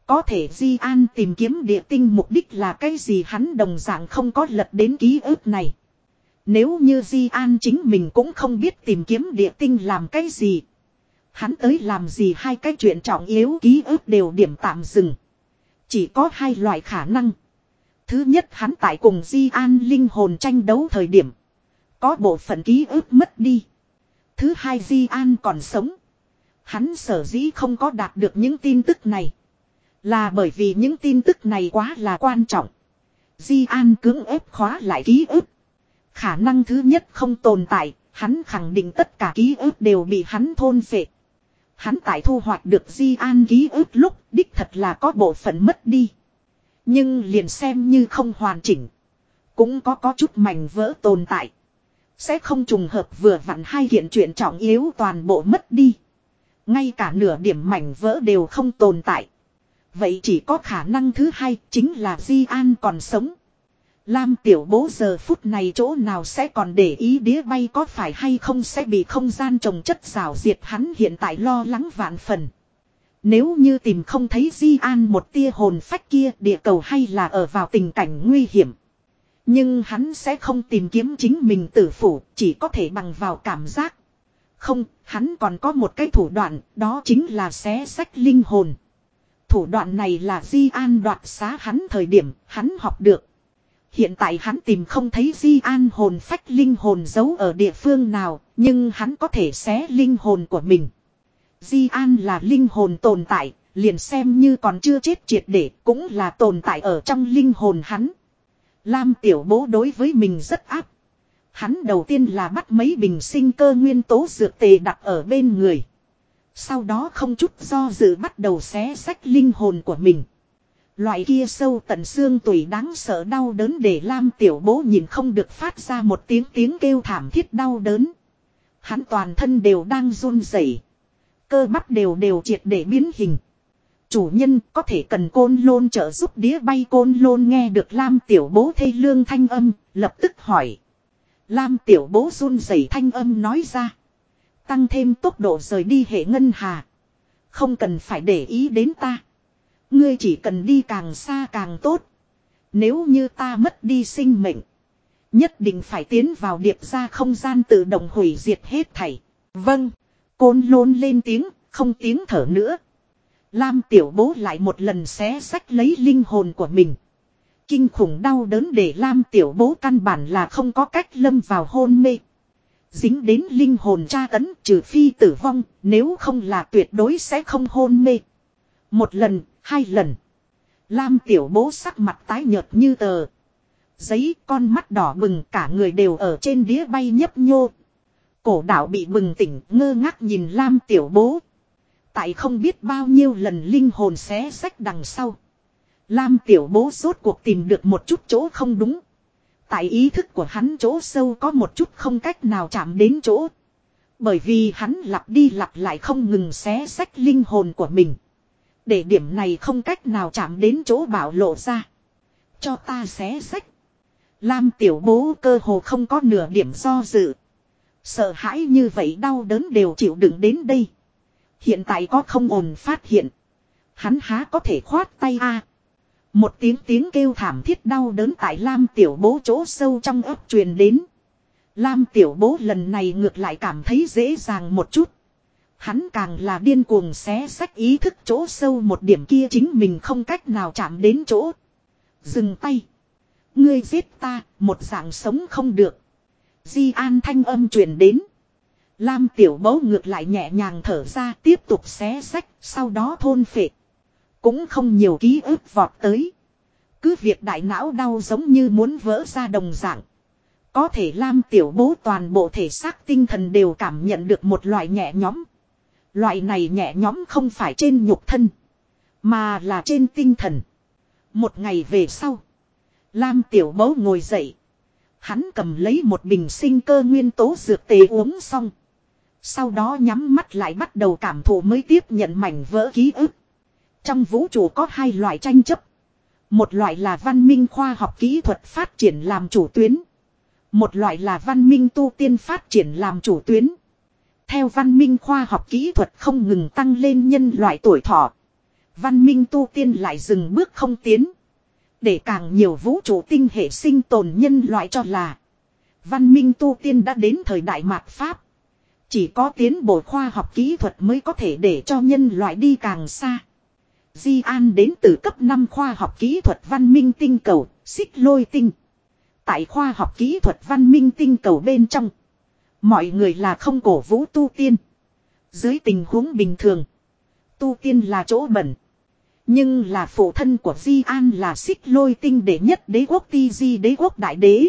Có thể Di An tìm kiếm địa tinh mục đích là cái gì hắn đồng dạng không có lật đến ký ức này. Nếu như Di An chính mình cũng không biết tìm kiếm địa tinh làm cái gì. Hắn tới làm gì hai cái chuyện trọng yếu ký ức đều điểm tạm dừng. Chỉ có hai loại khả năng. Thứ nhất, hắn tại cùng Di An linh hồn tranh đấu thời điểm. Có bộ phận ký ức mất đi. Thứ hai, Di An còn sống. Hắn sở dĩ không có đạt được những tin tức này. Là bởi vì những tin tức này quá là quan trọng. Di An cưỡng ép khóa lại ký ức. Khả năng thứ nhất không tồn tại, hắn khẳng định tất cả ký ức đều bị hắn thôn phệ. Hắn tại thu hoạch được Di An ký ức lúc đích thật là có bộ phận mất đi. Nhưng liền xem như không hoàn chỉnh. Cũng có có chút mảnh vỡ tồn tại. Sẽ không trùng hợp vừa vặn hai hiện chuyện trọng yếu toàn bộ mất đi. Ngay cả nửa điểm mảnh vỡ đều không tồn tại. Vậy chỉ có khả năng thứ hai chính là Di An còn sống. Lam tiểu bố giờ phút này chỗ nào sẽ còn để ý đĩa bay có phải hay không sẽ bị không gian trồng chất rào diệt hắn hiện tại lo lắng vạn phần. Nếu như tìm không thấy Di An một tia hồn phách kia địa cầu hay là ở vào tình cảnh nguy hiểm. Nhưng hắn sẽ không tìm kiếm chính mình tử phủ, chỉ có thể bằng vào cảm giác. Không, hắn còn có một cái thủ đoạn, đó chính là xé sách linh hồn. Thủ đoạn này là Di An đoạt xá hắn thời điểm, hắn học được. Hiện tại hắn tìm không thấy Di An hồn phách linh hồn giấu ở địa phương nào, nhưng hắn có thể xé linh hồn của mình. Di An là linh hồn tồn tại, liền xem như còn chưa chết triệt để cũng là tồn tại ở trong linh hồn hắn. Lam tiểu bố đối với mình rất áp. Hắn đầu tiên là bắt mấy bình sinh cơ nguyên tố dược tề đặt ở bên người. Sau đó không chút do dự bắt đầu xé sách linh hồn của mình. Loại kia sâu tận xương tủy đáng sợ đau đớn để Lam tiểu bố nhìn không được phát ra một tiếng tiếng kêu thảm thiết đau đớn. Hắn toàn thân đều đang run rẩy, Cơ bắp đều đều triệt để biến hình. Chủ nhân có thể cần côn lôn trợ giúp đĩa bay côn lôn nghe được Lam tiểu bố thê lương thanh âm, lập tức hỏi. Lam tiểu bố run rẩy thanh âm nói ra. Tăng thêm tốc độ rời đi hệ ngân hà. Không cần phải để ý đến ta. Ngươi chỉ cần đi càng xa càng tốt. Nếu như ta mất đi sinh mệnh. Nhất định phải tiến vào điệp ra không gian tự động hủy diệt hết thảy. Vâng. Côn lôn lên tiếng, không tiếng thở nữa. Lam tiểu bố lại một lần xé sách lấy linh hồn của mình. Kinh khủng đau đớn để Lam tiểu bố căn bản là không có cách lâm vào hôn mê. Dính đến linh hồn tra tấn trừ phi tử vong, nếu không là tuyệt đối sẽ không hôn mê. Một lần, hai lần. Lam tiểu bố sắc mặt tái nhợt như tờ. Giấy con mắt đỏ bừng cả người đều ở trên đĩa bay nhấp nhô. Cổ đạo bị bừng tỉnh, ngơ ngác nhìn Lam tiểu bố. Tại không biết bao nhiêu lần linh hồn xé sách đằng sau. Lam tiểu bố rốt cuộc tìm được một chút chỗ không đúng. Tại ý thức của hắn chỗ sâu có một chút không cách nào chạm đến chỗ. Bởi vì hắn lặp đi lặp lại không ngừng xé sách linh hồn của mình. Để điểm này không cách nào chạm đến chỗ bảo lộ ra. Cho ta xé sách. Lam tiểu bố cơ hồ không có nửa điểm do dự. Sợ hãi như vậy đau đớn đều chịu đựng đến đây. Hiện tại có không ổn phát hiện. Hắn há có thể khoát tay a Một tiếng tiếng kêu thảm thiết đau đớn tại Lam tiểu bố chỗ sâu trong ấp truyền đến. Lam tiểu bố lần này ngược lại cảm thấy dễ dàng một chút. Hắn càng là điên cuồng xé sách ý thức chỗ sâu một điểm kia chính mình không cách nào chạm đến chỗ. Dừng tay. Ngươi giết ta, một dạng sống không được. Di an thanh âm truyền đến. Lam tiểu bố ngược lại nhẹ nhàng thở ra tiếp tục xé sách, sau đó thôn phệ. Cũng không nhiều ký ức vọt tới. Cứ việc đại não đau giống như muốn vỡ ra đồng dạng. Có thể Lam tiểu bố toàn bộ thể xác tinh thần đều cảm nhận được một loại nhẹ nhõm. Loại này nhẹ nhõm không phải trên nhục thân. Mà là trên tinh thần. Một ngày về sau. Lam tiểu bố ngồi dậy. Hắn cầm lấy một bình sinh cơ nguyên tố dược tề uống xong. Sau đó nhắm mắt lại bắt đầu cảm thụ mới tiếp nhận mảnh vỡ ký ức. Trong vũ trụ có hai loại tranh chấp. Một loại là văn minh khoa học kỹ thuật phát triển làm chủ tuyến. Một loại là văn minh tu tiên phát triển làm chủ tuyến. Theo văn minh khoa học kỹ thuật không ngừng tăng lên nhân loại tuổi thọ. Văn minh tu tiên lại dừng bước không tiến. Để càng nhiều vũ trụ tinh hệ sinh tồn nhân loại cho là. Văn minh tu tiên đã đến thời đại mạt Pháp. Chỉ có tiến bộ khoa học kỹ thuật mới có thể để cho nhân loại đi càng xa. Di An đến từ cấp 5 khoa học kỹ thuật văn minh tinh cầu, xích lôi tinh. Tại khoa học kỹ thuật văn minh tinh cầu bên trong. Mọi người là không cổ vũ tu tiên. Dưới tình huống bình thường. Tu tiên là chỗ bẩn. Nhưng là phụ thân của Di An là xích lôi tinh đệ nhất đế quốc ti di đế quốc đại đế.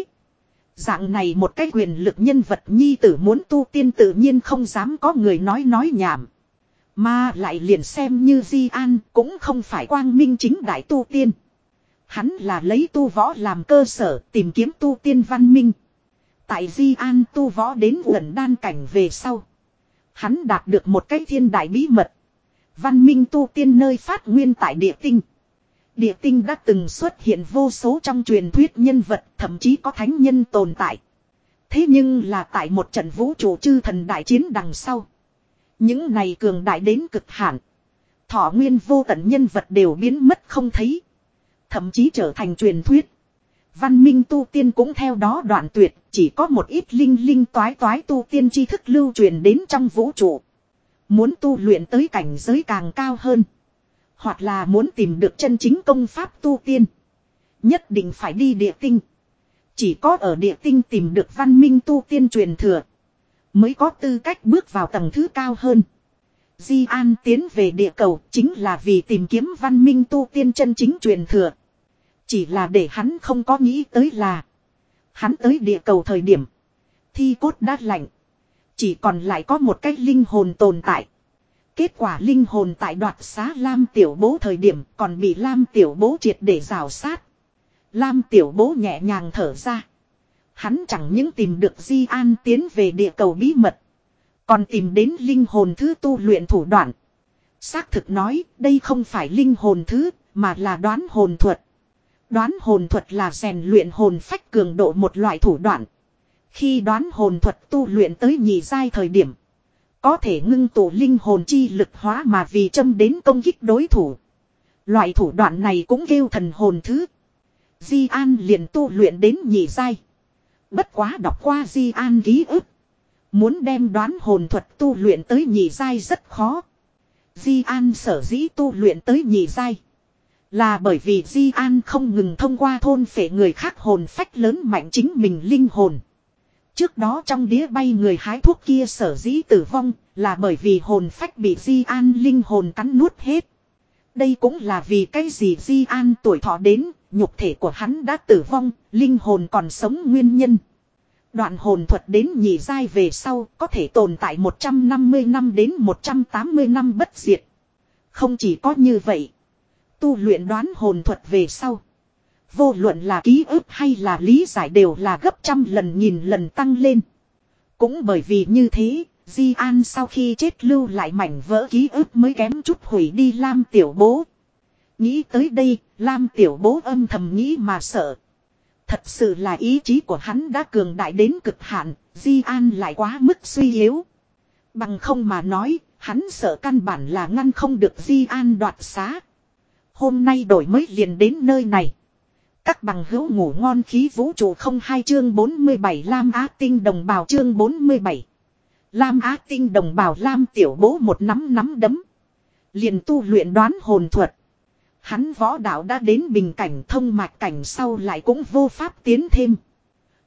Dạng này một cái quyền lực nhân vật nhi tử muốn tu tiên tự nhiên không dám có người nói nói nhảm. Mà lại liền xem như Di An cũng không phải quang minh chính đại tu tiên. Hắn là lấy tu võ làm cơ sở tìm kiếm tu tiên văn minh. Tại Di An tu võ đến gần đan cảnh về sau. Hắn đạt được một cái thiên đại bí mật. Văn minh tu tiên nơi phát nguyên tại địa tinh. Địa tinh đã từng xuất hiện vô số trong truyền thuyết nhân vật, thậm chí có thánh nhân tồn tại. Thế nhưng là tại một trận vũ trụ chư thần đại chiến đằng sau. Những này cường đại đến cực hạn. Thọ nguyên vô tận nhân vật đều biến mất không thấy. Thậm chí trở thành truyền thuyết. Văn minh tu tiên cũng theo đó đoạn tuyệt, chỉ có một ít linh linh toái toái tu tiên tri thức lưu truyền đến trong vũ trụ. Muốn tu luyện tới cảnh giới càng cao hơn. Hoặc là muốn tìm được chân chính công pháp tu tiên. Nhất định phải đi địa tinh. Chỉ có ở địa tinh tìm được văn minh tu tiên truyền thừa. Mới có tư cách bước vào tầng thứ cao hơn. Di An tiến về địa cầu chính là vì tìm kiếm văn minh tu tiên chân chính truyền thừa. Chỉ là để hắn không có nghĩ tới là. Hắn tới địa cầu thời điểm. Thi cốt đã lạnh. Chỉ còn lại có một cái linh hồn tồn tại. Kết quả linh hồn tại đoạt xá Lam Tiểu Bố thời điểm còn bị Lam Tiểu Bố triệt để rào sát. Lam Tiểu Bố nhẹ nhàng thở ra. Hắn chẳng những tìm được Di An tiến về địa cầu bí mật. Còn tìm đến linh hồn thứ tu luyện thủ đoạn. Xác thực nói, đây không phải linh hồn thứ, mà là đoán hồn thuật. Đoán hồn thuật là rèn luyện hồn phách cường độ một loại thủ đoạn. Khi đoán hồn thuật tu luyện tới nhị giai thời điểm. Có thể ngưng tụ linh hồn chi lực hóa mà vì châm đến công kích đối thủ. Loại thủ đoạn này cũng kêu thần hồn thứ. Di An liền tu luyện đến nhị giai. Bất quá đọc qua Di An ký ức. Muốn đem đoán hồn thuật tu luyện tới nhị giai rất khó. Di An sở dĩ tu luyện tới nhị giai. Là bởi vì Di An không ngừng thông qua thôn phệ người khác hồn phách lớn mạnh chính mình linh hồn. Trước đó trong đĩa bay người hái thuốc kia sở dĩ tử vong là bởi vì hồn phách bị Di An linh hồn cắn nuốt hết. Đây cũng là vì cái gì Di An tuổi thọ đến, nhục thể của hắn đã tử vong, linh hồn còn sống nguyên nhân. Đoạn hồn thuật đến nhị giai về sau có thể tồn tại 150 năm đến 180 năm bất diệt. Không chỉ có như vậy. Tu luyện đoán hồn thuật về sau. Vô luận là ký ức hay là lý giải đều là gấp trăm lần nghìn lần tăng lên. Cũng bởi vì như thế, Di An sau khi chết lưu lại mảnh vỡ ký ức mới kém chút hủy đi Lam Tiểu Bố. Nghĩ tới đây, Lam Tiểu Bố âm thầm nghĩ mà sợ. Thật sự là ý chí của hắn đã cường đại đến cực hạn, Di An lại quá mức suy yếu. Bằng không mà nói, hắn sợ căn bản là ngăn không được Di An đoạt xá. Hôm nay đổi mới liền đến nơi này. Các bằng hữu ngủ ngon khí vũ trụ không hai chương 47 Lam Á Tinh đồng bào chương 47. Lam Á Tinh đồng bào, Lam tiểu bố một nắm nắm đấm. Liền tu luyện đoán hồn thuật. Hắn võ đạo đã đến bình cảnh thông mạch cảnh sau lại cũng vô pháp tiến thêm.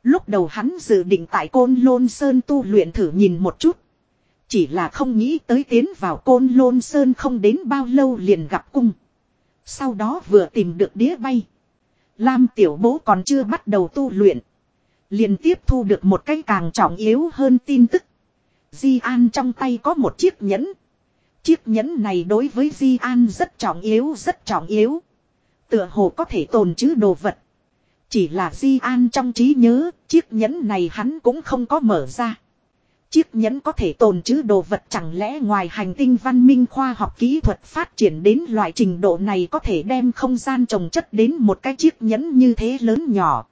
Lúc đầu hắn dự định tại côn lôn sơn tu luyện thử nhìn một chút. Chỉ là không nghĩ tới tiến vào côn lôn sơn không đến bao lâu liền gặp cung. Sau đó vừa tìm được đĩa bay. Lam tiểu bố còn chưa bắt đầu tu luyện. Liền tiếp thu được một cái càng trọng yếu hơn tin tức. Di An trong tay có một chiếc nhẫn. Chiếc nhẫn này đối với Di An rất trọng yếu rất trọng yếu. Tựa hồ có thể tồn chứ đồ vật. Chỉ là Di An trong trí nhớ, chiếc nhẫn này hắn cũng không có mở ra. Chiếc nhẫn có thể tồn chứ đồ vật chẳng lẽ ngoài hành tinh văn minh khoa học kỹ thuật phát triển đến loại trình độ này có thể đem không gian trồng chất đến một cái chiếc nhẫn như thế lớn nhỏ.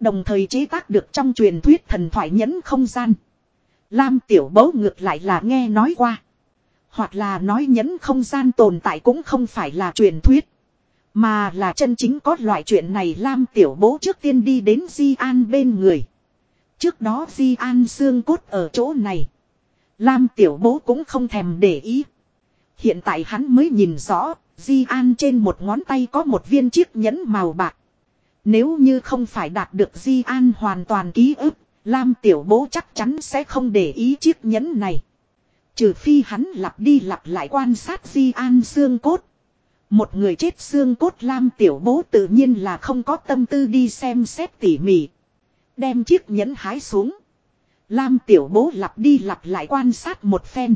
Đồng thời chế tác được trong truyền thuyết thần thoại nhẫn không gian. Lam tiểu bấu ngược lại là nghe nói qua. Hoặc là nói nhẫn không gian tồn tại cũng không phải là truyền thuyết. Mà là chân chính có loại chuyện này Lam tiểu bố trước tiên đi đến Di An bên người. Trước đó Di An xương cốt ở chỗ này. Lam tiểu bố cũng không thèm để ý. Hiện tại hắn mới nhìn rõ, Di An trên một ngón tay có một viên chiếc nhẫn màu bạc. Nếu như không phải đạt được Di An hoàn toàn ký ức, Lam tiểu bố chắc chắn sẽ không để ý chiếc nhẫn này. Trừ phi hắn lặp đi lặp lại quan sát Di An xương cốt. Một người chết xương cốt Lam tiểu bố tự nhiên là không có tâm tư đi xem xét tỉ mỉ. Đem chiếc nhẫn hái xuống. Lam tiểu bố lặp đi lặp lại quan sát một phen.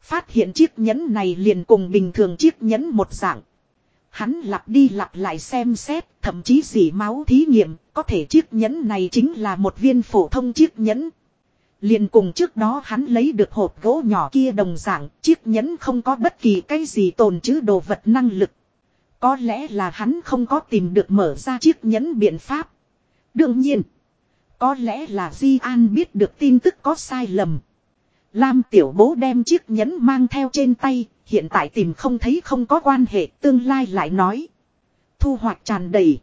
Phát hiện chiếc nhẫn này liền cùng bình thường chiếc nhẫn một dạng. Hắn lặp đi lặp lại xem xét, thậm chí dỉ máu thí nghiệm, có thể chiếc nhẫn này chính là một viên phổ thông chiếc nhẫn. Liền cùng trước đó hắn lấy được hộp gỗ nhỏ kia đồng dạng, chiếc nhẫn không có bất kỳ cái gì tồn chứ đồ vật năng lực. Có lẽ là hắn không có tìm được mở ra chiếc nhẫn biện pháp. Đương nhiên, có lẽ là Di An biết được tin tức có sai lầm. Lam tiểu bố đem chiếc nhẫn mang theo trên tay, hiện tại tìm không thấy không có quan hệ tương lai lại nói. Thu hoạch tràn đầy.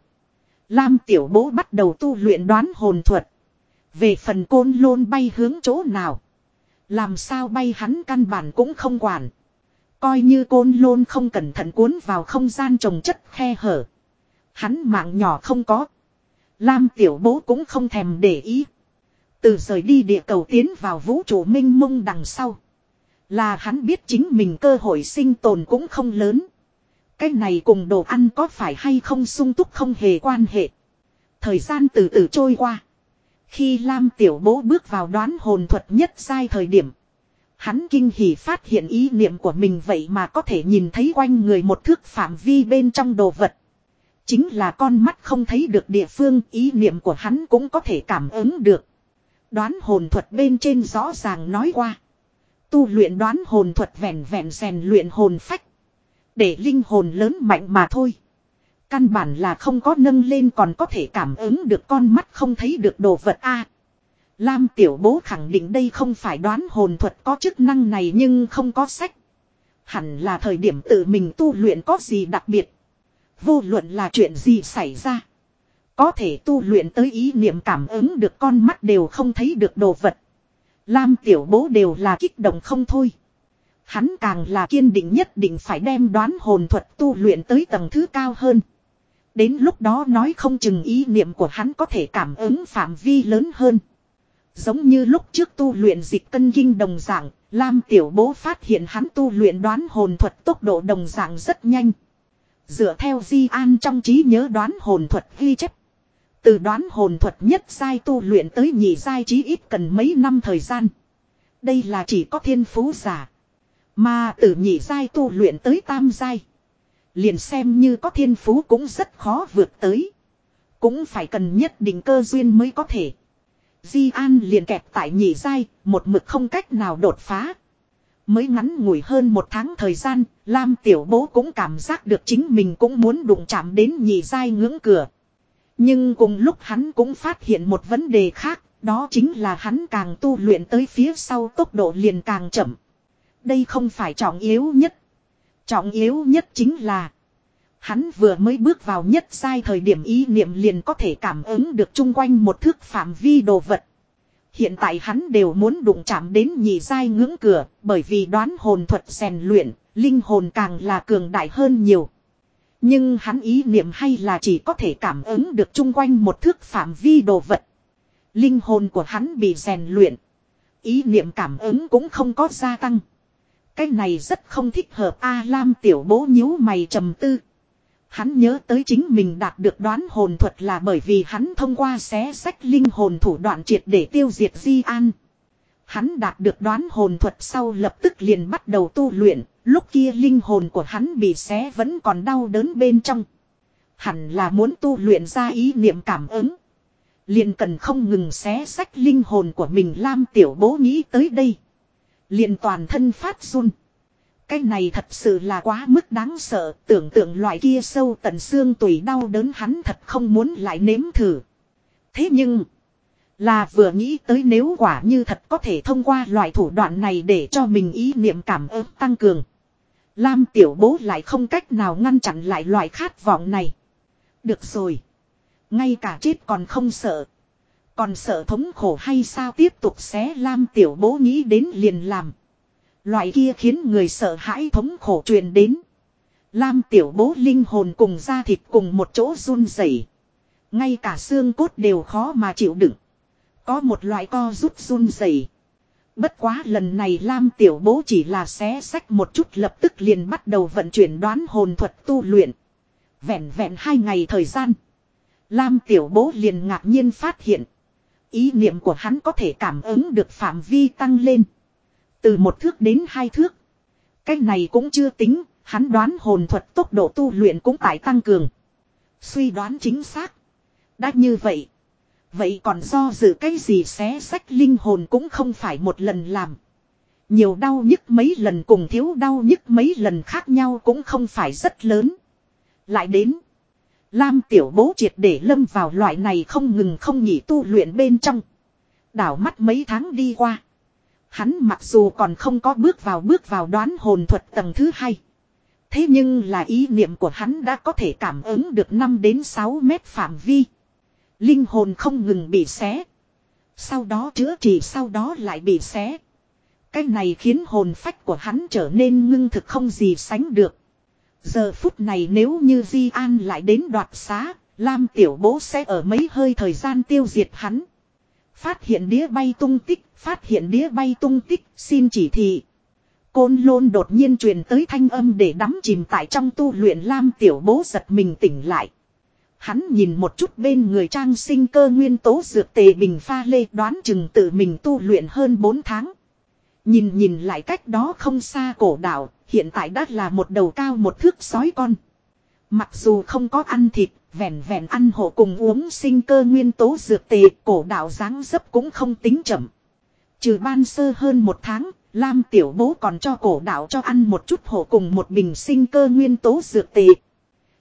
Lam tiểu bố bắt đầu tu luyện đoán hồn thuật. Về phần côn lôn bay hướng chỗ nào. Làm sao bay hắn căn bản cũng không quản. Coi như côn lôn không cẩn thận cuốn vào không gian trồng chất khe hở. Hắn mạng nhỏ không có. Lam tiểu bố cũng không thèm để ý. Từ rời đi địa cầu tiến vào vũ trụ minh mông đằng sau. Là hắn biết chính mình cơ hội sinh tồn cũng không lớn. Cái này cùng đồ ăn có phải hay không sung túc không hề quan hệ. Thời gian từ từ trôi qua. Khi Lam Tiểu Bố bước vào đoán hồn thuật nhất sai thời điểm. Hắn kinh hỉ phát hiện ý niệm của mình vậy mà có thể nhìn thấy quanh người một thước phạm vi bên trong đồ vật. Chính là con mắt không thấy được địa phương, ý niệm của hắn cũng có thể cảm ứng được. Đoán hồn thuật bên trên rõ ràng nói qua. Tu luyện đoán hồn thuật vẹn vẹn rèn luyện hồn phách. Để linh hồn lớn mạnh mà thôi. Căn bản là không có nâng lên còn có thể cảm ứng được con mắt không thấy được đồ vật a. Lam tiểu bố khẳng định đây không phải đoán hồn thuật có chức năng này nhưng không có sách. Hẳn là thời điểm tự mình tu luyện có gì đặc biệt. Vô luận là chuyện gì xảy ra. Có thể tu luyện tới ý niệm cảm ứng được con mắt đều không thấy được đồ vật. Lam tiểu bố đều là kích động không thôi. Hắn càng là kiên định nhất định phải đem đoán hồn thuật tu luyện tới tầng thứ cao hơn. Đến lúc đó nói không chừng ý niệm của hắn có thể cảm ứng phạm vi lớn hơn. Giống như lúc trước tu luyện dịch cân kinh đồng dạng, Lam Tiểu Bố phát hiện hắn tu luyện đoán hồn thuật tốc độ đồng dạng rất nhanh. Dựa theo Di An trong trí nhớ đoán hồn thuật ghi chép. Từ đoán hồn thuật nhất giai tu luyện tới nhị giai chí ít cần mấy năm thời gian. Đây là chỉ có thiên phú giả. Mà từ nhị giai tu luyện tới tam giai. Liền xem như có thiên phú cũng rất khó vượt tới. Cũng phải cần nhất định cơ duyên mới có thể. Di An liền kẹp tại nhị giai, một mực không cách nào đột phá. Mới ngắn ngủi hơn một tháng thời gian, Lam Tiểu Bố cũng cảm giác được chính mình cũng muốn đụng chạm đến nhị dai ngưỡng cửa. Nhưng cùng lúc hắn cũng phát hiện một vấn đề khác, đó chính là hắn càng tu luyện tới phía sau tốc độ liền càng chậm. Đây không phải trọng yếu nhất. Trọng yếu nhất chính là Hắn vừa mới bước vào nhất sai thời điểm ý niệm liền có thể cảm ứng được chung quanh một thước phạm vi đồ vật. Hiện tại hắn đều muốn đụng chạm đến nhị giai ngưỡng cửa, bởi vì đoán hồn thuật rèn luyện, linh hồn càng là cường đại hơn nhiều. Nhưng hắn ý niệm hay là chỉ có thể cảm ứng được chung quanh một thước phạm vi đồ vật. Linh hồn của hắn bị rèn luyện. Ý niệm cảm ứng cũng không có gia tăng. Cái này rất không thích hợp A Lam tiểu bố nhíu mày trầm tư. Hắn nhớ tới chính mình đạt được đoán hồn thuật là bởi vì hắn thông qua xé sách linh hồn thủ đoạn triệt để tiêu diệt Di An. Hắn đạt được đoán hồn thuật sau lập tức liền bắt đầu tu luyện, lúc kia linh hồn của hắn bị xé vẫn còn đau đớn bên trong. Hẳn là muốn tu luyện ra ý niệm cảm ứng. Liền cần không ngừng xé sách linh hồn của mình Lam tiểu bố nghĩ tới đây. Liền toàn thân phát run. Cái này thật sự là quá mức đáng sợ, tưởng tượng loại kia sâu tận xương tùy đau đớn hắn thật không muốn lại nếm thử. Thế nhưng, là vừa nghĩ tới nếu quả như thật có thể thông qua loại thủ đoạn này để cho mình ý niệm cảm ơn tăng cường. Lam tiểu bố lại không cách nào ngăn chặn lại loại khát vọng này. Được rồi. Ngay cả chết còn không sợ. Còn sợ thống khổ hay sao tiếp tục xé Lam tiểu bố nghĩ đến liền làm. Loại kia khiến người sợ hãi thống khổ truyền đến. Lam tiểu bố linh hồn cùng da thịt cùng một chỗ run rẩy, Ngay cả xương cốt đều khó mà chịu đựng. Có một loại co rút run rẩy. Bất quá lần này Lam tiểu bố chỉ là xé sách một chút lập tức liền bắt đầu vận chuyển đoán hồn thuật tu luyện. Vẹn vẹn hai ngày thời gian. Lam tiểu bố liền ngạc nhiên phát hiện. Ý niệm của hắn có thể cảm ứng được phạm vi tăng lên. Từ một thước đến hai thước. Cái này cũng chưa tính, hắn đoán hồn thuật tốc độ tu luyện cũng tại tăng cường. Suy đoán chính xác. Đã như vậy. Vậy còn do dự cái gì xé sách linh hồn cũng không phải một lần làm. Nhiều đau nhức mấy lần cùng thiếu đau nhức mấy lần khác nhau cũng không phải rất lớn. Lại đến. Lam tiểu bố triệt để lâm vào loại này không ngừng không nghỉ tu luyện bên trong. Đảo mắt mấy tháng đi qua. Hắn mặc dù còn không có bước vào bước vào đoán hồn thuật tầng thứ hai. Thế nhưng là ý niệm của hắn đã có thể cảm ứng được 5 đến 6 mét phạm vi. Linh hồn không ngừng bị xé. Sau đó chữa trị sau đó lại bị xé. Cái này khiến hồn phách của hắn trở nên ngưng thực không gì sánh được. Giờ phút này nếu như Di An lại đến đoạt xá, Lam Tiểu Bố sẽ ở mấy hơi thời gian tiêu diệt hắn. Phát hiện đĩa bay tung tích, phát hiện đĩa bay tung tích, xin chỉ thị. Côn lôn đột nhiên truyền tới thanh âm để đắm chìm tại trong tu luyện Lam tiểu bố giật mình tỉnh lại. Hắn nhìn một chút bên người trang sinh cơ nguyên tố dược tề bình pha lê đoán chừng tự mình tu luyện hơn 4 tháng. Nhìn nhìn lại cách đó không xa cổ đảo, hiện tại đã là một đầu cao một thước sói con. Mặc dù không có ăn thịt, vẹn vẹn ăn hộ cùng uống sinh cơ nguyên tố dược tề, cổ đạo dáng dấp cũng không tính chậm. Trừ ban sơ hơn một tháng, Lam tiểu bố còn cho cổ đạo cho ăn một chút hộ cùng một bình sinh cơ nguyên tố dược tề.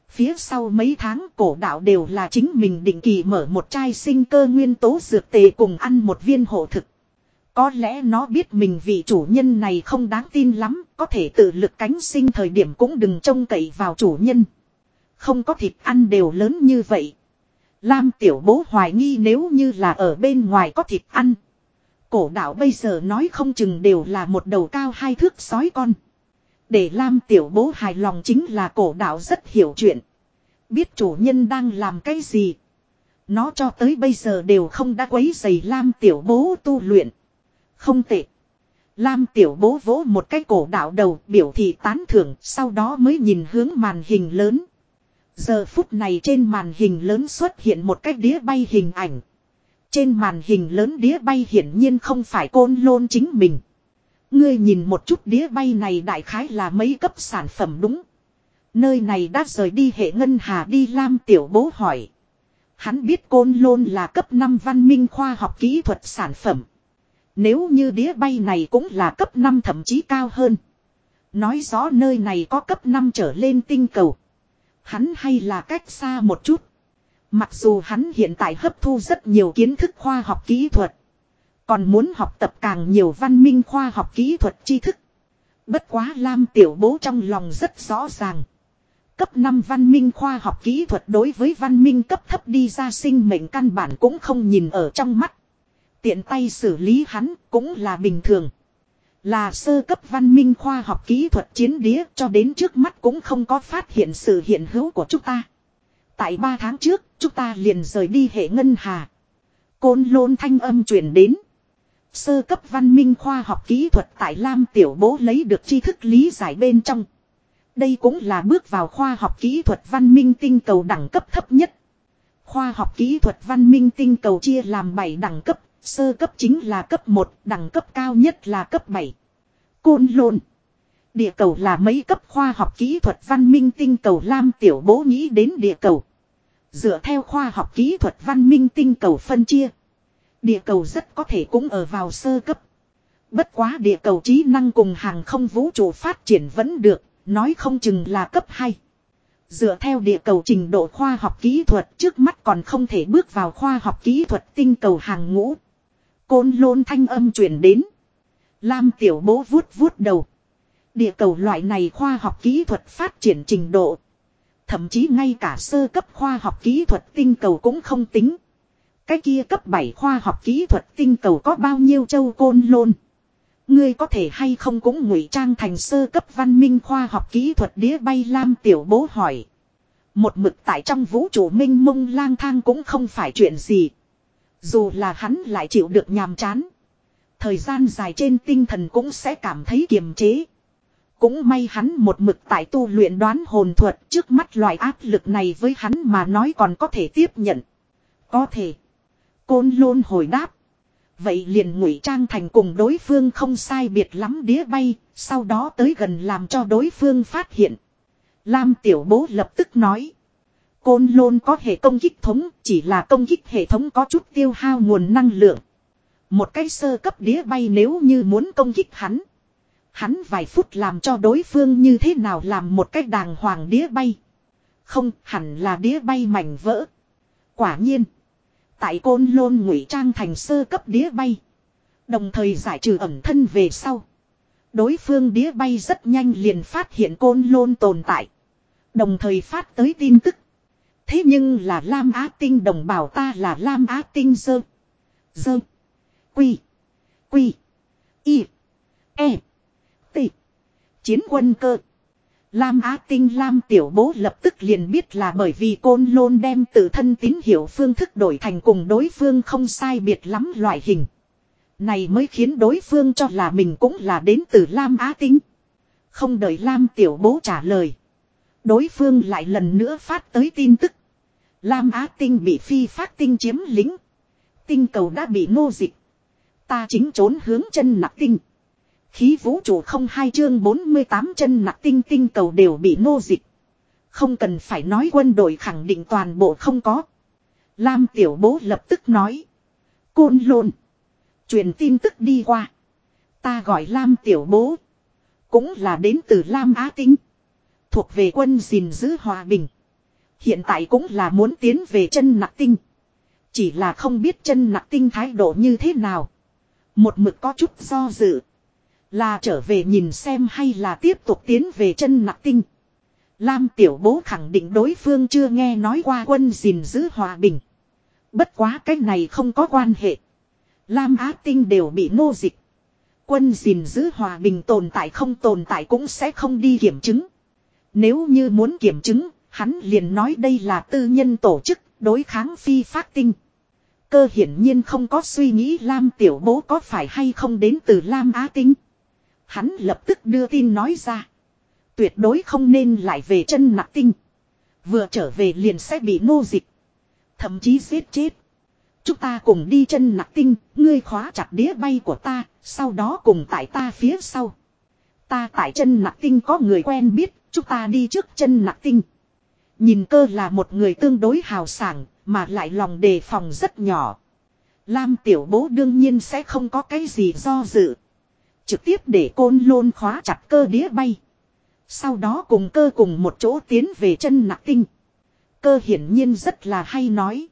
Phía sau mấy tháng cổ đạo đều là chính mình định kỳ mở một chai sinh cơ nguyên tố dược tề cùng ăn một viên hộ thực. Có lẽ nó biết mình vị chủ nhân này không đáng tin lắm, có thể tự lực cánh sinh thời điểm cũng đừng trông cậy vào chủ nhân. Không có thịt ăn đều lớn như vậy. Lam tiểu bố hoài nghi nếu như là ở bên ngoài có thịt ăn. Cổ đạo bây giờ nói không chừng đều là một đầu cao hai thước sói con. Để Lam tiểu bố hài lòng chính là cổ đạo rất hiểu chuyện. Biết chủ nhân đang làm cái gì. Nó cho tới bây giờ đều không đã quấy giày Lam tiểu bố tu luyện. Không tệ. Lam tiểu bố vỗ một cái cổ đạo đầu biểu thị tán thưởng, sau đó mới nhìn hướng màn hình lớn. Giờ phút này trên màn hình lớn xuất hiện một cái đĩa bay hình ảnh. Trên màn hình lớn đĩa bay hiển nhiên không phải côn lôn chính mình. Ngươi nhìn một chút đĩa bay này đại khái là mấy cấp sản phẩm đúng. Nơi này đã rời đi hệ ngân hà đi Lam tiểu bố hỏi. Hắn biết côn lôn là cấp 5 văn minh khoa học kỹ thuật sản phẩm. Nếu như đĩa bay này cũng là cấp 5 thậm chí cao hơn. Nói rõ nơi này có cấp 5 trở lên tinh cầu. Hắn hay là cách xa một chút. Mặc dù hắn hiện tại hấp thu rất nhiều kiến thức khoa học kỹ thuật. Còn muốn học tập càng nhiều văn minh khoa học kỹ thuật tri thức. Bất quá Lam Tiểu Bố trong lòng rất rõ ràng. Cấp 5 văn minh khoa học kỹ thuật đối với văn minh cấp thấp đi ra sinh mệnh căn bản cũng không nhìn ở trong mắt. Tiện tay xử lý hắn cũng là bình thường. Là sơ cấp văn minh khoa học kỹ thuật chiến đĩa cho đến trước mắt cũng không có phát hiện sự hiện hữu của chúng ta. Tại 3 tháng trước, chúng ta liền rời đi hệ ngân hà. Côn lôn thanh âm truyền đến. Sơ cấp văn minh khoa học kỹ thuật tại Lam Tiểu Bố lấy được tri thức lý giải bên trong. Đây cũng là bước vào khoa học kỹ thuật văn minh tinh cầu đẳng cấp thấp nhất. Khoa học kỹ thuật văn minh tinh cầu chia làm 7 đẳng cấp, Sơ cấp chính là cấp 1, đẳng cấp cao nhất là cấp 7. Côn lôn. Địa cầu là mấy cấp khoa học kỹ thuật văn minh tinh cầu Lam Tiểu Bố nghĩ đến địa cầu. Dựa theo khoa học kỹ thuật văn minh tinh cầu phân chia. Địa cầu rất có thể cũng ở vào sơ cấp. Bất quá địa cầu trí năng cùng hàng không vũ trụ phát triển vẫn được, nói không chừng là cấp 2. Dựa theo địa cầu trình độ khoa học kỹ thuật trước mắt còn không thể bước vào khoa học kỹ thuật tinh cầu hàng ngũ. Côn lôn thanh âm truyền đến. Lam tiểu bố vuốt vuốt đầu. Địa cầu loại này khoa học kỹ thuật phát triển trình độ. Thậm chí ngay cả sơ cấp khoa học kỹ thuật tinh cầu cũng không tính. Cái kia cấp 7 khoa học kỹ thuật tinh cầu có bao nhiêu châu côn lôn. Ngươi có thể hay không cũng ngụy trang thành sơ cấp văn minh khoa học kỹ thuật đĩa bay lam tiểu bố hỏi. Một mực tại trong vũ trụ minh mông lang thang cũng không phải chuyện gì. Dù là hắn lại chịu được nhàm chán. Thời gian dài trên tinh thần cũng sẽ cảm thấy kiềm chế. Cũng may hắn một mực tại tu luyện đoán hồn thuật trước mắt loại áp lực này với hắn mà nói còn có thể tiếp nhận. Có thể. Côn lôn hồi đáp. Vậy liền ngụy trang thành cùng đối phương không sai biệt lắm đĩa bay, sau đó tới gần làm cho đối phương phát hiện. Lam tiểu bố lập tức nói. Côn lôn có hệ công kích thống, chỉ là công kích hệ thống có chút tiêu hao nguồn năng lượng. Một cái sơ cấp đĩa bay nếu như muốn công kích hắn. Hắn vài phút làm cho đối phương như thế nào làm một cái đàng hoàng đĩa bay. Không hẳn là đĩa bay mảnh vỡ. Quả nhiên. Tại côn lôn ngụy trang thành sơ cấp đĩa bay. Đồng thời giải trừ ẩm thân về sau. Đối phương đĩa bay rất nhanh liền phát hiện côn lôn tồn tại. Đồng thời phát tới tin tức. Thế nhưng là Lam Á Tinh đồng bào ta là Lam Á Tinh dơ. Dơ. Quy. Quy. Y. E. T. Chiến quân cơ. Lam Á Tinh Lam Tiểu Bố lập tức liền biết là bởi vì côn lôn đem tự thân tín hiệu phương thức đổi thành cùng đối phương không sai biệt lắm loại hình. Này mới khiến đối phương cho là mình cũng là đến từ Lam Á Tinh. Không đợi Lam Tiểu Bố trả lời. Đối phương lại lần nữa phát tới tin tức. Lam Á Tinh bị phi phát tinh chiếm lính. Tinh cầu đã bị nô dịch. Ta chính trốn hướng chân nặc tinh. Khí vũ trụ không hai chương 48 chân nặc tinh tinh cầu đều bị nô dịch. Không cần phải nói quân đội khẳng định toàn bộ không có. Lam tiểu bố lập tức nói. Côn lộn. Truyền tin tức đi qua. Ta gọi Lam tiểu bố. Cũng là đến từ Lam Á Tinh. Thuộc về quân gìn giữ hòa bình. Hiện tại cũng là muốn tiến về chân nặc tinh. Chỉ là không biết chân nặc tinh thái độ như thế nào. Một mực có chút do dự. Là trở về nhìn xem hay là tiếp tục tiến về chân nặc tinh. Lam tiểu bố khẳng định đối phương chưa nghe nói qua quân gìn giữ hòa bình. Bất quá cái này không có quan hệ. Lam Á Tinh đều bị nô dịch. Quân gìn giữ hòa bình tồn tại không tồn tại cũng sẽ không đi kiểm chứng. Nếu như muốn kiểm chứng, hắn liền nói đây là tư nhân tổ chức, đối kháng phi phát tinh. Cơ hiển nhiên không có suy nghĩ Lam tiểu bố có phải hay không đến từ Lam Á Tinh. Hắn lập tức đưa tin nói ra. Tuyệt đối không nên lại về chân nặc tinh. Vừa trở về liền sẽ bị nô dịch. Thậm chí giết chết. Chúng ta cùng đi chân nặc tinh, ngươi khóa chặt đĩa bay của ta, sau đó cùng tại ta phía sau. Ta tại chân nặc tinh có người quen biết, chúng ta đi trước chân nặc tinh. Nhìn cơ là một người tương đối hào sảng, mà lại lòng đề phòng rất nhỏ. Lam tiểu bố đương nhiên sẽ không có cái gì do dự. Trực tiếp để côn lôn khóa chặt cơ đĩa bay. Sau đó cùng cơ cùng một chỗ tiến về chân nạc tinh. Cơ hiển nhiên rất là hay nói.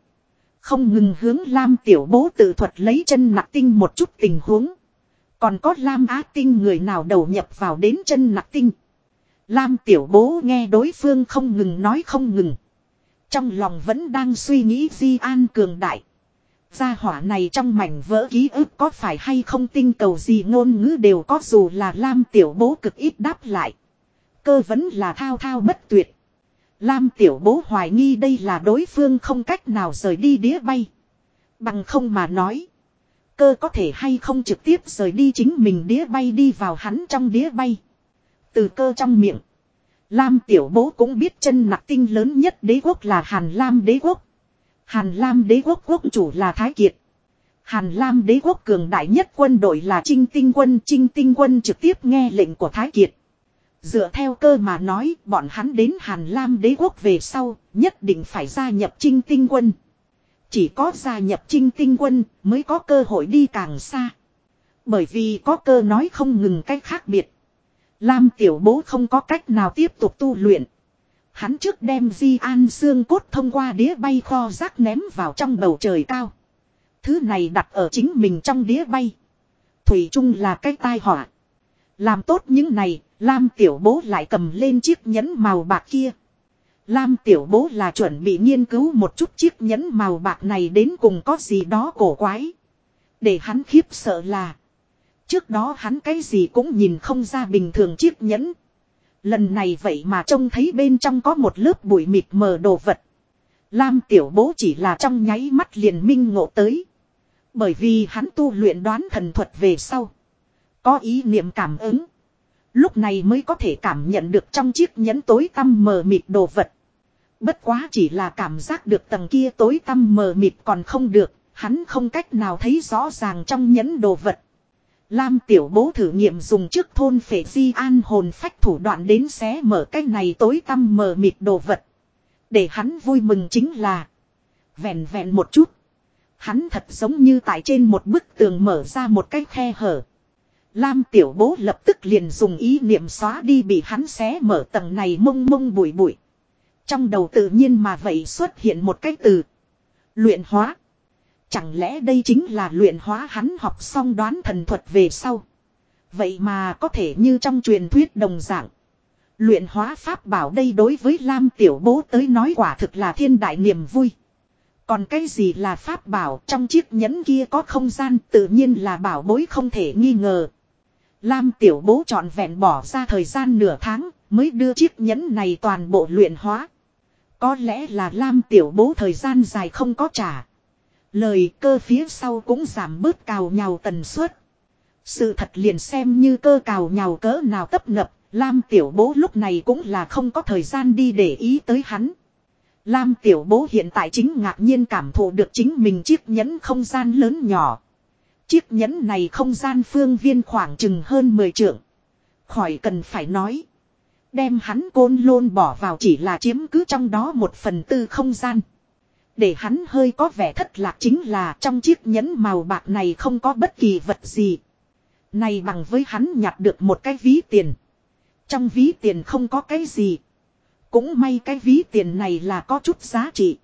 Không ngừng hướng Lam tiểu bố tự thuật lấy chân nạc tinh một chút tình huống. Còn có Lam Á tinh người nào đầu nhập vào đến chân nạc tinh. Lam tiểu bố nghe đối phương không ngừng nói không ngừng. Trong lòng vẫn đang suy nghĩ Di An cường đại. Gia hỏa này trong mảnh vỡ ký ức có phải hay không tinh cầu gì ngôn ngữ đều có dù là Lam tiểu bố cực ít đáp lại. Cơ vẫn là thao thao bất tuyệt. Lam tiểu bố hoài nghi đây là đối phương không cách nào rời đi đĩa bay. Bằng không mà nói. Cơ có thể hay không trực tiếp rời đi chính mình đĩa bay đi vào hắn trong đĩa bay. Từ cơ trong miệng. Lam tiểu bố cũng biết chân nặc tinh lớn nhất đế quốc là Hàn Lam đế quốc. Hàn Lam đế quốc quốc chủ là Thái Kiệt. Hàn Lam đế quốc cường đại nhất quân đội là Trinh Tinh quân. Trinh Tinh quân trực tiếp nghe lệnh của Thái Kiệt. Dựa theo cơ mà nói, bọn hắn đến Hàn Lam đế quốc về sau, nhất định phải gia nhập Trinh Tinh quân. Chỉ có gia nhập Trinh Tinh quân mới có cơ hội đi càng xa. Bởi vì có cơ nói không ngừng cách khác biệt. Lam tiểu bố không có cách nào tiếp tục tu luyện. Hắn trước đem di an xương cốt thông qua đĩa bay kho rác ném vào trong bầu trời cao. Thứ này đặt ở chính mình trong đĩa bay. Thủy chung là cái tai họa. Làm tốt những này, Lam tiểu bố lại cầm lên chiếc nhẫn màu bạc kia. Lam tiểu bố là chuẩn bị nghiên cứu một chút chiếc nhẫn màu bạc này đến cùng có gì đó cổ quái. Để hắn khiếp sợ là. Trước đó hắn cái gì cũng nhìn không ra bình thường chiếc nhẫn. Lần này vậy mà trông thấy bên trong có một lớp bụi mịt mờ đồ vật. Lam tiểu bố chỉ là trong nháy mắt liền minh ngộ tới. Bởi vì hắn tu luyện đoán thần thuật về sau. Có ý niệm cảm ứng. Lúc này mới có thể cảm nhận được trong chiếc nhẫn tối tăm mờ mịt đồ vật. Bất quá chỉ là cảm giác được tầng kia tối tăm mờ mịt còn không được, hắn không cách nào thấy rõ ràng trong nhẫn đồ vật. Lam tiểu bố thử nghiệm dùng trước thôn phệ di an hồn phách thủ đoạn đến xé mở cái này tối tăm mờ mịt đồ vật. Để hắn vui mừng chính là. Vẹn vẹn một chút. Hắn thật giống như tại trên một bức tường mở ra một cái khe hở. Lam tiểu bố lập tức liền dùng ý niệm xóa đi bị hắn xé mở tầng này mông mông bụi bụi. Trong đầu tự nhiên mà vậy xuất hiện một cái từ. Luyện hóa. Chẳng lẽ đây chính là luyện hóa hắn học xong đoán thần thuật về sau. Vậy mà có thể như trong truyền thuyết đồng dạng. Luyện hóa pháp bảo đây đối với Lam Tiểu Bố tới nói quả thực là thiên đại niềm vui. Còn cái gì là pháp bảo trong chiếc nhẫn kia có không gian tự nhiên là bảo bối không thể nghi ngờ. Lam Tiểu Bố trọn vẹn bỏ ra thời gian nửa tháng mới đưa chiếc nhẫn này toàn bộ luyện hóa. Có lẽ là Lam Tiểu Bố thời gian dài không có trả. Lời cơ phía sau cũng giảm bớt cào nhào tần suất. Sự thật liền xem như cơ cào nhào cỡ nào tấp nập, Lam tiểu bố lúc này cũng là không có thời gian đi để ý tới hắn. Lam tiểu bố hiện tại chính ngạc nhiên cảm thụ được chính mình chiếc nhẫn không gian lớn nhỏ. Chiếc nhẫn này không gian phương viên khoảng chừng hơn 10 trượng. Khỏi cần phải nói. Đem hắn côn lôn bỏ vào chỉ là chiếm cứ trong đó một phần tư không gian. Để hắn hơi có vẻ thất lạc chính là trong chiếc nhẫn màu bạc này không có bất kỳ vật gì. Này bằng với hắn nhặt được một cái ví tiền. Trong ví tiền không có cái gì. Cũng may cái ví tiền này là có chút giá trị.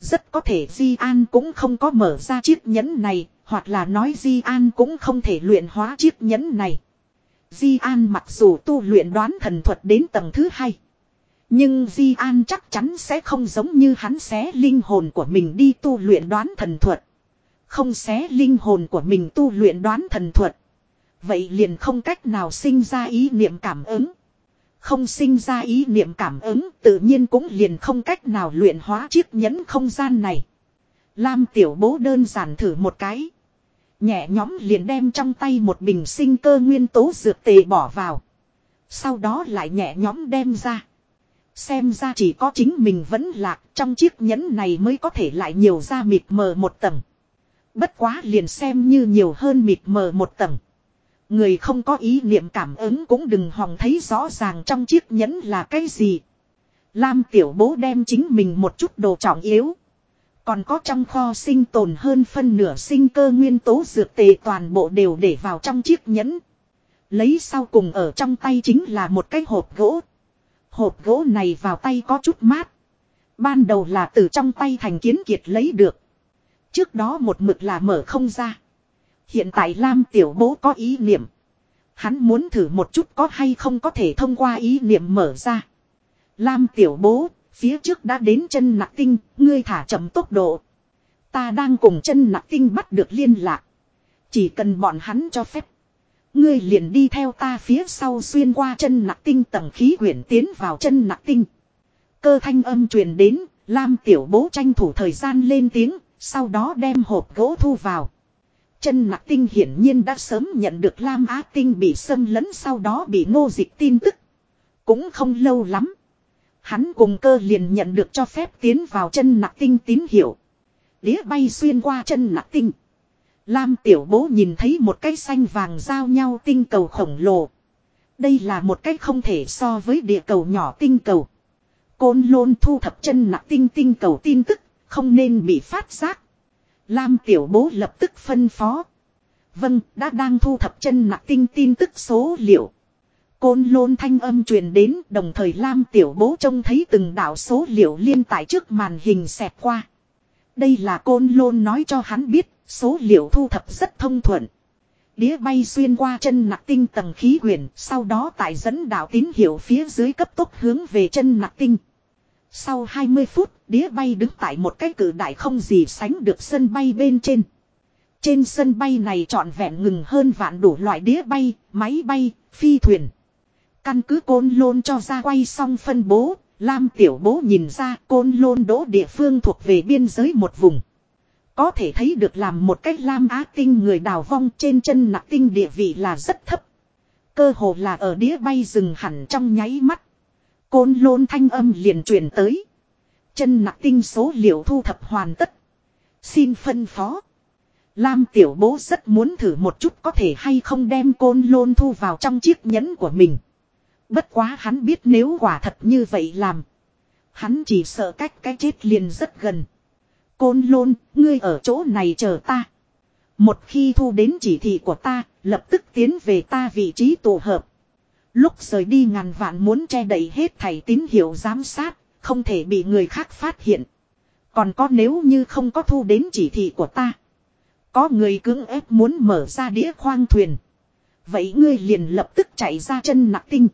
Rất có thể Di An cũng không có mở ra chiếc nhẫn này, hoặc là nói Di An cũng không thể luyện hóa chiếc nhẫn này. Di An mặc dù tu luyện đoán thần thuật đến tầng thứ hai. Nhưng Di An chắc chắn sẽ không giống như hắn xé linh hồn của mình đi tu luyện đoán thần thuật. Không xé linh hồn của mình tu luyện đoán thần thuật. Vậy liền không cách nào sinh ra ý niệm cảm ứng. Không sinh ra ý niệm cảm ứng, tự nhiên cũng liền không cách nào luyện hóa chiếc nhẫn không gian này. Lam tiểu bố đơn giản thử một cái. Nhẹ nhóm liền đem trong tay một bình sinh cơ nguyên tố dược tề bỏ vào. Sau đó lại nhẹ nhóm đem ra. Xem ra chỉ có chính mình vẫn lạc, trong chiếc nhẫn này mới có thể lại nhiều ra mịt mờ một tầng. Bất quá liền xem như nhiều hơn mịt mờ một tầng. Người không có ý niệm cảm ứng cũng đừng hòng thấy rõ ràng trong chiếc nhẫn là cái gì. Lam tiểu bố đem chính mình một chút đồ trọng yếu. Còn có trong kho sinh tồn hơn phân nửa sinh cơ nguyên tố dược tề toàn bộ đều để vào trong chiếc nhẫn. Lấy sau cùng ở trong tay chính là một cái hộp gỗ. Hộp gỗ này vào tay có chút mát. Ban đầu là từ trong tay thành kiến kiệt lấy được. Trước đó một mực là mở không ra. Hiện tại Lam Tiểu Bố có ý niệm. Hắn muốn thử một chút có hay không có thể thông qua ý niệm mở ra. Lam Tiểu Bố, phía trước đã đến chân nặc tinh, ngươi thả chậm tốc độ. Ta đang cùng chân nặc tinh bắt được liên lạc. Chỉ cần bọn hắn cho phép. Ngươi liền đi theo ta phía sau xuyên qua chân nặc tinh tầng khí quyển tiến vào chân nặc tinh. Cơ thanh âm truyền đến, Lam tiểu bố tranh thủ thời gian lên tiếng, sau đó đem hộp gỗ thu vào. Chân nặc tinh hiển nhiên đã sớm nhận được Lam Á Tinh bị xâm lấn sau đó bị ngô dịch tin tức. Cũng không lâu lắm. Hắn cùng cơ liền nhận được cho phép tiến vào chân nặc tinh tín hiệu. Đĩa bay xuyên qua chân nặc tinh. Lam tiểu bố nhìn thấy một cái xanh vàng giao nhau tinh cầu khổng lồ. Đây là một cái không thể so với địa cầu nhỏ tinh cầu. Côn lôn thu thập chân nặng tinh tinh cầu tin tức, không nên bị phát giác. Lam tiểu bố lập tức phân phó. Vâng, đã đang thu thập chân nặng tinh tin tức số liệu. Côn lôn thanh âm truyền đến đồng thời Lam tiểu bố trông thấy từng đạo số liệu liên tại trước màn hình xẹt qua. Đây là côn lôn nói cho hắn biết, số liệu thu thập rất thông thuận. Đĩa bay xuyên qua chân nặc tinh tầng khí quyển, sau đó tại dẫn đạo tín hiệu phía dưới cấp tốc hướng về chân nặc tinh. Sau 20 phút, đĩa bay đứng tại một cái cử đại không gì sánh được sân bay bên trên. Trên sân bay này trọn vẹn ngừng hơn vạn đủ loại đĩa bay, máy bay, phi thuyền. Căn cứ côn lôn cho ra quay xong phân bố, Lam tiểu bố nhìn ra côn lôn đỗ địa phương thuộc về biên giới một vùng. Có thể thấy được làm một cách Lam Á Tinh người đào vong trên chân nặng tinh địa vị là rất thấp. Cơ hồ là ở đĩa bay rừng hẳn trong nháy mắt. Côn lôn thanh âm liền truyền tới. Chân nặng tinh số liệu thu thập hoàn tất. Xin phân phó. Lam tiểu bố rất muốn thử một chút có thể hay không đem côn lôn thu vào trong chiếc nhẫn của mình. Bất quá hắn biết nếu quả thật như vậy làm. Hắn chỉ sợ cách cái chết liền rất gần. Côn lôn, ngươi ở chỗ này chờ ta. Một khi thu đến chỉ thị của ta, lập tức tiến về ta vị trí tổ hợp. Lúc rời đi ngàn vạn muốn che đậy hết thảy tín hiệu giám sát, không thể bị người khác phát hiện. Còn có nếu như không có thu đến chỉ thị của ta. Có người cưỡng ép muốn mở ra đĩa khoang thuyền. Vậy ngươi liền lập tức chạy ra chân nặng tinh.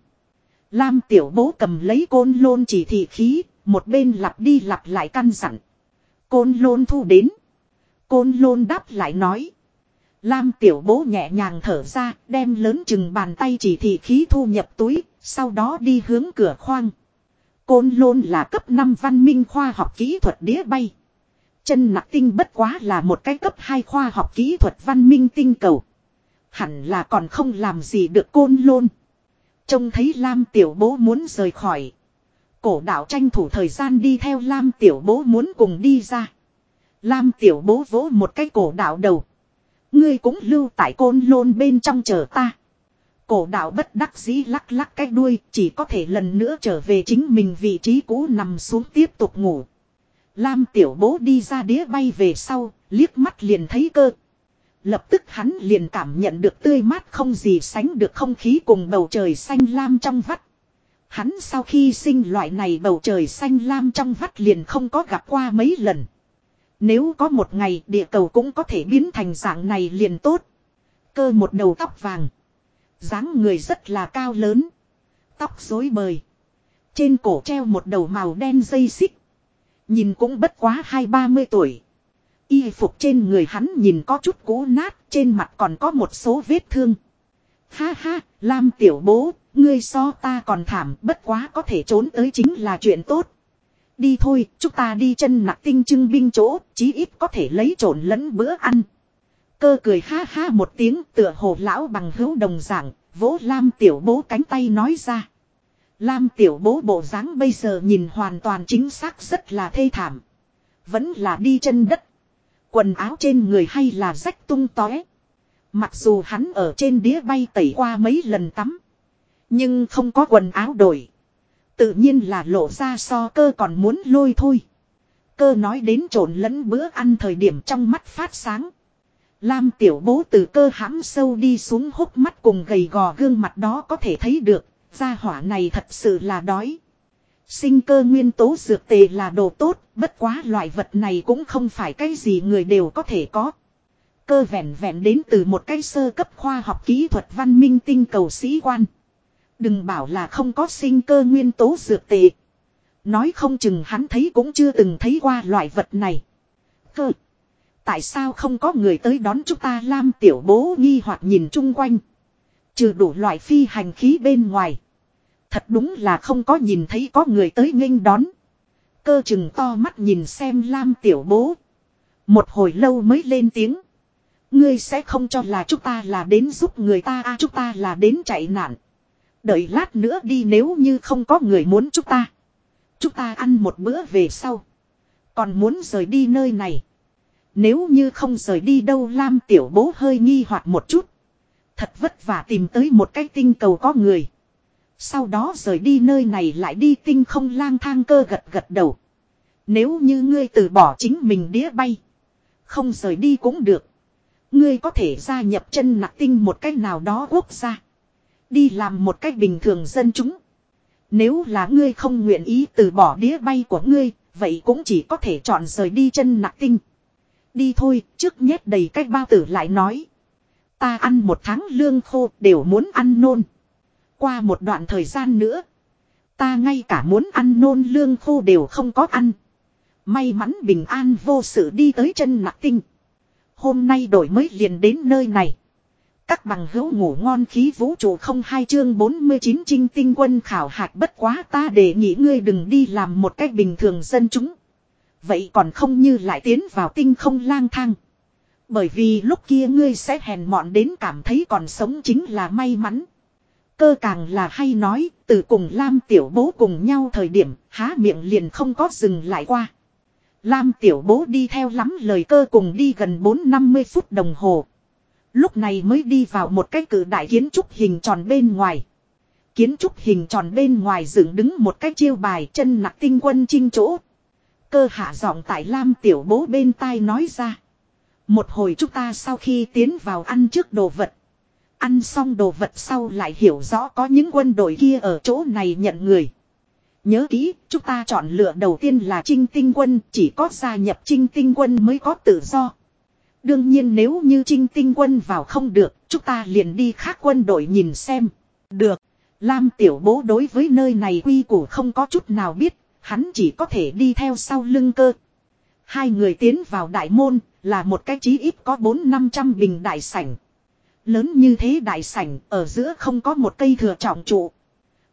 Lam tiểu bố cầm lấy côn lôn chỉ thị khí, một bên lặp đi lặp lại căn dặn. Côn lôn thu đến. Côn lôn đáp lại nói. Lam tiểu bố nhẹ nhàng thở ra, đem lớn chừng bàn tay chỉ thị khí thu nhập túi, sau đó đi hướng cửa khoang. Côn lôn là cấp 5 văn minh khoa học kỹ thuật đĩa bay. Chân nặc tinh bất quá là một cái cấp 2 khoa học kỹ thuật văn minh tinh cầu. Hẳn là còn không làm gì được côn lôn. Trông thấy Lam tiểu bố muốn rời khỏi. Cổ đạo tranh thủ thời gian đi theo Lam tiểu bố muốn cùng đi ra. Lam tiểu bố vỗ một cái cổ đạo đầu. Ngươi cũng lưu tại côn lôn bên trong chờ ta. Cổ đạo bất đắc dĩ lắc lắc cái đuôi chỉ có thể lần nữa trở về chính mình vị trí cũ nằm xuống tiếp tục ngủ. Lam tiểu bố đi ra đĩa bay về sau, liếc mắt liền thấy cơ. Lập tức hắn liền cảm nhận được tươi mát không gì sánh được không khí cùng bầu trời xanh lam trong vắt. Hắn sau khi sinh loại này bầu trời xanh lam trong vắt liền không có gặp qua mấy lần. Nếu có một ngày địa cầu cũng có thể biến thành dạng này liền tốt. Cơ một đầu tóc vàng. dáng người rất là cao lớn. Tóc rối bời. Trên cổ treo một đầu màu đen dây xích. Nhìn cũng bất quá hai ba mươi tuổi. Y phục trên người hắn nhìn có chút cũ nát, trên mặt còn có một số vết thương. Ha ha, Lam tiểu bố, ngươi so ta còn thảm, bất quá có thể trốn tới chính là chuyện tốt. Đi thôi, chúng ta đi chân nặng tinh trưng binh chỗ, chí ít có thể lấy trộn lẫn bữa ăn. Cơ cười ha ha một tiếng tựa hồ lão bằng hữu đồng giảng, vỗ Lam tiểu bố cánh tay nói ra. Lam tiểu bố bộ dáng bây giờ nhìn hoàn toàn chính xác rất là thê thảm. Vẫn là đi chân đất. Quần áo trên người hay là rách tung tóe. Mặc dù hắn ở trên đĩa bay tẩy qua mấy lần tắm. Nhưng không có quần áo đổi. Tự nhiên là lộ ra so cơ còn muốn lôi thôi. Cơ nói đến trộn lẫn bữa ăn thời điểm trong mắt phát sáng. Lam tiểu bố từ cơ hãm sâu đi xuống hốc mắt cùng gầy gò gương mặt đó có thể thấy được. Gia hỏa này thật sự là đói. Sinh cơ nguyên tố dược tề là đồ tốt, bất quá loại vật này cũng không phải cái gì người đều có thể có. Cơ vẹn vẹn đến từ một cái sơ cấp khoa học kỹ thuật văn minh tinh cầu sĩ quan. Đừng bảo là không có sinh cơ nguyên tố dược tệ. Nói không chừng hắn thấy cũng chưa từng thấy qua loại vật này. Cơ. Tại sao không có người tới đón chúng ta Lam tiểu bố nghi hoặc nhìn chung quanh. Trừ đủ loại phi hành khí bên ngoài. Thật đúng là không có nhìn thấy có người tới nghênh đón. Cơ chừng to mắt nhìn xem Lam tiểu bố. Một hồi lâu mới lên tiếng. Ngươi sẽ không cho là chúng ta là đến giúp người ta à chúng ta là đến chạy nạn. Đợi lát nữa đi nếu như không có người muốn chúng ta. Chúng ta ăn một bữa về sau. Còn muốn rời đi nơi này. Nếu như không rời đi đâu Lam tiểu bố hơi nghi hoặc một chút. Thật vất vả tìm tới một cái tinh cầu có người. Sau đó rời đi nơi này lại đi tinh không lang thang cơ gật gật đầu. Nếu như ngươi từ bỏ chính mình đĩa bay. Không rời đi cũng được. Ngươi có thể gia nhập chân nặc tinh một cách nào đó quốc gia. Đi làm một cách bình thường dân chúng. Nếu là ngươi không nguyện ý từ bỏ đĩa bay của ngươi, vậy cũng chỉ có thể chọn rời đi chân nặc tinh. Đi thôi, trước nhét đầy cách bao tử lại nói. Ta ăn một tháng lương khô đều muốn ăn nôn. Qua một đoạn thời gian nữa. Ta ngay cả muốn ăn nôn lương khô đều không có ăn. May mắn bình an vô sự đi tới chân nặc tinh. Hôm nay đổi mới liền đến nơi này. Các bằng hữu ngủ ngon khí vũ trụ không hai chương 49 trinh tinh quân khảo hạch bất quá ta để nghĩ ngươi đừng đi làm một cách bình thường dân chúng. Vậy còn không như lại tiến vào tinh không lang thang. Bởi vì lúc kia ngươi sẽ hèn mọn đến cảm thấy còn sống chính là may mắn. Cơ càng là hay nói, từ cùng Lam tiểu bố cùng nhau thời điểm, há miệng liền không có dừng lại qua. Lam tiểu bố đi theo lắm lời cơ cùng đi gần 4-50 phút đồng hồ. Lúc này mới đi vào một cái cử đại kiến trúc hình tròn bên ngoài. Kiến trúc hình tròn bên ngoài dựng đứng một cái chiêu bài chân nặc tinh quân chinh chỗ. Cơ hạ giọng tại Lam tiểu bố bên tai nói ra. Một hồi chúng ta sau khi tiến vào ăn trước đồ vật. Ăn xong đồ vật sau lại hiểu rõ có những quân đội kia ở chỗ này nhận người. Nhớ kỹ, chúng ta chọn lựa đầu tiên là trinh tinh quân, chỉ có gia nhập trinh tinh quân mới có tự do. Đương nhiên nếu như trinh tinh quân vào không được, chúng ta liền đi khác quân đội nhìn xem. Được. Lam tiểu bố đối với nơi này quy củ không có chút nào biết, hắn chỉ có thể đi theo sau lưng cơ. Hai người tiến vào đại môn, là một cái chí ít có bốn năm trăm bình đại sảnh. Lớn như thế đại sảnh, ở giữa không có một cây thừa trọng trụ.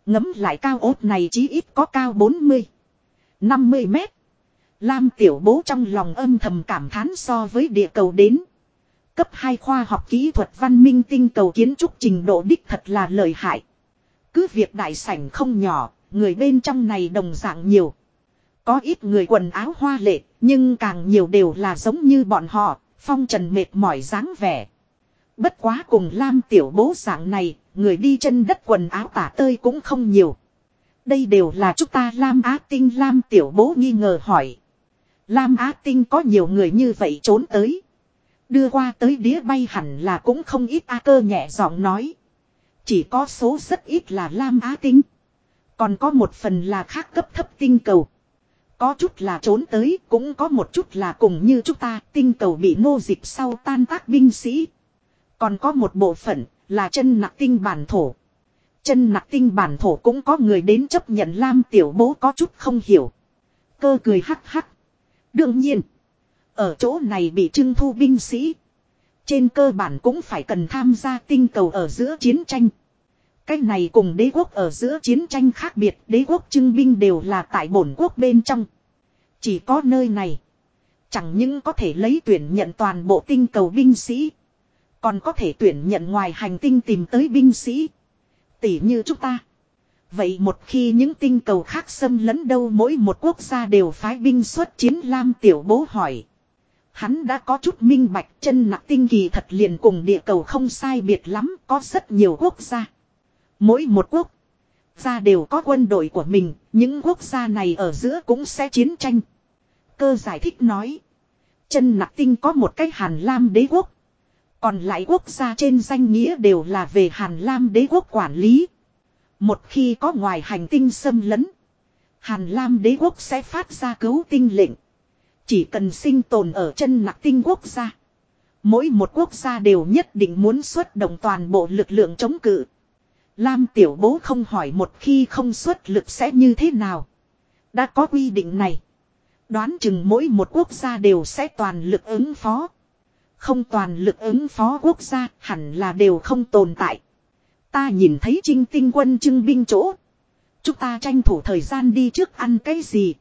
Ngấm lại cao ốt này chí ít có cao 40, 50 mét. Lam tiểu bố trong lòng âm thầm cảm thán so với địa cầu đến. Cấp 2 khoa học kỹ thuật văn minh tinh cầu kiến trúc trình độ đích thật là lợi hại. Cứ việc đại sảnh không nhỏ, người bên trong này đồng dạng nhiều. Có ít người quần áo hoa lệ, nhưng càng nhiều đều là giống như bọn họ, phong trần mệt mỏi dáng vẻ. Bất quá cùng Lam tiểu bố dạng này, người đi chân đất quần áo tả tơi cũng không nhiều. Đây đều là chúng ta Lam Á Tinh Lam tiểu bố nghi ngờ hỏi. Lam Á Tinh có nhiều người như vậy trốn tới. Đưa qua tới đĩa bay hẳn là cũng không ít A cơ nhẹ giọng nói. Chỉ có số rất ít là Lam Á Tinh. Còn có một phần là khác cấp thấp tinh cầu. Có chút là trốn tới, cũng có một chút là cùng như chúng ta, tinh cầu bị nô dịch sau tan tác binh sĩ. Còn có một bộ phận, là chân nặc tinh bản thổ. Chân nặc tinh bản thổ cũng có người đến chấp nhận Lam tiểu bố có chút không hiểu. Cơ cười hắc hắc. Đương nhiên, ở chỗ này bị trưng thu binh sĩ. Trên cơ bản cũng phải cần tham gia tinh cầu ở giữa chiến tranh. cách này cùng đế quốc ở giữa chiến tranh khác biệt, đế quốc trưng binh đều là tại bổn quốc bên trong. Chỉ có nơi này, chẳng những có thể lấy tuyển nhận toàn bộ tinh cầu binh sĩ, còn có thể tuyển nhận ngoài hành tinh tìm tới binh sĩ. Tỷ như chúng ta. Vậy một khi những tinh cầu khác xâm lấn đâu mỗi một quốc gia đều phái binh xuất chiến Lam Tiểu Bố hỏi. Hắn đã có chút minh bạch chân nặng tinh kỳ thật liền cùng địa cầu không sai biệt lắm, có rất nhiều quốc gia. Mỗi một quốc gia đều có quân đội của mình, những quốc gia này ở giữa cũng sẽ chiến tranh. Cơ giải thích nói. Chân nặng tinh có một cái Hàn Lam đế quốc. Còn lại quốc gia trên danh nghĩa đều là về Hàn Lam đế quốc quản lý. Một khi có ngoài hành tinh xâm lấn. Hàn Lam đế quốc sẽ phát ra cứu tinh lệnh. Chỉ cần sinh tồn ở chân nặc tinh quốc gia. Mỗi một quốc gia đều nhất định muốn xuất động toàn bộ lực lượng chống cự. Lam tiểu bố không hỏi một khi không xuất lực sẽ như thế nào. Đã có quy định này. Đoán chừng mỗi một quốc gia đều sẽ toàn lực ứng phó. Không toàn lực ứng phó quốc gia hẳn là đều không tồn tại. Ta nhìn thấy trinh tinh quân trưng binh chỗ. Chúng ta tranh thủ thời gian đi trước ăn cái gì.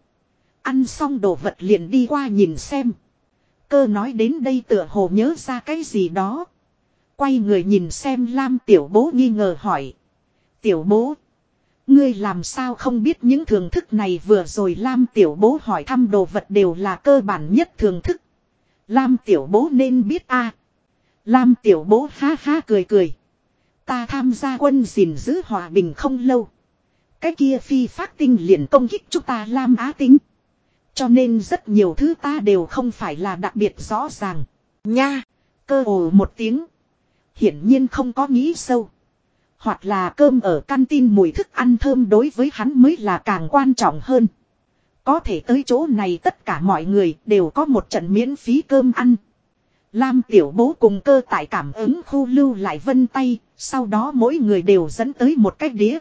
Ăn xong đồ vật liền đi qua nhìn xem. Cơ nói đến đây tựa hồ nhớ ra cái gì đó. Quay người nhìn xem Lam tiểu bố nghi ngờ hỏi. Tiểu bố. Ngươi làm sao không biết những thưởng thức này vừa rồi Lam tiểu bố hỏi thăm đồ vật đều là cơ bản nhất thưởng thức. Lam tiểu bố nên biết a. Lam tiểu bố ha ha cười cười. Ta tham gia quân gìn giữ hòa bình không lâu. Cái kia phi phát tinh liền công kích chúng ta Lam Á tính. Cho nên rất nhiều thứ ta đều không phải là đặc biệt rõ ràng. Nha, cơ ồ một tiếng. Hiển nhiên không có nghĩ sâu. Hoặc là cơm ở căn tin mùi thức ăn thơm đối với hắn mới là càng quan trọng hơn. Có thể tới chỗ này tất cả mọi người đều có một trận miễn phí cơm ăn. Lam tiểu bố cùng cơ tại cảm ứng khu lưu lại vân tay, sau đó mỗi người đều dẫn tới một cái đĩa.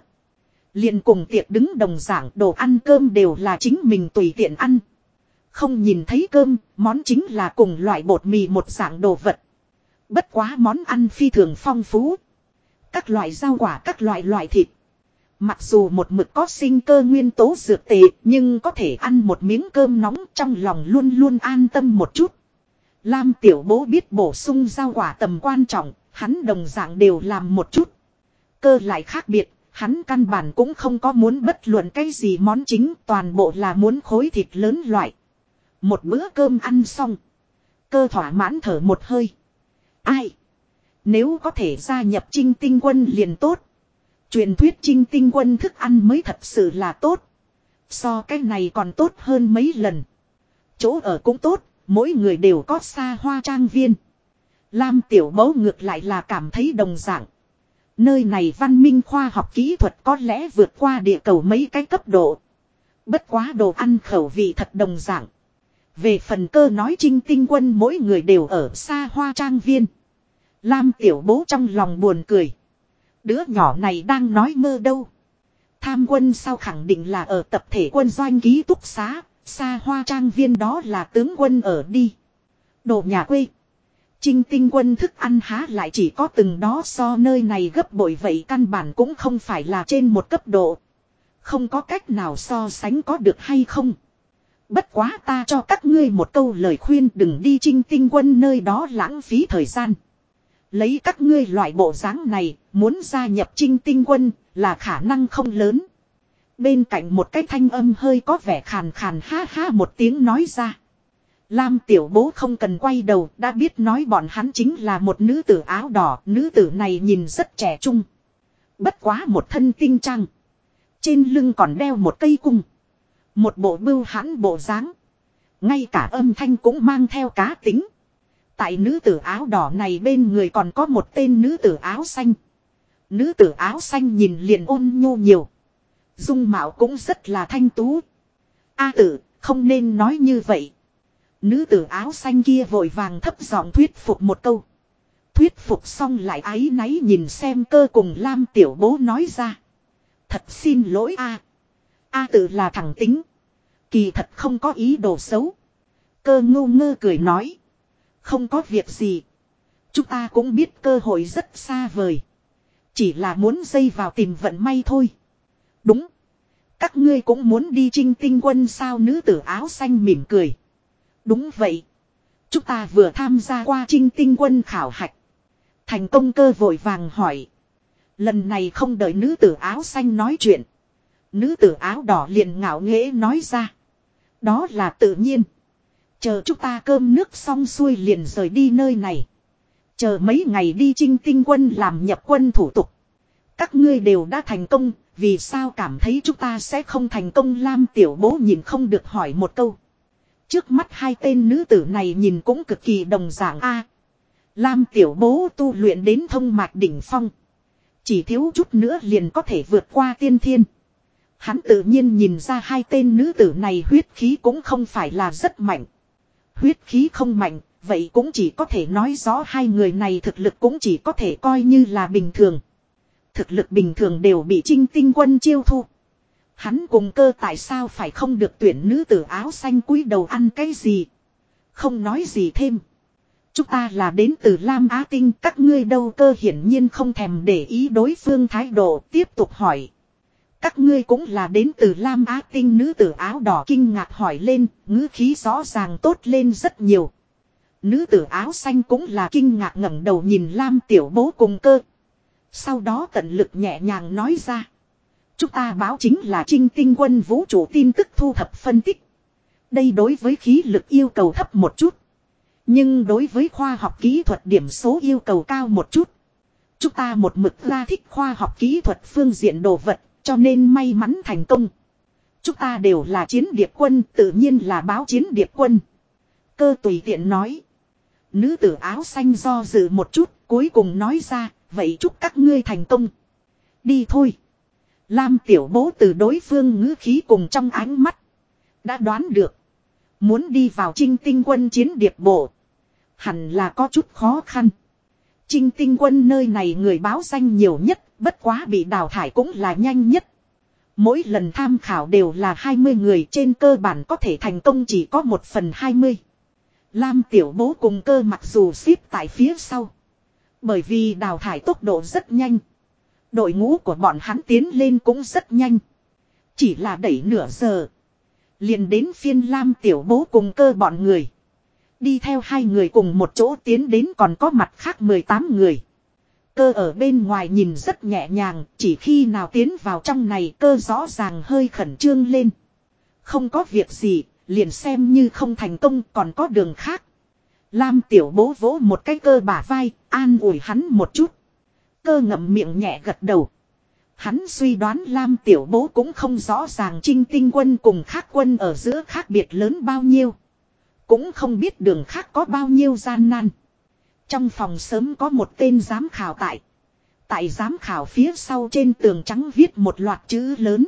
liền cùng tiệc đứng đồng giảng đồ ăn cơm đều là chính mình tùy tiện ăn. Không nhìn thấy cơm, món chính là cùng loại bột mì một dạng đồ vật. Bất quá món ăn phi thường phong phú. Các loại rau quả các loại loại thịt. Mặc dù một mực có sinh cơ nguyên tố dược tệ nhưng có thể ăn một miếng cơm nóng trong lòng luôn luôn an tâm một chút. Lam tiểu bố biết bổ sung rau quả tầm quan trọng, hắn đồng dạng đều làm một chút. Cơ lại khác biệt, hắn căn bản cũng không có muốn bất luận cái gì món chính toàn bộ là muốn khối thịt lớn loại. Một bữa cơm ăn xong. Cơ thỏa mãn thở một hơi. Ai? Nếu có thể gia nhập trinh tinh quân liền tốt. Truyền thuyết trinh tinh quân thức ăn mới thật sự là tốt. So cái này còn tốt hơn mấy lần. Chỗ ở cũng tốt, mỗi người đều có xa hoa trang viên. Lam tiểu mẫu ngược lại là cảm thấy đồng dạng. Nơi này văn minh khoa học kỹ thuật có lẽ vượt qua địa cầu mấy cái cấp độ. Bất quá đồ ăn khẩu vị thật đồng dạng. Về phần cơ nói trinh tinh quân mỗi người đều ở xa hoa trang viên. Lam tiểu bố trong lòng buồn cười. Đứa nhỏ này đang nói mơ đâu. Tham quân sao khẳng định là ở tập thể quân doanh ký túc xá, xa hoa trang viên đó là tướng quân ở đi. Đồ nhà quê. Trinh tinh quân thức ăn há lại chỉ có từng đó so nơi này gấp bội vậy căn bản cũng không phải là trên một cấp độ. Không có cách nào so sánh có được hay không. Bất quá ta cho các ngươi một câu lời khuyên đừng đi trinh tinh quân nơi đó lãng phí thời gian. Lấy các ngươi loại bộ dáng này, muốn gia nhập trinh tinh quân, là khả năng không lớn. Bên cạnh một cái thanh âm hơi có vẻ khàn khàn ha ha một tiếng nói ra. Lam tiểu bố không cần quay đầu, đã biết nói bọn hắn chính là một nữ tử áo đỏ, nữ tử này nhìn rất trẻ trung. Bất quá một thân tinh trang. Trên lưng còn đeo một cây cung. Một bộ bưu hãn bộ dáng. Ngay cả âm thanh cũng mang theo cá tính. Tại nữ tử áo đỏ này bên người còn có một tên nữ tử áo xanh. Nữ tử áo xanh nhìn liền ôn nhu nhiều. Dung mạo cũng rất là thanh tú. A tử, không nên nói như vậy. Nữ tử áo xanh kia vội vàng thấp giọng thuyết phục một câu. Thuyết phục xong lại áy náy nhìn xem cơ cùng Lam tiểu bố nói ra. Thật xin lỗi a A tử là thẳng tính. Kỳ thật không có ý đồ xấu. Cơ ngu ngơ cười nói. Không có việc gì. Chúng ta cũng biết cơ hội rất xa vời. Chỉ là muốn dây vào tìm vận may thôi. Đúng. Các ngươi cũng muốn đi trinh tinh quân sao nữ tử áo xanh mỉm cười. Đúng vậy. Chúng ta vừa tham gia qua trinh tinh quân khảo hạch. Thành công cơ vội vàng hỏi. Lần này không đợi nữ tử áo xanh nói chuyện. Nữ tử áo đỏ liền ngạo nghễ nói ra. Đó là tự nhiên. Chờ chúng ta cơm nước xong xuôi liền rời đi nơi này. Chờ mấy ngày đi trinh tinh quân làm nhập quân thủ tục. Các ngươi đều đã thành công, vì sao cảm thấy chúng ta sẽ không thành công Lam tiểu bố nhìn không được hỏi một câu. Trước mắt hai tên nữ tử này nhìn cũng cực kỳ đồng dạng a. Lam tiểu bố tu luyện đến thông mạch đỉnh phong. Chỉ thiếu chút nữa liền có thể vượt qua tiên thiên. Hắn tự nhiên nhìn ra hai tên nữ tử này huyết khí cũng không phải là rất mạnh. Huyết khí không mạnh, vậy cũng chỉ có thể nói rõ hai người này thực lực cũng chỉ có thể coi như là bình thường. Thực lực bình thường đều bị trinh tinh quân chiêu thu. Hắn cùng cơ tại sao phải không được tuyển nữ tử áo xanh cúi đầu ăn cái gì. Không nói gì thêm. Chúng ta là đến từ Lam Á Tinh các ngươi đâu cơ hiển nhiên không thèm để ý đối phương thái độ tiếp tục hỏi. Các ngươi cũng là đến từ Lam Á Tinh nữ tử áo đỏ kinh ngạc hỏi lên, ngữ khí rõ ràng tốt lên rất nhiều. Nữ tử áo xanh cũng là kinh ngạc ngẩng đầu nhìn Lam tiểu bố cùng cơ. Sau đó tận lực nhẹ nhàng nói ra. Chúng ta báo chính là trinh tinh quân vũ trụ tin tức thu thập phân tích. Đây đối với khí lực yêu cầu thấp một chút. Nhưng đối với khoa học kỹ thuật điểm số yêu cầu cao một chút. Chúng ta một mực ra thích khoa học kỹ thuật phương diện đồ vật, cho nên may mắn thành công. Chúng ta đều là chiến điệp quân, tự nhiên là báo chiến điệp quân. Cơ tùy tiện nói. Nữ tử áo xanh do dự một chút, cuối cùng nói ra, vậy chúc các ngươi thành công. Đi thôi. Lam tiểu bố từ đối phương ngữ khí cùng trong ánh mắt. Đã đoán được. Muốn đi vào trinh tinh quân chiến điệp bộ. Hẳn là có chút khó khăn. Trinh tinh quân nơi này người báo danh nhiều nhất, bất quá bị đào thải cũng là nhanh nhất. Mỗi lần tham khảo đều là 20 người trên cơ bản có thể thành công chỉ có một phần 20. Lam tiểu bố cùng cơ mặc dù xếp tại phía sau. Bởi vì đào thải tốc độ rất nhanh. Đội ngũ của bọn hắn tiến lên cũng rất nhanh. Chỉ là đẩy nửa giờ. liền đến phiên Lam tiểu bố cùng cơ bọn người. Đi theo hai người cùng một chỗ tiến đến còn có mặt khác 18 người. Cơ ở bên ngoài nhìn rất nhẹ nhàng, chỉ khi nào tiến vào trong này cơ rõ ràng hơi khẩn trương lên. Không có việc gì, liền xem như không thành công còn có đường khác. Lam tiểu bố vỗ một cái cơ bả vai, an ủi hắn một chút. Cơ ngậm miệng nhẹ gật đầu. Hắn suy đoán Lam tiểu bố cũng không rõ ràng trinh tinh quân cùng khác quân ở giữa khác biệt lớn bao nhiêu. Cũng không biết đường khác có bao nhiêu gian nan. Trong phòng sớm có một tên giám khảo tại. Tại giám khảo phía sau trên tường trắng viết một loạt chữ lớn.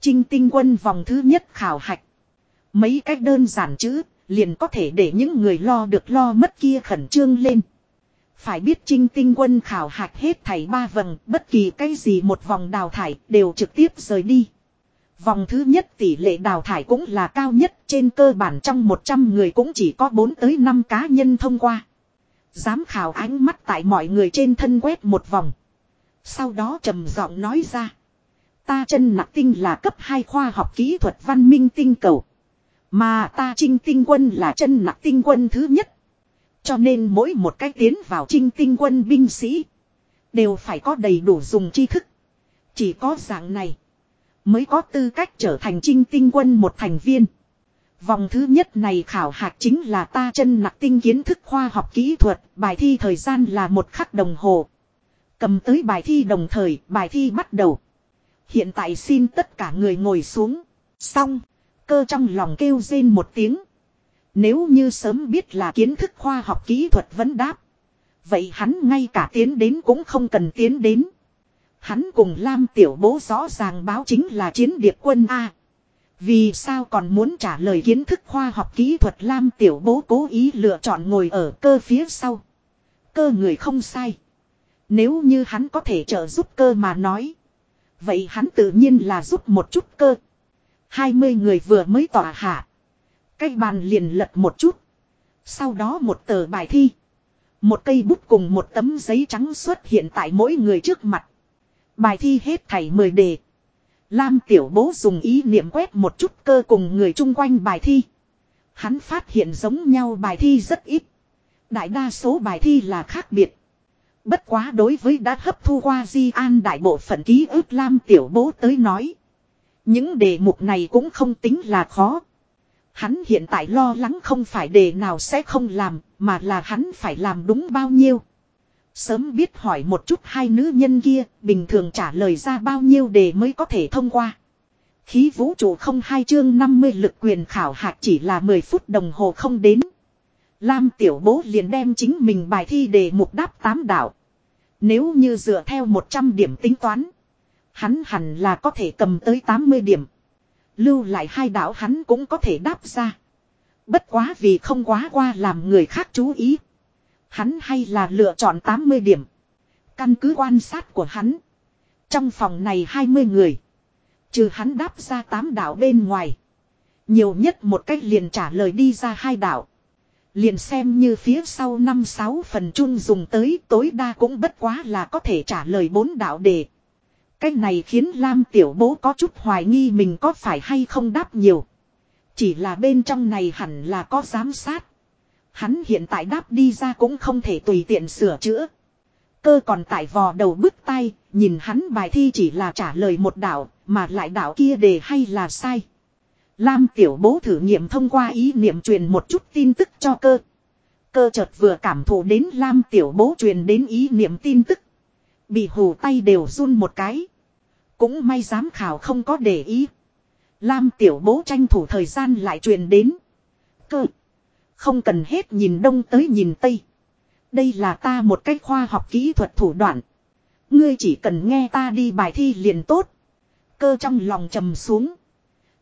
Trinh tinh quân vòng thứ nhất khảo hạch. Mấy cách đơn giản chữ, liền có thể để những người lo được lo mất kia khẩn trương lên. Phải biết trinh tinh quân khảo hạch hết thảy ba vầng, bất kỳ cái gì một vòng đào thải đều trực tiếp rời đi. Vòng thứ nhất tỷ lệ đào thải cũng là cao nhất trên cơ bản trong 100 người cũng chỉ có 4 tới 5 cá nhân thông qua. Giám khảo ánh mắt tại mọi người trên thân quét một vòng. Sau đó trầm giọng nói ra. Ta chân nặc tinh là cấp 2 khoa học kỹ thuật văn minh tinh cầu. Mà ta trinh tinh quân là chân nặc tinh quân thứ nhất. Cho nên mỗi một cái tiến vào trinh tinh quân binh sĩ. Đều phải có đầy đủ dùng tri thức. Chỉ có dạng này. Mới có tư cách trở thành trinh tinh quân một thành viên. Vòng thứ nhất này khảo hạch chính là ta chân nặc tinh kiến thức khoa học kỹ thuật. Bài thi thời gian là một khắc đồng hồ. Cầm tới bài thi đồng thời, bài thi bắt đầu. Hiện tại xin tất cả người ngồi xuống. Xong, cơ trong lòng kêu rên một tiếng. Nếu như sớm biết là kiến thức khoa học kỹ thuật vấn đáp. Vậy hắn ngay cả tiến đến cũng không cần tiến đến. Hắn cùng Lam Tiểu Bố rõ ràng báo chính là chiến điệp quân A. Vì sao còn muốn trả lời kiến thức khoa học kỹ thuật, Lam Tiểu Bố cố ý lựa chọn ngồi ở cơ phía sau. Cơ người không sai. Nếu như hắn có thể trợ giúp cơ mà nói. Vậy hắn tự nhiên là giúp một chút cơ. 20 người vừa mới tỏa hạ. Cái bàn liền lật một chút. Sau đó một tờ bài thi. Một cây bút cùng một tấm giấy trắng xuất hiện tại mỗi người trước mặt. Bài thi hết thảy 10 đề. Lam tiểu bố dùng ý niệm quét một chút cơ cùng người chung quanh bài thi. Hắn phát hiện giống nhau bài thi rất ít. Đại đa số bài thi là khác biệt. Bất quá đối với đã hấp thu qua di an đại bộ phận ký ức Lam tiểu bố tới nói. Những đề mục này cũng không tính là khó. Hắn hiện tại lo lắng không phải đề nào sẽ không làm, mà là hắn phải làm đúng bao nhiêu. Sớm biết hỏi một chút hai nữ nhân kia, bình thường trả lời ra bao nhiêu đề mới có thể thông qua. Khí vũ trụ không hai chương 50 lực quyền khảo hạch chỉ là 10 phút đồng hồ không đến. Lam tiểu bố liền đem chính mình bài thi đề mục đáp tám đạo. Nếu như dựa theo 100 điểm tính toán. Hắn hẳn là có thể cầm tới 80 điểm. Lưu lại hai đạo hắn cũng có thể đáp ra. Bất quá vì không quá qua làm người khác chú ý. Hắn hay là lựa chọn 80 điểm. Căn cứ quan sát của hắn. Trong phòng này 20 người. Trừ hắn đáp ra 8 đạo bên ngoài. Nhiều nhất một cách liền trả lời đi ra hai đạo. Liền xem như phía sau 5-6 phần chung dùng tới tối đa cũng bất quá là có thể trả lời bốn đạo đề. Cái này khiến Lam tiểu bố có chút hoài nghi mình có phải hay không đáp nhiều. Chỉ là bên trong này hẳn là có giám sát. Hắn hiện tại đáp đi ra cũng không thể tùy tiện sửa chữa. Cơ còn tại vò đầu bứt tay, nhìn hắn bài thi chỉ là trả lời một đạo, mà lại đạo kia đề hay là sai. Lam tiểu bố thử nghiệm thông qua ý niệm truyền một chút tin tức cho cơ. Cơ chợt vừa cảm thụ đến Lam tiểu bố truyền đến ý niệm tin tức. Bị hù tay đều run một cái. Cũng may giám khảo không có để ý. Lam tiểu bố tranh thủ thời gian lại truyền đến. Cơ. Không cần hết nhìn đông tới nhìn tây. Đây là ta một cách khoa học kỹ thuật thủ đoạn. Ngươi chỉ cần nghe ta đi bài thi liền tốt. Cơ trong lòng trầm xuống.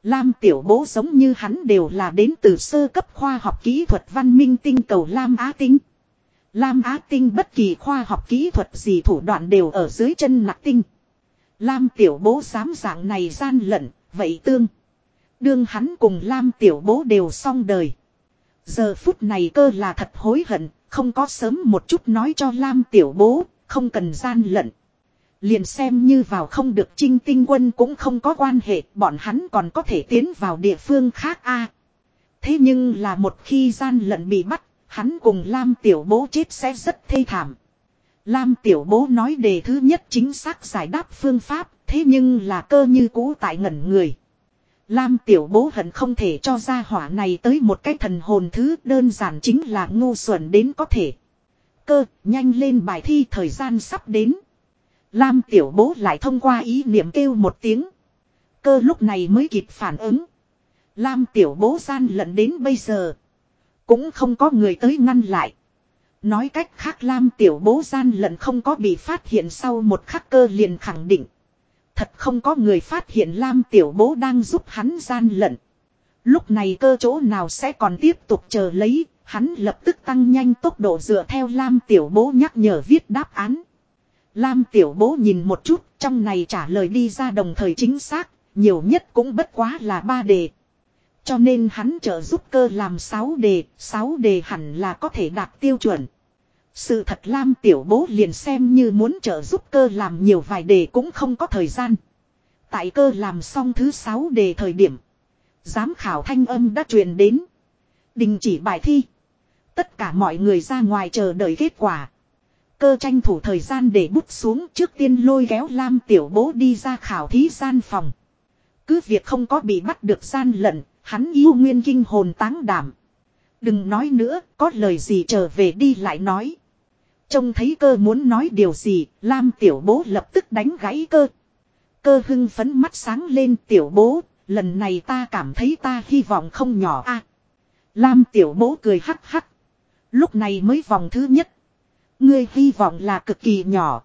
Lam tiểu bố giống như hắn đều là đến từ sơ cấp khoa học kỹ thuật văn minh tinh cầu Lam Á Tinh. Lam Á Tinh bất kỳ khoa học kỹ thuật gì thủ đoạn đều ở dưới chân nặc tinh. Lam tiểu bố dám dạng này gian lận, vậy tương. Đương hắn cùng Lam tiểu bố đều xong đời. Giờ phút này cơ là thật hối hận, không có sớm một chút nói cho Lam tiểu bố, không cần gian lận. Liền xem như vào không được trinh tinh quân cũng không có quan hệ, bọn hắn còn có thể tiến vào địa phương khác a. thế nhưng là một khi gian lận bị bắt, hắn cùng Lam tiểu bố chết sẽ rất thê thảm. Lam tiểu bố nói đề thứ nhất chính xác giải đáp phương pháp, thế nhưng là cơ như cũ tại ngẩn người. Lam tiểu bố hận không thể cho ra hỏa này tới một cái thần hồn thứ đơn giản chính là ngu xuẩn đến có thể. Cơ, nhanh lên bài thi thời gian sắp đến. Lam tiểu bố lại thông qua ý niệm kêu một tiếng. Cơ lúc này mới kịp phản ứng. Lam tiểu bố gian lận đến bây giờ. Cũng không có người tới ngăn lại. Nói cách khác Lam tiểu bố gian lận không có bị phát hiện sau một khắc cơ liền khẳng định. Thật không có người phát hiện Lam tiểu bố đang giúp hắn gian lận. Lúc này cơ chỗ nào sẽ còn tiếp tục chờ lấy, hắn lập tức tăng nhanh tốc độ dựa theo Lam tiểu bố nhắc nhở viết đáp án. Lam tiểu bố nhìn một chút, trong này trả lời đi ra đồng thời chính xác, nhiều nhất cũng bất quá là ba đề. Cho nên hắn trợ giúp cơ làm 6 đề, 6 đề hẳn là có thể đạt tiêu chuẩn. Sự thật Lam tiểu bố liền xem như muốn trợ giúp cơ làm nhiều vài đề cũng không có thời gian. Tại cơ làm xong thứ 6 đề thời điểm. Giám khảo thanh âm đã truyền đến. Đình chỉ bài thi. Tất cả mọi người ra ngoài chờ đợi kết quả. Cơ tranh thủ thời gian để bút xuống trước tiên lôi kéo Lam tiểu bố đi ra khảo thí gian phòng. Cứ việc không có bị bắt được gian lận, hắn yêu nguyên kinh hồn táng đảm. Đừng nói nữa, có lời gì trở về đi lại nói. Trông thấy cơ muốn nói điều gì, Lam tiểu bố lập tức đánh gãy cơ. Cơ hưng phấn mắt sáng lên tiểu bố, lần này ta cảm thấy ta hy vọng không nhỏ a. Lam tiểu bố cười hắc hắc. Lúc này mới vòng thứ nhất. Ngươi hy vọng là cực kỳ nhỏ.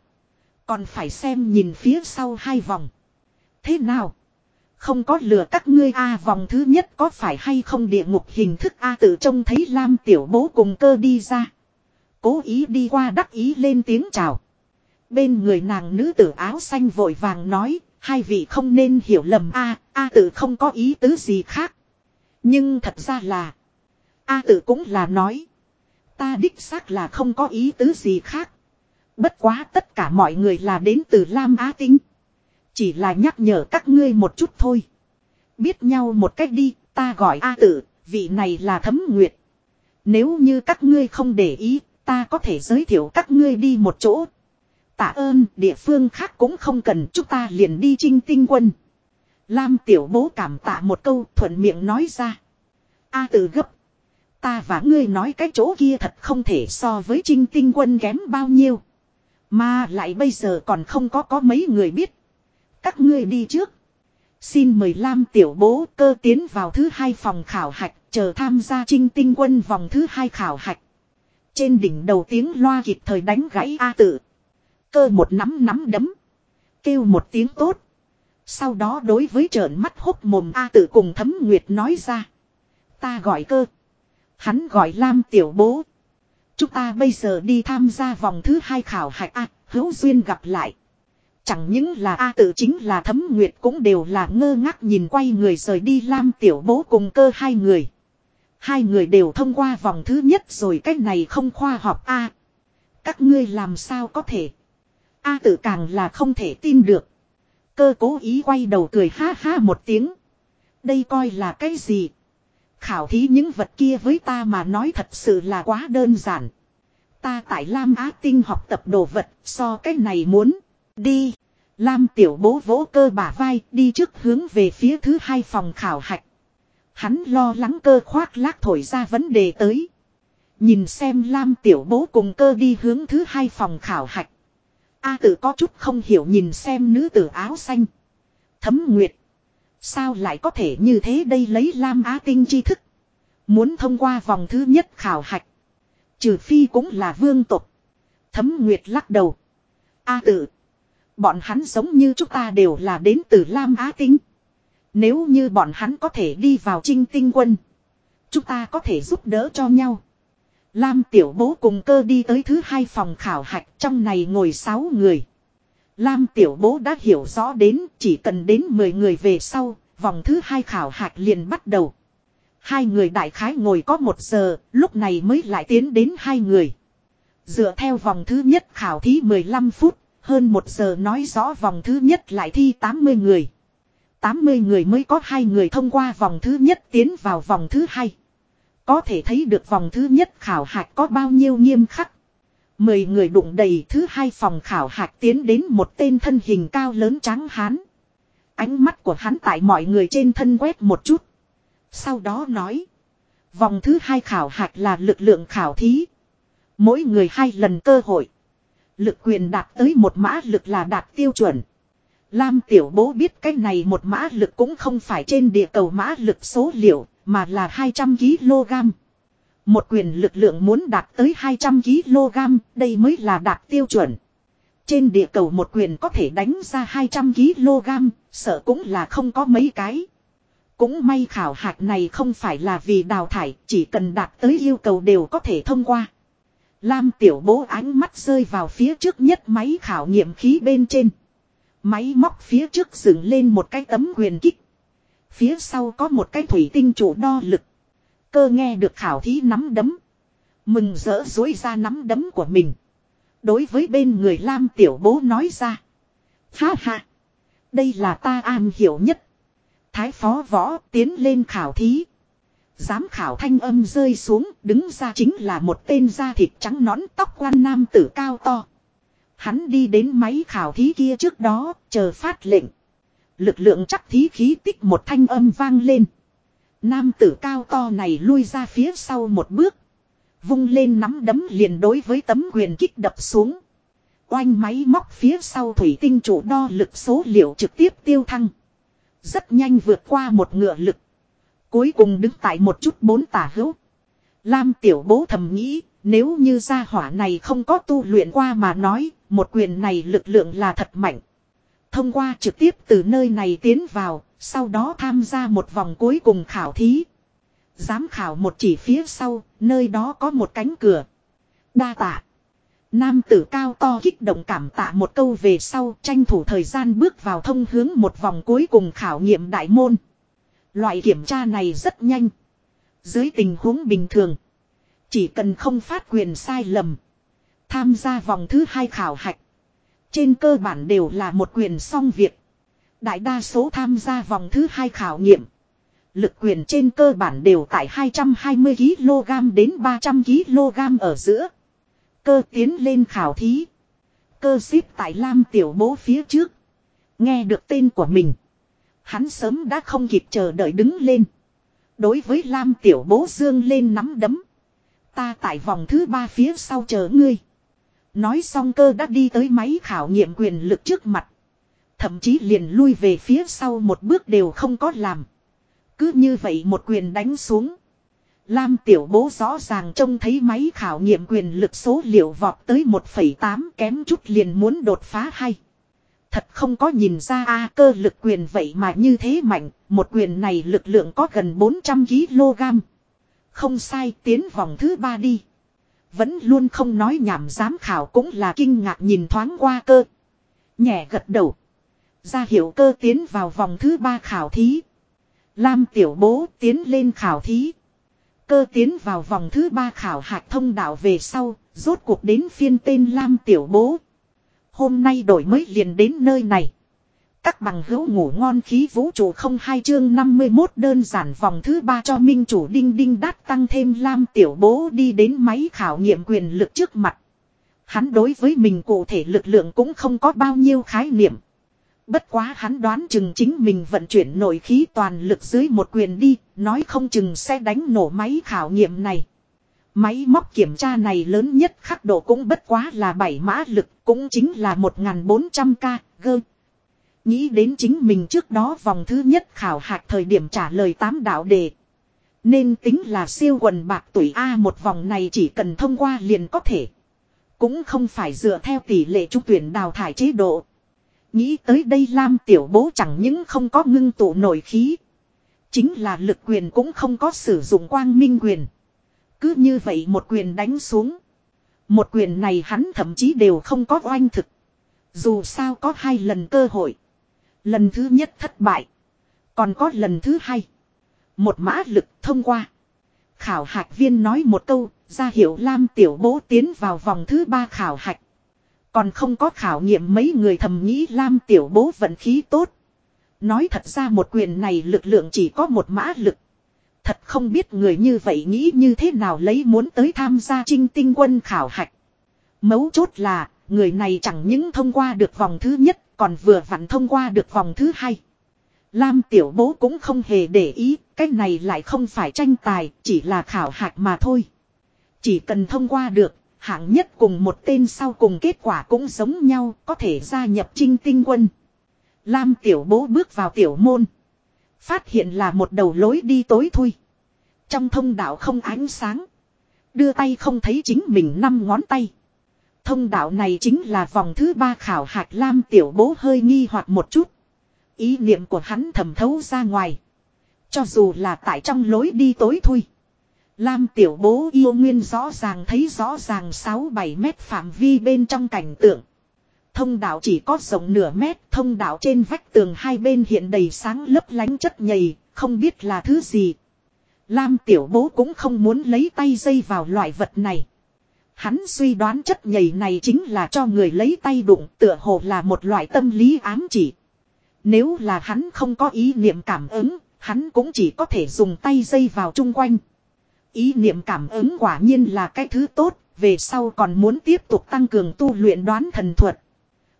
Còn phải xem nhìn phía sau hai vòng. Thế nào? Không có lừa các ngươi a vòng thứ nhất có phải hay không địa ngục hình thức a tự trông thấy Lam tiểu bố cùng cơ đi ra. Cố ý đi qua đắc ý lên tiếng chào. Bên người nàng nữ tử áo xanh vội vàng nói, hai vị không nên hiểu lầm a a tự không có ý tứ gì khác. Nhưng thật ra là, a tự cũng là nói. Ta đích xác là không có ý tứ gì khác. Bất quá tất cả mọi người là đến từ Lam Á Tinh. Chỉ là nhắc nhở các ngươi một chút thôi. Biết nhau một cách đi, ta gọi A tử, vị này là Thấm Nguyệt. Nếu như các ngươi không để ý, ta có thể giới thiệu các ngươi đi một chỗ. Tạ ơn, địa phương khác cũng không cần, chúng ta liền đi trinh tinh quân. Lam tiểu bố cảm tạ một câu thuận miệng nói ra. A tử gấp. Ta và ngươi nói cái chỗ kia thật không thể so với trinh tinh quân kém bao nhiêu. Mà lại bây giờ còn không có có mấy người biết. Các ngươi đi trước. Xin mời Lam tiểu bố cơ tiến vào thứ hai phòng khảo hạch, chờ tham gia trinh tinh quân vòng thứ hai khảo hạch. Trên đỉnh đầu tiếng loa kịp thời đánh gãy A tự. Cơ một nắm nắm đấm. Kêu một tiếng tốt. Sau đó đối với trợn mắt hốc mồm A tự cùng thấm nguyệt nói ra. Ta gọi cơ. Hắn gọi Lam tiểu bố. Chúng ta bây giờ đi tham gia vòng thứ hai khảo hạch A, hữu duyên gặp lại. Chẳng những là A tự chính là thấm nguyệt cũng đều là ngơ ngác nhìn quay người rời đi Lam tiểu bố cùng cơ hai người. Hai người đều thông qua vòng thứ nhất rồi cách này không khoa học A. Các ngươi làm sao có thể. A tự càng là không thể tin được. Cơ cố ý quay đầu cười ha ha một tiếng. Đây coi là cái gì? Khảo thí những vật kia với ta mà nói thật sự là quá đơn giản. Ta tại Lam Á Tinh học tập đồ vật, so cái này muốn. Đi. Lam tiểu bố vỗ cơ bả vai, đi trước hướng về phía thứ hai phòng khảo hạch. Hắn lo lắng cơ khoác lác thổi ra vấn đề tới. Nhìn xem Lam tiểu bố cùng cơ đi hướng thứ hai phòng khảo hạch. A tử có chút không hiểu nhìn xem nữ tử áo xanh. Thấm nguyệt. Sao lại có thể như thế đây lấy Lam Á Tinh tri thức. Muốn thông qua vòng thứ nhất khảo hạch. Trừ phi cũng là vương tục. Thấm Nguyệt lắc đầu. A tử. Bọn hắn giống như chúng ta đều là đến từ Lam Á Tinh. Nếu như bọn hắn có thể đi vào trinh tinh quân. Chúng ta có thể giúp đỡ cho nhau. Lam tiểu bố cùng cơ đi tới thứ hai phòng khảo hạch trong này ngồi sáu người. Lam tiểu bố đã hiểu rõ đến chỉ cần đến 10 người về sau, vòng thứ hai khảo hạch liền bắt đầu. Hai người đại khái ngồi có một giờ, lúc này mới lại tiến đến hai người. Dựa theo vòng thứ nhất khảo thí 15 phút, hơn một giờ nói rõ vòng thứ nhất lại thi 80 người. 80 người mới có hai người thông qua vòng thứ nhất tiến vào vòng thứ hai. Có thể thấy được vòng thứ nhất khảo hạch có bao nhiêu nghiêm khắc. Mười người đụng đầy thứ hai phòng khảo hạch tiến đến một tên thân hình cao lớn trắng hán. Ánh mắt của hắn tại mọi người trên thân quét một chút. Sau đó nói. Vòng thứ hai khảo hạch là lực lượng khảo thí. Mỗi người hai lần cơ hội. Lực quyền đạt tới một mã lực là đạt tiêu chuẩn. Lam tiểu bố biết cái này một mã lực cũng không phải trên địa cầu mã lực số liệu, mà là 200kg. Một quyền lực lượng muốn đạt tới 200kg, đây mới là đạt tiêu chuẩn. Trên địa cầu một quyền có thể đánh ra 200kg, sợ cũng là không có mấy cái. Cũng may khảo hạch này không phải là vì đào thải, chỉ cần đạt tới yêu cầu đều có thể thông qua. Lam tiểu bố ánh mắt rơi vào phía trước nhất máy khảo nghiệm khí bên trên. Máy móc phía trước dựng lên một cái tấm quyền kích. Phía sau có một cái thủy tinh chủ đo lực. Cơ nghe được khảo thí nắm đấm. Mừng rỡ dối ra nắm đấm của mình. Đối với bên người Lam tiểu bố nói ra. Ha ha. Đây là ta an hiểu nhất. Thái phó võ tiến lên khảo thí. Giám khảo thanh âm rơi xuống, đứng ra chính là một tên da thịt trắng nõn tóc quan nam tử cao to. Hắn đi đến máy khảo thí kia trước đó, chờ phát lệnh. Lực lượng chắc thí khí tích một thanh âm vang lên. Nam tử cao to này lui ra phía sau một bước. Vung lên nắm đấm liền đối với tấm quyền kích đập xuống. Oanh máy móc phía sau thủy tinh chủ đo lực số liệu trực tiếp tiêu thăng. Rất nhanh vượt qua một ngựa lực. Cuối cùng đứng tại một chút bốn tả hữu. Lam tiểu bố thầm nghĩ, nếu như gia hỏa này không có tu luyện qua mà nói, một quyền này lực lượng là thật mạnh. Thông qua trực tiếp từ nơi này tiến vào, sau đó tham gia một vòng cuối cùng khảo thí. Giám khảo một chỉ phía sau, nơi đó có một cánh cửa. Đa tạ. Nam tử cao to kích động cảm tạ một câu về sau tranh thủ thời gian bước vào thông hướng một vòng cuối cùng khảo nghiệm đại môn. Loại kiểm tra này rất nhanh. Dưới tình huống bình thường. Chỉ cần không phát quyền sai lầm. Tham gia vòng thứ hai khảo hạch. Trên cơ bản đều là một quyền xong việc. Đại đa số tham gia vòng thứ hai khảo nghiệm. Lực quyền trên cơ bản đều tại 220kg đến 300kg ở giữa. Cơ tiến lên khảo thí. Cơ ship tại Lam Tiểu Bố phía trước. Nghe được tên của mình. Hắn sớm đã không kịp chờ đợi đứng lên. Đối với Lam Tiểu Bố dương lên nắm đấm. Ta tại vòng thứ ba phía sau chờ ngươi. Nói xong cơ đã đi tới máy khảo nghiệm quyền lực trước mặt. Thậm chí liền lui về phía sau một bước đều không có làm. Cứ như vậy một quyền đánh xuống. Lam tiểu bố rõ ràng trông thấy máy khảo nghiệm quyền lực số liệu vọt tới 1,8 kém chút liền muốn đột phá hay. Thật không có nhìn ra a cơ lực quyền vậy mà như thế mạnh, một quyền này lực lượng có gần 400kg. Không sai tiến vòng thứ ba đi. Vẫn luôn không nói nhảm giám khảo cũng là kinh ngạc nhìn thoáng qua cơ. Nhẹ gật đầu. Ra hiệu cơ tiến vào vòng thứ ba khảo thí. Lam tiểu bố tiến lên khảo thí. Cơ tiến vào vòng thứ ba khảo hạch thông đạo về sau, rốt cuộc đến phiên tên Lam tiểu bố. Hôm nay đổi mới liền đến nơi này. Các bằng hữu ngủ ngon khí vũ trụ không hai chương 51 đơn giản vòng thứ ba cho minh chủ đinh đinh đát tăng thêm lam tiểu bố đi đến máy khảo nghiệm quyền lực trước mặt. Hắn đối với mình cụ thể lực lượng cũng không có bao nhiêu khái niệm. Bất quá hắn đoán chừng chính mình vận chuyển nội khí toàn lực dưới một quyền đi, nói không chừng sẽ đánh nổ máy khảo nghiệm này. Máy móc kiểm tra này lớn nhất khắc độ cũng bất quá là 7 mã lực, cũng chính là 1400k, gơ. Nghĩ đến chính mình trước đó vòng thứ nhất khảo hạch thời điểm trả lời tám đạo đề. Nên tính là siêu quần bạc tuổi A một vòng này chỉ cần thông qua liền có thể. Cũng không phải dựa theo tỷ lệ trung tuyển đào thải chế độ. Nghĩ tới đây Lam tiểu bố chẳng những không có ngưng tụ nổi khí. Chính là lực quyền cũng không có sử dụng quang minh quyền. Cứ như vậy một quyền đánh xuống. Một quyền này hắn thậm chí đều không có oanh thực. Dù sao có hai lần cơ hội. Lần thứ nhất thất bại. Còn có lần thứ hai. Một mã lực thông qua. Khảo hạch viên nói một câu, ra hiệu Lam tiểu bố tiến vào vòng thứ ba khảo hạch. Còn không có khảo nghiệm mấy người thầm nghĩ Lam tiểu bố vận khí tốt. Nói thật ra một quyền này lực lượng chỉ có một mã lực. Thật không biết người như vậy nghĩ như thế nào lấy muốn tới tham gia trinh tinh quân khảo hạch. Mấu chốt là, người này chẳng những thông qua được vòng thứ nhất, còn vừa vặn thông qua được vòng thứ hai. Lam tiểu bố cũng không hề để ý, cái này lại không phải tranh tài, chỉ là khảo hạch mà thôi. Chỉ cần thông qua được, hạng nhất cùng một tên sau cùng kết quả cũng giống nhau, có thể gia nhập trinh tinh quân. Lam tiểu bố bước vào tiểu môn. Phát hiện là một đầu lối đi tối thui. Trong thông đạo không ánh sáng. Đưa tay không thấy chính mình năm ngón tay. Thông đạo này chính là vòng thứ ba khảo hạch Lam tiểu bố hơi nghi hoặc một chút. Ý niệm của hắn thẩm thấu ra ngoài. Cho dù là tại trong lối đi tối thui. Lam tiểu bố yêu nguyên rõ ràng thấy rõ ràng 6-7 mét phạm vi bên trong cảnh tượng. Thông đạo chỉ có rộng nửa mét, thông đạo trên vách tường hai bên hiện đầy sáng lấp lánh chất nhầy, không biết là thứ gì. Lam tiểu bố cũng không muốn lấy tay dây vào loại vật này. Hắn suy đoán chất nhầy này chính là cho người lấy tay đụng tựa hồ là một loại tâm lý ám chỉ. Nếu là hắn không có ý niệm cảm ứng, hắn cũng chỉ có thể dùng tay dây vào chung quanh. Ý niệm cảm ứng quả nhiên là cái thứ tốt, về sau còn muốn tiếp tục tăng cường tu luyện đoán thần thuật.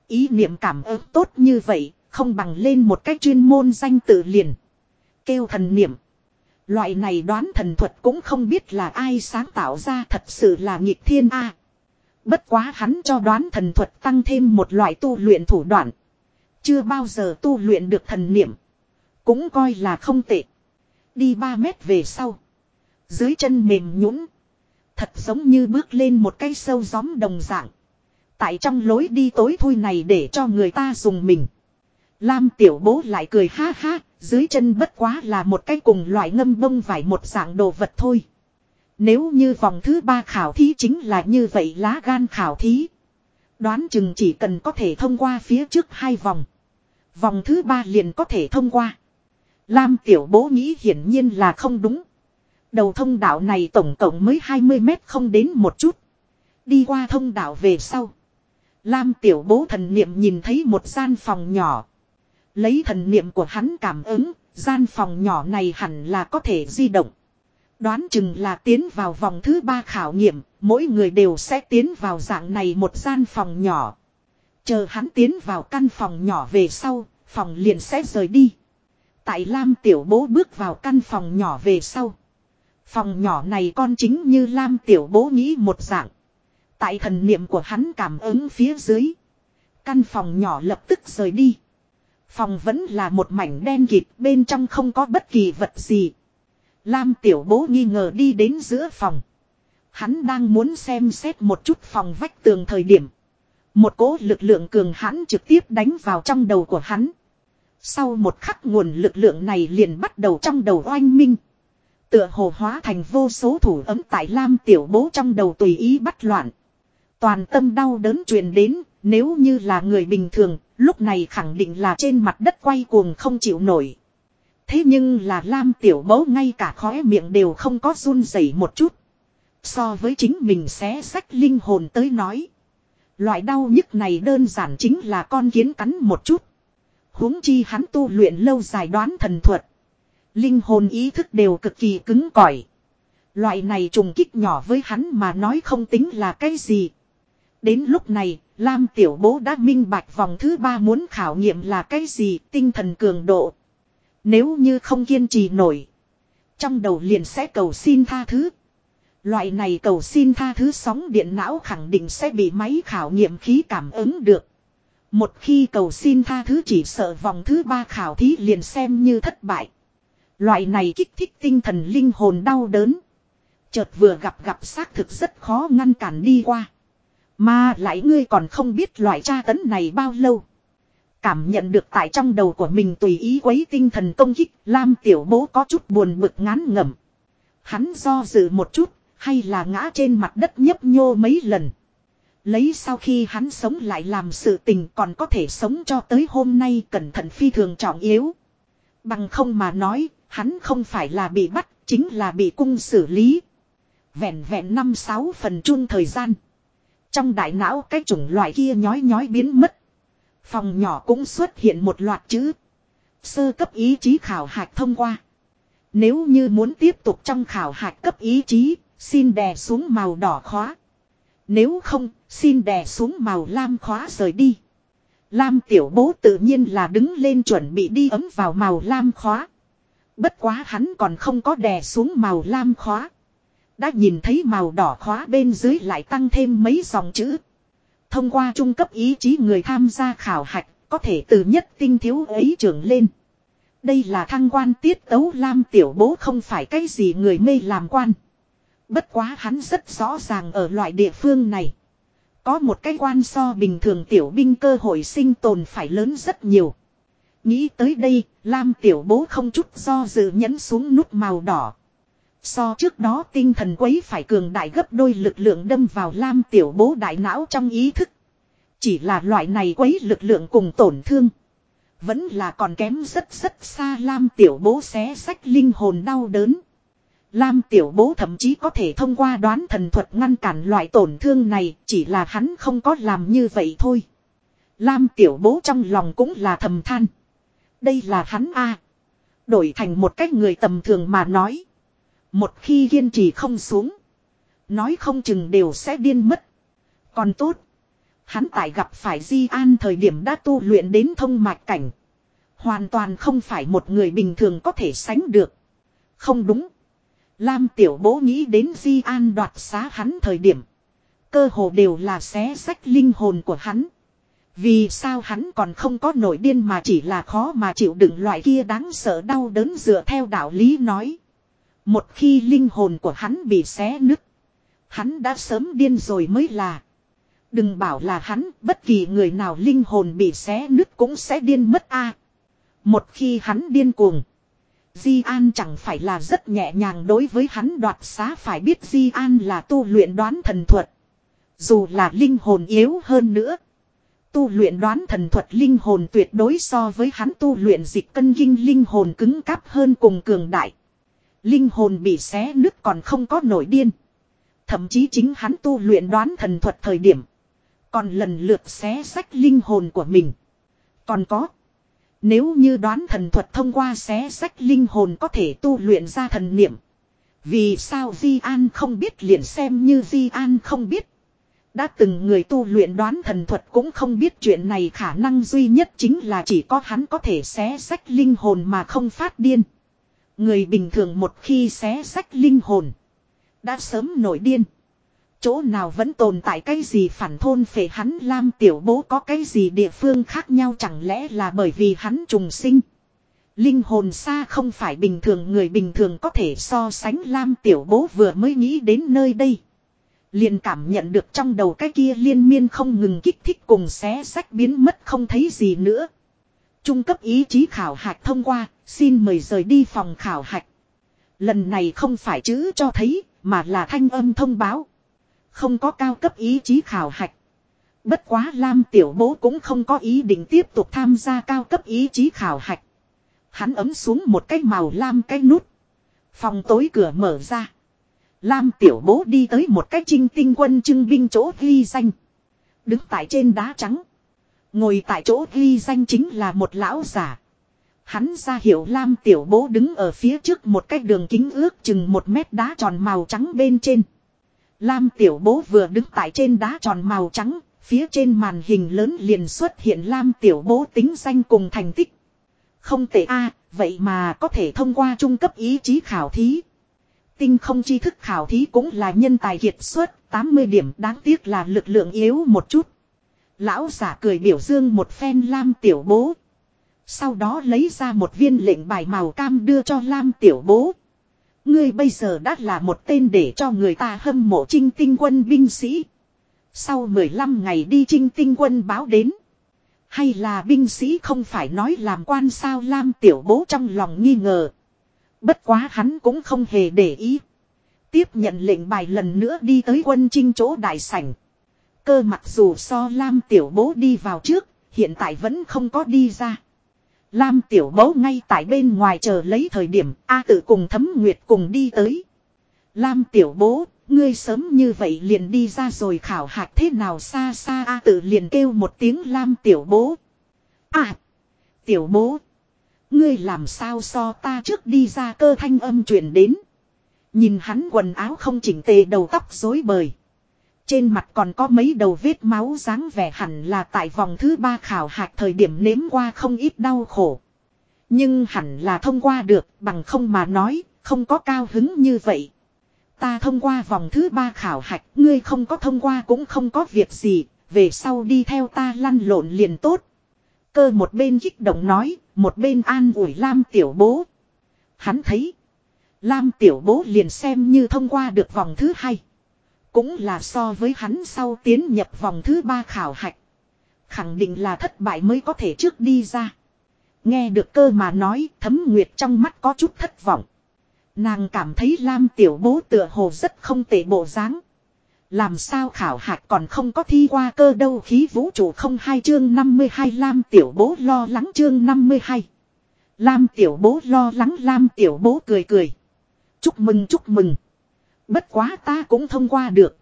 Ý niệm cảm ơn tốt như vậy, không bằng lên một cách chuyên môn danh tự liền. Kêu thần niệm. Loại này đoán thần thuật cũng không biết là ai sáng tạo ra thật sự là nghịch thiên A. Bất quá hắn cho đoán thần thuật tăng thêm một loại tu luyện thủ đoạn. Chưa bao giờ tu luyện được thần niệm. Cũng coi là không tệ. Đi 3 mét về sau. Dưới chân mềm nhũn Thật giống như bước lên một cây sâu gióm đồng dạng. Tại trong lối đi tối thui này để cho người ta dùng mình. Lam tiểu bố lại cười ha ha, dưới chân bất quá là một cái cùng loại ngâm bông vải một dạng đồ vật thôi. Nếu như vòng thứ ba khảo thí chính là như vậy lá gan khảo thí. Đoán chừng chỉ cần có thể thông qua phía trước hai vòng. Vòng thứ ba liền có thể thông qua. Lam tiểu bố nghĩ hiển nhiên là không đúng. Đầu thông đạo này tổng cộng mới 20 mét không đến một chút. Đi qua thông đạo về sau. Lam tiểu bố thần niệm nhìn thấy một gian phòng nhỏ. Lấy thần niệm của hắn cảm ứng, gian phòng nhỏ này hẳn là có thể di động. Đoán chừng là tiến vào vòng thứ ba khảo nghiệm, mỗi người đều sẽ tiến vào dạng này một gian phòng nhỏ. Chờ hắn tiến vào căn phòng nhỏ về sau, phòng liền sẽ rời đi. Tại Lam Tiểu Bố bước vào căn phòng nhỏ về sau. Phòng nhỏ này con chính như Lam Tiểu Bố nghĩ một dạng. Tại thần niệm của hắn cảm ứng phía dưới. Căn phòng nhỏ lập tức rời đi. Phòng vẫn là một mảnh đen kịt, bên trong không có bất kỳ vật gì. Lam tiểu bố nghi ngờ đi đến giữa phòng. Hắn đang muốn xem xét một chút phòng vách tường thời điểm. Một cỗ lực lượng cường hãn trực tiếp đánh vào trong đầu của hắn. Sau một khắc nguồn lực lượng này liền bắt đầu trong đầu oanh minh. Tựa hồ hóa thành vô số thủ ấm tại Lam tiểu bố trong đầu tùy ý bắt loạn. Toàn tâm đau đớn truyền đến, nếu như là người bình thường, lúc này khẳng định là trên mặt đất quay cuồng không chịu nổi. Thế nhưng là Lam tiểu mẫu ngay cả khóe miệng đều không có run rẩy một chút. So với chính mình xé sách linh hồn tới nói. Loại đau nhức này đơn giản chính là con kiến cắn một chút. huống chi hắn tu luyện lâu dài đoán thần thuật. Linh hồn ý thức đều cực kỳ cứng cỏi. Loại này trùng kích nhỏ với hắn mà nói không tính là cái gì. Đến lúc này, Lam Tiểu Bố đã minh bạch vòng thứ ba muốn khảo nghiệm là cái gì tinh thần cường độ. Nếu như không kiên trì nổi. Trong đầu liền sẽ cầu xin tha thứ. Loại này cầu xin tha thứ sóng điện não khẳng định sẽ bị máy khảo nghiệm khí cảm ứng được. Một khi cầu xin tha thứ chỉ sợ vòng thứ ba khảo thí liền xem như thất bại. Loại này kích thích tinh thần linh hồn đau đớn. Chợt vừa gặp gặp xác thực rất khó ngăn cản đi qua. Mà lại ngươi còn không biết loại tra tấn này bao lâu. Cảm nhận được tại trong đầu của mình tùy ý quấy tinh thần công kích, Lam tiểu bố có chút buồn bực ngán ngẩm. Hắn do dự một chút, hay là ngã trên mặt đất nhấp nhô mấy lần. Lấy sau khi hắn sống lại làm sự tình còn có thể sống cho tới hôm nay cẩn thận phi thường trọng yếu. Bằng không mà nói, hắn không phải là bị bắt, chính là bị cung xử lý. Vẹn vẹn năm sáu phần chung thời gian. Trong đại não cái chủng loại kia nhói nhói biến mất. Phòng nhỏ cũng xuất hiện một loạt chữ. Sơ cấp ý chí khảo hạch thông qua. Nếu như muốn tiếp tục trong khảo hạch cấp ý chí, xin đè xuống màu đỏ khóa. Nếu không, xin đè xuống màu lam khóa rời đi. Lam tiểu bố tự nhiên là đứng lên chuẩn bị đi ấm vào màu lam khóa. Bất quá hắn còn không có đè xuống màu lam khóa. Đã nhìn thấy màu đỏ khóa bên dưới lại tăng thêm mấy dòng chữ. Thông qua trung cấp ý chí người tham gia khảo hạch, có thể từ nhất tinh thiếu ấy trưởng lên. Đây là thăng quan tiết tấu Lam tiểu bố không phải cái gì người mê làm quan. Bất quá hắn rất rõ ràng ở loại địa phương này. Có một cái quan so bình thường tiểu binh cơ hội sinh tồn phải lớn rất nhiều. Nghĩ tới đây, Lam tiểu bố không chút do dự nhấn xuống nút màu đỏ. So trước đó tinh thần quấy phải cường đại gấp đôi lực lượng đâm vào lam tiểu bố đại não trong ý thức. Chỉ là loại này quấy lực lượng cùng tổn thương. Vẫn là còn kém rất rất xa lam tiểu bố xé sách linh hồn đau đớn. Lam tiểu bố thậm chí có thể thông qua đoán thần thuật ngăn cản loại tổn thương này, chỉ là hắn không có làm như vậy thôi. Lam tiểu bố trong lòng cũng là thầm than. Đây là hắn a Đổi thành một cách người tầm thường mà nói. Một khi kiên trì không xuống. Nói không chừng đều sẽ điên mất. Còn tốt. Hắn tại gặp phải Di An thời điểm đã tu luyện đến thông mạch cảnh. Hoàn toàn không phải một người bình thường có thể sánh được. Không đúng. Lam tiểu bố nghĩ đến Di An đoạt xá hắn thời điểm. Cơ hồ đều là xé sách linh hồn của hắn. Vì sao hắn còn không có nổi điên mà chỉ là khó mà chịu đựng loại kia đáng sợ đau đớn dựa theo đạo lý nói. Một khi linh hồn của hắn bị xé nứt. Hắn đã sớm điên rồi mới là. Đừng bảo là hắn, bất kỳ người nào linh hồn bị xé nứt cũng sẽ điên mất a. Một khi hắn điên cuồng. Di An chẳng phải là rất nhẹ nhàng đối với hắn đoạt xá phải biết Di An là tu luyện đoán thần thuật. Dù là linh hồn yếu hơn nữa. Tu luyện đoán thần thuật linh hồn tuyệt đối so với hắn tu luyện dịch cân kinh linh hồn cứng cáp hơn cùng cường đại. Linh hồn bị xé nứt còn không có nổi điên. Thậm chí chính hắn tu luyện đoán thần thuật thời điểm. Còn lần lượt xé sách linh hồn của mình. Còn có. Nếu như đoán thần thuật thông qua xé sách linh hồn có thể tu luyện ra thần niệm. Vì sao Di An không biết liền xem như Di An không biết. Đã từng người tu luyện đoán thần thuật cũng không biết chuyện này khả năng duy nhất chính là chỉ có hắn có thể xé sách linh hồn mà không phát điên. Người bình thường một khi xé sách linh hồn. Đã sớm nổi điên. Chỗ nào vẫn tồn tại cái gì phản thôn phệ hắn Lam tiểu bố có cái gì địa phương khác nhau chẳng lẽ là bởi vì hắn trùng sinh. Linh hồn xa không phải bình thường, người bình thường có thể so sánh Lam tiểu bố vừa mới nghĩ đến nơi đây. Liền cảm nhận được trong đầu cái kia liên miên không ngừng kích thích cùng xé sách biến mất không thấy gì nữa. Trung cấp ý chí khảo hạch thông qua, xin mời rời đi phòng khảo hạch. Lần này không phải chữ cho thấy, mà là thanh âm thông báo. Không có cao cấp ý chí khảo hạch. Bất quá Lam Tiểu Bố cũng không có ý định tiếp tục tham gia cao cấp ý chí khảo hạch. Hắn ấm xuống một cái màu lam cái nút. Phòng tối cửa mở ra. Lam Tiểu Bố đi tới một cái trinh tinh quân trưng binh chỗ ghi danh. Đứng tại trên đá trắng. Ngồi tại chỗ ghi danh chính là một lão giả. Hắn ra hiệu Lam Tiểu Bố đứng ở phía trước một cái đường kính ước chừng một mét đá tròn màu trắng bên trên. Lam Tiểu Bố vừa đứng tại trên đá tròn màu trắng, phía trên màn hình lớn liền xuất hiện Lam Tiểu Bố tính danh cùng thành tích. Không tệ a vậy mà có thể thông qua trung cấp ý chí khảo thí. Tinh không tri thức khảo thí cũng là nhân tài kiệt xuất, 80 điểm đáng tiếc là lực lượng yếu một chút. Lão giả cười biểu dương một phen Lam Tiểu Bố. Sau đó lấy ra một viên lệnh bài màu cam đưa cho Lam Tiểu Bố. Ngươi bây giờ đã là một tên để cho người ta hâm mộ trinh tinh quân binh sĩ. Sau 15 ngày đi trinh tinh quân báo đến. Hay là binh sĩ không phải nói làm quan sao Lam Tiểu Bố trong lòng nghi ngờ. Bất quá hắn cũng không hề để ý. Tiếp nhận lệnh bài lần nữa đi tới quân trinh chỗ đại sảnh. Cơ mặc dù so Lam Tiểu Bố đi vào trước, hiện tại vẫn không có đi ra. Lam Tiểu Bố ngay tại bên ngoài chờ lấy thời điểm A tự cùng thấm nguyệt cùng đi tới. Lam Tiểu Bố, ngươi sớm như vậy liền đi ra rồi khảo hạch thế nào xa xa A tự liền kêu một tiếng Lam Tiểu Bố. À! Tiểu Bố! Ngươi làm sao so ta trước đi ra cơ thanh âm truyền đến. Nhìn hắn quần áo không chỉnh tề đầu tóc rối bời. Trên mặt còn có mấy đầu vết máu dáng vẻ hẳn là tại vòng thứ ba khảo hạch thời điểm nếm qua không ít đau khổ. Nhưng hẳn là thông qua được bằng không mà nói, không có cao hứng như vậy. Ta thông qua vòng thứ ba khảo hạch, ngươi không có thông qua cũng không có việc gì, về sau đi theo ta lăn lộn liền tốt. Cơ một bên kích động nói, một bên an ủi Lam tiểu bố. Hắn thấy, Lam tiểu bố liền xem như thông qua được vòng thứ hai. Cũng là so với hắn sau tiến nhập vòng thứ ba khảo hạch. Khẳng định là thất bại mới có thể trước đi ra. Nghe được cơ mà nói, thấm nguyệt trong mắt có chút thất vọng. Nàng cảm thấy Lam tiểu bố tựa hồ rất không tệ bộ dáng. Làm sao khảo hạch còn không có thi qua cơ đâu, khí vũ trụ không hai chương 52 Lam tiểu bố lo lắng chương 52. Lam tiểu bố lo lắng, Lam tiểu bố cười cười. Chúc mừng chúc mừng. Bất quá ta cũng thông qua được.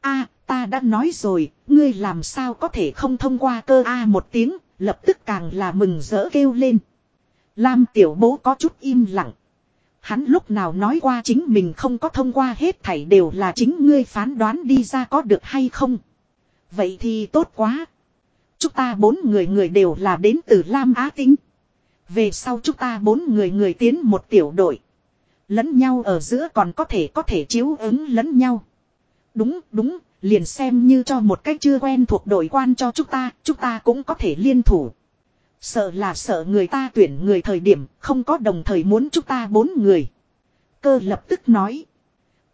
a ta đã nói rồi, ngươi làm sao có thể không thông qua cơ a một tiếng, lập tức càng là mừng rỡ kêu lên. Lam tiểu bố có chút im lặng. Hắn lúc nào nói qua chính mình không có thông qua hết thảy đều là chính ngươi phán đoán đi ra có được hay không. Vậy thì tốt quá. Chúng ta bốn người người đều là đến từ Lam Á Tĩnh. Về sau chúng ta bốn người người tiến một tiểu đội. Lẫn nhau ở giữa còn có thể có thể chiếu ứng lẫn nhau. Đúng, đúng, liền xem như cho một cách chưa quen thuộc đội quan cho chúng ta, chúng ta cũng có thể liên thủ. Sợ là sợ người ta tuyển người thời điểm không có đồng thời muốn chúng ta bốn người. Cơ lập tức nói.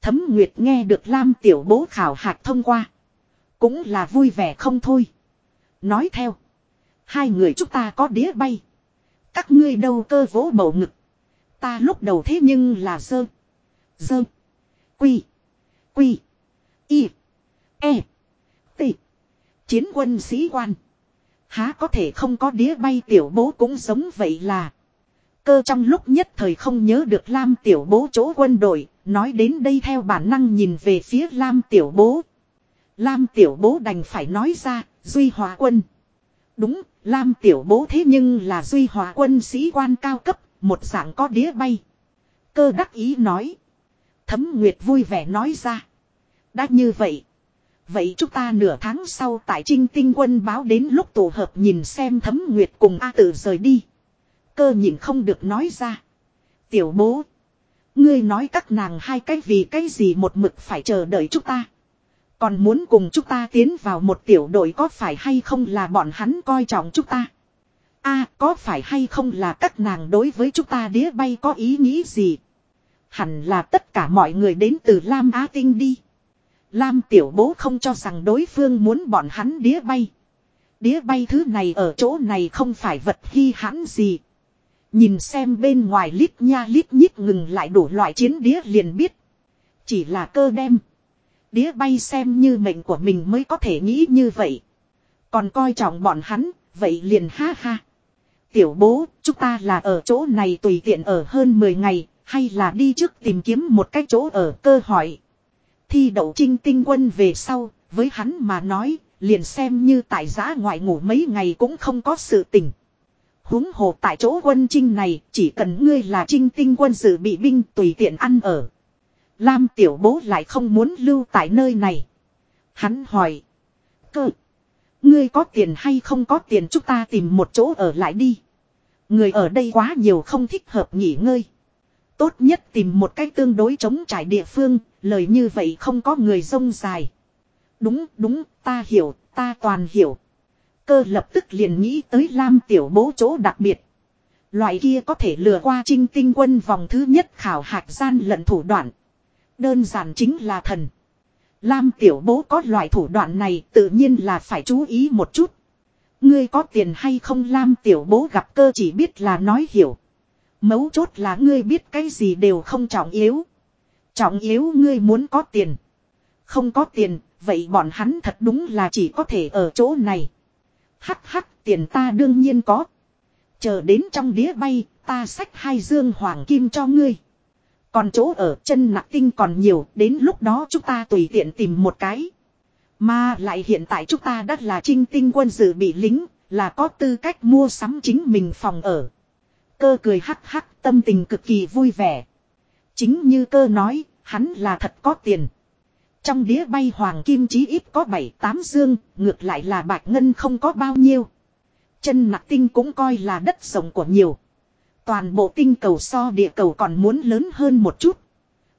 Thấm Nguyệt nghe được Lam tiểu bố khảo hạt thông qua. Cũng là vui vẻ không thôi. Nói theo. Hai người chúng ta có đĩa bay. Các ngươi đâu cơ vỗ bầu ngực. Ta lúc đầu thế nhưng là dơ. Dơ. Quy. Quy. Y. E. T. Chiến quân sĩ quan. Há có thể không có đĩa bay tiểu bố cũng giống vậy là. Cơ trong lúc nhất thời không nhớ được Lam tiểu bố chỗ quân đội. Nói đến đây theo bản năng nhìn về phía Lam tiểu bố. Lam tiểu bố đành phải nói ra. Duy hòa quân. Đúng, Lam tiểu bố thế nhưng là duy hòa quân sĩ quan cao cấp, một dạng có đĩa bay. Cơ đắc ý nói. Thấm Nguyệt vui vẻ nói ra. Đã như vậy. Vậy chúng ta nửa tháng sau tại trinh tinh quân báo đến lúc tổ hợp nhìn xem thấm Nguyệt cùng A tử rời đi. Cơ nhìn không được nói ra. Tiểu bố. Ngươi nói các nàng hai cái vì cái gì một mực phải chờ đợi chúng ta. Còn muốn cùng chúng ta tiến vào một tiểu đội có phải hay không là bọn hắn coi trọng chúng ta a có phải hay không là các nàng đối với chúng ta đĩa bay có ý nghĩ gì. Hẳn là tất cả mọi người đến từ Lam Á Tinh đi. Lam tiểu bố không cho rằng đối phương muốn bọn hắn đĩa bay. Đĩa bay thứ này ở chỗ này không phải vật hy hãn gì. Nhìn xem bên ngoài lít nha lít nhít ngừng lại đủ loại chiến đĩa liền biết. Chỉ là cơ đem. Đĩa bay xem như mệnh của mình mới có thể nghĩ như vậy. Còn coi trọng bọn hắn, vậy liền ha ha. Tiểu bố, chúng ta là ở chỗ này tùy tiện ở hơn 10 ngày, hay là đi trước tìm kiếm một cái chỗ ở cơ hội? Thi đậu trinh tinh quân về sau, với hắn mà nói, liền xem như tại giã ngoại ngủ mấy ngày cũng không có sự tình. Húng hồ tại chỗ quân trinh này, chỉ cần ngươi là trinh tinh quân dự bị binh tùy tiện ăn ở. Lam tiểu bố lại không muốn lưu tại nơi này. Hắn hỏi. Cơ. Ngươi có tiền hay không có tiền chúng ta tìm một chỗ ở lại đi. Người ở đây quá nhiều không thích hợp nghỉ ngơi. Tốt nhất tìm một cách tương đối chống trải địa phương, lời như vậy không có người rông dài. Đúng, đúng, ta hiểu, ta toàn hiểu. Cơ lập tức liền nghĩ tới Lam tiểu bố chỗ đặc biệt. Loại kia có thể lừa qua trinh tinh quân vòng thứ nhất khảo hạch gian lận thủ đoạn. Đơn giản chính là thần. Lam tiểu bố có loại thủ đoạn này tự nhiên là phải chú ý một chút. Ngươi có tiền hay không Lam tiểu bố gặp cơ chỉ biết là nói hiểu. Mấu chốt là ngươi biết cái gì đều không trọng yếu. Trọng yếu ngươi muốn có tiền. Không có tiền, vậy bọn hắn thật đúng là chỉ có thể ở chỗ này. Hắc hắc, tiền ta đương nhiên có. Chờ đến trong đĩa bay, ta xách hai dương hoàng kim cho ngươi. Còn chỗ ở chân nặng tinh còn nhiều, đến lúc đó chúng ta tùy tiện tìm một cái. Mà lại hiện tại chúng ta đã là trinh tinh quân dự bị lính, là có tư cách mua sắm chính mình phòng ở. Cơ cười hắc hắc, tâm tình cực kỳ vui vẻ. Chính như cơ nói, hắn là thật có tiền. Trong đĩa bay hoàng kim chí ít có 7-8 dương, ngược lại là bạch ngân không có bao nhiêu. Chân nặc tinh cũng coi là đất rộng của nhiều. Toàn bộ tinh cầu so địa cầu còn muốn lớn hơn một chút.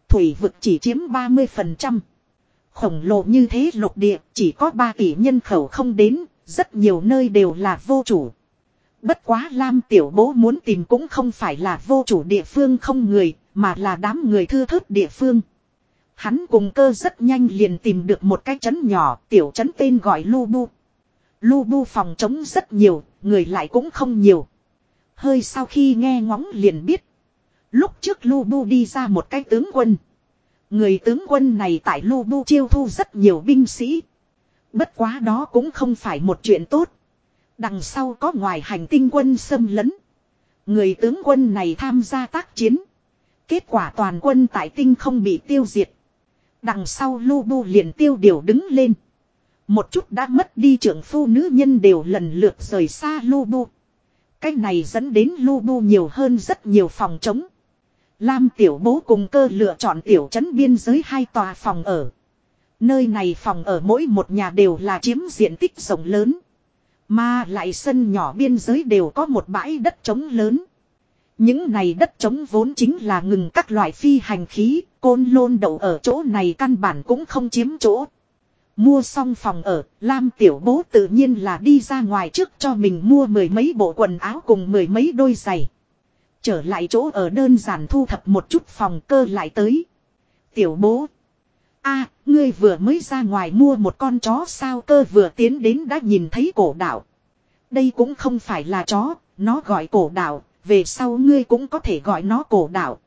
Thủy vực chỉ chiếm 30%. Khổng lồ như thế lục địa chỉ có 3 tỷ nhân khẩu không đến, rất nhiều nơi đều là vô chủ. Bất quá Lam tiểu bố muốn tìm cũng không phải là vô chủ địa phương không người, mà là đám người thưa thớt địa phương. Hắn cùng cơ rất nhanh liền tìm được một cái trấn nhỏ, tiểu trấn tên gọi lu bu. lu bu phòng trống rất nhiều, người lại cũng không nhiều. Hơi sau khi nghe ngóng liền biết. Lúc trước Lu Bu đi ra một cái tướng quân. Người tướng quân này tại Lu Bu chiêu thu rất nhiều binh sĩ. Bất quá đó cũng không phải một chuyện tốt. Đằng sau có ngoài hành tinh quân xâm lấn. Người tướng quân này tham gia tác chiến. Kết quả toàn quân tại tinh không bị tiêu diệt. Đằng sau Lu Bu liền tiêu điều đứng lên. Một chút đã mất đi trưởng phu nữ nhân đều lần lượt rời xa Lu Bu cái này dẫn đến lu bu nhiều hơn rất nhiều phòng trống. Lam tiểu bố cùng cơ lựa chọn tiểu trấn biên giới hai tòa phòng ở. Nơi này phòng ở mỗi một nhà đều là chiếm diện tích rộng lớn. Mà lại sân nhỏ biên giới đều có một bãi đất trống lớn. Những này đất trống vốn chính là ngừng các loại phi hành khí, côn lôn đậu ở chỗ này căn bản cũng không chiếm chỗ. Mua xong phòng ở, Lam tiểu bố tự nhiên là đi ra ngoài trước cho mình mua mười mấy bộ quần áo cùng mười mấy đôi giày. Trở lại chỗ ở đơn giản thu thập một chút phòng cơ lại tới. Tiểu bố. a ngươi vừa mới ra ngoài mua một con chó sao cơ vừa tiến đến đã nhìn thấy cổ đảo Đây cũng không phải là chó, nó gọi cổ đảo về sau ngươi cũng có thể gọi nó cổ đảo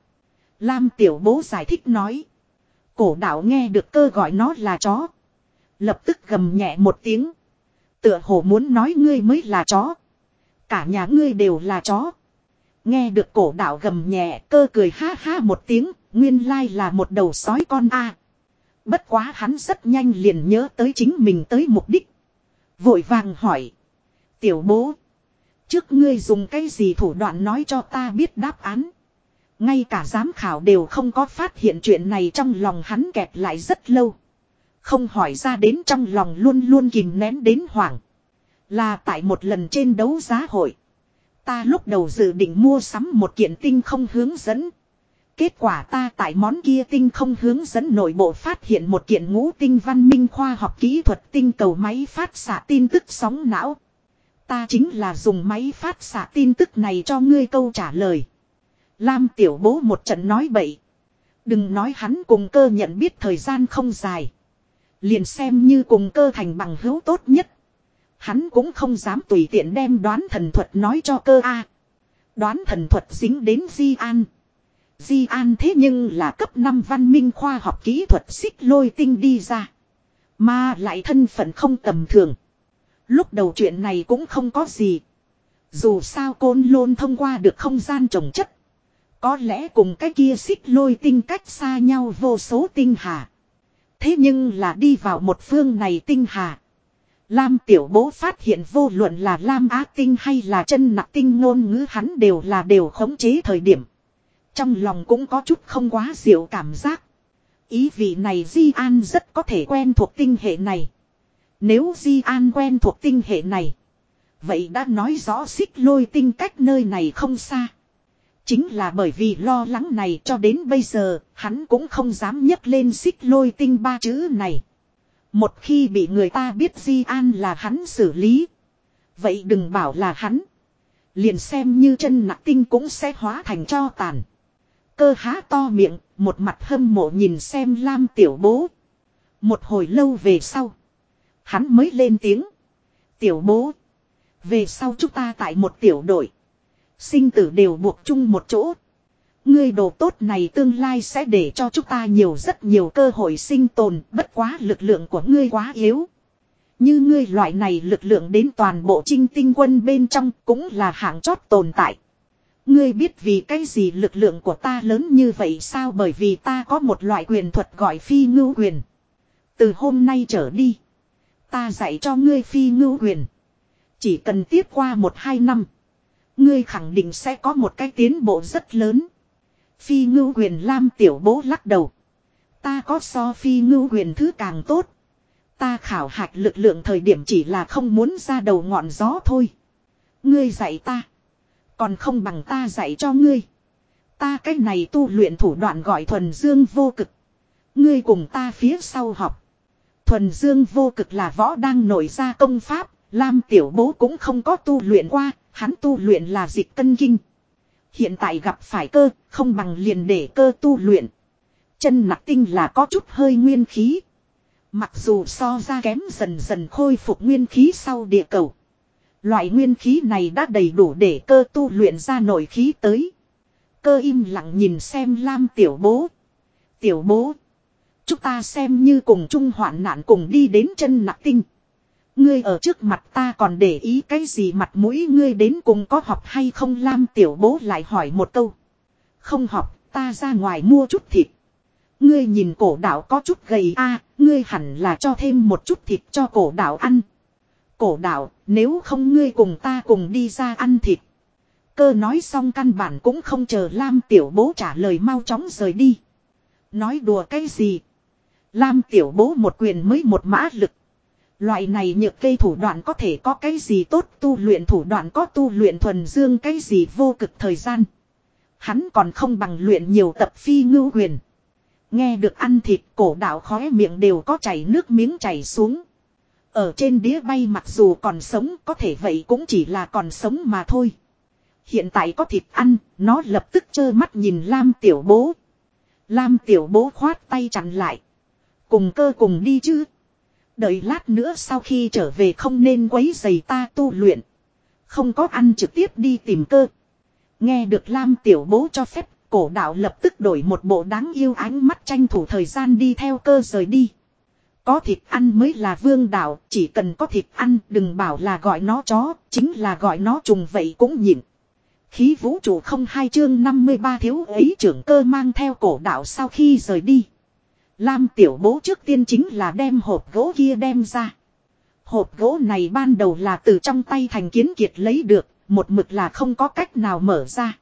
Lam tiểu bố giải thích nói. Cổ đảo nghe được cơ gọi nó là chó. Lập tức gầm nhẹ một tiếng. Tựa hồ muốn nói ngươi mới là chó. Cả nhà ngươi đều là chó. Nghe được cổ đạo gầm nhẹ, cơ cười ha ha một tiếng. Nguyên lai là một đầu sói con a. Bất quá hắn rất nhanh liền nhớ tới chính mình tới mục đích. Vội vàng hỏi. Tiểu bố. Trước ngươi dùng cái gì thủ đoạn nói cho ta biết đáp án. Ngay cả giám khảo đều không có phát hiện chuyện này trong lòng hắn kẹt lại rất lâu. Không hỏi ra đến trong lòng luôn luôn kìm nén đến hoảng. Là tại một lần trên đấu giá hội. Ta lúc đầu dự định mua sắm một kiện tinh không hướng dẫn. Kết quả ta tại món kia tinh không hướng dẫn nội bộ phát hiện một kiện ngũ tinh văn minh khoa học kỹ thuật tinh cầu máy phát xạ tin tức sóng não. Ta chính là dùng máy phát xạ tin tức này cho ngươi câu trả lời. Lam tiểu bố một trận nói bậy. Đừng nói hắn cùng cơ nhận biết thời gian không dài. Liền xem như cùng cơ thành bằng hữu tốt nhất. Hắn cũng không dám tùy tiện đem đoán thần thuật nói cho cơ A. Đoán thần thuật dính đến Di An. Di An thế nhưng là cấp 5 văn minh khoa học kỹ thuật xích lôi tinh đi ra. Mà lại thân phận không tầm thường. Lúc đầu chuyện này cũng không có gì. Dù sao côn lôn thông qua được không gian trồng chất. Có lẽ cùng cái kia xích lôi tinh cách xa nhau vô số tinh hà. Thế nhưng là đi vào một phương này tinh hà. Lam tiểu bố phát hiện vô luận là Lam Á tinh hay là chân nặng tinh ngôn ngữ hắn đều là đều khống chế thời điểm. Trong lòng cũng có chút không quá diệu cảm giác. Ý vị này Di An rất có thể quen thuộc tinh hệ này. Nếu Di An quen thuộc tinh hệ này. Vậy đã nói rõ xích lôi tinh cách nơi này không xa. Chính là bởi vì lo lắng này cho đến bây giờ, hắn cũng không dám nhấc lên xích lôi tinh ba chữ này. Một khi bị người ta biết Di An là hắn xử lý. Vậy đừng bảo là hắn. Liền xem như chân nặng tinh cũng sẽ hóa thành cho tàn. Cơ há to miệng, một mặt hâm mộ nhìn xem Lam tiểu bố. Một hồi lâu về sau. Hắn mới lên tiếng. Tiểu bố. Về sau chúng ta tại một tiểu đội. Sinh tử đều buộc chung một chỗ. Ngươi đồ tốt này tương lai sẽ để cho chúng ta nhiều rất nhiều cơ hội sinh tồn, bất quá lực lượng của ngươi quá yếu. Như ngươi loại này lực lượng đến toàn bộ trinh tinh quân bên trong cũng là hạng chót tồn tại. Ngươi biết vì cái gì lực lượng của ta lớn như vậy sao bởi vì ta có một loại quyền thuật gọi phi ngưu quyền. Từ hôm nay trở đi. Ta dạy cho ngươi phi ngưu quyền. Chỉ cần tiếp qua một hai năm. Ngươi khẳng định sẽ có một cái tiến bộ rất lớn. Phi ngưu quyền lam tiểu bố lắc đầu. Ta có so phi ngưu quyền thứ càng tốt. Ta khảo hạch lực lượng thời điểm chỉ là không muốn ra đầu ngọn gió thôi. Ngươi dạy ta. Còn không bằng ta dạy cho ngươi. Ta cách này tu luyện thủ đoạn gọi thuần dương vô cực. Ngươi cùng ta phía sau học. Thuần dương vô cực là võ đang nổi ra công pháp. Lam tiểu bố cũng không có tu luyện qua. Hắn tu luyện là dịch cân kinh. Hiện tại gặp phải cơ, không bằng liền để cơ tu luyện. Chân nặc tinh là có chút hơi nguyên khí. Mặc dù so ra kém dần dần khôi phục nguyên khí sau địa cầu. Loại nguyên khí này đã đầy đủ để cơ tu luyện ra nội khí tới. Cơ im lặng nhìn xem Lam tiểu bố. Tiểu bố. Chúng ta xem như cùng chung hoạn nạn cùng đi đến chân nặc tinh. Ngươi ở trước mặt ta còn để ý cái gì mặt mũi ngươi đến cùng có học hay không Lam tiểu bố lại hỏi một câu. Không học, ta ra ngoài mua chút thịt. Ngươi nhìn cổ đạo có chút gầy a, ngươi hẳn là cho thêm một chút thịt cho cổ đạo ăn. Cổ đạo, nếu không ngươi cùng ta cùng đi ra ăn thịt. cơ nói xong căn bản cũng không chờ Lam tiểu bố trả lời mau chóng rời đi. Nói đùa cái gì? Lam tiểu bố một quyền mới một mã lực. Loại này nhược cây thủ đoạn có thể có cái gì tốt tu luyện thủ đoạn có tu luyện thuần dương cái gì vô cực thời gian. Hắn còn không bằng luyện nhiều tập phi ngưu huyền. Nghe được ăn thịt cổ đạo khóe miệng đều có chảy nước miếng chảy xuống. Ở trên đĩa bay mặc dù còn sống có thể vậy cũng chỉ là còn sống mà thôi. Hiện tại có thịt ăn, nó lập tức trơ mắt nhìn Lam tiểu bố. Lam tiểu bố khoát tay chặn lại. Cùng cơ cùng đi chứ. Đợi lát nữa sau khi trở về không nên quấy giày ta tu luyện. Không có ăn trực tiếp đi tìm cơ. Nghe được Lam tiểu bố cho phép, cổ đạo lập tức đổi một bộ đáng yêu ánh mắt tranh thủ thời gian đi theo cơ rời đi. Có thịt ăn mới là vương đạo, chỉ cần có thịt ăn đừng bảo là gọi nó chó, chính là gọi nó trùng vậy cũng nhịn. Khí vũ trụ không hai chương 53 thiếu ấy trưởng cơ mang theo cổ đạo sau khi rời đi. Lam tiểu bố trước tiên chính là đem hộp gỗ kia đem ra. Hộp gỗ này ban đầu là từ trong tay thành kiến kiệt lấy được, một mực là không có cách nào mở ra.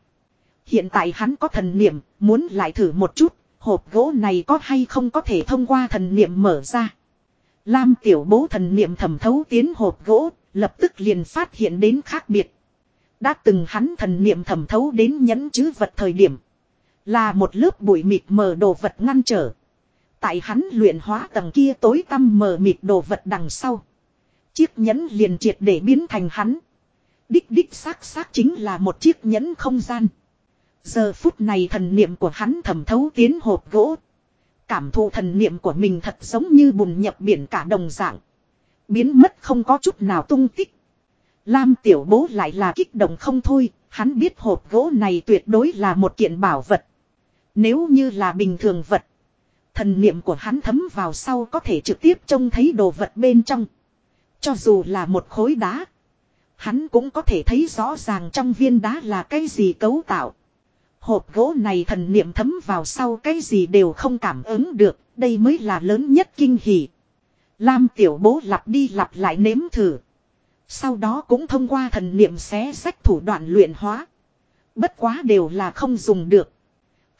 Hiện tại hắn có thần niệm, muốn lại thử một chút, hộp gỗ này có hay không có thể thông qua thần niệm mở ra. Lam tiểu bố thần niệm thẩm thấu tiến hộp gỗ, lập tức liền phát hiện đến khác biệt. Đã từng hắn thần niệm thẩm thấu đến nhẫn chứ vật thời điểm. Là một lớp bụi mịt mờ đồ vật ngăn trở. Tại hắn luyện hóa tầng kia tối tăm mờ mịt đồ vật đằng sau. Chiếc nhẫn liền triệt để biến thành hắn. Đích đích xác xác chính là một chiếc nhẫn không gian. Giờ phút này thần niệm của hắn thẩm thấu tiến hộp gỗ. Cảm thụ thần niệm của mình thật giống như bùn nhập biển cả đồng dạng. Biến mất không có chút nào tung tích. Lam tiểu bố lại là kích động không thôi, hắn biết hộp gỗ này tuyệt đối là một kiện bảo vật. Nếu như là bình thường vật, thần niệm của hắn thấm vào sau có thể trực tiếp trông thấy đồ vật bên trong. Cho dù là một khối đá, hắn cũng có thể thấy rõ ràng trong viên đá là cái gì cấu tạo. Hộp gỗ này thần niệm thấm vào sau cái gì đều không cảm ứng được, đây mới là lớn nhất kinh hỉ. Lam tiểu bố lặp đi lặp lại nếm thử. Sau đó cũng thông qua thần niệm xé sách thủ đoạn luyện hóa. Bất quá đều là không dùng được.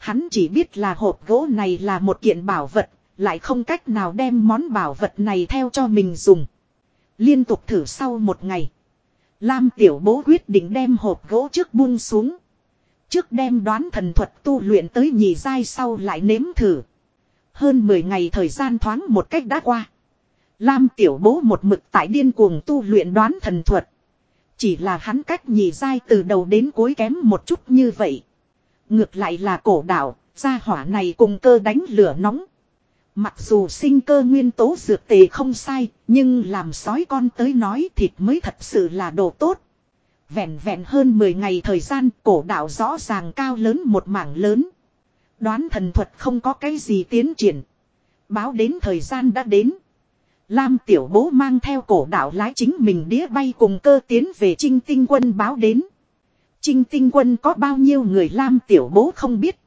Hắn chỉ biết là hộp gỗ này là một kiện bảo vật, lại không cách nào đem món bảo vật này theo cho mình dùng. Liên tục thử sau một ngày. Lam tiểu bố quyết định đem hộp gỗ trước buông xuống. Trước đem đoán thần thuật tu luyện tới nhì dai sau lại nếm thử. Hơn 10 ngày thời gian thoáng một cách đã qua. Lam tiểu bố một mực tại điên cuồng tu luyện đoán thần thuật. Chỉ là hắn cách nhì dai từ đầu đến cuối kém một chút như vậy. Ngược lại là cổ đạo, gia hỏa này cùng cơ đánh lửa nóng. Mặc dù sinh cơ nguyên tố dược tề không sai, nhưng làm sói con tới nói thịt mới thật sự là đồ tốt. Vẹn vẹn hơn 10 ngày thời gian cổ đạo rõ ràng cao lớn một mảng lớn. Đoán thần thuật không có cái gì tiến triển. Báo đến thời gian đã đến. Lam tiểu bố mang theo cổ đạo lái chính mình đĩa bay cùng cơ tiến về trinh tinh quân báo đến. Trinh tinh quân có bao nhiêu người Lam tiểu bố không biết.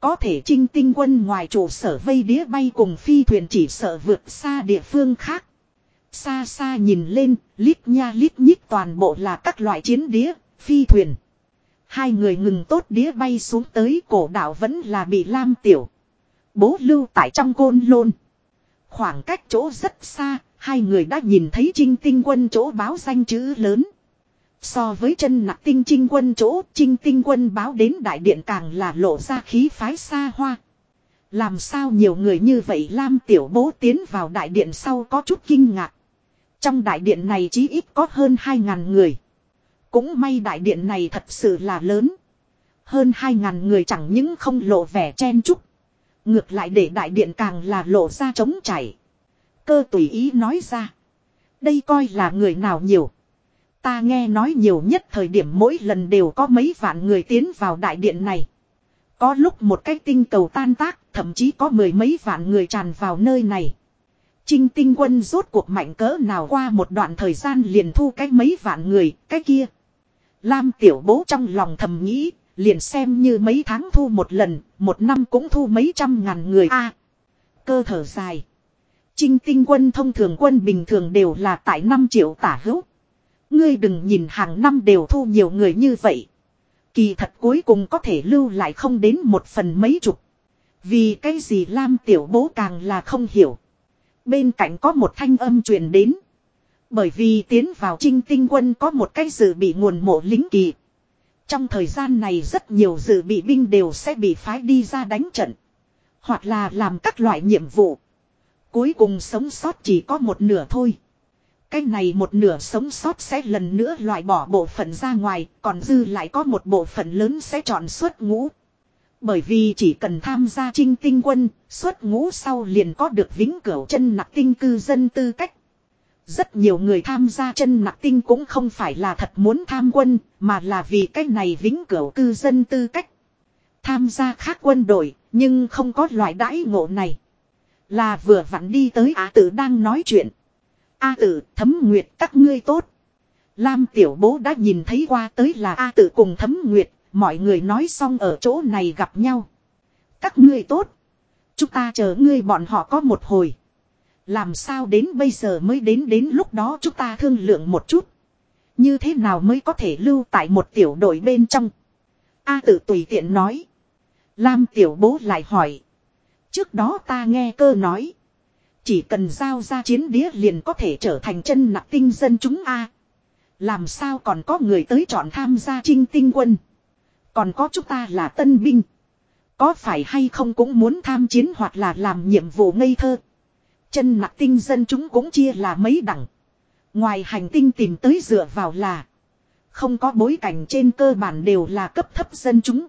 Có thể trinh tinh quân ngoài trụ sở vây đĩa bay cùng phi thuyền chỉ sợ vượt xa địa phương khác. Xa xa nhìn lên, lít nha lít nhít toàn bộ là các loại chiến đĩa, phi thuyền. Hai người ngừng tốt đĩa bay xuống tới cổ đảo vẫn là bị Lam tiểu. Bố lưu tại trong côn lôn. Khoảng cách chỗ rất xa, hai người đã nhìn thấy trinh tinh quân chỗ báo danh chữ lớn. So với chân nặng tinh trinh quân chỗ, trinh tinh quân báo đến đại điện càng là lộ ra khí phái xa hoa. Làm sao nhiều người như vậy Lam tiểu bố tiến vào đại điện sau có chút kinh ngạc. Trong đại điện này chí ít có hơn 2.000 người. Cũng may đại điện này thật sự là lớn. Hơn 2.000 người chẳng những không lộ vẻ chen chúc. Ngược lại để đại điện càng là lộ ra trống chảy. Cơ tùy ý nói ra. Đây coi là người nào nhiều. Ta nghe nói nhiều nhất thời điểm mỗi lần đều có mấy vạn người tiến vào đại điện này. Có lúc một cái tinh cầu tan tác, thậm chí có mười mấy vạn người tràn vào nơi này. Trinh tinh quân rốt cuộc mạnh cỡ nào qua một đoạn thời gian liền thu cái mấy vạn người, cái kia. Lam tiểu bố trong lòng thầm nghĩ, liền xem như mấy tháng thu một lần, một năm cũng thu mấy trăm ngàn người a Cơ thở dài. Trinh tinh quân thông thường quân bình thường đều là tại 5 triệu tả hữu. Ngươi đừng nhìn hàng năm đều thu nhiều người như vậy. Kỳ thật cuối cùng có thể lưu lại không đến một phần mấy chục. Vì cái gì Lam tiểu bố càng là không hiểu. Bên cạnh có một thanh âm truyền đến. Bởi vì tiến vào trinh tinh quân có một cái dự bị nguồn mộ lính kỳ. Trong thời gian này rất nhiều dự bị binh đều sẽ bị phái đi ra đánh trận. Hoặc là làm các loại nhiệm vụ. Cuối cùng sống sót chỉ có một nửa thôi. Cái này một nửa sống sót sẽ lần nữa loại bỏ bộ phận ra ngoài, còn dư lại có một bộ phận lớn sẽ chọn xuất ngũ. Bởi vì chỉ cần tham gia trinh tinh quân, xuất ngũ sau liền có được vĩnh cửu chân nặc tinh cư dân tư cách. Rất nhiều người tham gia chân nặc tinh cũng không phải là thật muốn tham quân, mà là vì cái này vĩnh cửu cư dân tư cách. Tham gia khác quân đội, nhưng không có loại đãi ngộ này. Là vừa vặn đi tới Á tử đang nói chuyện. A tử, thấm nguyệt các ngươi tốt. Lam tiểu bố đã nhìn thấy qua tới là A tử cùng thấm nguyệt, mọi người nói xong ở chỗ này gặp nhau. Các ngươi tốt. Chúng ta chờ ngươi bọn họ có một hồi. Làm sao đến bây giờ mới đến đến lúc đó chúng ta thương lượng một chút. Như thế nào mới có thể lưu tại một tiểu đội bên trong. A tử tùy tiện nói. Lam tiểu bố lại hỏi. Trước đó ta nghe cơ nói. Chỉ cần giao ra chiến đĩa liền có thể trở thành chân nặng tinh dân chúng A. Làm sao còn có người tới chọn tham gia trinh tinh quân. Còn có chúng ta là tân binh. Có phải hay không cũng muốn tham chiến hoặc là làm nhiệm vụ ngây thơ. Chân nặng tinh dân chúng cũng chia là mấy đẳng. Ngoài hành tinh tìm tới dựa vào là. Không có bối cảnh trên cơ bản đều là cấp thấp dân chúng.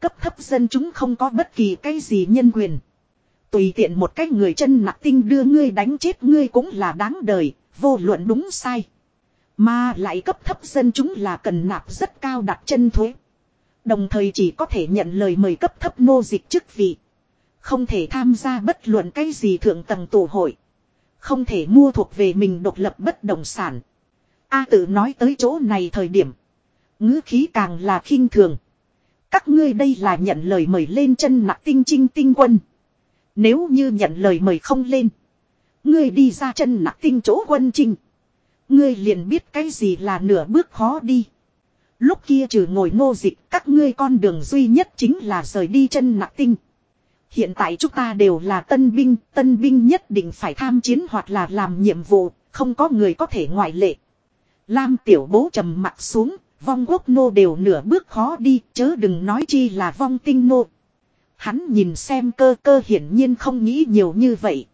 Cấp thấp dân chúng không có bất kỳ cái gì nhân quyền. Tùy tiện một cách người chân nặng tinh đưa ngươi đánh chết ngươi cũng là đáng đời, vô luận đúng sai. Mà lại cấp thấp dân chúng là cần nạp rất cao đặt chân thuế. Đồng thời chỉ có thể nhận lời mời cấp thấp nô dịch chức vị. Không thể tham gia bất luận cái gì thượng tầng tổ hội. Không thể mua thuộc về mình độc lập bất động sản. A tự nói tới chỗ này thời điểm. ngữ khí càng là khinh thường. Các ngươi đây là nhận lời mời lên chân nặng tinh trinh tinh quân. Nếu như nhận lời mời không lên. Ngươi đi ra chân nặng tinh chỗ quân trình, Ngươi liền biết cái gì là nửa bước khó đi. Lúc kia trừ ngồi ngô dịch các ngươi con đường duy nhất chính là rời đi chân nặng tinh. Hiện tại chúng ta đều là tân binh, tân binh nhất định phải tham chiến hoặc là làm nhiệm vụ, không có người có thể ngoại lệ. Lam tiểu bố trầm mặt xuống, vong quốc nô đều nửa bước khó đi, chớ đừng nói chi là vong tinh nô. Hắn nhìn xem cơ cơ hiển nhiên không nghĩ nhiều như vậy.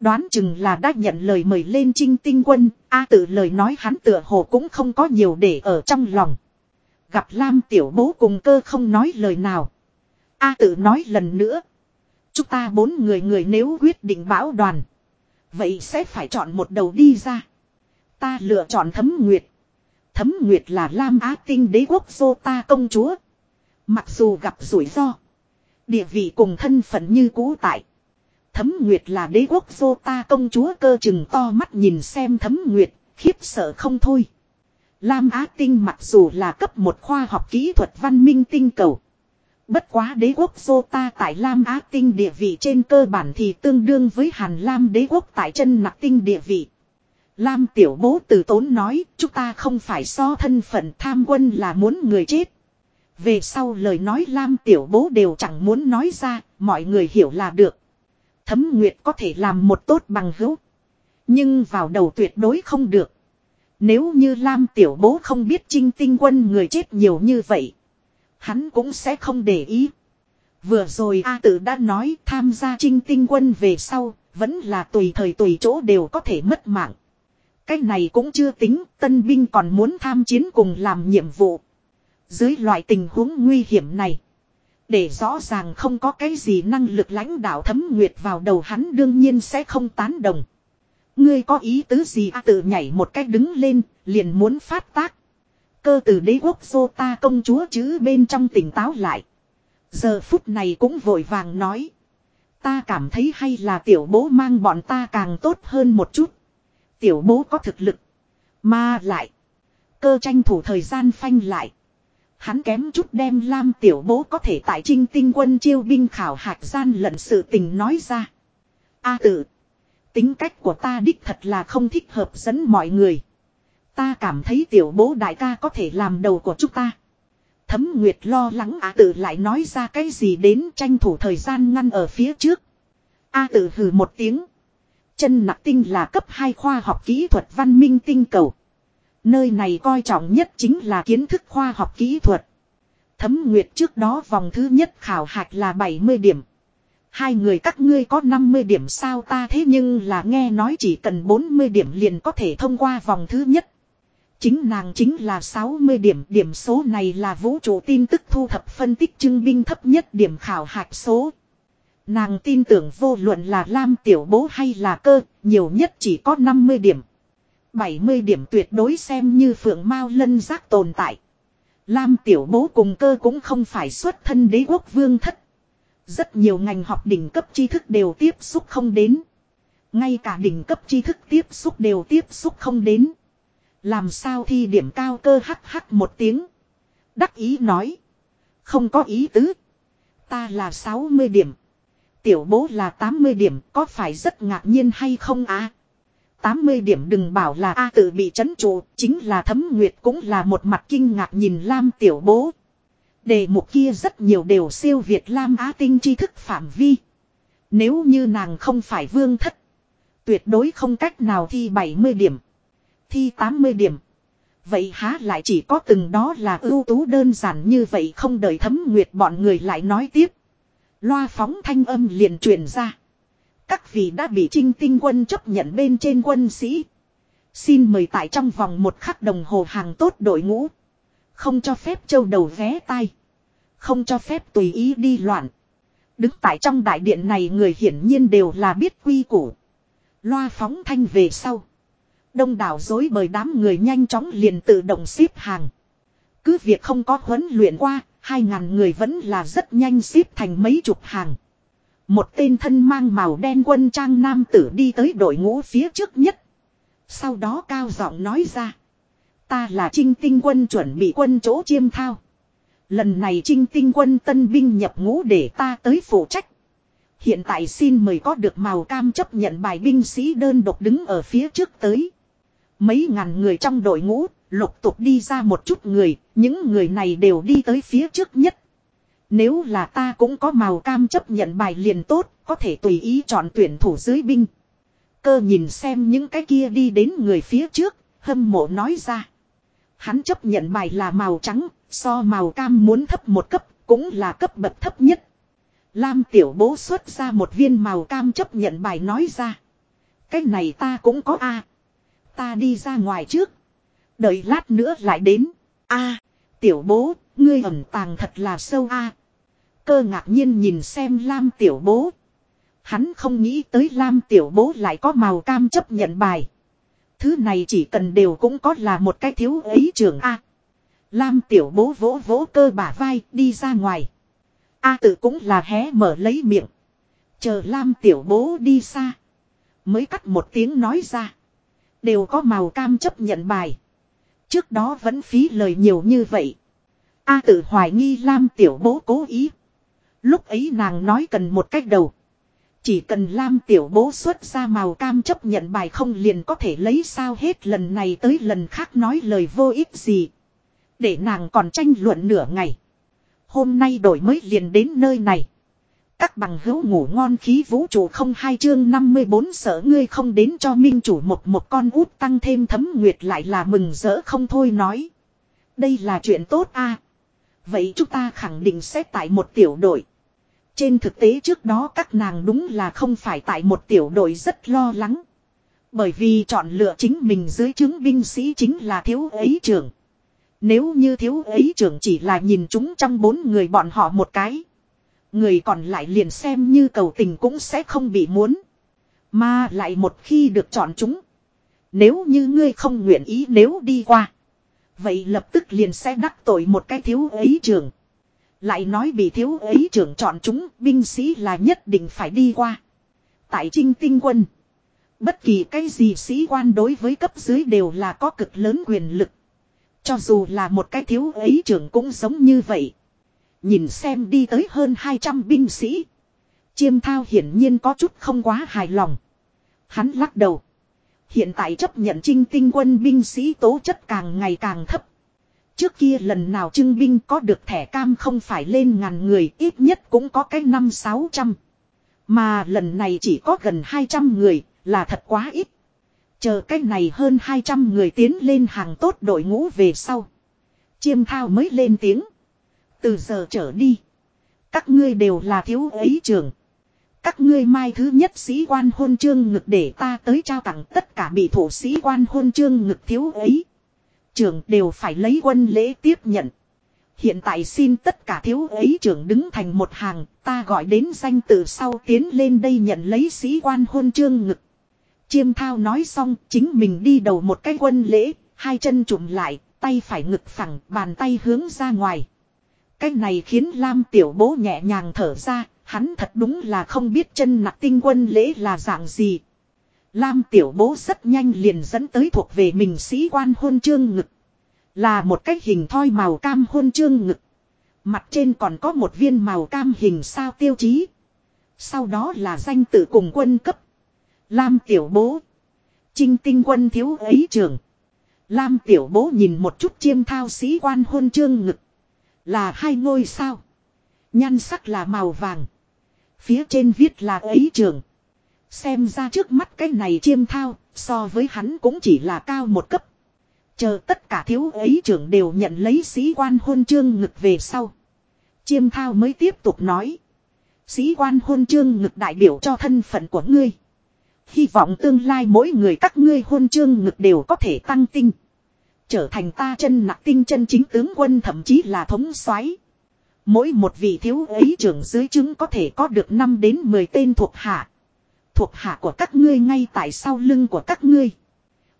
Đoán chừng là đã nhận lời mời lên trinh tinh quân, A tự lời nói hắn tựa hồ cũng không có nhiều để ở trong lòng. Gặp Lam tiểu bố cùng cơ không nói lời nào. A tự nói lần nữa. Chúng ta bốn người người nếu quyết định bão đoàn. Vậy sẽ phải chọn một đầu đi ra. Ta lựa chọn thấm nguyệt. Thấm nguyệt là Lam Á Tinh đế quốc Dô ta công chúa. Mặc dù gặp rủi ro. Địa vị cùng thân phận như cũ tại. Thấm Nguyệt là đế quốc Dô ta công chúa cơ chừng to mắt nhìn xem Thấm Nguyệt, khiếp sợ không thôi. Lam Á Tinh mặc dù là cấp một khoa học kỹ thuật văn minh tinh cầu. Bất quá đế quốc Dô ta tại Lam Á Tinh địa vị trên cơ bản thì tương đương với Hàn Lam đế quốc tại chân nặc tinh địa vị. Lam tiểu bố từ tốn nói, chúng ta không phải so thân phận tham quân là muốn người chết. Về sau lời nói Lam tiểu bố đều chẳng muốn nói ra, mọi người hiểu là được. Thấm Nguyệt có thể làm một tốt bằng hữu. Nhưng vào đầu tuyệt đối không được. Nếu như Lam tiểu bố không biết trinh tinh quân người chết nhiều như vậy. Hắn cũng sẽ không để ý. Vừa rồi A tử đã nói tham gia trinh tinh quân về sau, vẫn là tùy thời tùy chỗ đều có thể mất mạng. Cái này cũng chưa tính, tân binh còn muốn tham chiến cùng làm nhiệm vụ. Dưới loại tình huống nguy hiểm này, để rõ ràng không có cái gì năng lực lãnh đạo thấm nguyệt vào đầu hắn đương nhiên sẽ không tán đồng. Ngươi có ý tứ gì A tự nhảy một cách đứng lên, liền muốn phát tác. Cơ từ đế quốc xô ta công chúa chứ bên trong tỉnh táo lại. Giờ phút này cũng vội vàng nói. Ta cảm thấy hay là tiểu bố mang bọn ta càng tốt hơn một chút. Tiểu bố có thực lực. Mà lại. Cơ tranh thủ thời gian phanh lại. Hắn kém chút đem Lam tiểu bố có thể tại trinh tinh quân chiêu binh khảo hạch gian lận sự tình nói ra. A à, tử. Tính cách của ta đích thật là không thích hợp dẫn mọi người. Ta cảm thấy tiểu bố đại ca có thể làm đầu của chúng ta. Thấm Nguyệt lo lắng A à, tự lại nói ra cái gì đến tranh thủ thời gian ngăn ở phía trước. A à, tự hừ một tiếng. Chân nặc tinh là cấp 2 khoa học kỹ thuật văn minh tinh cầu. Nơi này coi trọng nhất chính là kiến thức khoa học kỹ thuật. Thấm Nguyệt trước đó vòng thứ nhất khảo hạch là 70 điểm. Hai người các ngươi có 50 điểm sao ta thế nhưng là nghe nói chỉ cần 40 điểm liền có thể thông qua vòng thứ nhất. Chính nàng chính là 60 điểm, điểm số này là vũ trụ tin tức thu thập phân tích chứng binh thấp nhất điểm khảo hạch số. Nàng tin tưởng vô luận là Lam tiểu bố hay là cơ, nhiều nhất chỉ có 50 điểm. 70 điểm tuyệt đối xem như phượng mao lân giác tồn tại. Lam tiểu bố cùng cơ cũng không phải xuất thân đế quốc vương thất. Rất nhiều ngành học đỉnh cấp tri thức đều tiếp xúc không đến. Ngay cả đỉnh cấp tri thức tiếp xúc đều tiếp xúc không đến. Làm sao thi điểm cao cơ hắc hắc một tiếng. Đắc ý nói. Không có ý tứ. Ta là 60 điểm. Tiểu bố là 80 điểm, có phải rất ngạc nhiên hay không á? À? 80 điểm đừng bảo là A tự bị chấn trụ, chính là thấm nguyệt cũng là một mặt kinh ngạc nhìn Lam tiểu bố. Đề mục kia rất nhiều đều siêu Việt Lam Á tinh tri thức phạm vi. Nếu như nàng không phải vương thất. Tuyệt đối không cách nào thi 70 điểm. Thi 80 điểm. Vậy há lại chỉ có từng đó là ưu tú đơn giản như vậy không đợi thấm nguyệt bọn người lại nói tiếp. Loa phóng thanh âm liền truyền ra. Các vị đã bị trinh tinh quân chấp nhận bên trên quân sĩ. Xin mời tại trong vòng một khắc đồng hồ hàng tốt đội ngũ. Không cho phép châu đầu vé tay, Không cho phép tùy ý đi loạn. Đứng tại trong đại điện này người hiển nhiên đều là biết quy củ. Loa phóng thanh về sau. Đông đảo dối bởi đám người nhanh chóng liền tự động xếp hàng. Cứ việc không có huấn luyện qua, hai ngàn người vẫn là rất nhanh xếp thành mấy chục hàng. Một tên thân mang màu đen quân trang nam tử đi tới đội ngũ phía trước nhất. Sau đó cao giọng nói ra. Ta là trinh tinh quân chuẩn bị quân chỗ chiêm thao. Lần này trinh tinh quân tân binh nhập ngũ để ta tới phụ trách. Hiện tại xin mời có được màu cam chấp nhận bài binh sĩ đơn độc đứng ở phía trước tới. Mấy ngàn người trong đội ngũ, lục tục đi ra một chút người, những người này đều đi tới phía trước nhất. Nếu là ta cũng có màu cam chấp nhận bài liền tốt, có thể tùy ý chọn tuyển thủ dưới binh. Cơ nhìn xem những cái kia đi đến người phía trước, hâm mộ nói ra. Hắn chấp nhận bài là màu trắng, so màu cam muốn thấp một cấp, cũng là cấp bậc thấp nhất. Lam tiểu bố xuất ra một viên màu cam chấp nhận bài nói ra. Cái này ta cũng có a Ta đi ra ngoài trước. Đợi lát nữa lại đến. a tiểu bố, ngươi ẩn tàng thật là sâu a Cơ ngạc nhiên nhìn xem Lam tiểu bố. Hắn không nghĩ tới Lam tiểu bố lại có màu cam chấp nhận bài. Thứ này chỉ cần đều cũng có là một cái thiếu ấy trường A. Lam tiểu bố vỗ vỗ cơ bả vai, đi ra ngoài. A tự cũng là hé mở lấy miệng. Chờ Lam tiểu bố đi xa. Mới cắt một tiếng nói ra. Đều có màu cam chấp nhận bài. Trước đó vẫn phí lời nhiều như vậy. A tự hoài nghi Lam tiểu bố cố ý. Lúc ấy nàng nói cần một cách đầu. Chỉ cần Lam tiểu bố xuất ra màu cam chấp nhận bài không liền có thể lấy sao hết lần này tới lần khác nói lời vô ích gì. Để nàng còn tranh luận nửa ngày. Hôm nay đổi mới liền đến nơi này. Các bằng hữu ngủ ngon khí vũ trụ không hai chương 54 sở ngươi không đến cho minh chủ một một con út tăng thêm thấm nguyệt lại là mừng rỡ không thôi nói. Đây là chuyện tốt a Vậy chúng ta khẳng định sẽ tại một tiểu đội. Trên thực tế trước đó các nàng đúng là không phải tại một tiểu đội rất lo lắng. Bởi vì chọn lựa chính mình dưới chứng binh sĩ chính là thiếu ấy trưởng. Nếu như thiếu ấy trưởng chỉ là nhìn chúng trong bốn người bọn họ một cái. Người còn lại liền xem như cầu tình cũng sẽ không bị muốn. Mà lại một khi được chọn chúng. Nếu như ngươi không nguyện ý nếu đi qua. Vậy lập tức liền sẽ đắc tội một cái thiếu ấy trưởng. Lại nói bị thiếu ấy trưởng chọn chúng binh sĩ là nhất định phải đi qua. Tại trinh tinh quân. Bất kỳ cái gì sĩ quan đối với cấp dưới đều là có cực lớn quyền lực. Cho dù là một cái thiếu ấy trưởng cũng giống như vậy. Nhìn xem đi tới hơn 200 binh sĩ. Chiêm thao hiển nhiên có chút không quá hài lòng. Hắn lắc đầu. Hiện tại chấp nhận trinh tinh quân binh sĩ tố chất càng ngày càng thấp. Trước kia lần nào trưng binh có được thẻ cam không phải lên ngàn người, ít nhất cũng có cái năm sáu trăm. Mà lần này chỉ có gần 200 người, là thật quá ít. Chờ cái này hơn 200 người tiến lên hàng tốt đội ngũ về sau. Chiêm thao mới lên tiếng. Từ giờ trở đi. Các ngươi đều là thiếu ấy trường. Các ngươi mai thứ nhất sĩ quan hôn chương ngực để ta tới trao tặng tất cả bị thủ sĩ quan hôn chương ngực thiếu ấy trưởng đều phải lấy quân lễ tiếp nhận. Hiện tại xin tất cả thiếu ấy trưởng đứng thành một hàng, ta gọi đến danh từ sau tiến lên đây nhận lấy sĩ quan hôn chương ngực. Chiêm thao nói xong, chính mình đi đầu một cái quân lễ, hai chân trụm lại, tay phải ngực phẳng, bàn tay hướng ra ngoài. Cái này khiến Lam tiểu bố nhẹ nhàng thở ra, hắn thật đúng là không biết chân nặng tinh quân lễ là dạng gì. Lam tiểu bố rất nhanh liền dẫn tới thuộc về mình sĩ quan hôn chương ngực. Là một cái hình thoi màu cam hôn chương ngực. Mặt trên còn có một viên màu cam hình sao tiêu chí. Sau đó là danh tự cùng quân cấp. Lam tiểu bố. Trinh tinh quân thiếu ấy trường. Lam tiểu bố nhìn một chút chiêm thao sĩ quan hôn chương ngực. Là hai ngôi sao. Nhan sắc là màu vàng. Phía trên viết là ấy trường. Xem ra trước mắt cái này chiêm thao, so với hắn cũng chỉ là cao một cấp. Chờ tất cả thiếu ấy trưởng đều nhận lấy sĩ quan hôn chương ngực về sau. Chiêm thao mới tiếp tục nói. Sĩ quan hôn chương ngực đại biểu cho thân phận của ngươi. Hy vọng tương lai mỗi người các ngươi hôn chương ngực đều có thể tăng tinh. Trở thành ta chân nặng tinh chân chính tướng quân thậm chí là thống soái Mỗi một vị thiếu ấy trưởng dưới chứng có thể có được 5 đến 10 tên thuộc hạ. Thuộc hạ của các ngươi ngay tại sau lưng của các ngươi.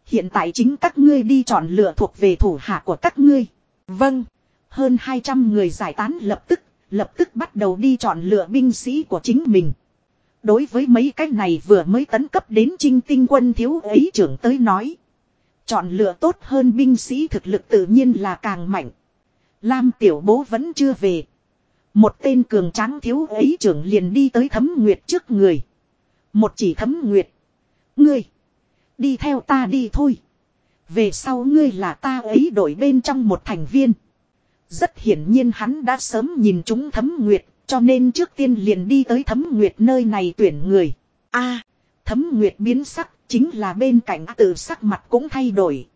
Hiện tại chính các ngươi đi chọn lựa thuộc về thủ hạ của các ngươi. Vâng. Hơn 200 người giải tán lập tức, lập tức bắt đầu đi chọn lựa binh sĩ của chính mình. Đối với mấy cái này vừa mới tấn cấp đến trinh tinh quân thiếu ấy trưởng tới nói. Chọn lựa tốt hơn binh sĩ thực lực tự nhiên là càng mạnh. Lam tiểu bố vẫn chưa về. Một tên cường tráng thiếu ấy trưởng liền đi tới thấm nguyệt trước người. Một chỉ thấm nguyệt. Ngươi. Đi theo ta đi thôi. Về sau ngươi là ta ấy đổi bên trong một thành viên. Rất hiển nhiên hắn đã sớm nhìn chúng thấm nguyệt. Cho nên trước tiên liền đi tới thấm nguyệt nơi này tuyển người. a, thấm nguyệt biến sắc, chính là bên cạnh tự sắc mặt cũng thay đổi.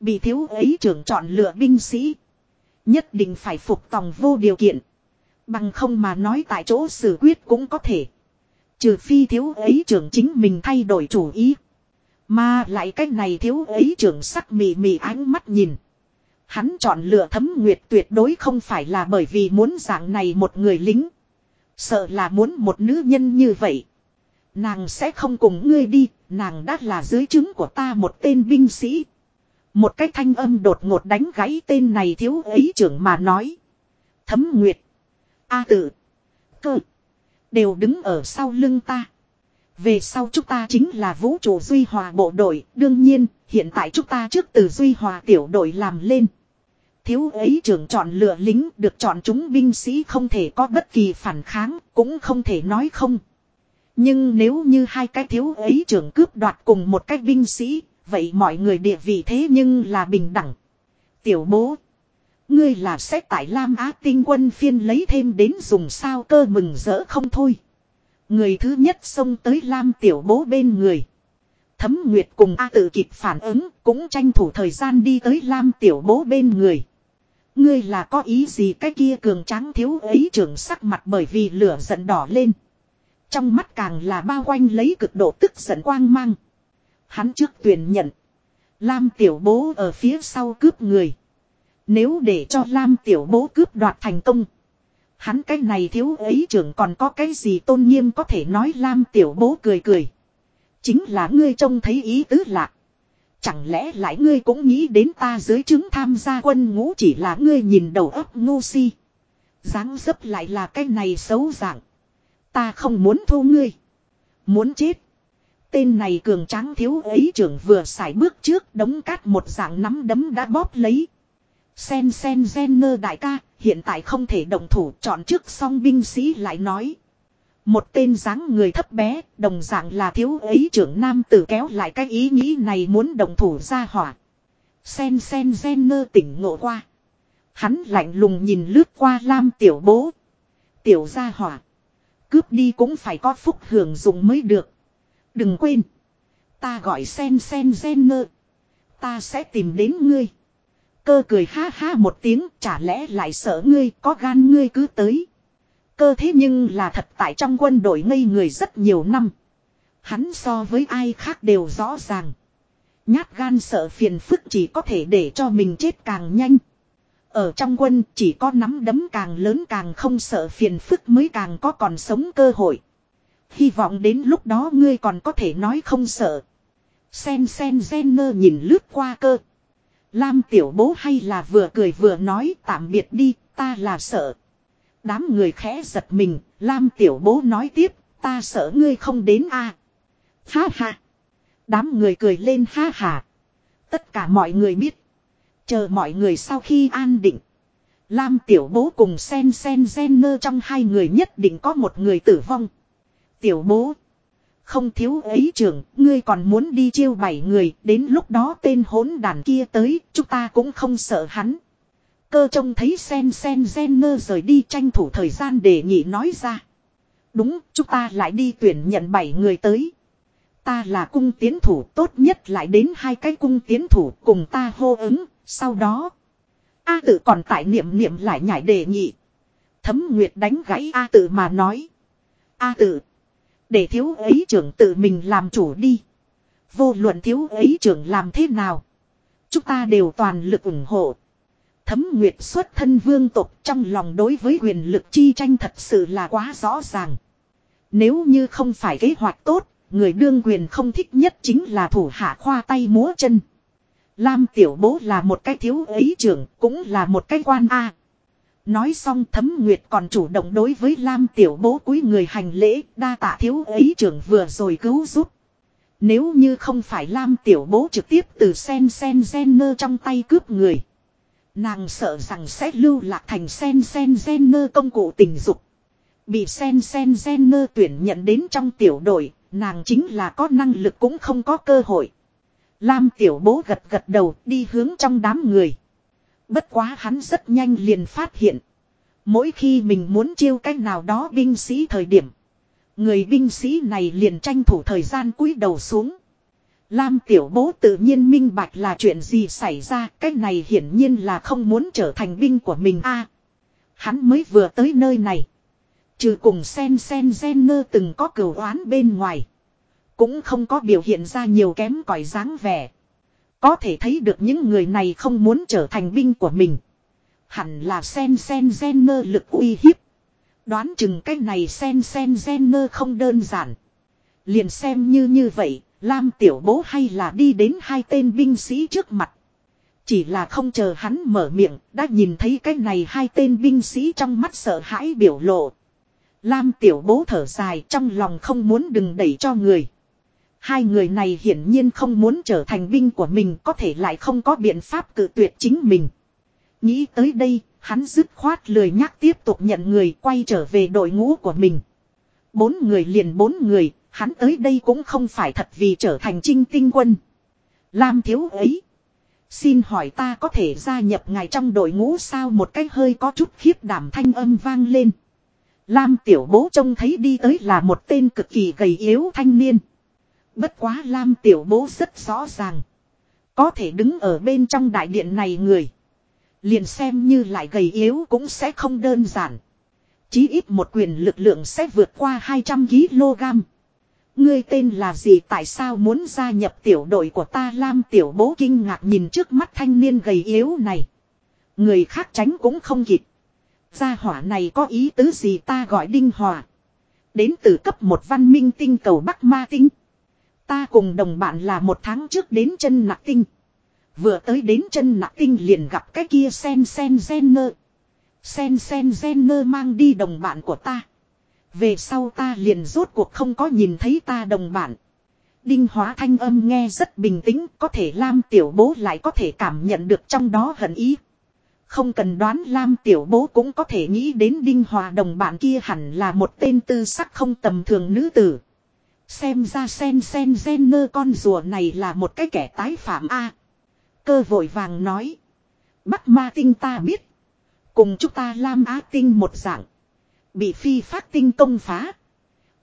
Bị thiếu ấy trưởng chọn lựa binh sĩ. Nhất định phải phục tòng vô điều kiện. Bằng không mà nói tại chỗ xử quyết cũng có thể. Trừ phi thiếu ấy trưởng chính mình thay đổi chủ ý. Mà lại cách này thiếu ấy trưởng sắc mì mì ánh mắt nhìn. Hắn chọn lựa thấm nguyệt tuyệt đối không phải là bởi vì muốn dạng này một người lính. Sợ là muốn một nữ nhân như vậy. Nàng sẽ không cùng ngươi đi, nàng đã là dưới trứng của ta một tên binh sĩ. Một cái thanh âm đột ngột đánh gãy tên này thiếu ấy trưởng mà nói. Thấm nguyệt. A tử Cơ. Đều đứng ở sau lưng ta. Về sau chúng ta chính là vũ trụ Duy Hòa bộ đội. Đương nhiên, hiện tại chúng ta trước từ Duy Hòa tiểu đội làm lên. Thiếu ấy trưởng chọn lựa lính được chọn chúng binh sĩ không thể có bất kỳ phản kháng, cũng không thể nói không. Nhưng nếu như hai cái thiếu ấy trưởng cướp đoạt cùng một cái binh sĩ, vậy mọi người địa vị thế nhưng là bình đẳng. Tiểu bố. Ngươi là sẽ tại Lam Á tinh quân phiên lấy thêm đến dùng sao cơ mừng rỡ không thôi. Người thứ nhất xông tới Lam tiểu bố bên người. Thấm Nguyệt cùng A tự kịp phản ứng cũng tranh thủ thời gian đi tới Lam tiểu bố bên người. Ngươi là có ý gì cái kia cường tráng thiếu ấy trưởng sắc mặt bởi vì lửa giận đỏ lên. Trong mắt càng là bao quanh lấy cực độ tức giận quang mang. Hắn trước tuyển nhận. Lam tiểu bố ở phía sau cướp người. Nếu để cho Lam tiểu bố cướp đoạt thành công. Hắn cái này thiếu ấy trưởng còn có cái gì tôn nghiêm có thể nói Lam tiểu bố cười cười. Chính là ngươi trông thấy ý tứ lạc. Chẳng lẽ lại ngươi cũng nghĩ đến ta dưới chứng tham gia quân ngũ chỉ là ngươi nhìn đầu óc ngu si. dáng dấp lại là cái này xấu dạng. Ta không muốn thu ngươi. Muốn chết. Tên này cường tráng thiếu ấy trưởng vừa xài bước trước đống cát một dạng nắm đấm đã bóp lấy. Sen sen gen nơ đại ca, hiện tại không thể động thủ chọn trước song binh sĩ lại nói. Một tên dáng người thấp bé, đồng dạng là thiếu ấy trưởng nam tử kéo lại cái ý nghĩ này muốn động thủ ra hỏa. Sen sen gen nơ tỉnh ngộ qua. Hắn lạnh lùng nhìn lướt qua Lam tiểu bố. Tiểu gia hỏa. Cướp đi cũng phải có phúc hưởng dụng mới được. Đừng quên. Ta gọi sen sen gen nơ. Ta sẽ tìm đến ngươi. Cơ cười ha ha một tiếng, chả lẽ lại sợ ngươi, có gan ngươi cứ tới. Cơ thế nhưng là thật tại trong quân đội ngây người rất nhiều năm. Hắn so với ai khác đều rõ ràng. Nhát gan sợ phiền phức chỉ có thể để cho mình chết càng nhanh. Ở trong quân chỉ có nắm đấm càng lớn càng không sợ phiền phức mới càng có còn sống cơ hội. Hy vọng đến lúc đó ngươi còn có thể nói không sợ. Sen sen gen nơ nhìn lướt qua cơ. Lam tiểu bố hay là vừa cười vừa nói tạm biệt đi, ta là sợ. Đám người khẽ giật mình, Lam tiểu bố nói tiếp, ta sợ ngươi không đến a. À. Ha ha. Đám người cười lên ha ha. Tất cả mọi người biết. Chờ mọi người sau khi an định. Lam tiểu bố cùng sen sen gen nơ trong hai người nhất định có một người tử vong. Tiểu bố. Không thiếu ấy trưởng, ngươi còn muốn đi chiêu bảy người, đến lúc đó tên hỗn đàn kia tới, chúng ta cũng không sợ hắn. Cơ trông thấy sen sen gen nơ rời đi tranh thủ thời gian để nhị nói ra. Đúng, chúng ta lại đi tuyển nhận bảy người tới. Ta là cung tiến thủ tốt nhất lại đến hai cái cung tiến thủ cùng ta hô ứng, sau đó. A tự còn tại niệm niệm lại nhảy đề nhị. Thấm Nguyệt đánh gãy A tự mà nói. A tự. Để thiếu ấy trưởng tự mình làm chủ đi. Vô luận thiếu ấy trưởng làm thế nào. Chúng ta đều toàn lực ủng hộ. Thấm Nguyệt xuất thân vương tộc trong lòng đối với quyền lực chi tranh thật sự là quá rõ ràng. Nếu như không phải kế hoạch tốt, người đương quyền không thích nhất chính là thủ hạ khoa tay múa chân. Lam tiểu bố là một cái thiếu ấy trưởng, cũng là một cái quan A. Nói xong thấm nguyệt còn chủ động đối với Lam tiểu bố cúi người hành lễ, đa tạ thiếu ấy trưởng vừa rồi cứu giúp. Nếu như không phải Lam tiểu bố trực tiếp từ sen sen gen nơ trong tay cướp người. Nàng sợ rằng sẽ lưu lạc thành sen sen gen nơ công cụ tình dục. Bị sen sen gen nơ tuyển nhận đến trong tiểu đội, nàng chính là có năng lực cũng không có cơ hội. Lam tiểu bố gật gật đầu đi hướng trong đám người. Bất quá hắn rất nhanh liền phát hiện. Mỗi khi mình muốn chiêu cách nào đó binh sĩ thời điểm. Người binh sĩ này liền tranh thủ thời gian cúi đầu xuống. Lam tiểu bố tự nhiên minh bạch là chuyện gì xảy ra. Cái này hiển nhiên là không muốn trở thành binh của mình a Hắn mới vừa tới nơi này. Trừ cùng sen sen gen nơ từng có cửu oán bên ngoài. Cũng không có biểu hiện ra nhiều kém cỏi dáng vẻ. Có thể thấy được những người này không muốn trở thành binh của mình. Hẳn là sen sen gen nơ lực uy hiếp. Đoán chừng cái này sen sen gen nơ không đơn giản. Liền xem như như vậy, Lam tiểu bố hay là đi đến hai tên binh sĩ trước mặt. Chỉ là không chờ hắn mở miệng, đã nhìn thấy cái này hai tên binh sĩ trong mắt sợ hãi biểu lộ. Lam tiểu bố thở dài trong lòng không muốn đừng đẩy cho người. Hai người này hiển nhiên không muốn trở thành binh của mình có thể lại không có biện pháp cự tuyệt chính mình. Nghĩ tới đây, hắn dứt khoát lười nhắc tiếp tục nhận người quay trở về đội ngũ của mình. Bốn người liền bốn người, hắn tới đây cũng không phải thật vì trở thành trinh tinh quân. Lam thiếu ấy. Xin hỏi ta có thể gia nhập ngài trong đội ngũ sao một cách hơi có chút khiếp đảm thanh âm vang lên. Lam tiểu bố trông thấy đi tới là một tên cực kỳ gầy yếu thanh niên. Bất quá Lam tiểu bố rất rõ ràng. Có thể đứng ở bên trong đại điện này người. Liền xem như lại gầy yếu cũng sẽ không đơn giản. Chí ít một quyền lực lượng sẽ vượt qua 200kg. Ngươi tên là gì tại sao muốn gia nhập tiểu đội của ta Lam tiểu bố kinh ngạc nhìn trước mắt thanh niên gầy yếu này. Người khác tránh cũng không kịp. Gia hỏa này có ý tứ gì ta gọi Đinh Hòa. Đến từ cấp một văn minh tinh cầu Bắc Ma Tinh. Ta cùng đồng bạn là một tháng trước đến chân nặc tinh. Vừa tới đến chân nặc tinh liền gặp cái kia sen sen gen nơ. Sen sen gen nơ mang đi đồng bạn của ta. Về sau ta liền rốt cuộc không có nhìn thấy ta đồng bạn. Đinh hóa thanh âm nghe rất bình tĩnh, có thể Lam tiểu bố lại có thể cảm nhận được trong đó hận ý. Không cần đoán Lam tiểu bố cũng có thể nghĩ đến Đinh Hòa đồng bạn kia hẳn là một tên tư sắc không tầm thường nữ tử. Xem ra sen sen gen nơ con rùa này là một cái kẻ tái phạm A. Cơ vội vàng nói. Bắc ma tinh ta biết. Cùng chúng ta Lam Á Tinh một dạng. Bị phi phát tinh công phá.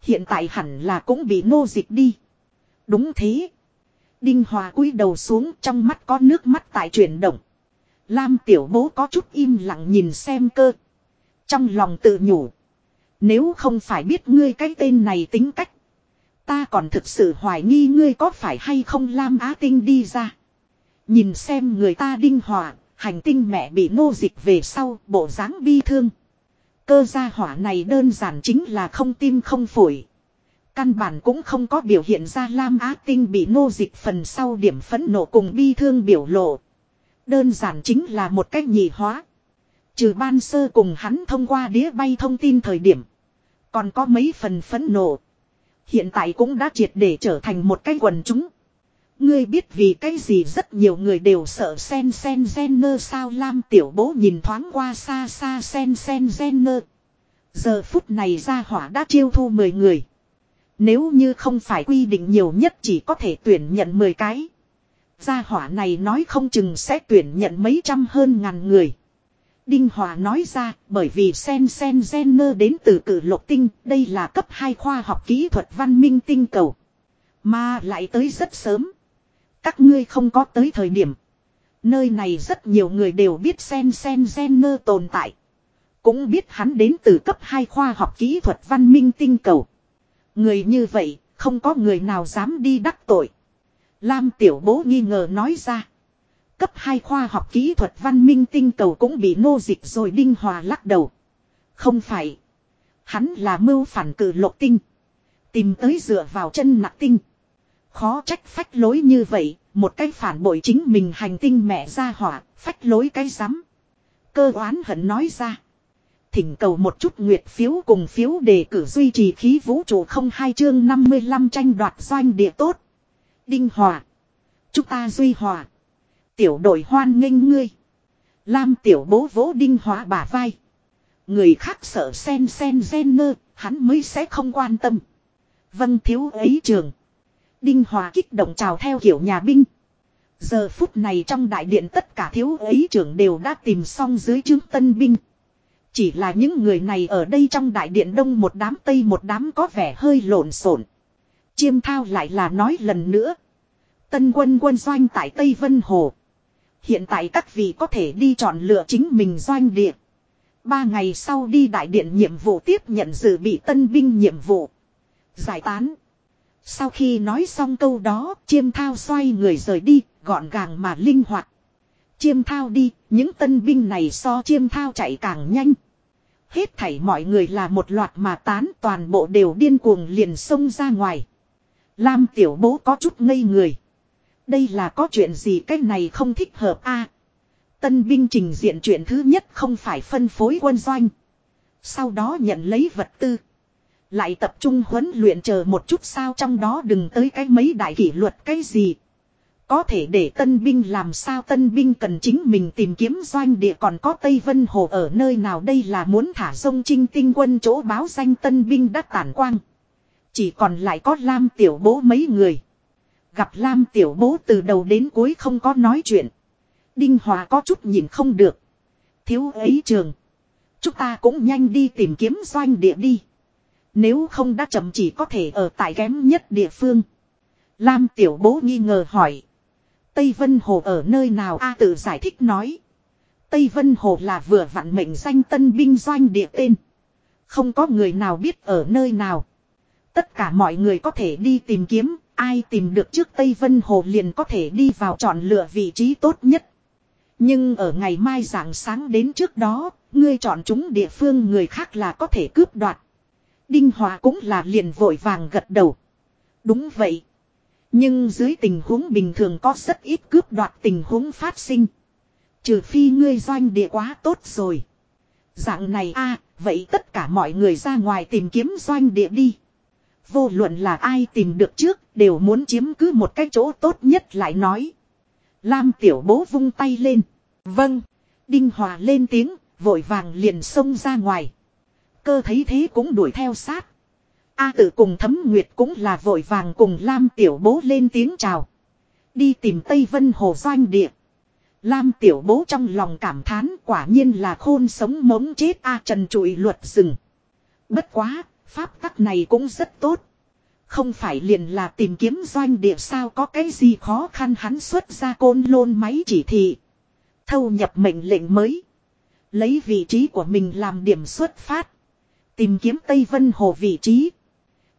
Hiện tại hẳn là cũng bị nô dịch đi. Đúng thế. Đinh Hòa cúi đầu xuống trong mắt có nước mắt tại chuyển động. Lam tiểu bố có chút im lặng nhìn xem cơ. Trong lòng tự nhủ. Nếu không phải biết ngươi cái tên này tính cách. Ta còn thực sự hoài nghi ngươi có phải hay không Lam Á Tinh đi ra. Nhìn xem người ta đinh hòa, hành tinh mẹ bị nô dịch về sau, bộ dáng bi thương. Cơ gia hỏa này đơn giản chính là không tim không phổi. Căn bản cũng không có biểu hiện ra Lam Á Tinh bị nô dịch phần sau điểm phẫn nộ cùng bi thương biểu lộ. Đơn giản chính là một cách nhị hóa. Trừ ban sơ cùng hắn thông qua đĩa bay thông tin thời điểm. Còn có mấy phần phẫn nộ. Hiện tại cũng đã triệt để trở thành một cái quần chúng. Ngươi biết vì cái gì rất nhiều người đều sợ sen sen gen nơ sao lam tiểu bố nhìn thoáng qua xa xa sen sen gen nơ. Giờ phút này ra hỏa đã chiêu thu 10 người. Nếu như không phải quy định nhiều nhất chỉ có thể tuyển nhận 10 cái. Gia hỏa này nói không chừng sẽ tuyển nhận mấy trăm hơn ngàn người. Đinh Hòa nói ra, bởi vì sen sen Jenner đến từ cử lục tinh, đây là cấp 2 khoa học kỹ thuật văn minh tinh cầu. Mà lại tới rất sớm. Các ngươi không có tới thời điểm. Nơi này rất nhiều người đều biết sen sen Jenner tồn tại. Cũng biết hắn đến từ cấp 2 khoa học kỹ thuật văn minh tinh cầu. Người như vậy, không có người nào dám đi đắc tội. Lam tiểu bố nghi ngờ nói ra. Cấp 2 khoa học kỹ thuật văn minh tinh cầu cũng bị nô dịch rồi Đinh Hòa lắc đầu. Không phải. Hắn là mưu phản cử lộ tinh. Tìm tới dựa vào chân nặng tinh. Khó trách phách lối như vậy, một cái phản bội chính mình hành tinh mẹ ra hỏa, phách lối cái rắm Cơ oán hận nói ra. Thỉnh cầu một chút nguyệt phiếu cùng phiếu đề cử duy trì khí vũ trụ không hai chương 55 tranh đoạt doanh địa tốt. Đinh Hòa. Chúng ta duy hòa. Tiểu đội hoan nghênh ngươi. Lam tiểu bố vỗ đinh hóa bà vai. Người khác sợ sen sen gen nơ, hắn mới sẽ không quan tâm. Vâng thiếu ấy trường. Đinh Hòa kích động chào theo kiểu nhà binh. Giờ phút này trong đại điện tất cả thiếu ấy trưởng đều đã tìm xong dưới chứng tân binh. Chỉ là những người này ở đây trong đại điện đông một đám tây một đám có vẻ hơi lộn xộn. Chiêm thao lại là nói lần nữa. Tân quân quân doanh tại Tây Vân Hồ. Hiện tại các vị có thể đi chọn lựa chính mình doanh địa. Ba ngày sau đi đại điện nhiệm vụ tiếp nhận dự bị tân binh nhiệm vụ. Giải tán. Sau khi nói xong câu đó, chiêm thao xoay người rời đi, gọn gàng mà linh hoạt. Chiêm thao đi, những tân binh này so chiêm thao chạy càng nhanh. Hết thảy mọi người là một loạt mà tán toàn bộ đều điên cuồng liền xông ra ngoài. Lam tiểu bố có chút ngây người. Đây là có chuyện gì cái này không thích hợp a Tân binh trình diện chuyện thứ nhất không phải phân phối quân doanh. Sau đó nhận lấy vật tư. Lại tập trung huấn luyện chờ một chút sao trong đó đừng tới cái mấy đại kỷ luật cái gì. Có thể để tân binh làm sao tân binh cần chính mình tìm kiếm doanh địa còn có Tây Vân Hồ ở nơi nào đây là muốn thả sông trinh tinh quân chỗ báo danh tân binh đã tản quang. Chỉ còn lại có Lam tiểu bố mấy người. Gặp Lam tiểu bố từ đầu đến cuối không có nói chuyện. Đinh Hòa có chút nhìn không được. Thiếu ấy trường. Chúng ta cũng nhanh đi tìm kiếm doanh địa đi. Nếu không đã chậm chỉ có thể ở tại kém nhất địa phương. Lam tiểu bố nghi ngờ hỏi. Tây Vân Hồ ở nơi nào A tự giải thích nói. Tây Vân Hồ là vừa vặn mệnh danh tân binh doanh địa tên. Không có người nào biết ở nơi nào. Tất cả mọi người có thể đi tìm kiếm, ai tìm được trước Tây Vân Hồ liền có thể đi vào chọn lựa vị trí tốt nhất. Nhưng ở ngày mai rạng sáng đến trước đó, ngươi chọn chúng địa phương người khác là có thể cướp đoạt. Đinh Hòa cũng là liền vội vàng gật đầu. Đúng vậy. Nhưng dưới tình huống bình thường có rất ít cướp đoạt tình huống phát sinh. Trừ phi ngươi doanh địa quá tốt rồi. Dạng này a vậy tất cả mọi người ra ngoài tìm kiếm doanh địa đi. Vô luận là ai tìm được trước đều muốn chiếm cứ một cái chỗ tốt nhất lại nói. Lam tiểu bố vung tay lên. Vâng. Đinh Hòa lên tiếng, vội vàng liền xông ra ngoài. Cơ thấy thế cũng đuổi theo sát. A tự cùng thấm nguyệt cũng là vội vàng cùng Lam tiểu bố lên tiếng chào. Đi tìm Tây Vân Hồ Doanh Địa. Lam tiểu bố trong lòng cảm thán quả nhiên là khôn sống mống chết a trần trụi luật rừng. Bất quá, pháp tắc này cũng rất tốt. Không phải liền là tìm kiếm doanh địa sao có cái gì khó khăn hắn xuất ra côn lôn máy chỉ thị. Thâu nhập mệnh lệnh mới. Lấy vị trí của mình làm điểm xuất phát. Tìm kiếm Tây Vân Hồ vị trí.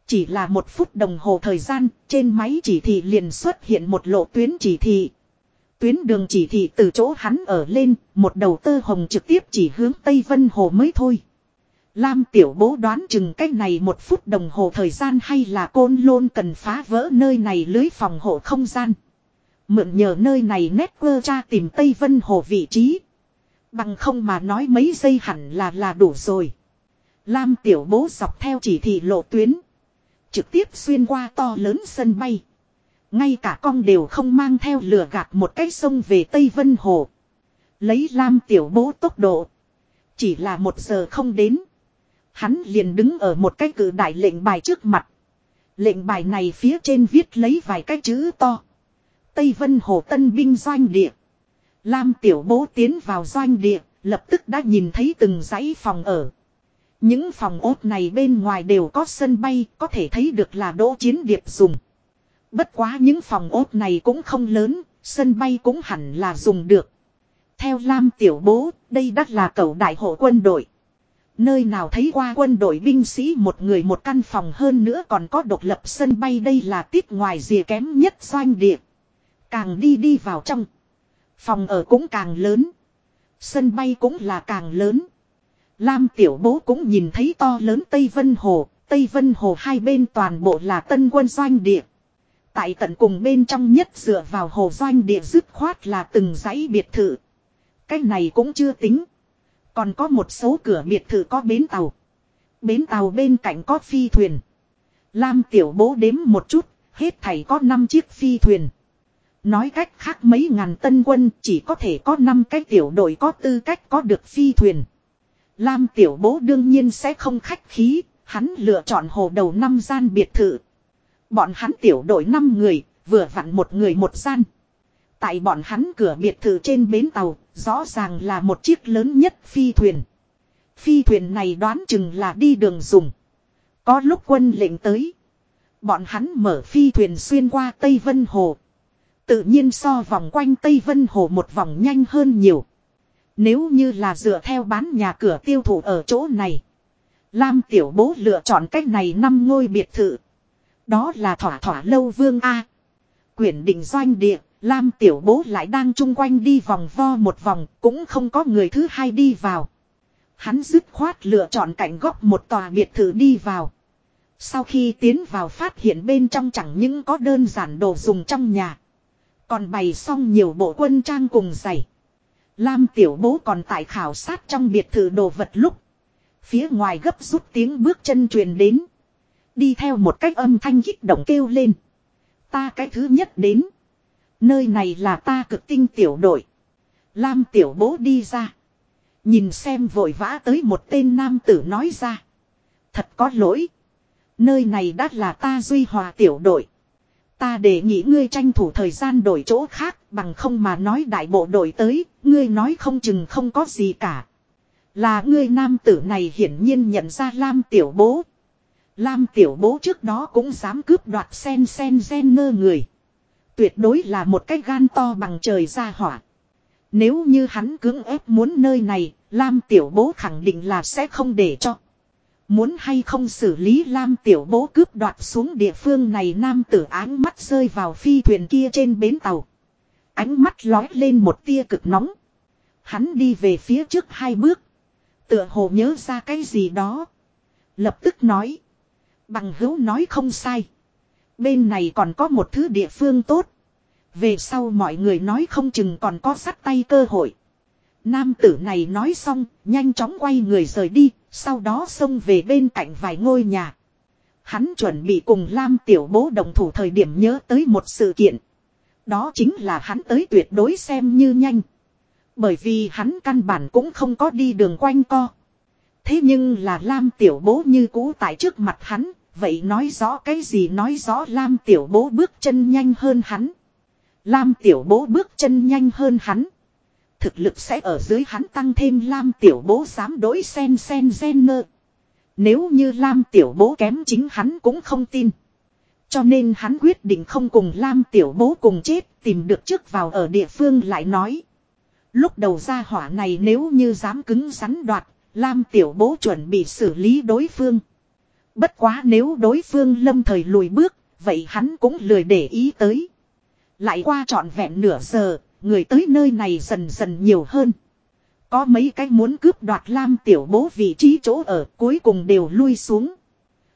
Chỉ là một phút đồng hồ thời gian, trên máy chỉ thị liền xuất hiện một lộ tuyến chỉ thị. Tuyến đường chỉ thị từ chỗ hắn ở lên, một đầu tơ hồng trực tiếp chỉ hướng Tây Vân Hồ mới thôi. Lam tiểu bố đoán chừng cách này một phút đồng hồ thời gian hay là côn lôn cần phá vỡ nơi này lưới phòng hộ không gian. Mượn nhờ nơi này nét quơ cha tìm Tây Vân Hồ vị trí. Bằng không mà nói mấy giây hẳn là là đủ rồi. Lam tiểu bố dọc theo chỉ thị lộ tuyến. Trực tiếp xuyên qua to lớn sân bay. Ngay cả con đều không mang theo lửa gạt một cái sông về Tây Vân Hồ. Lấy Lam tiểu bố tốc độ. Chỉ là một giờ không đến. Hắn liền đứng ở một cái cử đại lệnh bài trước mặt. Lệnh bài này phía trên viết lấy vài cái chữ to. Tây Vân Hồ Tân Binh Doanh Địa. Lam Tiểu Bố tiến vào doanh địa, lập tức đã nhìn thấy từng dãy phòng ở. Những phòng ốt này bên ngoài đều có sân bay, có thể thấy được là đỗ chiến điệp dùng. Bất quá những phòng ốt này cũng không lớn, sân bay cũng hẳn là dùng được. Theo Lam Tiểu Bố, đây đắt là cầu đại hộ quân đội. Nơi nào thấy qua quân đội binh sĩ một người một căn phòng hơn nữa còn có độc lập sân bay đây là tiết ngoài rìa kém nhất doanh địa. Càng đi đi vào trong. Phòng ở cũng càng lớn. Sân bay cũng là càng lớn. Lam tiểu bố cũng nhìn thấy to lớn Tây Vân Hồ. Tây Vân Hồ hai bên toàn bộ là tân quân doanh địa. Tại tận cùng bên trong nhất dựa vào hồ doanh địa dứt khoát là từng dãy biệt thự. Cái này cũng chưa tính. Còn có một số cửa biệt thự có bến tàu. Bến tàu bên cạnh có phi thuyền. Lam tiểu bố đếm một chút, hết thảy có 5 chiếc phi thuyền. Nói cách khác mấy ngàn tân quân chỉ có thể có 5 cái tiểu đội có tư cách có được phi thuyền. Lam tiểu bố đương nhiên sẽ không khách khí, hắn lựa chọn hồ đầu năm gian biệt thự. Bọn hắn tiểu đội 5 người, vừa vặn một người một gian. Tại bọn hắn cửa biệt thự trên bến tàu, rõ ràng là một chiếc lớn nhất phi thuyền. Phi thuyền này đoán chừng là đi đường dùng. Có lúc quân lệnh tới. Bọn hắn mở phi thuyền xuyên qua Tây Vân Hồ. Tự nhiên so vòng quanh Tây Vân Hồ một vòng nhanh hơn nhiều. Nếu như là dựa theo bán nhà cửa tiêu thụ ở chỗ này. Lam tiểu bố lựa chọn cách này năm ngôi biệt thự. Đó là thỏa thỏa lâu vương A. Quyển định doanh địa, Lam tiểu bố lại đang chung quanh đi vòng vo một vòng, cũng không có người thứ hai đi vào. Hắn dứt khoát lựa chọn cạnh góc một tòa biệt thự đi vào. Sau khi tiến vào phát hiện bên trong chẳng những có đơn giản đồ dùng trong nhà. Còn bày xong nhiều bộ quân trang cùng giày. Lam tiểu bố còn tại khảo sát trong biệt thự đồ vật lúc. Phía ngoài gấp rút tiếng bước chân truyền đến. Đi theo một cách âm thanh kích động kêu lên. Ta cái thứ nhất đến. Nơi này là ta cực tinh tiểu đội. Lam tiểu bố đi ra. Nhìn xem vội vã tới một tên nam tử nói ra. Thật có lỗi. Nơi này đã là ta duy hòa tiểu đội. Ta để nghĩ ngươi tranh thủ thời gian đổi chỗ khác bằng không mà nói đại bộ đội tới, ngươi nói không chừng không có gì cả. Là ngươi nam tử này hiển nhiên nhận ra Lam tiểu bố. Lam tiểu bố trước đó cũng dám cướp đoạt sen sen gen ngơ người. Tuyệt đối là một cái gan to bằng trời ra hỏa. Nếu như hắn cưỡng ép muốn nơi này, Lam tiểu bố khẳng định là sẽ không để cho. Muốn hay không xử lý Lam tiểu bố cướp đoạt xuống địa phương này nam tử áng mắt rơi vào phi thuyền kia trên bến tàu. Ánh mắt lói lên một tia cực nóng. Hắn đi về phía trước hai bước. Tựa hồ nhớ ra cái gì đó. Lập tức nói. Bằng hữu nói không sai. Bên này còn có một thứ địa phương tốt. Về sau mọi người nói không chừng còn có sắt tay cơ hội. Nam tử này nói xong, nhanh chóng quay người rời đi, sau đó xông về bên cạnh vài ngôi nhà. Hắn chuẩn bị cùng Lam tiểu bố đồng thủ thời điểm nhớ tới một sự kiện. Đó chính là hắn tới tuyệt đối xem như nhanh. Bởi vì hắn căn bản cũng không có đi đường quanh co. Thế nhưng là Lam tiểu bố như cũ tại trước mặt hắn, vậy nói rõ cái gì nói rõ Lam tiểu bố bước chân nhanh hơn hắn. Lam tiểu bố bước chân nhanh hơn hắn. thực lực sẽ ở dưới hắn tăng thêm Lam Tiểu Bố dám đối sen sen gen nơ. Nếu như Lam Tiểu Bố kém chính hắn cũng không tin. Cho nên hắn quyết định không cùng Lam Tiểu Bố cùng chết tìm được trước vào ở địa phương lại nói. Lúc đầu ra hỏa này nếu như dám cứng rắn đoạt, Lam Tiểu Bố chuẩn bị xử lý đối phương. Bất quá nếu đối phương lâm thời lùi bước, vậy hắn cũng lười để ý tới. Lại qua trọn vẹn nửa giờ, người tới nơi này dần dần nhiều hơn. Có mấy cái muốn cướp đoạt Lam Tiểu Bố vị trí chỗ ở cuối cùng đều lui xuống.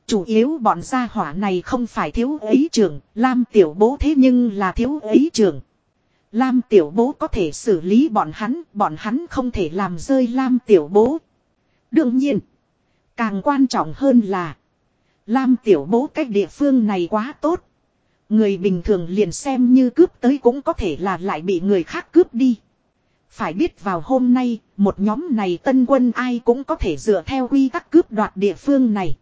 Chủ yếu bọn gia hỏa này không phải thiếu ấy trưởng, Lam Tiểu Bố thế nhưng là thiếu ấy trưởng. Lam Tiểu Bố có thể xử lý bọn hắn, bọn hắn không thể làm rơi Lam Tiểu Bố. Đương nhiên, càng quan trọng hơn là Lam Tiểu Bố cách địa phương này quá tốt. Người bình thường liền xem như cướp tới cũng có thể là lại bị người khác cướp đi. Phải biết vào hôm nay, một nhóm này tân quân ai cũng có thể dựa theo quy tắc cướp đoạt địa phương này.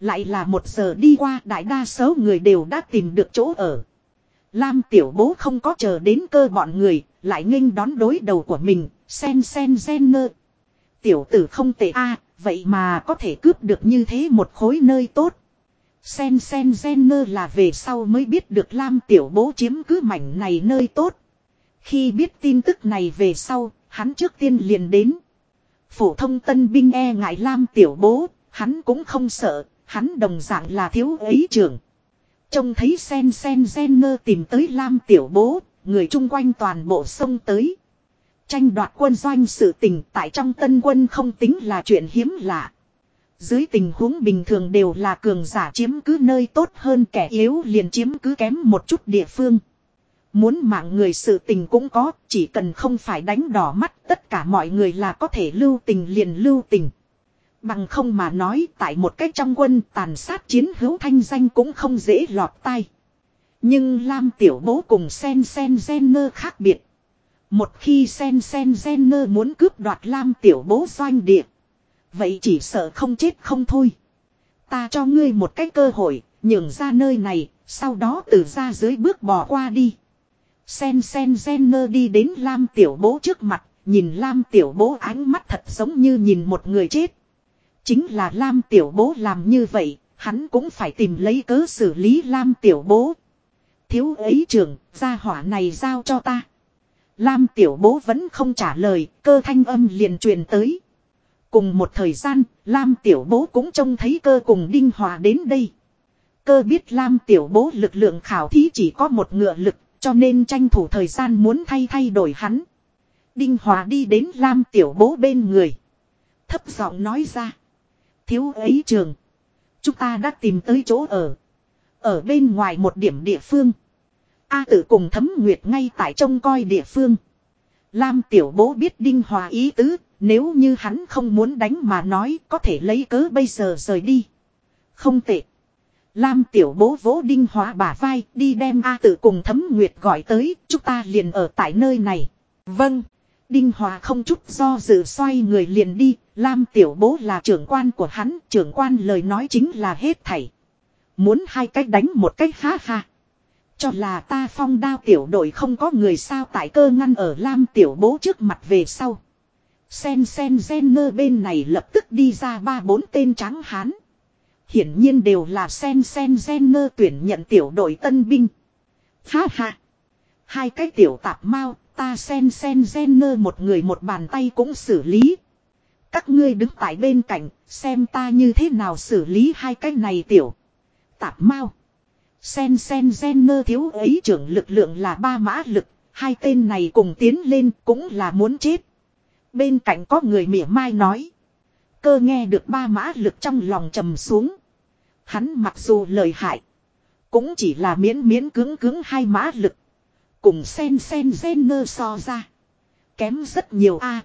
Lại là một giờ đi qua đại đa số người đều đã tìm được chỗ ở. Lam tiểu bố không có chờ đến cơ bọn người, lại nghênh đón đối đầu của mình, sen sen gen nơ. Tiểu tử không tệ a vậy mà có thể cướp được như thế một khối nơi tốt. Sen sen gen nơ là về sau mới biết được Lam tiểu bố chiếm cứ mảnh này nơi tốt. Khi biết tin tức này về sau, hắn trước tiên liền đến. Phổ thông tân binh e ngại Lam tiểu bố, hắn cũng không sợ, hắn đồng dạng là thiếu ấy trưởng. Trông thấy sen sen gen nơ tìm tới Lam tiểu bố, người chung quanh toàn bộ sông tới. Tranh đoạt quân doanh sự tình tại trong tân quân không tính là chuyện hiếm lạ. Dưới tình huống bình thường đều là cường giả chiếm cứ nơi tốt hơn kẻ yếu liền chiếm cứ kém một chút địa phương. Muốn mạng người sự tình cũng có, chỉ cần không phải đánh đỏ mắt tất cả mọi người là có thể lưu tình liền lưu tình. Bằng không mà nói tại một cách trong quân tàn sát chiến hữu thanh danh cũng không dễ lọt tai. Nhưng Lam Tiểu Bố cùng Sen Sen Zener khác biệt. Một khi Sen Sen nơ muốn cướp đoạt Lam Tiểu Bố doanh địa. Vậy chỉ sợ không chết không thôi. Ta cho ngươi một cái cơ hội, nhường ra nơi này, sau đó từ ra dưới bước bỏ qua đi. Sen sen nơ đi đến Lam Tiểu Bố trước mặt, nhìn Lam Tiểu Bố ánh mắt thật giống như nhìn một người chết. Chính là Lam Tiểu Bố làm như vậy, hắn cũng phải tìm lấy cớ xử lý Lam Tiểu Bố. Thiếu ấy trưởng, gia hỏa này giao cho ta. Lam Tiểu Bố vẫn không trả lời, cơ thanh âm liền truyền tới. Cùng một thời gian, Lam Tiểu Bố cũng trông thấy cơ cùng Đinh Hòa đến đây. Cơ biết Lam Tiểu Bố lực lượng khảo thí chỉ có một ngựa lực, cho nên tranh thủ thời gian muốn thay thay đổi hắn. Đinh Hòa đi đến Lam Tiểu Bố bên người. Thấp giọng nói ra. Thiếu ấy trường. Chúng ta đã tìm tới chỗ ở. Ở bên ngoài một điểm địa phương. A tử cùng thấm nguyệt ngay tại trông coi địa phương. Lam Tiểu Bố biết Đinh Hòa ý tứ, nếu như hắn không muốn đánh mà nói có thể lấy cớ bây giờ rời đi. Không tệ. Lam tiểu bố vỗ đinh Hòa bả vai đi đem A Tử cùng thấm nguyệt gọi tới, chúng ta liền ở tại nơi này. Vâng. Đinh Hòa không chút do dự xoay người liền đi, Lam tiểu bố là trưởng quan của hắn, trưởng quan lời nói chính là hết thảy. Muốn hai cách đánh một cách ha ha. Cho là ta phong đao tiểu đội không có người sao tại cơ ngăn ở Lam tiểu bố trước mặt về sau. Sen sen gen nơ bên này lập tức đi ra ba bốn tên trắng hán. Hiển nhiên đều là sen sen gen nơ tuyển nhận tiểu đội tân binh. Ha ha. Hai cái tiểu tạp mau, ta sen sen gen nơ một người một bàn tay cũng xử lý. Các ngươi đứng tại bên cạnh, xem ta như thế nào xử lý hai cái này tiểu. Tạp mau. Sen sen gen nơ thiếu ấy trưởng lực lượng là ba mã lực, hai tên này cùng tiến lên cũng là muốn chết. Bên cạnh có người mỉa mai nói. Cơ nghe được ba mã lực trong lòng trầm xuống. Hắn mặc dù lời hại. Cũng chỉ là miễn miễn cứng cứng hai mã lực. Cùng sen sen gen nơ so ra. Kém rất nhiều a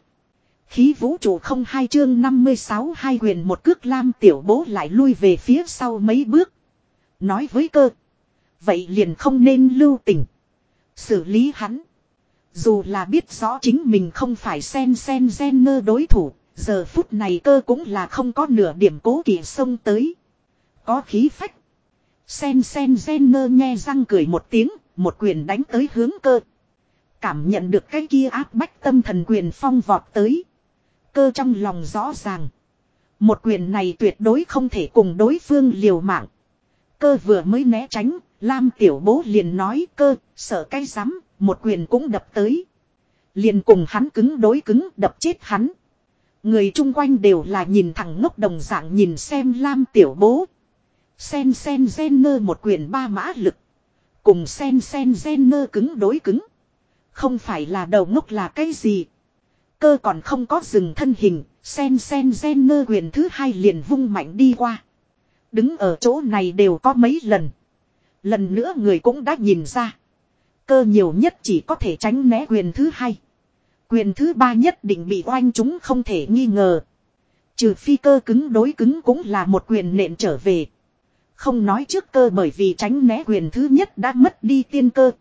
Khí vũ trụ không hai chương 56 hai quyền một cước lam tiểu bố lại lui về phía sau mấy bước. Nói với cơ. Vậy liền không nên lưu tình. Xử lý hắn. Dù là biết rõ chính mình không phải sen sen gen nơ đối thủ, giờ phút này cơ cũng là không có nửa điểm cố kỵ xông tới. Có khí phách. Sen sen gen nơ nghe răng cười một tiếng, một quyền đánh tới hướng cơ. Cảm nhận được cái kia áp bách tâm thần quyền phong vọt tới. Cơ trong lòng rõ ràng. Một quyền này tuyệt đối không thể cùng đối phương liều mạng. Cơ vừa mới né tránh, Lam tiểu bố liền nói cơ, sợ cái rắm một quyền cũng đập tới. Liền cùng hắn cứng đối cứng đập chết hắn. Người chung quanh đều là nhìn thằng ngốc đồng dạng nhìn xem Lam tiểu bố. Sen sen gen nơ một quyền ba mã lực. Cùng sen sen gen nơ cứng đối cứng. Không phải là đầu ngốc là cái gì. Cơ còn không có dừng thân hình, sen sen gen nơ quyền thứ hai liền vung mạnh đi qua. Đứng ở chỗ này đều có mấy lần. Lần nữa người cũng đã nhìn ra. Cơ nhiều nhất chỉ có thể tránh né quyền thứ hai. Quyền thứ ba nhất định bị oanh chúng không thể nghi ngờ. Trừ phi cơ cứng đối cứng cũng là một quyền nện trở về. Không nói trước cơ bởi vì tránh né quyền thứ nhất đã mất đi tiên cơ.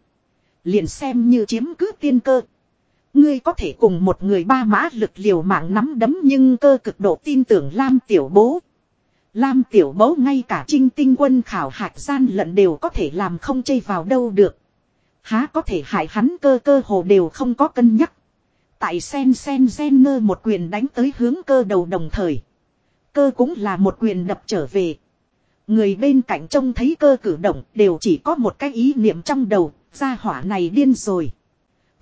Liền xem như chiếm cứ tiên cơ. Ngươi có thể cùng một người ba mã lực liều mạng nắm đấm nhưng cơ cực độ tin tưởng Lam tiểu bố. Lam tiểu Mẫu ngay cả trinh tinh quân khảo hạch gian lận đều có thể làm không chây vào đâu được. Há có thể hại hắn cơ cơ hồ đều không có cân nhắc. Tại sen sen gen ngơ một quyền đánh tới hướng cơ đầu đồng thời. Cơ cũng là một quyền đập trở về. Người bên cạnh trông thấy cơ cử động đều chỉ có một cái ý niệm trong đầu, gia hỏa này điên rồi.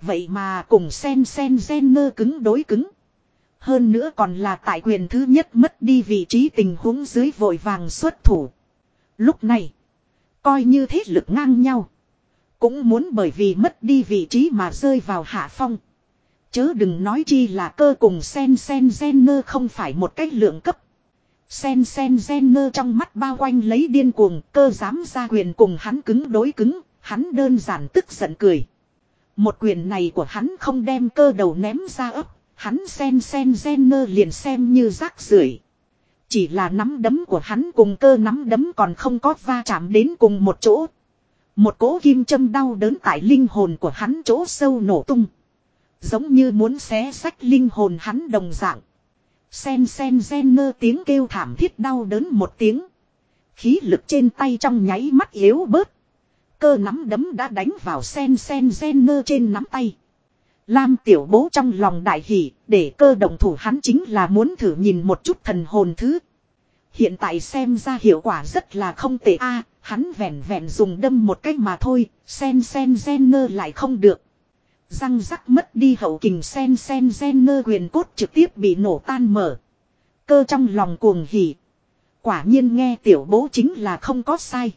Vậy mà cùng sen sen gen ngơ cứng đối cứng. Hơn nữa còn là tại quyền thứ nhất mất đi vị trí tình huống dưới vội vàng xuất thủ. Lúc này, coi như thế lực ngang nhau. Cũng muốn bởi vì mất đi vị trí mà rơi vào hạ phong. Chớ đừng nói chi là cơ cùng sen sen gen nơ không phải một cách lượng cấp. Sen sen gen nơ trong mắt bao quanh lấy điên cuồng cơ dám ra quyền cùng hắn cứng đối cứng, hắn đơn giản tức giận cười. Một quyền này của hắn không đem cơ đầu ném ra ấp, hắn sen sen gen nơ liền xem như rác rưởi. Chỉ là nắm đấm của hắn cùng cơ nắm đấm còn không có va chạm đến cùng một chỗ. Một cỗ kim châm đau đớn tại linh hồn của hắn chỗ sâu nổ tung. Giống như muốn xé sách linh hồn hắn đồng dạng. Sen sen gen nơ tiếng kêu thảm thiết đau đớn một tiếng. Khí lực trên tay trong nháy mắt yếu bớt. Cơ nắm đấm đã đánh vào sen sen gen nơ trên nắm tay. Lam tiểu bố trong lòng đại hỷ, để cơ động thủ hắn chính là muốn thử nhìn một chút thần hồn thứ. Hiện tại xem ra hiệu quả rất là không tệ a hắn vẹn vẹn dùng đâm một cách mà thôi, sen sen gen nơ lại không được. Răng rắc mất đi hậu kình sen sen gen nơ quyền cốt trực tiếp bị nổ tan mở. Cơ trong lòng cuồng hỉ. Quả nhiên nghe tiểu bố chính là không có sai.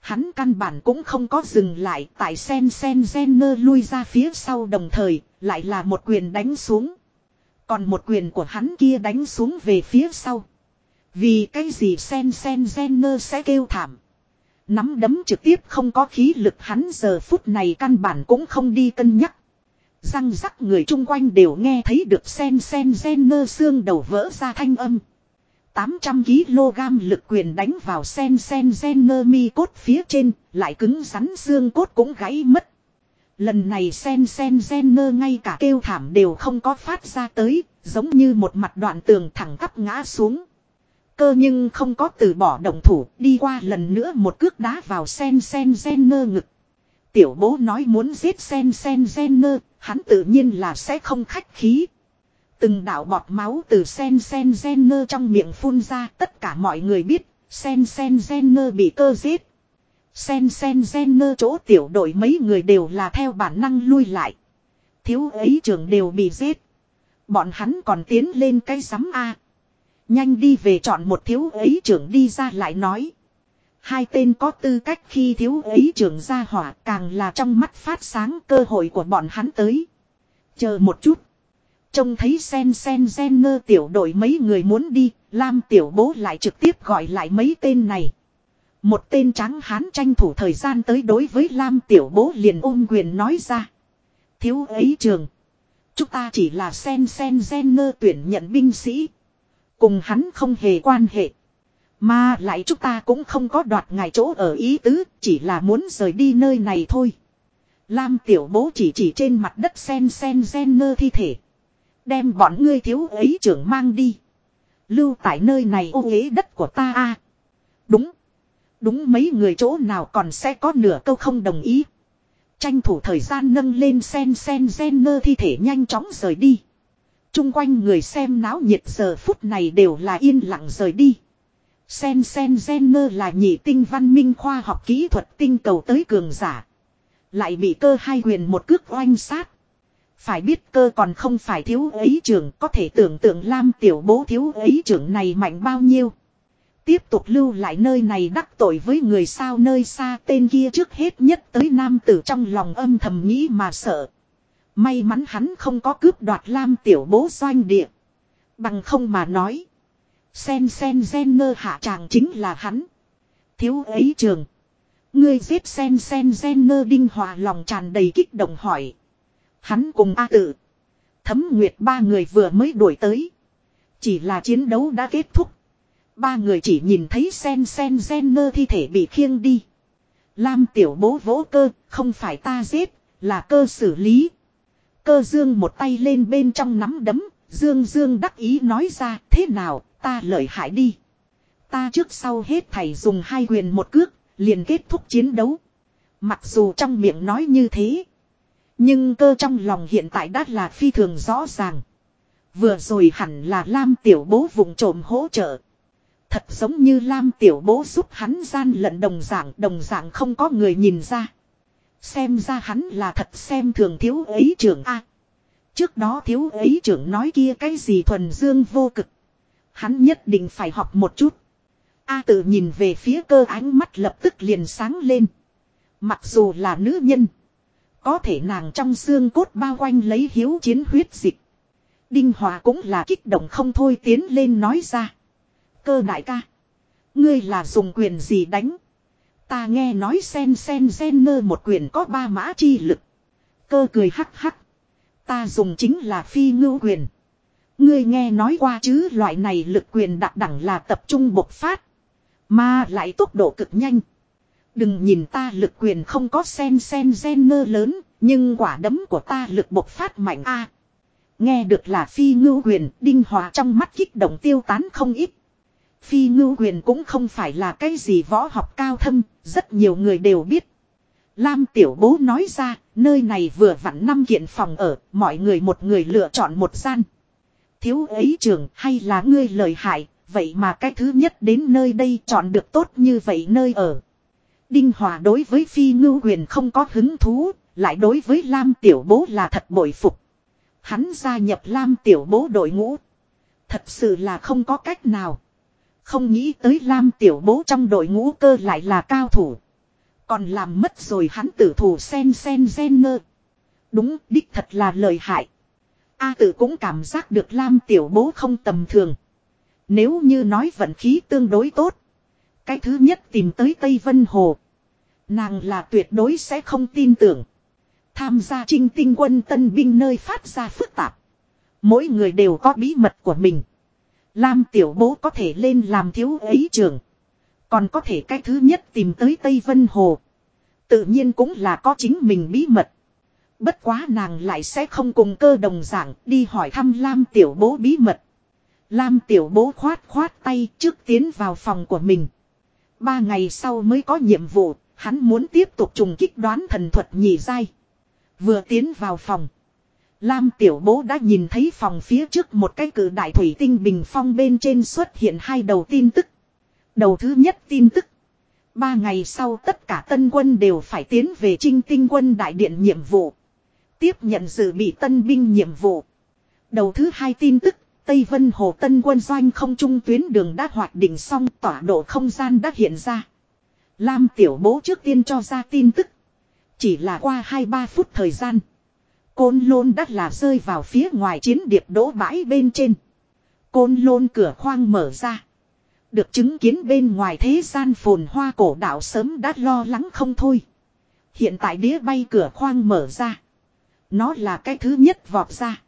Hắn căn bản cũng không có dừng lại tại sen sen gen nơ lui ra phía sau đồng thời, lại là một quyền đánh xuống. Còn một quyền của hắn kia đánh xuống về phía sau. Vì cái gì sen sen gen nơ sẽ kêu thảm. Nắm đấm trực tiếp không có khí lực hắn giờ phút này căn bản cũng không đi cân nhắc. Răng rắc người chung quanh đều nghe thấy được sen sen gen nơ xương đầu vỡ ra thanh âm. 800kg lực quyền đánh vào sen sen gen nơ mi cốt phía trên, lại cứng rắn xương cốt cũng gãy mất. Lần này sen sen gen nơ ngay cả kêu thảm đều không có phát ra tới, giống như một mặt đoạn tường thẳng tắp ngã xuống. Cơ nhưng không có từ bỏ động thủ, đi qua lần nữa một cước đá vào sen sen gen nơ ngực. Tiểu bố nói muốn giết sen sen gen nơ, hắn tự nhiên là sẽ không khách khí. Từng đạo bọt máu từ sen sen gen nơ trong miệng phun ra tất cả mọi người biết, sen sen gen nơ bị cơ giết. Sen sen gen nơ chỗ tiểu đội mấy người đều là theo bản năng lui lại. Thiếu ấy trưởng đều bị giết. Bọn hắn còn tiến lên cái sắm A. Nhanh đi về chọn một thiếu ấy trưởng đi ra lại nói. Hai tên có tư cách khi thiếu ấy trưởng ra hỏa càng là trong mắt phát sáng cơ hội của bọn hắn tới. Chờ một chút. Trông thấy sen sen gen nơ tiểu đội mấy người muốn đi, Lam tiểu bố lại trực tiếp gọi lại mấy tên này. Một tên trắng hán tranh thủ thời gian tới đối với Lam tiểu bố liền ôm quyền nói ra. Thiếu ấy trường. Chúng ta chỉ là sen sen gen nơ tuyển nhận binh sĩ. Cùng hắn không hề quan hệ. Mà lại chúng ta cũng không có đoạt ngài chỗ ở ý tứ, chỉ là muốn rời đi nơi này thôi. Lam tiểu bố chỉ chỉ trên mặt đất sen sen gen nơ thi thể. Đem bọn ngươi thiếu ấy trưởng mang đi. Lưu tại nơi này ô ghế đất của ta a Đúng. Đúng mấy người chỗ nào còn sẽ có nửa câu không đồng ý. Tranh thủ thời gian nâng lên sen sen gen nơ thi thể nhanh chóng rời đi. Trung quanh người xem náo nhiệt giờ phút này đều là yên lặng rời đi. Sen sen gen nơ là nhị tinh văn minh khoa học kỹ thuật tinh cầu tới cường giả. Lại bị cơ hai quyền một cước oanh sát. Phải biết cơ còn không phải thiếu ấy trưởng, có thể tưởng tượng Lam tiểu bố thiếu ấy trưởng này mạnh bao nhiêu. Tiếp tục lưu lại nơi này đắc tội với người sao nơi xa, tên kia trước hết nhất tới nam tử trong lòng âm thầm nghĩ mà sợ. May mắn hắn không có cướp đoạt Lam tiểu bố doanh địa. Bằng không mà nói. Sen sen gen nơ hạ tràng chính là hắn. Thiếu ấy trường. Ngươi giết sen sen gen nơ đinh hòa lòng tràn đầy kích động hỏi. Hắn cùng A tử Thấm Nguyệt ba người vừa mới đuổi tới. Chỉ là chiến đấu đã kết thúc. Ba người chỉ nhìn thấy sen sen gen nơ thi thể bị khiêng đi. Lam tiểu bố vỗ cơ, không phải ta giết, là cơ xử lý. Cơ dương một tay lên bên trong nắm đấm, dương dương đắc ý nói ra, thế nào, ta lợi hại đi. Ta trước sau hết thầy dùng hai quyền một cước, liền kết thúc chiến đấu. Mặc dù trong miệng nói như thế. Nhưng cơ trong lòng hiện tại đã là phi thường rõ ràng. Vừa rồi hẳn là Lam tiểu bố vùng trộm hỗ trợ. Thật giống như Lam tiểu bố giúp hắn gian lận đồng dạng đồng dạng không có người nhìn ra. Xem ra hắn là thật xem thường thiếu ấy trưởng A. trước đó thiếu ấy trưởng nói kia cái gì thuần dương vô cực. Hắn nhất định phải học một chút. A tự nhìn về phía cơ ánh mắt lập tức liền sáng lên. Mặc dù là nữ nhân. Có thể nàng trong xương cốt bao quanh lấy hiếu chiến huyết dịch. Đinh Hòa cũng là kích động không thôi tiến lên nói ra. Cơ đại ca. Ngươi là dùng quyền gì đánh. Ta nghe nói sen sen sen nơ một quyền có ba mã chi lực. Cơ cười hắc hắc. Ta dùng chính là phi ngưu quyền. Ngươi nghe nói qua chứ, loại này lực quyền đặc đẳng là tập trung bộc phát. Mà lại tốc độ cực nhanh. Đừng nhìn ta lực quyền không có sen sen gen nơ lớn, nhưng quả đấm của ta lực bộc phát mạnh a. nghe được là phi ngưu quyền, đinh hòa trong mắt kích động tiêu tán không ít. Phi ngưu quyền cũng không phải là cái gì võ học cao thâm, rất nhiều người đều biết. Lam tiểu bố nói ra, nơi này vừa vặn năm kiện phòng ở, mọi người một người lựa chọn một gian. Thiếu ấy trường hay là ngươi lời hại, vậy mà cái thứ nhất đến nơi đây chọn được tốt như vậy nơi ở. Đinh Hòa đối với phi ngưu Huyền không có hứng thú, lại đối với Lam Tiểu Bố là thật bội phục. Hắn gia nhập Lam Tiểu Bố đội ngũ. Thật sự là không có cách nào. Không nghĩ tới Lam Tiểu Bố trong đội ngũ cơ lại là cao thủ. Còn làm mất rồi hắn tử thủ sen sen gen ngơ. Đúng, đích thật là lời hại. A tử cũng cảm giác được Lam Tiểu Bố không tầm thường. Nếu như nói vận khí tương đối tốt. Cái thứ nhất tìm tới Tây Vân Hồ. Nàng là tuyệt đối sẽ không tin tưởng. Tham gia trinh tinh quân tân binh nơi phát ra phức tạp. Mỗi người đều có bí mật của mình. Lam tiểu bố có thể lên làm thiếu ấy trưởng. Còn có thể cái thứ nhất tìm tới Tây Vân Hồ. Tự nhiên cũng là có chính mình bí mật. Bất quá nàng lại sẽ không cùng cơ đồng giảng đi hỏi thăm Lam tiểu bố bí mật. Lam tiểu bố khoát khoát tay trước tiến vào phòng của mình. Ba ngày sau mới có nhiệm vụ, hắn muốn tiếp tục trùng kích đoán thần thuật nhị giai. Vừa tiến vào phòng. Lam tiểu bố đã nhìn thấy phòng phía trước một cái cử đại thủy tinh bình phong bên trên xuất hiện hai đầu tin tức. Đầu thứ nhất tin tức. Ba ngày sau tất cả tân quân đều phải tiến về trinh tinh quân đại điện nhiệm vụ. Tiếp nhận dự bị tân binh nhiệm vụ. Đầu thứ hai tin tức. Tây Vân Hồ Tân quân doanh không trung tuyến đường đã hoạt định xong tỏa độ không gian đã hiện ra. Lam tiểu bố trước tiên cho ra tin tức. Chỉ là qua 2-3 phút thời gian. Côn lôn đã là rơi vào phía ngoài chiến điệp đỗ bãi bên trên. Côn lôn cửa khoang mở ra. Được chứng kiến bên ngoài thế gian phồn hoa cổ đảo sớm đã lo lắng không thôi. Hiện tại đĩa bay cửa khoang mở ra. Nó là cái thứ nhất vọt ra.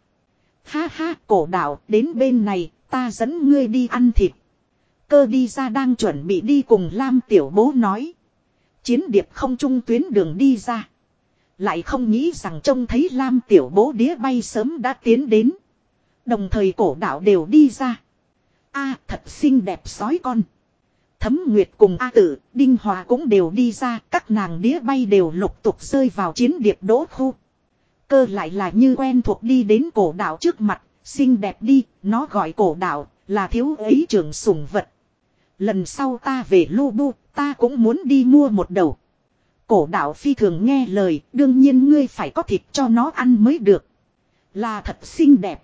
Ha ha cổ đạo đến bên này ta dẫn ngươi đi ăn thịt. Cơ đi ra đang chuẩn bị đi cùng Lam tiểu bố nói. Chiến điệp không trung tuyến đường đi ra. Lại không nghĩ rằng trông thấy Lam tiểu bố đĩa bay sớm đã tiến đến. Đồng thời cổ đạo đều đi ra. a thật xinh đẹp sói con. Thấm Nguyệt cùng A Tử, Đinh Hòa cũng đều đi ra, các nàng đĩa bay đều lục tục rơi vào chiến điệp đỗ khu. Cơ lại là như quen thuộc đi đến cổ đạo trước mặt, xinh đẹp đi, nó gọi cổ đạo, là thiếu ấy trưởng sủng vật. Lần sau ta về lô Bu, ta cũng muốn đi mua một đầu. Cổ đạo phi thường nghe lời, đương nhiên ngươi phải có thịt cho nó ăn mới được. Là thật xinh đẹp.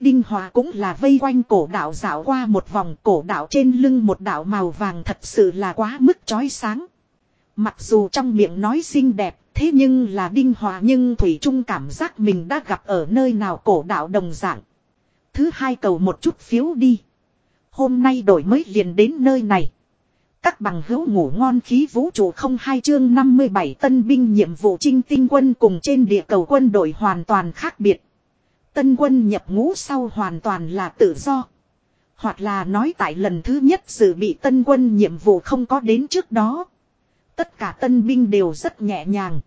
Đinh Hòa cũng là vây quanh cổ đạo dạo qua một vòng cổ đạo trên lưng một đạo màu vàng thật sự là quá mức chói sáng. Mặc dù trong miệng nói xinh đẹp, thế nhưng là Đinh Hòa nhưng Thủy Trung cảm giác mình đã gặp ở nơi nào cổ đạo đồng dạng. Thứ hai cầu một chút phiếu đi. Hôm nay đổi mới liền đến nơi này. Các bằng hữu ngủ ngon khí vũ trụ không hai chương 57 tân binh nhiệm vụ trinh tinh quân cùng trên địa cầu quân đội hoàn toàn khác biệt. Tân quân nhập ngũ sau hoàn toàn là tự do. Hoặc là nói tại lần thứ nhất sự bị tân quân nhiệm vụ không có đến trước đó. Tất cả tân binh đều rất nhẹ nhàng.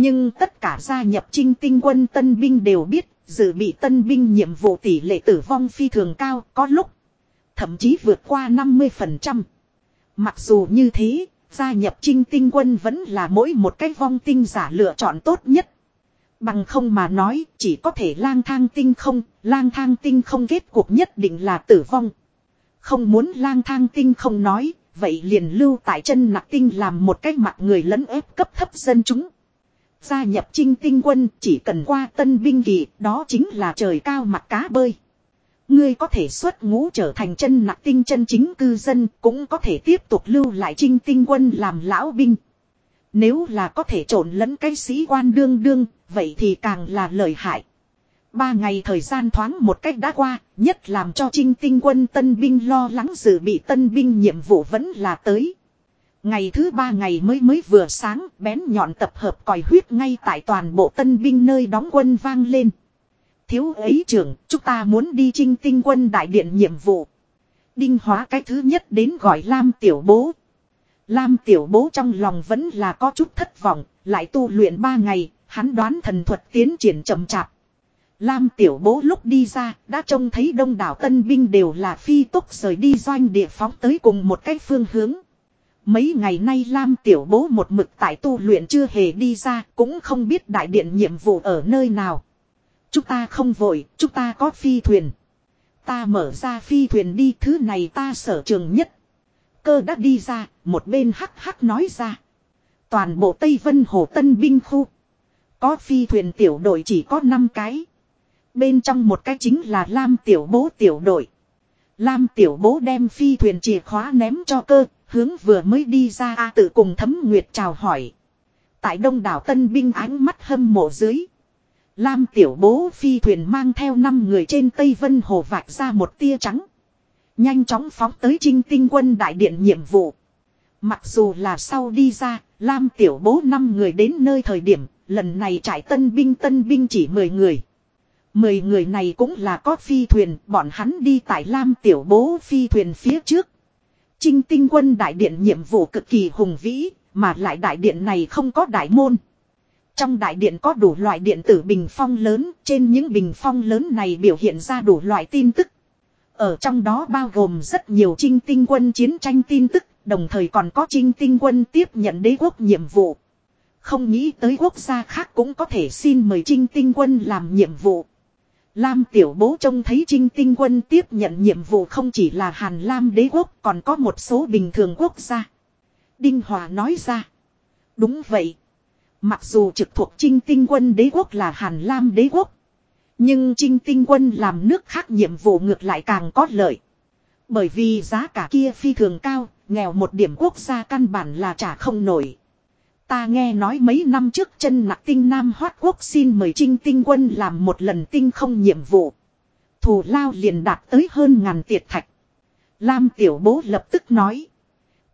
Nhưng tất cả gia nhập trinh tinh quân tân binh đều biết dự bị tân binh nhiệm vụ tỷ lệ tử vong phi thường cao có lúc. Thậm chí vượt qua 50%. Mặc dù như thế, gia nhập trinh tinh quân vẫn là mỗi một cái vong tinh giả lựa chọn tốt nhất. Bằng không mà nói, chỉ có thể lang thang tinh không, lang thang tinh không kết cuộc nhất định là tử vong. Không muốn lang thang tinh không nói, vậy liền lưu tại chân nặc tinh làm một cách mặt người lẫn ép cấp thấp dân chúng. Gia nhập trinh tinh quân chỉ cần qua tân binh kỳ, đó chính là trời cao mặt cá bơi. Ngươi có thể xuất ngũ trở thành chân nặc tinh chân chính cư dân, cũng có thể tiếp tục lưu lại trinh tinh quân làm lão binh. Nếu là có thể trộn lẫn cái sĩ quan đương đương, vậy thì càng là lợi hại. Ba ngày thời gian thoáng một cách đã qua, nhất làm cho trinh tinh quân tân binh lo lắng dự bị tân binh nhiệm vụ vẫn là tới. Ngày thứ ba ngày mới mới vừa sáng, bén nhọn tập hợp còi huyết ngay tại toàn bộ tân binh nơi đóng quân vang lên. Thiếu ấy trưởng, chúng ta muốn đi trinh tinh quân đại điện nhiệm vụ. Đinh hóa cái thứ nhất đến gọi Lam tiểu bố. Lam tiểu bố trong lòng vẫn là có chút thất vọng, lại tu luyện ba ngày, hắn đoán thần thuật tiến triển chậm chạp. Lam tiểu bố lúc đi ra, đã trông thấy đông đảo tân binh đều là phi tốc rời đi doanh địa phóng tới cùng một cái phương hướng. Mấy ngày nay Lam tiểu bố một mực tại tu luyện chưa hề đi ra, cũng không biết đại điện nhiệm vụ ở nơi nào. Chúng ta không vội, chúng ta có phi thuyền. Ta mở ra phi thuyền đi, thứ này ta sở trường nhất. Cơ đã đi ra, một bên hắc hắc nói ra. Toàn bộ Tây Vân Hồ Tân Binh Khu. Có phi thuyền tiểu đội chỉ có 5 cái. Bên trong một cái chính là Lam tiểu bố tiểu đội. Lam tiểu bố đem phi thuyền chìa khóa ném cho cơ, hướng vừa mới đi ra A tự cùng thấm nguyệt chào hỏi. Tại đông đảo tân binh ánh mắt hâm mộ dưới. Lam tiểu bố phi thuyền mang theo 5 người trên Tây Vân Hồ vạch ra một tia trắng. Nhanh chóng phóng tới trinh tinh quân đại điện nhiệm vụ. Mặc dù là sau đi ra, Lam tiểu bố 5 người đến nơi thời điểm, lần này trải tân binh tân binh chỉ 10 người. 10 người này cũng là có phi thuyền, bọn hắn đi tại Lam tiểu bố phi thuyền phía trước. Trinh tinh quân đại điện nhiệm vụ cực kỳ hùng vĩ, mà lại đại điện này không có đại môn. Trong đại điện có đủ loại điện tử bình phong lớn, trên những bình phong lớn này biểu hiện ra đủ loại tin tức. Ở trong đó bao gồm rất nhiều trinh tinh quân chiến tranh tin tức, đồng thời còn có trinh tinh quân tiếp nhận đế quốc nhiệm vụ. Không nghĩ tới quốc gia khác cũng có thể xin mời trinh tinh quân làm nhiệm vụ. Lam tiểu bố trông thấy trinh tinh quân tiếp nhận nhiệm vụ không chỉ là Hàn Lam đế quốc còn có một số bình thường quốc gia. Đinh Hòa nói ra. Đúng vậy. Mặc dù trực thuộc trinh tinh quân đế quốc là Hàn Lam đế quốc. Nhưng trinh tinh quân làm nước khác nhiệm vụ ngược lại càng có lợi. Bởi vì giá cả kia phi thường cao, nghèo một điểm quốc gia căn bản là trả không nổi. Ta nghe nói mấy năm trước chân nặc tinh Nam Hoát Quốc xin mời trinh tinh quân làm một lần tinh không nhiệm vụ. Thù lao liền đạt tới hơn ngàn tiệt thạch. Lam tiểu bố lập tức nói.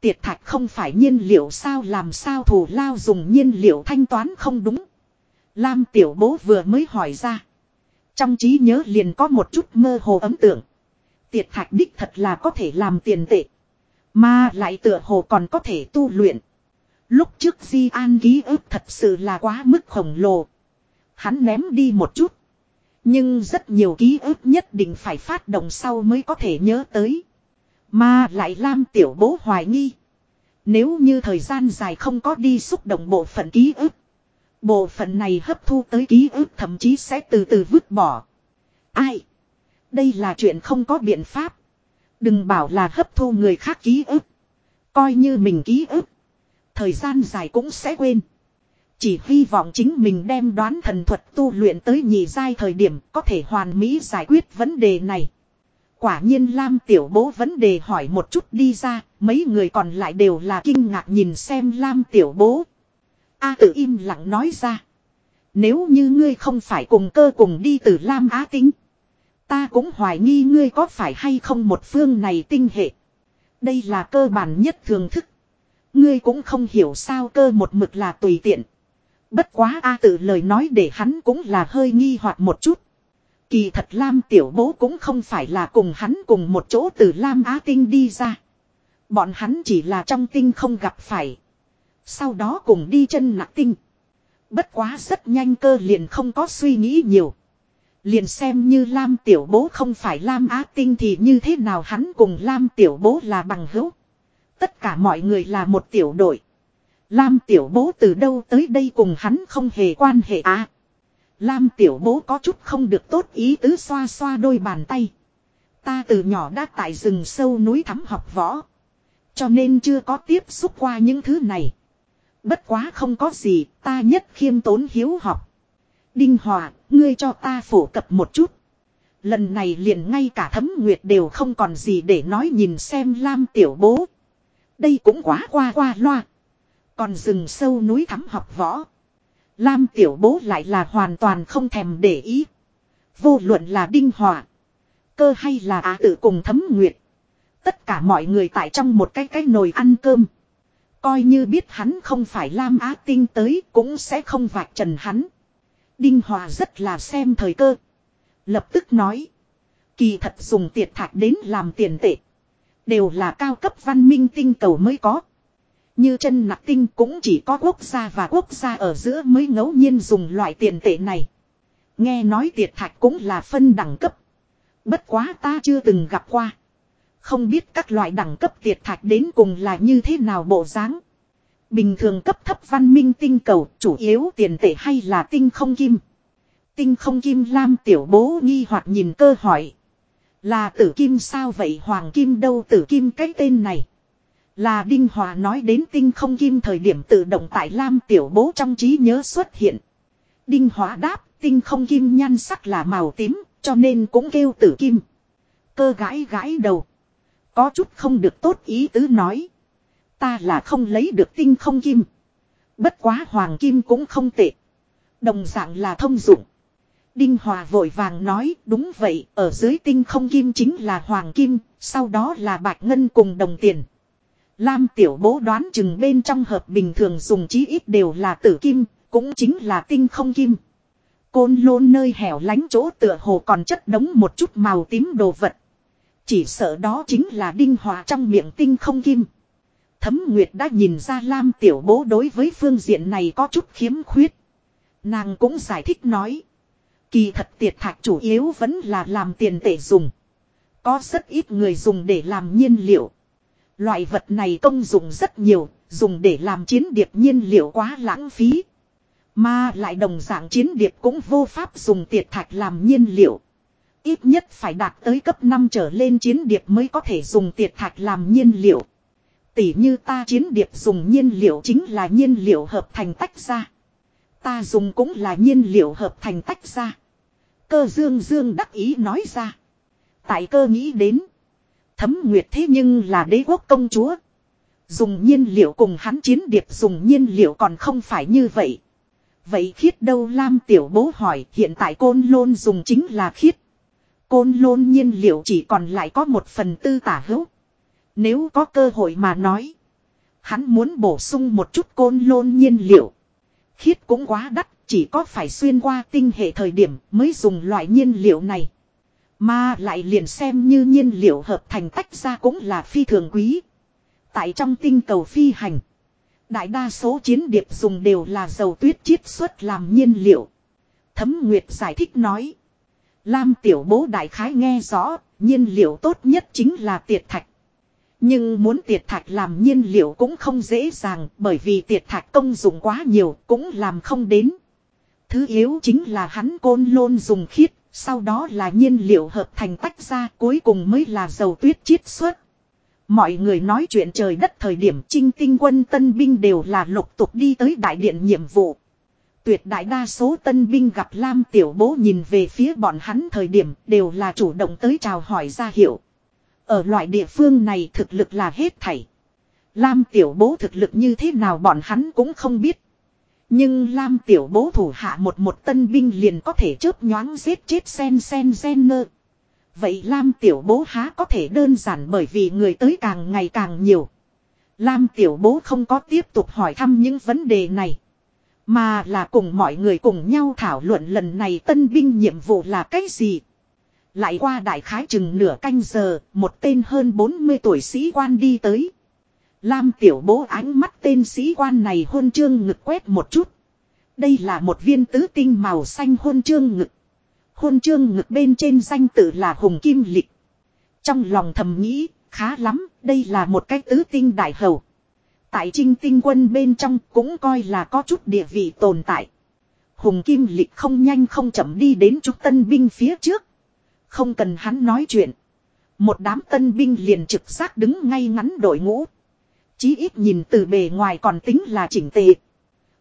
Tiệt thạch không phải nhiên liệu sao, làm sao thù lao dùng nhiên liệu thanh toán không đúng. Lam tiểu bố vừa mới hỏi ra. Trong trí nhớ liền có một chút mơ hồ ấm tưởng Tiệt thạch đích thật là có thể làm tiền tệ. Mà lại tựa hồ còn có thể tu luyện. Lúc trước Di An ký ức thật sự là quá mức khổng lồ. Hắn ném đi một chút. Nhưng rất nhiều ký ức nhất định phải phát động sau mới có thể nhớ tới. Mà lại Lam Tiểu Bố hoài nghi. Nếu như thời gian dài không có đi xúc động bộ phận ký ức. Bộ phận này hấp thu tới ký ức thậm chí sẽ từ từ vứt bỏ. Ai? Đây là chuyện không có biện pháp. Đừng bảo là hấp thu người khác ký ức. Coi như mình ký ức. Thời gian dài cũng sẽ quên. Chỉ hy vọng chính mình đem đoán thần thuật tu luyện tới nhị giai thời điểm có thể hoàn mỹ giải quyết vấn đề này. Quả nhiên Lam tiểu bố vấn đề hỏi một chút đi ra, mấy người còn lại đều là kinh ngạc nhìn xem Lam tiểu bố. A tự im lặng nói ra. Nếu như ngươi không phải cùng cơ cùng đi từ Lam Á Tinh. Ta cũng hoài nghi ngươi có phải hay không một phương này tinh hệ. Đây là cơ bản nhất thường thức. Ngươi cũng không hiểu sao cơ một mực là tùy tiện. Bất quá A tự lời nói để hắn cũng là hơi nghi hoặc một chút. Kỳ thật Lam tiểu bố cũng không phải là cùng hắn cùng một chỗ từ Lam Á Tinh đi ra. Bọn hắn chỉ là trong tinh không gặp phải. Sau đó cùng đi chân nặng tinh. Bất quá rất nhanh cơ liền không có suy nghĩ nhiều. Liền xem như Lam tiểu bố không phải Lam Á Tinh thì như thế nào hắn cùng Lam tiểu bố là bằng hữu. Tất cả mọi người là một tiểu đội. Lam tiểu bố từ đâu tới đây cùng hắn không hề quan hệ à. Lam tiểu bố có chút không được tốt ý tứ xoa xoa đôi bàn tay. Ta từ nhỏ đã tại rừng sâu núi thắm học võ. Cho nên chưa có tiếp xúc qua những thứ này. Bất quá không có gì, ta nhất khiêm tốn hiếu học. Đinh Hòa, ngươi cho ta phổ cập một chút. Lần này liền ngay cả thấm nguyệt đều không còn gì để nói nhìn xem Lam tiểu bố. Đây cũng quá qua qua loa. Còn rừng sâu núi thắm học võ. Lam tiểu bố lại là hoàn toàn không thèm để ý. Vô luận là đinh hòa. Cơ hay là á tự cùng thấm nguyệt. Tất cả mọi người tại trong một cái cái nồi ăn cơm. Coi như biết hắn không phải Lam Á Tinh tới cũng sẽ không vạch trần hắn. Đinh Hòa rất là xem thời cơ. Lập tức nói. Kỳ thật dùng tiệt thạch đến làm tiền tệ. Đều là cao cấp văn minh tinh cầu mới có. Như chân nặc tinh cũng chỉ có quốc gia và quốc gia ở giữa mới ngẫu nhiên dùng loại tiền tệ này. Nghe nói tiệt thạch cũng là phân đẳng cấp. Bất quá ta chưa từng gặp qua. Không biết các loại đẳng cấp tiệt thạch đến cùng là như thế nào bộ dáng. Bình thường cấp thấp văn minh tinh cầu chủ yếu tiền tệ hay là tinh không kim. Tinh không kim lam tiểu bố nghi hoặc nhìn cơ hỏi. Là tử kim sao vậy hoàng kim đâu tử kim cái tên này. Là Đinh Hòa nói đến tinh không kim thời điểm tự động tại Lam tiểu bố trong trí nhớ xuất hiện. Đinh Hòa đáp, tinh không kim nhan sắc là màu tím, cho nên cũng kêu tử kim. Cơ gãi gãi đầu. Có chút không được tốt ý tứ nói. Ta là không lấy được tinh không kim. Bất quá hoàng kim cũng không tệ. Đồng dạng là thông dụng. Đinh Hòa vội vàng nói đúng vậy ở dưới tinh không kim chính là hoàng kim, sau đó là bạch ngân cùng đồng tiền. Lam tiểu bố đoán chừng bên trong hợp bình thường dùng chí ít đều là tử kim, cũng chính là tinh không kim. Côn lôn nơi hẻo lánh chỗ tựa hồ còn chất đống một chút màu tím đồ vật. Chỉ sợ đó chính là đinh hòa trong miệng tinh không kim. Thấm Nguyệt đã nhìn ra Lam tiểu bố đối với phương diện này có chút khiếm khuyết. Nàng cũng giải thích nói. Kỳ thật tiệt thạch chủ yếu vẫn là làm tiền tệ dùng. Có rất ít người dùng để làm nhiên liệu. Loại vật này công dụng rất nhiều, dùng để làm chiến điệp nhiên liệu quá lãng phí. Mà lại đồng dạng chiến điệp cũng vô pháp dùng tiệt thạch làm nhiên liệu. Ít nhất phải đạt tới cấp 5 trở lên chiến điệp mới có thể dùng tiệt thạch làm nhiên liệu. Tỷ như ta chiến điệp dùng nhiên liệu chính là nhiên liệu hợp thành tách ra. Ta dùng cũng là nhiên liệu hợp thành tách ra. Cơ dương dương đắc ý nói ra. Tại cơ nghĩ đến. Thấm nguyệt thế nhưng là đế quốc công chúa. Dùng nhiên liệu cùng hắn chiến điệp dùng nhiên liệu còn không phải như vậy. Vậy khiết đâu Lam tiểu bố hỏi hiện tại côn lôn dùng chính là khiết. Côn lôn nhiên liệu chỉ còn lại có một phần tư tả hữu. Nếu có cơ hội mà nói. Hắn muốn bổ sung một chút côn lôn nhiên liệu. Khiết cũng quá đắt, chỉ có phải xuyên qua tinh hệ thời điểm mới dùng loại nhiên liệu này. Mà lại liền xem như nhiên liệu hợp thành tách ra cũng là phi thường quý. Tại trong tinh cầu phi hành. Đại đa số chiến điệp dùng đều là dầu tuyết chiết xuất làm nhiên liệu. Thấm Nguyệt giải thích nói. Lam tiểu bố đại khái nghe rõ, nhiên liệu tốt nhất chính là tiệt thạch. Nhưng muốn tiệt thạch làm nhiên liệu cũng không dễ dàng bởi vì tiệt thạch công dụng quá nhiều cũng làm không đến. Thứ yếu chính là hắn côn lôn dùng khiết, sau đó là nhiên liệu hợp thành tách ra cuối cùng mới là dầu tuyết chiết xuất. Mọi người nói chuyện trời đất thời điểm trinh tinh quân tân binh đều là lục tục đi tới đại điện nhiệm vụ. Tuyệt đại đa số tân binh gặp Lam Tiểu Bố nhìn về phía bọn hắn thời điểm đều là chủ động tới chào hỏi ra hiệu. Ở loại địa phương này thực lực là hết thảy. Lam Tiểu Bố thực lực như thế nào bọn hắn cũng không biết. Nhưng Lam Tiểu Bố thủ hạ một một tân binh liền có thể chớp nhoáng giết chết sen sen gen nơ. Vậy Lam Tiểu Bố há có thể đơn giản bởi vì người tới càng ngày càng nhiều. Lam Tiểu Bố không có tiếp tục hỏi thăm những vấn đề này. Mà là cùng mọi người cùng nhau thảo luận lần này tân binh nhiệm vụ là cái gì. Lại qua đại khái chừng nửa canh giờ, một tên hơn 40 tuổi sĩ quan đi tới. Lam tiểu bố ánh mắt tên sĩ quan này hôn chương ngực quét một chút. Đây là một viên tứ tinh màu xanh hôn chương ngực. Hôn chương ngực bên trên danh tự là Hùng Kim Lịch. Trong lòng thầm nghĩ, khá lắm, đây là một cái tứ tinh đại hầu. Tại trinh tinh quân bên trong cũng coi là có chút địa vị tồn tại. Hùng Kim Lịch không nhanh không chậm đi đến chút tân binh phía trước. Không cần hắn nói chuyện. Một đám tân binh liền trực giác đứng ngay ngắn đội ngũ. Chí ít nhìn từ bề ngoài còn tính là chỉnh tề.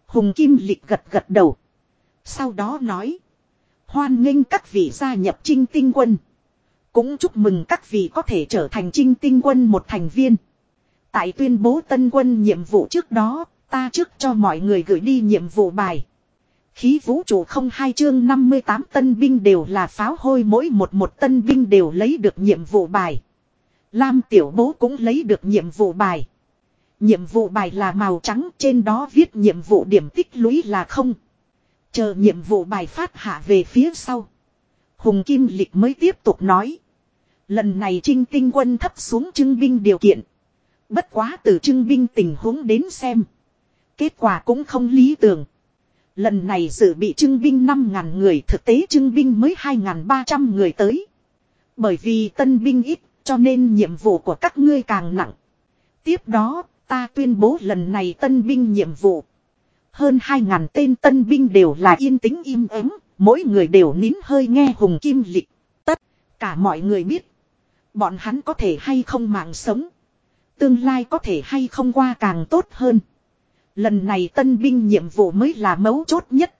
Hùng Kim Lịch gật gật đầu. Sau đó nói. Hoan nghênh các vị gia nhập trinh tinh quân. Cũng chúc mừng các vị có thể trở thành trinh tinh quân một thành viên. Tại tuyên bố tân quân nhiệm vụ trước đó, ta trước cho mọi người gửi đi nhiệm vụ bài. Khí vũ trụ không hai chương 58 tân binh đều là pháo hôi mỗi một một tân binh đều lấy được nhiệm vụ bài. Lam tiểu bố cũng lấy được nhiệm vụ bài. Nhiệm vụ bài là màu trắng, trên đó viết nhiệm vụ điểm tích lũy là không. Chờ nhiệm vụ bài phát hạ về phía sau. Hùng Kim Lịch mới tiếp tục nói. Lần này trinh tinh quân thấp xuống trưng binh điều kiện. Bất quá từ trưng binh tình huống đến xem. Kết quả cũng không lý tưởng. Lần này dự bị trưng binh 5.000 người, thực tế trưng binh mới 2.300 người tới. Bởi vì tân binh ít, cho nên nhiệm vụ của các ngươi càng nặng. Tiếp đó ta tuyên bố lần này tân binh nhiệm vụ. Hơn 2.000 tên tân binh đều là yên tĩnh im ắng, mỗi người đều nín hơi nghe hùng kim lịch. Tất cả mọi người biết. Bọn hắn có thể hay không mạng sống. Tương lai có thể hay không qua càng tốt hơn. Lần này tân binh nhiệm vụ mới là mấu chốt nhất.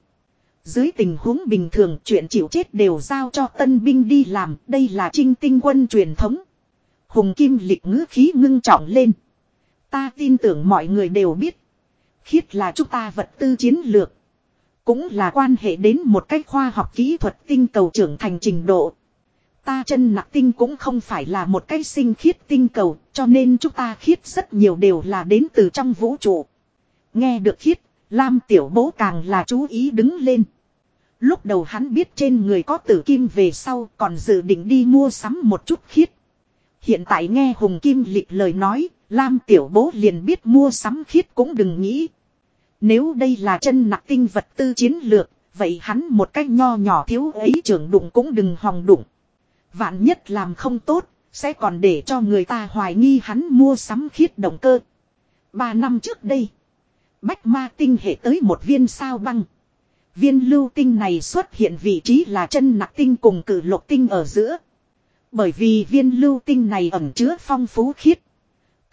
Dưới tình huống bình thường chuyện chịu chết đều giao cho tân binh đi làm, đây là trinh tinh quân truyền thống. Hùng Kim lịch ngữ khí ngưng trọng lên. Ta tin tưởng mọi người đều biết. Khiết là chúng ta vật tư chiến lược. Cũng là quan hệ đến một cách khoa học kỹ thuật tinh cầu trưởng thành trình độ. Ta chân nặng tinh cũng không phải là một cái sinh khiết tinh cầu, cho nên chúng ta khiết rất nhiều đều là đến từ trong vũ trụ. Nghe được khiết, Lam tiểu bố càng là chú ý đứng lên. Lúc đầu hắn biết trên người có tử kim về sau còn dự định đi mua sắm một chút khiết. Hiện tại nghe Hùng Kim lịch lời nói, Lam tiểu bố liền biết mua sắm khiết cũng đừng nghĩ. Nếu đây là chân nặng tinh vật tư chiến lược, vậy hắn một cách nho nhỏ thiếu ấy trưởng đụng cũng đừng hòng đụng. Vạn nhất làm không tốt, sẽ còn để cho người ta hoài nghi hắn mua sắm khiết động cơ. Ba năm trước đây, Bách ma tinh hệ tới một viên sao băng. Viên lưu tinh này xuất hiện vị trí là chân nặng tinh cùng cử lục tinh ở giữa. Bởi vì viên lưu tinh này ẩn chứa phong phú khiết.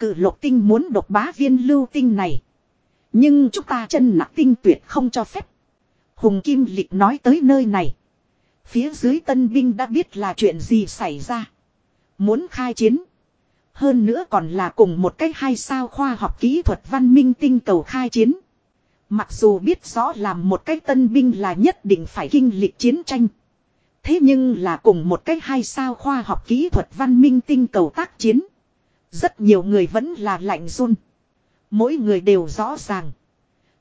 Cử lục tinh muốn độc bá viên lưu tinh này. Nhưng chúng ta chân nặng tinh tuyệt không cho phép. Hùng Kim Lịch nói tới nơi này. Phía dưới tân binh đã biết là chuyện gì xảy ra. Muốn khai chiến. Hơn nữa còn là cùng một cách hai sao khoa học kỹ thuật văn minh tinh cầu khai chiến. Mặc dù biết rõ làm một cách tân binh là nhất định phải kinh lịch chiến tranh. Thế nhưng là cùng một cách hai sao khoa học kỹ thuật văn minh tinh cầu tác chiến. Rất nhiều người vẫn là lạnh run. Mỗi người đều rõ ràng.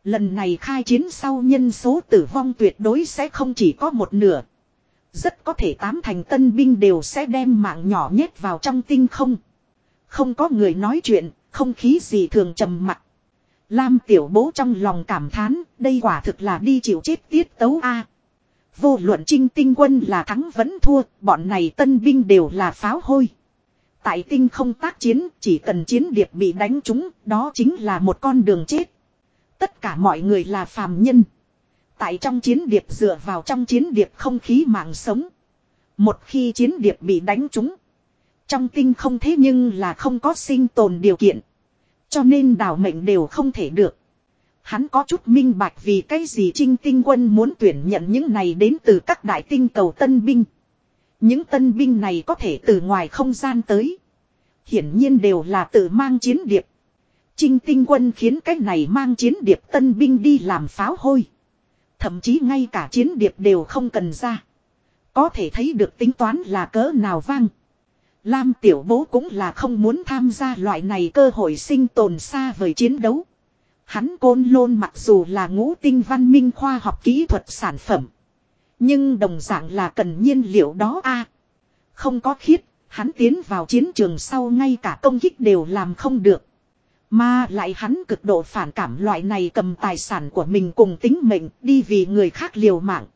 Lần này khai chiến sau nhân số tử vong tuyệt đối sẽ không chỉ có một nửa. Rất có thể tám thành tân binh đều sẽ đem mạng nhỏ nhét vào trong tinh không. Không có người nói chuyện, không khí gì thường trầm mặc. Lam tiểu bố trong lòng cảm thán, đây quả thực là đi chịu chết tiết tấu A. Vô luận trinh tinh quân là thắng vẫn thua, bọn này tân binh đều là pháo hôi. Tại tinh không tác chiến, chỉ cần chiến điệp bị đánh trúng, đó chính là một con đường chết. Tất cả mọi người là phàm nhân. Tại trong chiến điệp dựa vào trong chiến điệp không khí mạng sống. Một khi chiến điệp bị đánh trúng. Trong tinh không thế nhưng là không có sinh tồn điều kiện. Cho nên đảo mệnh đều không thể được. Hắn có chút minh bạch vì cái gì trinh tinh quân muốn tuyển nhận những này đến từ các đại tinh cầu tân binh. Những tân binh này có thể từ ngoài không gian tới. Hiển nhiên đều là tự mang chiến điệp. Trinh tinh quân khiến cái này mang chiến điệp tân binh đi làm pháo hôi. Thậm chí ngay cả chiến điệp đều không cần ra. Có thể thấy được tính toán là cỡ nào vang. Lam tiểu bố cũng là không muốn tham gia loại này cơ hội sinh tồn xa vời chiến đấu. Hắn côn lôn mặc dù là ngũ tinh văn minh khoa học kỹ thuật sản phẩm. Nhưng đồng dạng là cần nhiên liệu đó a Không có khiết, hắn tiến vào chiến trường sau ngay cả công kích đều làm không được. Mà lại hắn cực độ phản cảm loại này cầm tài sản của mình cùng tính mệnh đi vì người khác liều mạng.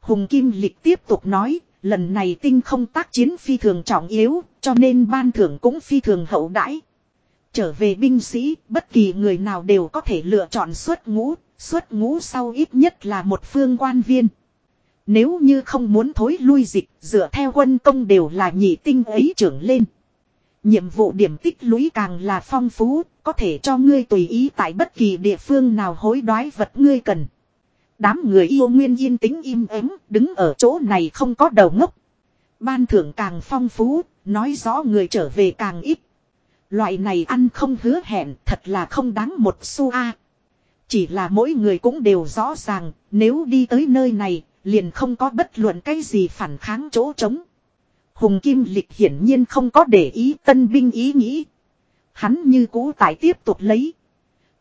Hùng Kim Lịch tiếp tục nói, lần này tinh không tác chiến phi thường trọng yếu, cho nên ban thưởng cũng phi thường hậu đãi. Trở về binh sĩ, bất kỳ người nào đều có thể lựa chọn xuất ngũ, xuất ngũ sau ít nhất là một phương quan viên. Nếu như không muốn thối lui dịch, dựa theo quân công đều là nhị tinh ấy trưởng lên. Nhiệm vụ điểm tích lũy càng là phong phú, có thể cho ngươi tùy ý tại bất kỳ địa phương nào hối đoái vật ngươi cần. Đám người yêu nguyên yên tĩnh im ắng, đứng ở chỗ này không có đầu ngốc. Ban thưởng càng phong phú, nói rõ người trở về càng ít. Loại này ăn không hứa hẹn, thật là không đáng một xu a. Chỉ là mỗi người cũng đều rõ ràng, nếu đi tới nơi này, liền không có bất luận cái gì phản kháng chỗ trống. Hùng Kim Lịch hiển nhiên không có để ý tân binh ý nghĩ. Hắn như cũ tại tiếp tục lấy.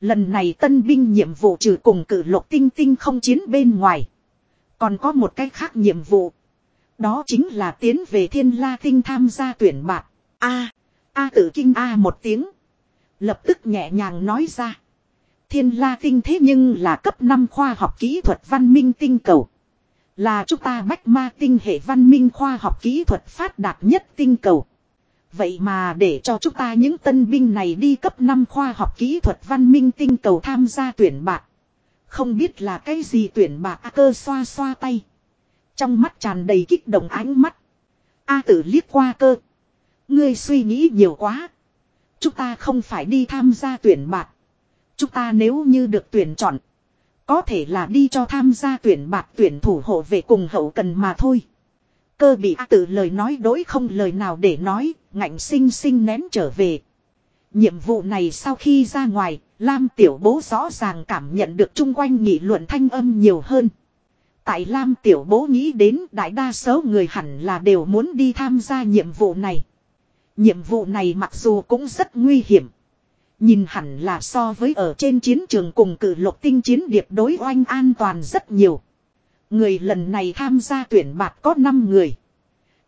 Lần này tân binh nhiệm vụ trừ cùng cử lục tinh tinh không chiến bên ngoài. Còn có một cái khác nhiệm vụ. Đó chính là tiến về thiên la tinh tham gia tuyển bạc. A. A tự kinh A một tiếng. Lập tức nhẹ nhàng nói ra. Thiên la tinh thế nhưng là cấp 5 khoa học kỹ thuật văn minh tinh cầu. Là chúng ta bách ma tinh hệ văn minh khoa học kỹ thuật phát đạt nhất tinh cầu. Vậy mà để cho chúng ta những tân binh này đi cấp 5 khoa học kỹ thuật văn minh tinh cầu tham gia tuyển bạc. Không biết là cái gì tuyển bạc A cơ xoa xoa tay. Trong mắt tràn đầy kích động ánh mắt. A tử liếc qua cơ. Ngươi suy nghĩ nhiều quá. Chúng ta không phải đi tham gia tuyển bạc. Chúng ta nếu như được tuyển chọn. Có thể là đi cho tham gia tuyển bạc tuyển thủ hộ về cùng hậu cần mà thôi. Cơ bị tự lời nói đối không lời nào để nói, ngạnh sinh sinh nén trở về. Nhiệm vụ này sau khi ra ngoài, Lam Tiểu Bố rõ ràng cảm nhận được chung quanh nghị luận thanh âm nhiều hơn. Tại Lam Tiểu Bố nghĩ đến đại đa số người hẳn là đều muốn đi tham gia nhiệm vụ này. Nhiệm vụ này mặc dù cũng rất nguy hiểm. Nhìn hẳn là so với ở trên chiến trường cùng cử lục tinh chiến điệp đối oanh an toàn rất nhiều. Người lần này tham gia tuyển bạc có 5 người.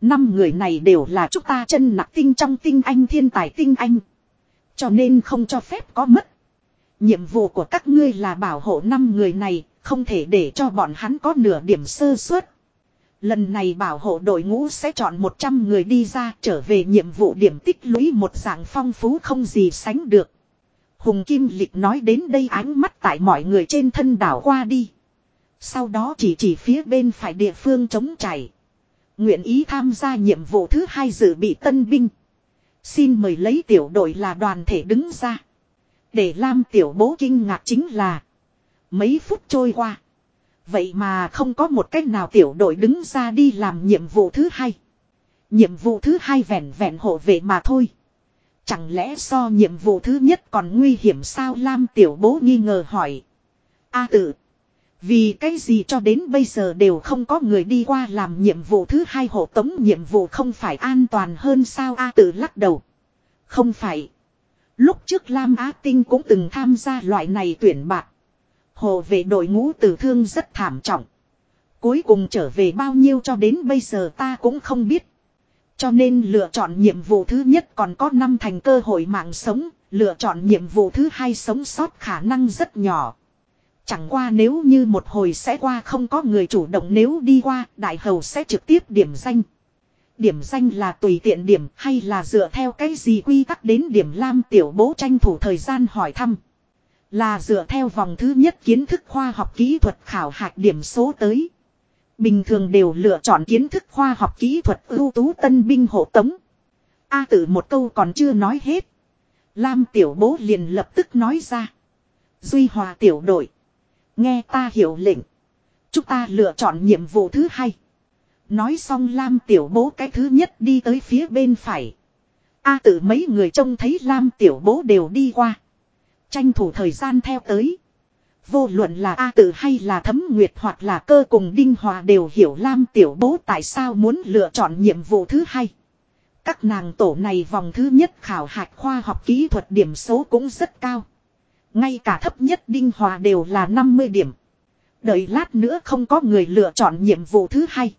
5 người này đều là chúng ta chân nặc tinh trong tinh anh thiên tài tinh anh. Cho nên không cho phép có mất. Nhiệm vụ của các ngươi là bảo hộ 5 người này, không thể để cho bọn hắn có nửa điểm sơ suất. Lần này bảo hộ đội ngũ sẽ chọn 100 người đi ra trở về nhiệm vụ điểm tích lũy một dạng phong phú không gì sánh được. Hùng Kim Lịch nói đến đây ánh mắt tại mọi người trên thân đảo qua đi. Sau đó chỉ chỉ phía bên phải địa phương chống chảy. Nguyện ý tham gia nhiệm vụ thứ hai dự bị tân binh. Xin mời lấy tiểu đội là đoàn thể đứng ra. Để Lam tiểu bố kinh ngạc chính là. Mấy phút trôi qua. Vậy mà không có một cách nào tiểu đội đứng ra đi làm nhiệm vụ thứ hai. Nhiệm vụ thứ hai vẹn vẹn hộ vệ mà thôi. Chẳng lẽ so nhiệm vụ thứ nhất còn nguy hiểm sao Lam tiểu bố nghi ngờ hỏi. A tự. Vì cái gì cho đến bây giờ đều không có người đi qua làm nhiệm vụ thứ hai hộ tống nhiệm vụ không phải an toàn hơn sao A tự lắc đầu. Không phải. Lúc trước Lam Á Tinh cũng từng tham gia loại này tuyển bạc. Hồ vệ đội ngũ tử thương rất thảm trọng. Cuối cùng trở về bao nhiêu cho đến bây giờ ta cũng không biết. Cho nên lựa chọn nhiệm vụ thứ nhất còn có năm thành cơ hội mạng sống, lựa chọn nhiệm vụ thứ hai sống sót khả năng rất nhỏ. Chẳng qua nếu như một hồi sẽ qua không có người chủ động nếu đi qua, đại hầu sẽ trực tiếp điểm danh. Điểm danh là tùy tiện điểm hay là dựa theo cái gì quy tắc đến điểm Lam Tiểu Bố tranh thủ thời gian hỏi thăm. Là dựa theo vòng thứ nhất kiến thức khoa học kỹ thuật khảo hạch điểm số tới. Bình thường đều lựa chọn kiến thức khoa học kỹ thuật ưu tú tân binh hộ tống. A tử một câu còn chưa nói hết. Lam tiểu bố liền lập tức nói ra. Duy hòa tiểu đội. Nghe ta hiểu lệnh. Chúng ta lựa chọn nhiệm vụ thứ hai. Nói xong Lam tiểu bố cái thứ nhất đi tới phía bên phải. A tử mấy người trông thấy Lam tiểu bố đều đi qua. Tranh thủ thời gian theo tới. Vô luận là A tử hay là thấm nguyệt hoặc là cơ cùng đinh hòa đều hiểu Lam tiểu bố tại sao muốn lựa chọn nhiệm vụ thứ hai. Các nàng tổ này vòng thứ nhất khảo hạch khoa học kỹ thuật điểm số cũng rất cao. Ngay cả thấp nhất đinh hòa đều là 50 điểm. Đợi lát nữa không có người lựa chọn nhiệm vụ thứ hai.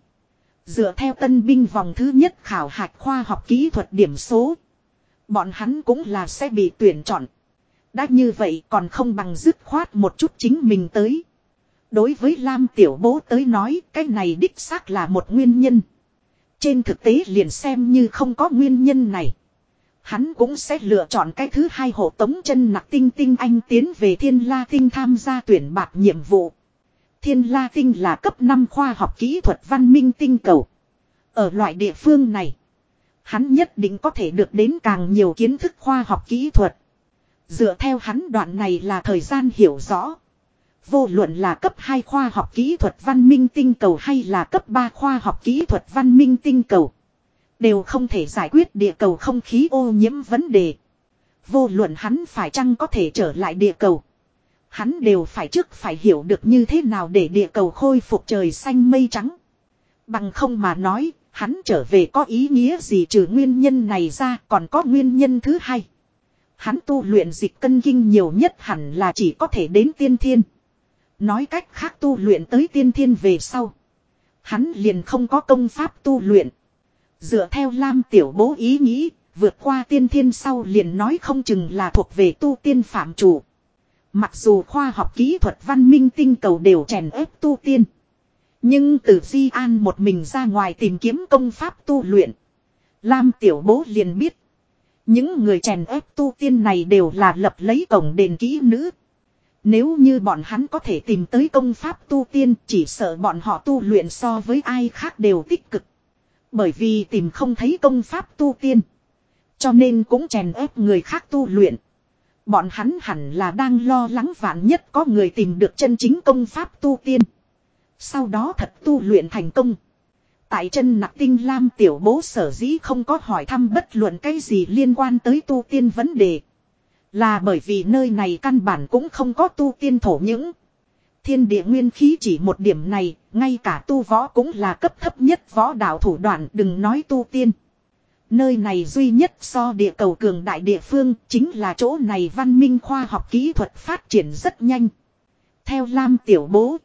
Dựa theo tân binh vòng thứ nhất khảo hạch khoa học kỹ thuật điểm số. Bọn hắn cũng là sẽ bị tuyển chọn. Đã như vậy còn không bằng dứt khoát một chút chính mình tới. Đối với Lam Tiểu Bố tới nói cái này đích xác là một nguyên nhân. Trên thực tế liền xem như không có nguyên nhân này. Hắn cũng sẽ lựa chọn cái thứ hai hộ tống chân nặc tinh tinh anh tiến về thiên la tinh tham gia tuyển bạc nhiệm vụ. Thiên la tinh là cấp 5 khoa học kỹ thuật văn minh tinh cầu. Ở loại địa phương này, hắn nhất định có thể được đến càng nhiều kiến thức khoa học kỹ thuật. Dựa theo hắn đoạn này là thời gian hiểu rõ. Vô luận là cấp 2 khoa học kỹ thuật văn minh tinh cầu hay là cấp 3 khoa học kỹ thuật văn minh tinh cầu. Đều không thể giải quyết địa cầu không khí ô nhiễm vấn đề. Vô luận hắn phải chăng có thể trở lại địa cầu. Hắn đều phải trước phải hiểu được như thế nào để địa cầu khôi phục trời xanh mây trắng. Bằng không mà nói, hắn trở về có ý nghĩa gì trừ nguyên nhân này ra còn có nguyên nhân thứ hai. Hắn tu luyện dịch cân kinh nhiều nhất hẳn là chỉ có thể đến tiên thiên. Nói cách khác tu luyện tới tiên thiên về sau. Hắn liền không có công pháp tu luyện. Dựa theo Lam Tiểu Bố ý nghĩ, vượt qua tiên thiên sau liền nói không chừng là thuộc về tu tiên phạm chủ. Mặc dù khoa học kỹ thuật văn minh tinh cầu đều chèn ép tu tiên. Nhưng từ Di An một mình ra ngoài tìm kiếm công pháp tu luyện. Lam Tiểu Bố liền biết. Những người chèn ép tu tiên này đều là lập lấy cổng đền kỹ nữ. Nếu như bọn hắn có thể tìm tới công pháp tu tiên, chỉ sợ bọn họ tu luyện so với ai khác đều tích cực. Bởi vì tìm không thấy công pháp tu tiên. Cho nên cũng chèn ép người khác tu luyện. Bọn hắn hẳn là đang lo lắng vạn nhất có người tìm được chân chính công pháp tu tiên. Sau đó thật tu luyện thành công. Tại chân nặc tinh lam tiểu bố sở dĩ không có hỏi thăm bất luận cái gì liên quan tới tu tiên vấn đề. Là bởi vì nơi này căn bản cũng không có tu tiên thổ những. Thiên địa nguyên khí chỉ một điểm này, ngay cả tu võ cũng là cấp thấp nhất võ đạo thủ đoạn đừng nói tu tiên. Nơi này duy nhất so địa cầu cường đại địa phương chính là chỗ này văn minh khoa học kỹ thuật phát triển rất nhanh. Theo Lam Tiểu Bố,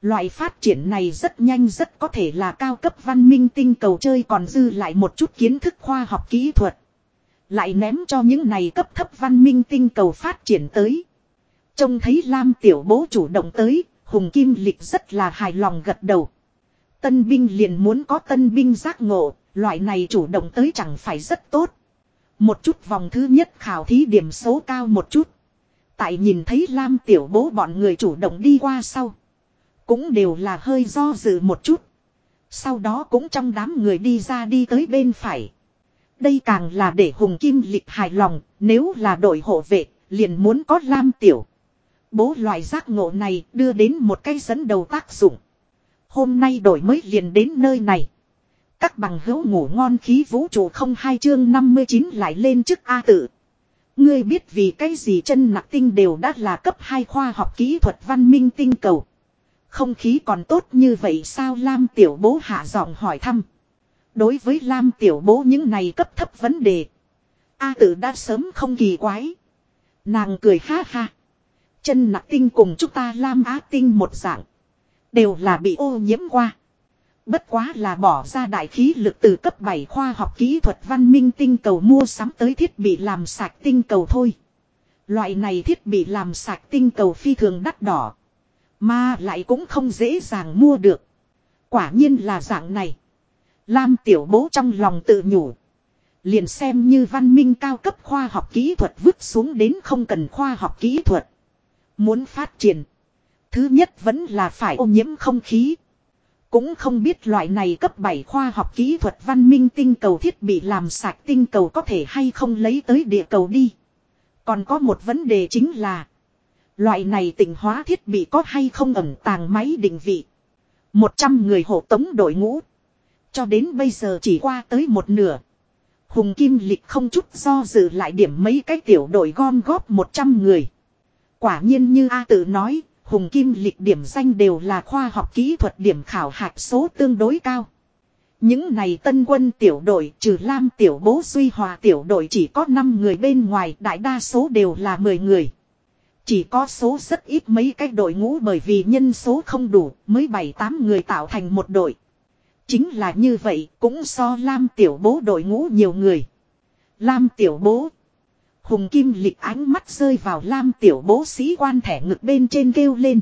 loại phát triển này rất nhanh rất có thể là cao cấp văn minh tinh cầu chơi còn dư lại một chút kiến thức khoa học kỹ thuật. Lại ném cho những này cấp thấp văn minh tinh cầu phát triển tới. Trông thấy Lam Tiểu Bố chủ động tới, Hùng Kim Lịch rất là hài lòng gật đầu. Tân binh liền muốn có tân binh giác ngộ, loại này chủ động tới chẳng phải rất tốt. Một chút vòng thứ nhất khảo thí điểm số cao một chút. Tại nhìn thấy Lam Tiểu Bố bọn người chủ động đi qua sau. Cũng đều là hơi do dự một chút. Sau đó cũng trong đám người đi ra đi tới bên phải. Đây càng là để Hùng Kim Lịch hài lòng, nếu là đội hộ vệ, liền muốn có Lam Tiểu. Bố loại giác ngộ này đưa đến một cái dẫn đầu tác dụng. Hôm nay đổi mới liền đến nơi này. Các bằng hữu ngủ ngon khí vũ trụ không hai chương 59 lại lên chức A tự. Ngươi biết vì cái gì chân nặng tinh đều đã là cấp 2 khoa học kỹ thuật văn minh tinh cầu. Không khí còn tốt như vậy sao Lam tiểu bố hạ giọng hỏi thăm. Đối với Lam tiểu bố những này cấp thấp vấn đề. A tử đã sớm không kỳ quái. Nàng cười ha ha. Chân Nặc tinh cùng chúng ta Lam Á tinh một dạng. Đều là bị ô nhiễm qua. Bất quá là bỏ ra đại khí lực từ cấp 7 khoa học kỹ thuật văn minh tinh cầu mua sắm tới thiết bị làm sạch tinh cầu thôi. Loại này thiết bị làm sạch tinh cầu phi thường đắt đỏ. Mà lại cũng không dễ dàng mua được. Quả nhiên là dạng này. Lam tiểu bố trong lòng tự nhủ. Liền xem như văn minh cao cấp khoa học kỹ thuật vứt xuống đến không cần khoa học kỹ thuật. Muốn phát triển. Thứ nhất vẫn là phải ô nhiễm không khí. Cũng không biết loại này cấp 7 khoa học kỹ thuật văn minh tinh cầu thiết bị làm sạch tinh cầu có thể hay không lấy tới địa cầu đi. Còn có một vấn đề chính là. Loại này tình hóa thiết bị có hay không ẩn tàng máy định vị. 100 người hộ tống đội ngũ. Cho đến bây giờ chỉ qua tới một nửa. Hùng Kim Lịch không chút do dự lại điểm mấy cái tiểu đội gom góp 100 người. Quả nhiên như A tự nói, Hùng Kim Lịch điểm danh đều là khoa học kỹ thuật điểm khảo hạch số tương đối cao. Những này tân quân tiểu đội trừ Lam tiểu bố suy hòa tiểu đội chỉ có 5 người bên ngoài đại đa số đều là 10 người. Chỉ có số rất ít mấy cái đội ngũ bởi vì nhân số không đủ mới 7-8 người tạo thành một đội. Chính là như vậy, cũng so Lam tiểu bố đội ngũ nhiều người. Lam tiểu bố. Hùng Kim lịch ánh mắt rơi vào Lam tiểu bố sĩ quan thẻ ngực bên trên kêu lên.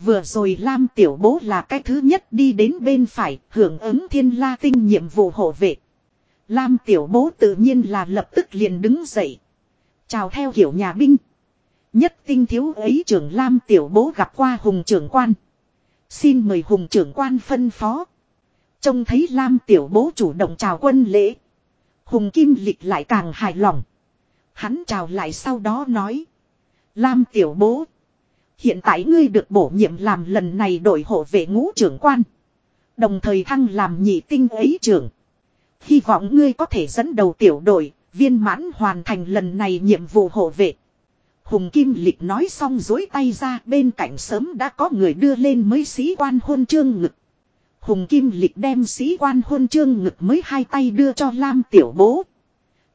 Vừa rồi Lam tiểu bố là cái thứ nhất đi đến bên phải, hưởng ứng thiên la tinh nhiệm vụ hộ vệ. Lam tiểu bố tự nhiên là lập tức liền đứng dậy. Chào theo kiểu nhà binh. Nhất tinh thiếu ấy trưởng Lam tiểu bố gặp qua hùng trưởng quan. Xin mời hùng trưởng quan phân phó. Trông thấy Lam tiểu bố chủ động chào quân lễ. Hùng kim lịch lại càng hài lòng. Hắn chào lại sau đó nói. Lam tiểu bố. Hiện tại ngươi được bổ nhiệm làm lần này đội hộ vệ ngũ trưởng quan. Đồng thời thăng làm nhị tinh ấy trưởng. Hy vọng ngươi có thể dẫn đầu tiểu đội, viên mãn hoàn thành lần này nhiệm vụ hộ vệ. Hùng Kim Lịch nói xong dối tay ra, bên cạnh sớm đã có người đưa lên mấy sĩ quan hôn chương ngực. Hùng Kim Lịch đem sĩ quan hôn chương ngực mới hai tay đưa cho Lam Tiểu Bố.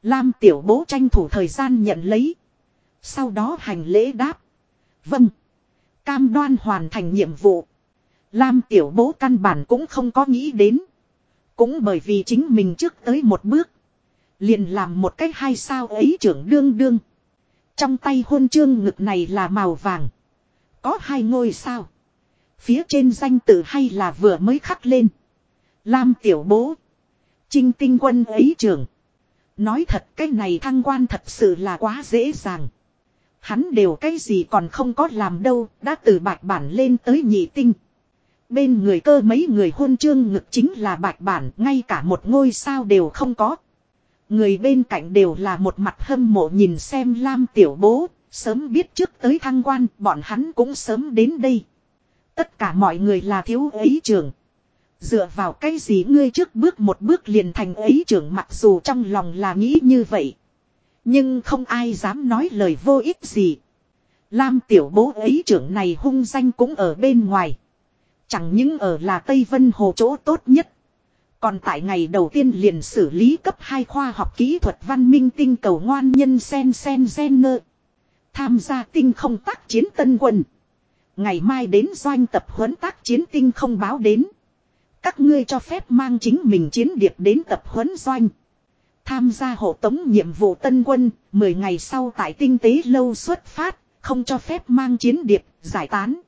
Lam Tiểu Bố tranh thủ thời gian nhận lấy. Sau đó hành lễ đáp. Vâng. Cam đoan hoàn thành nhiệm vụ. Lam Tiểu Bố căn bản cũng không có nghĩ đến. Cũng bởi vì chính mình trước tới một bước. Liền làm một cách hai sao ấy trưởng đương đương. Trong tay hôn chương ngực này là màu vàng. Có hai ngôi sao. Phía trên danh tự hay là vừa mới khắc lên. Lam tiểu bố. Trinh tinh quân ấy trưởng. Nói thật cái này thăng quan thật sự là quá dễ dàng. Hắn đều cái gì còn không có làm đâu, đã từ bạch bản lên tới nhị tinh. Bên người cơ mấy người hôn chương ngực chính là bạch bản, ngay cả một ngôi sao đều không có. Người bên cạnh đều là một mặt hâm mộ nhìn xem Lam tiểu bố, sớm biết trước tới thăng quan, bọn hắn cũng sớm đến đây. Tất cả mọi người là thiếu ấy trưởng. Dựa vào cái gì ngươi trước bước một bước liền thành ấy trưởng mặc dù trong lòng là nghĩ như vậy. Nhưng không ai dám nói lời vô ích gì. Lam tiểu bố ấy trưởng này hung danh cũng ở bên ngoài. Chẳng những ở là Tây Vân Hồ chỗ tốt nhất. Còn tại ngày đầu tiên liền xử lý cấp 2 khoa học kỹ thuật văn minh tinh cầu ngoan nhân sen sen gen nơ. Tham gia tinh không tác chiến tân quân. Ngày mai đến doanh tập huấn tác chiến tinh không báo đến. Các ngươi cho phép mang chính mình chiến điệp đến tập huấn doanh. Tham gia hộ tống nhiệm vụ tân quân, 10 ngày sau tại tinh tế lâu xuất phát, không cho phép mang chiến điệp, giải tán.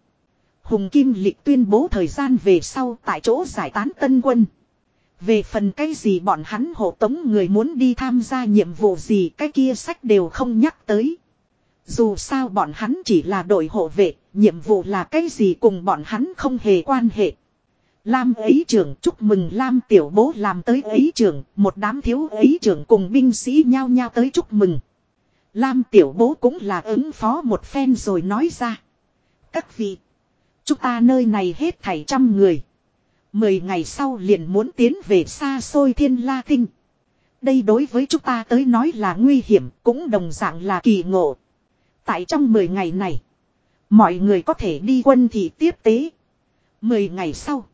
Hùng Kim Lịch tuyên bố thời gian về sau tại chỗ giải tán tân quân. Về phần cái gì bọn hắn hộ tống người muốn đi tham gia nhiệm vụ gì cái kia sách đều không nhắc tới. Dù sao bọn hắn chỉ là đội hộ vệ, nhiệm vụ là cái gì cùng bọn hắn không hề quan hệ. Lam ấy trưởng chúc mừng Lam tiểu bố làm tới ấy trưởng, một đám thiếu ấy trưởng cùng binh sĩ nhao nhao tới chúc mừng. Lam tiểu bố cũng là ứng phó một phen rồi nói ra. Các vị, chúng ta nơi này hết thảy trăm người. Mười ngày sau liền muốn tiến về xa xôi thiên la tinh. Đây đối với chúng ta tới nói là nguy hiểm, cũng đồng dạng là kỳ ngộ. Tại trong mười ngày này, mọi người có thể đi quân thị tiếp tế. Mười ngày sau,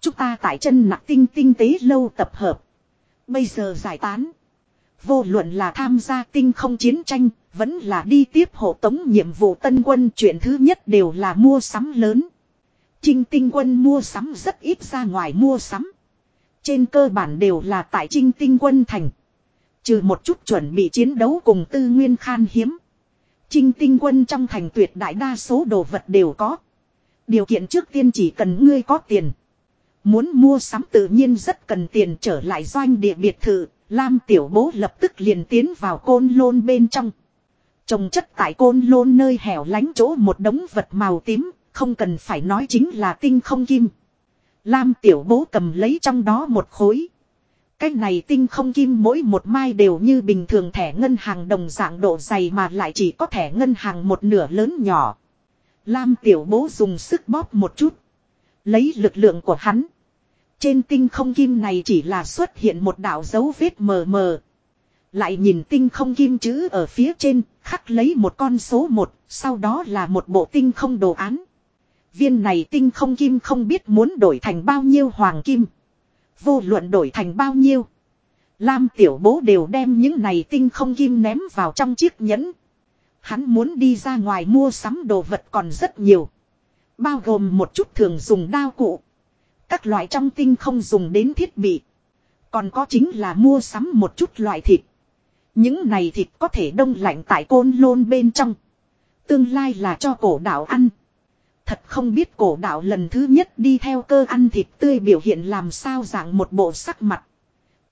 chúng ta tại chân nặng tinh tinh tế lâu tập hợp. Bây giờ giải tán. Vô luận là tham gia tinh không chiến tranh, vẫn là đi tiếp hộ tống nhiệm vụ tân quân chuyện thứ nhất đều là mua sắm lớn. Trinh tinh quân mua sắm rất ít ra ngoài mua sắm. Trên cơ bản đều là tại trinh tinh quân thành. Trừ một chút chuẩn bị chiến đấu cùng tư nguyên khan hiếm. Trinh tinh quân trong thành tuyệt đại đa số đồ vật đều có. Điều kiện trước tiên chỉ cần ngươi có tiền. Muốn mua sắm tự nhiên rất cần tiền trở lại doanh địa biệt thự, Lam tiểu bố lập tức liền tiến vào côn lôn bên trong. Trồng chất tại côn lôn nơi hẻo lánh chỗ một đống vật màu tím, không cần phải nói chính là tinh không kim. Lam tiểu bố cầm lấy trong đó một khối. Cái này tinh không kim mỗi một mai đều như bình thường thẻ ngân hàng đồng dạng độ dày mà lại chỉ có thẻ ngân hàng một nửa lớn nhỏ. Lam tiểu bố dùng sức bóp một chút. Lấy lực lượng của hắn. Trên tinh không kim này chỉ là xuất hiện một đạo dấu vết mờ mờ. Lại nhìn tinh không kim chữ ở phía trên, khắc lấy một con số một, sau đó là một bộ tinh không đồ án. Viên này tinh không kim không biết muốn đổi thành bao nhiêu hoàng kim. Vô luận đổi thành bao nhiêu. Lam tiểu bố đều đem những này tinh không kim ném vào trong chiếc nhẫn. Hắn muốn đi ra ngoài mua sắm đồ vật còn rất nhiều. Bao gồm một chút thường dùng đao cụ. Các loại trong tinh không dùng đến thiết bị. Còn có chính là mua sắm một chút loại thịt. Những này thịt có thể đông lạnh tại côn lôn bên trong. Tương lai là cho cổ đạo ăn. Thật không biết cổ đạo lần thứ nhất đi theo cơ ăn thịt tươi biểu hiện làm sao dạng một bộ sắc mặt.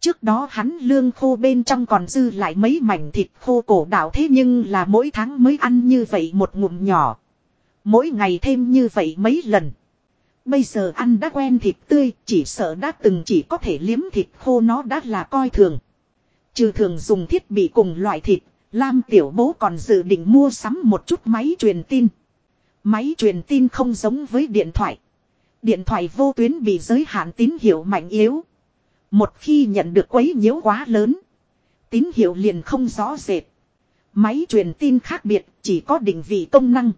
Trước đó hắn lương khô bên trong còn dư lại mấy mảnh thịt khô cổ đạo thế nhưng là mỗi tháng mới ăn như vậy một ngụm nhỏ. Mỗi ngày thêm như vậy mấy lần. Bây giờ ăn đã quen thịt tươi, chỉ sợ đã từng chỉ có thể liếm thịt khô nó đã là coi thường. Trừ thường dùng thiết bị cùng loại thịt, Lam Tiểu Bố còn dự định mua sắm một chút máy truyền tin. Máy truyền tin không giống với điện thoại. Điện thoại vô tuyến bị giới hạn tín hiệu mạnh yếu. Một khi nhận được quấy nhiễu quá lớn, tín hiệu liền không rõ rệt. Máy truyền tin khác biệt, chỉ có định vị công năng.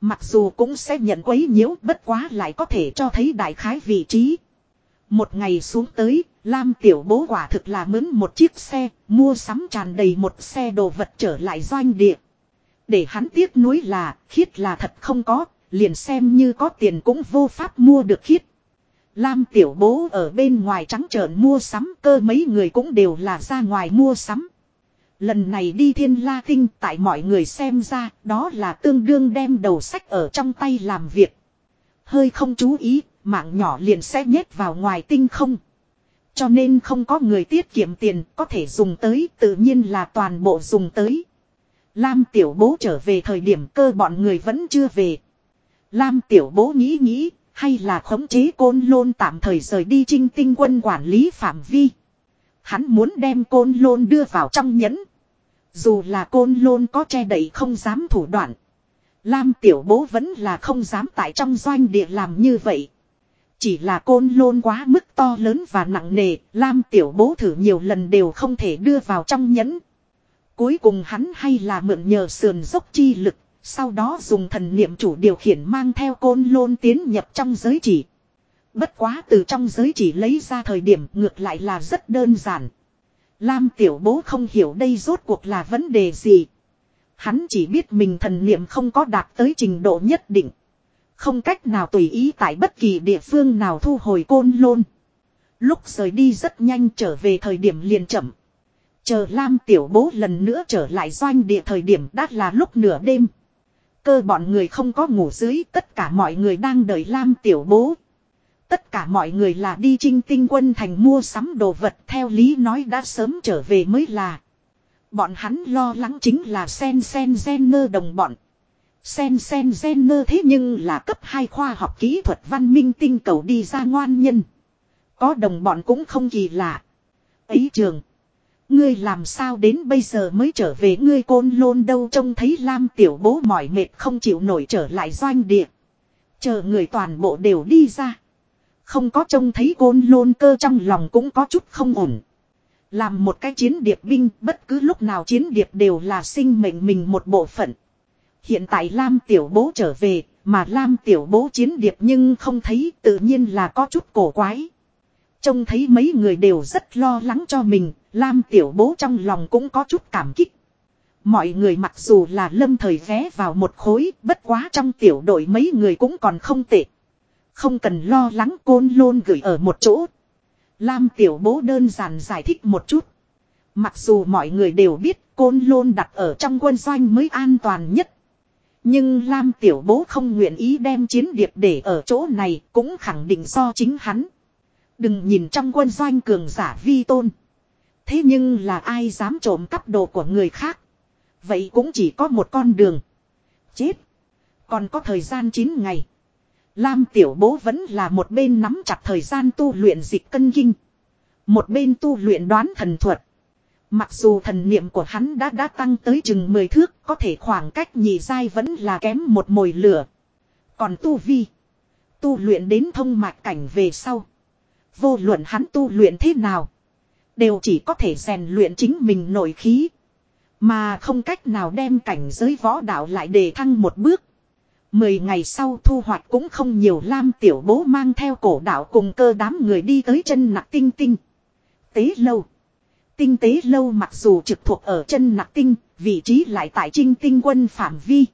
Mặc dù cũng sẽ nhận quấy nhiễu bất quá lại có thể cho thấy đại khái vị trí. Một ngày xuống tới, Lam tiểu bố quả thực là mướn một chiếc xe, mua sắm tràn đầy một xe đồ vật trở lại doanh địa. Để hắn tiếc nuối là, khiết là thật không có, liền xem như có tiền cũng vô pháp mua được khiết. Lam tiểu bố ở bên ngoài trắng trợn mua sắm cơ mấy người cũng đều là ra ngoài mua sắm. Lần này đi thiên la tinh tại mọi người xem ra đó là tương đương đem đầu sách ở trong tay làm việc. Hơi không chú ý, mạng nhỏ liền sẽ nhét vào ngoài tinh không. Cho nên không có người tiết kiệm tiền có thể dùng tới tự nhiên là toàn bộ dùng tới. Lam tiểu bố trở về thời điểm cơ bọn người vẫn chưa về. Lam tiểu bố nghĩ nghĩ hay là khống chế côn lôn tạm thời rời đi trinh tinh quân quản lý phạm vi. Hắn muốn đem côn lôn đưa vào trong nhẫn. Dù là côn lôn có che đậy không dám thủ đoạn. Lam tiểu bố vẫn là không dám tại trong doanh địa làm như vậy. Chỉ là côn lôn quá mức to lớn và nặng nề, Lam tiểu bố thử nhiều lần đều không thể đưa vào trong nhẫn. Cuối cùng hắn hay là mượn nhờ sườn dốc chi lực, sau đó dùng thần niệm chủ điều khiển mang theo côn lôn tiến nhập trong giới chỉ. Bất quá từ trong giới chỉ lấy ra thời điểm ngược lại là rất đơn giản. Lam tiểu bố không hiểu đây rốt cuộc là vấn đề gì. Hắn chỉ biết mình thần niệm không có đạt tới trình độ nhất định. Không cách nào tùy ý tại bất kỳ địa phương nào thu hồi côn lôn. Lúc rời đi rất nhanh trở về thời điểm liền chậm. Chờ Lam tiểu bố lần nữa trở lại doanh địa thời điểm đã là lúc nửa đêm. Cơ bọn người không có ngủ dưới, tất cả mọi người đang đợi Lam tiểu bố. Tất cả mọi người là đi trinh tinh quân thành mua sắm đồ vật, theo lý nói đã sớm trở về mới là. Bọn hắn lo lắng chính là sen sen gen nơ đồng bọn. Sen sen gen nơ thế nhưng là cấp 2 khoa học kỹ thuật văn minh tinh cầu đi ra ngoan nhân. Có đồng bọn cũng không kỳ lạ. Ấy trường. Ngươi làm sao đến bây giờ mới trở về ngươi côn lôn đâu trông thấy Lam tiểu bố mỏi mệt không chịu nổi trở lại doanh địa. Chờ người toàn bộ đều đi ra. Không có trông thấy côn lôn cơ trong lòng cũng có chút không ổn. Làm một cái chiến điệp binh, bất cứ lúc nào chiến điệp đều là sinh mệnh mình một bộ phận. Hiện tại Lam tiểu bố trở về, mà Lam tiểu bố chiến điệp nhưng không thấy, tự nhiên là có chút cổ quái. Trông thấy mấy người đều rất lo lắng cho mình, Lam tiểu bố trong lòng cũng có chút cảm kích. Mọi người mặc dù là lâm thời ghé vào một khối, bất quá trong tiểu đội mấy người cũng còn không tệ. Không cần lo lắng côn lôn gửi ở một chỗ. Lam tiểu bố đơn giản giải thích một chút. Mặc dù mọi người đều biết côn lôn đặt ở trong quân doanh mới an toàn nhất. Nhưng Lam Tiểu Bố không nguyện ý đem chiến điệp để ở chỗ này cũng khẳng định do chính hắn. Đừng nhìn trong quân doanh cường giả vi tôn. Thế nhưng là ai dám trộm cắp đồ của người khác. Vậy cũng chỉ có một con đường. Chết. Còn có thời gian 9 ngày. Lam tiểu bố vẫn là một bên nắm chặt thời gian tu luyện dịch cân kinh. Một bên tu luyện đoán thần thuật. Mặc dù thần niệm của hắn đã đã tăng tới chừng 10 thước, có thể khoảng cách nhị dai vẫn là kém một mồi lửa. Còn tu vi, tu luyện đến thông mạch cảnh về sau. Vô luận hắn tu luyện thế nào, đều chỉ có thể rèn luyện chính mình nội khí. Mà không cách nào đem cảnh giới võ đạo lại đề thăng một bước. Mười ngày sau thu hoạch cũng không nhiều lam tiểu bố mang theo cổ đạo cùng cơ đám người đi tới chân nặc tinh tinh. Tế lâu. Tinh tế lâu mặc dù trực thuộc ở chân nặc tinh, vị trí lại tại trinh tinh quân phạm vi.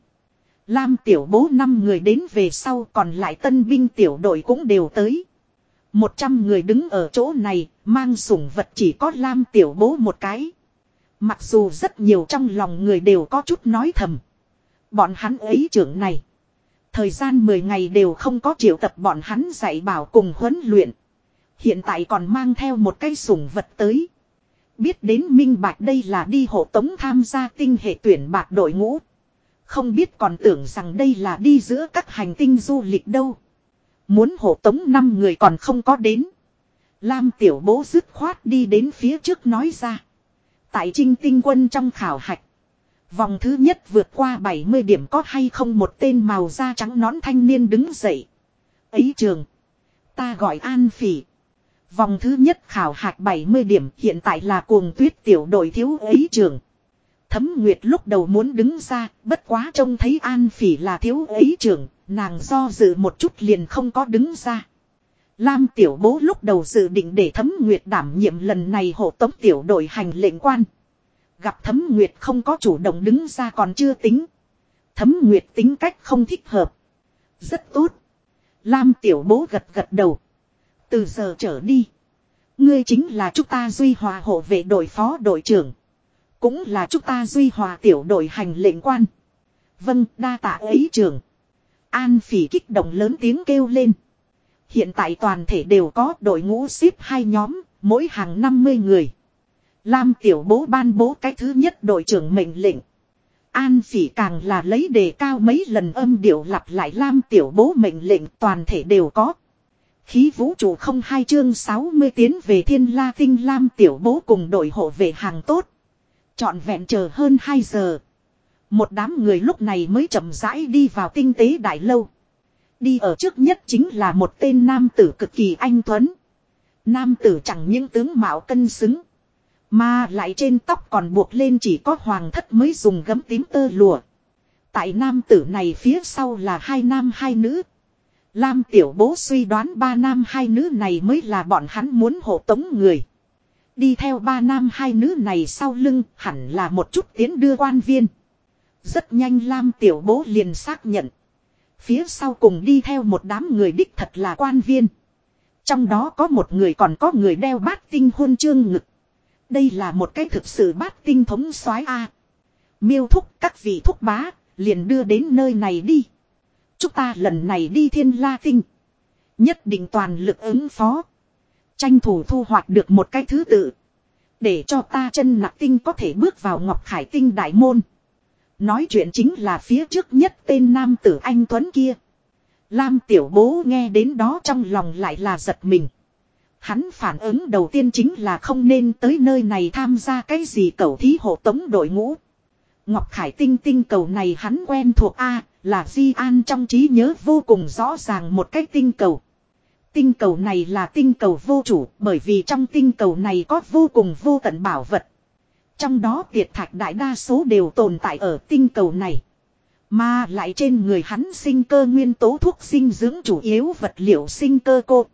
Lam tiểu bố năm người đến về sau còn lại tân binh tiểu đội cũng đều tới. Một trăm người đứng ở chỗ này, mang sủng vật chỉ có Lam tiểu bố một cái. Mặc dù rất nhiều trong lòng người đều có chút nói thầm. Bọn hắn ấy trưởng này. Thời gian 10 ngày đều không có triệu tập bọn hắn dạy bảo cùng huấn luyện. Hiện tại còn mang theo một cây sủng vật tới. Biết đến minh bạch đây là đi hộ tống tham gia tinh hệ tuyển bạc đội ngũ. Không biết còn tưởng rằng đây là đi giữa các hành tinh du lịch đâu. Muốn hộ tống năm người còn không có đến. Lam tiểu bố dứt khoát đi đến phía trước nói ra. Tại trinh tinh quân trong khảo hạch. Vòng thứ nhất vượt qua 70 điểm có hay không một tên màu da trắng nón thanh niên đứng dậy. Ấy trường. Ta gọi An Phỉ. Vòng thứ nhất khảo hạch 70 điểm hiện tại là cuồng tuyết tiểu đội thiếu ấy trường. Thấm Nguyệt lúc đầu muốn đứng ra, bất quá trông thấy An Phỉ là thiếu ấy trường, nàng do dự một chút liền không có đứng ra. Lam tiểu bố lúc đầu dự định để Thấm Nguyệt đảm nhiệm lần này hộ tống tiểu đội hành lệnh quan. Gặp Thấm Nguyệt không có chủ động đứng ra còn chưa tính. Thấm Nguyệt tính cách không thích hợp. Rất tốt. Lam tiểu bố gật gật đầu. Từ giờ trở đi. Ngươi chính là chúng ta duy hòa hộ vệ đội phó đội trưởng. Cũng là chúng ta duy hòa tiểu đội hành lệnh quan. Vâng, đa tạ ấy trưởng. An phỉ kích động lớn tiếng kêu lên. Hiện tại toàn thể đều có đội ngũ ship hai nhóm, mỗi hàng 50 người. Lam tiểu bố ban bố cái thứ nhất đội trưởng mệnh lệnh. An phỉ càng là lấy đề cao mấy lần âm điệu lặp lại Lam tiểu bố mệnh lệnh toàn thể đều có. Khí vũ trụ không hai chương 60 tiến về thiên la tinh Lam tiểu bố cùng đội hộ về hàng tốt. Chọn vẹn chờ hơn 2 giờ. Một đám người lúc này mới chậm rãi đi vào tinh tế đại lâu. Đi ở trước nhất chính là một tên nam tử cực kỳ anh tuấn. Nam tử chẳng những tướng mạo cân xứng. Mà lại trên tóc còn buộc lên chỉ có hoàng thất mới dùng gấm tím tơ lụa. Tại nam tử này phía sau là hai nam hai nữ. Lam tiểu bố suy đoán ba nam hai nữ này mới là bọn hắn muốn hộ tống người. Đi theo ba nam hai nữ này sau lưng hẳn là một chút tiến đưa quan viên. Rất nhanh Lam tiểu bố liền xác nhận. Phía sau cùng đi theo một đám người đích thật là quan viên. Trong đó có một người còn có người đeo bát tinh huân chương ngực. Đây là một cái thực sự bát tinh thống soái A. Miêu thúc các vị thúc bá, liền đưa đến nơi này đi. Chúng ta lần này đi thiên la tinh. Nhất định toàn lực ứng phó. Tranh thủ thu hoạch được một cái thứ tự. Để cho ta chân nặc tinh có thể bước vào ngọc khải tinh đại môn. Nói chuyện chính là phía trước nhất tên nam tử anh Tuấn kia. Lam tiểu bố nghe đến đó trong lòng lại là giật mình. Hắn phản ứng đầu tiên chính là không nên tới nơi này tham gia cái gì cầu thí hộ tống đội ngũ. Ngọc Khải Tinh tinh cầu này hắn quen thuộc A, là Di An trong trí nhớ vô cùng rõ ràng một cái tinh cầu. Tinh cầu này là tinh cầu vô chủ bởi vì trong tinh cầu này có vô cùng vô tận bảo vật. Trong đó tiệt thạch đại đa số đều tồn tại ở tinh cầu này. Mà lại trên người hắn sinh cơ nguyên tố thuốc sinh dưỡng chủ yếu vật liệu sinh cơ cô.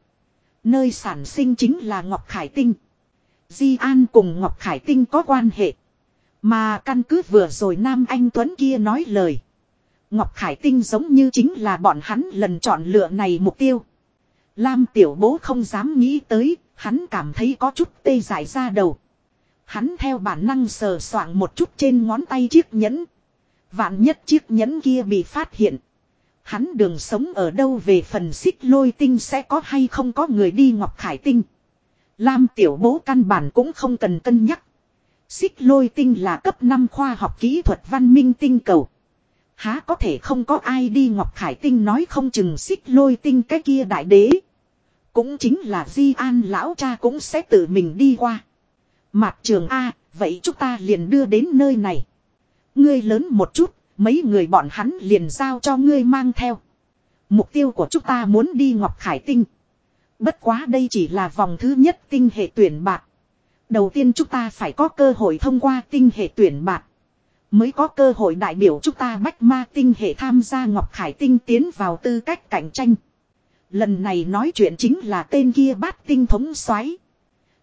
Nơi sản sinh chính là Ngọc Khải Tinh. Di An cùng Ngọc Khải Tinh có quan hệ. Mà căn cứ vừa rồi Nam Anh Tuấn kia nói lời. Ngọc Khải Tinh giống như chính là bọn hắn lần chọn lựa này mục tiêu. Lam tiểu bố không dám nghĩ tới, hắn cảm thấy có chút tê dại ra đầu. Hắn theo bản năng sờ soạng một chút trên ngón tay chiếc nhẫn. Vạn nhất chiếc nhẫn kia bị phát hiện. Hắn đường sống ở đâu về phần xích lôi tinh sẽ có hay không có người đi Ngọc Khải Tinh. Lam tiểu bố căn bản cũng không cần cân nhắc. Xích lôi tinh là cấp 5 khoa học kỹ thuật văn minh tinh cầu. Há có thể không có ai đi Ngọc Khải Tinh nói không chừng xích lôi tinh cái kia đại đế. Cũng chính là Di An lão cha cũng sẽ tự mình đi qua. Mạc trường A, vậy chúng ta liền đưa đến nơi này. Ngươi lớn một chút, mấy người bọn hắn liền giao cho ngươi mang theo. Mục tiêu của chúng ta muốn đi Ngọc Khải Tinh. Bất quá đây chỉ là vòng thứ nhất tinh hệ tuyển bạc. Đầu tiên chúng ta phải có cơ hội thông qua tinh hệ tuyển bạc. Mới có cơ hội đại biểu chúng ta bách ma tinh hệ tham gia Ngọc Khải Tinh tiến vào tư cách cạnh tranh. Lần này nói chuyện chính là tên kia bát tinh thống xoáy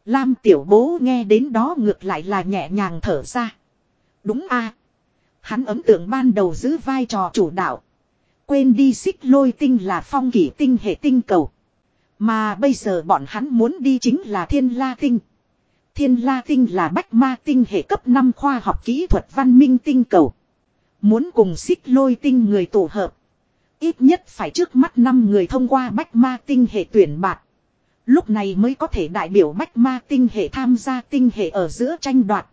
Lam tiểu bố nghe đến đó ngược lại là nhẹ nhàng thở ra. Đúng a Hắn ấn tượng ban đầu giữ vai trò chủ đạo. Quên đi xích lôi tinh là phong kỷ tinh hệ tinh cầu. Mà bây giờ bọn hắn muốn đi chính là thiên la tinh. Thiên la tinh là bách ma tinh hệ cấp 5 khoa học kỹ thuật văn minh tinh cầu. Muốn cùng xích lôi tinh người tổ hợp. Ít nhất phải trước mắt 5 người thông qua bách ma tinh hệ tuyển bạc. Lúc này mới có thể đại biểu bách ma tinh hệ tham gia tinh hệ ở giữa tranh đoạt.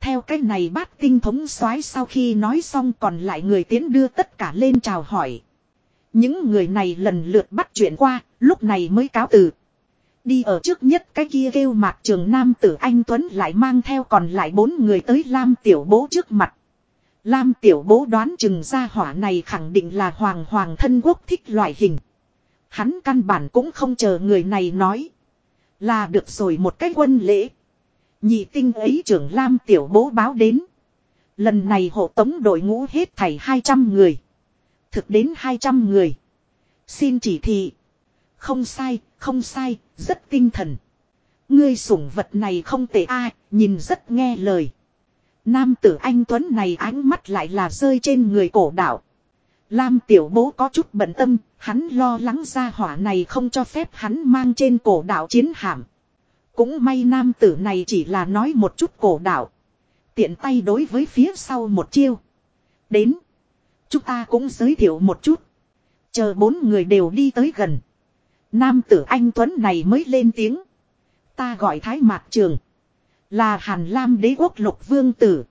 Theo cách này bát tinh thống soái sau khi nói xong còn lại người tiến đưa tất cả lên chào hỏi. Những người này lần lượt bắt chuyện qua, lúc này mới cáo từ. Đi ở trước nhất cái kia kêu mạc trường nam tử anh Tuấn lại mang theo còn lại bốn người tới Lam tiểu bố trước mặt. Lam tiểu bố đoán chừng ra hỏa này khẳng định là hoàng hoàng thân quốc thích loại hình. Hắn căn bản cũng không chờ người này nói. Là được rồi một cái quân lễ. Nhị tinh ấy trưởng Lam tiểu bố báo đến. Lần này hộ tống đội ngũ hết thảy 200 người. Thực đến 200 người. Xin chỉ thị. Không sai, không sai, rất tinh thần. Ngươi sủng vật này không tệ ai, nhìn rất nghe lời. Nam tử anh Tuấn này ánh mắt lại là rơi trên người cổ đạo. Lam tiểu bố có chút bận tâm, hắn lo lắng ra hỏa này không cho phép hắn mang trên cổ đạo chiến hạm. Cũng may nam tử này chỉ là nói một chút cổ đạo. Tiện tay đối với phía sau một chiêu. Đến. Chúng ta cũng giới thiệu một chút. Chờ bốn người đều đi tới gần. Nam tử anh Tuấn này mới lên tiếng. Ta gọi Thái Mạc Trường. Là Hàn Lam đế quốc lục vương tử.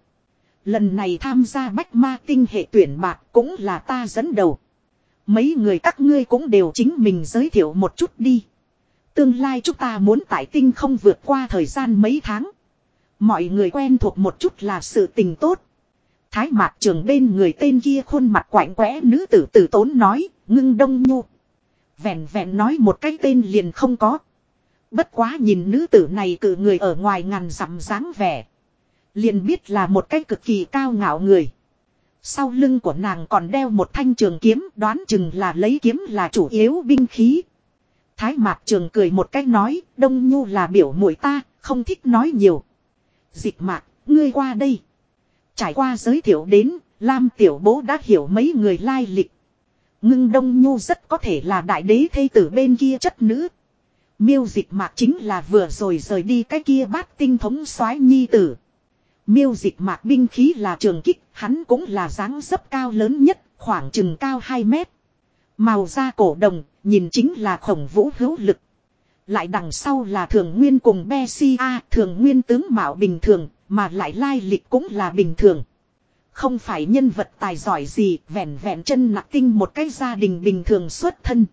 Lần này tham gia bách ma tinh hệ tuyển bạc cũng là ta dẫn đầu. Mấy người các ngươi cũng đều chính mình giới thiệu một chút đi. Tương lai chúng ta muốn tại tinh không vượt qua thời gian mấy tháng. Mọi người quen thuộc một chút là sự tình tốt. Thái mạc trường bên người tên kia khuôn mặt quạnh quẽ nữ tử tử tốn nói, ngưng đông nhu. Vẹn vẹn nói một cái tên liền không có. Bất quá nhìn nữ tử này cử người ở ngoài ngàn dặm dáng vẻ. Liền biết là một cái cực kỳ cao ngạo người. Sau lưng của nàng còn đeo một thanh trường kiếm đoán chừng là lấy kiếm là chủ yếu binh khí. Thái mạc trường cười một cách nói, đông nhu là biểu mũi ta, không thích nói nhiều. Dịch mạc, ngươi qua đây. Trải qua giới thiệu đến, Lam tiểu bố đã hiểu mấy người lai lịch. Ngưng đông nhu rất có thể là đại đế thây tử bên kia chất nữ. Miêu dịch mạc chính là vừa rồi rời đi cái kia bát tinh thống soái nhi tử. Miêu dịch mạc binh khí là trường kích, hắn cũng là dáng dấp cao lớn nhất, khoảng chừng cao 2 mét. Màu da cổ đồng, nhìn chính là khổng vũ hữu lực. Lại đằng sau là thường nguyên cùng Bessia, thường nguyên tướng mạo bình thường, mà lại lai lịch cũng là bình thường. Không phải nhân vật tài giỏi gì, vẹn vẹn chân nặng tinh một cái gia đình bình thường xuất thân.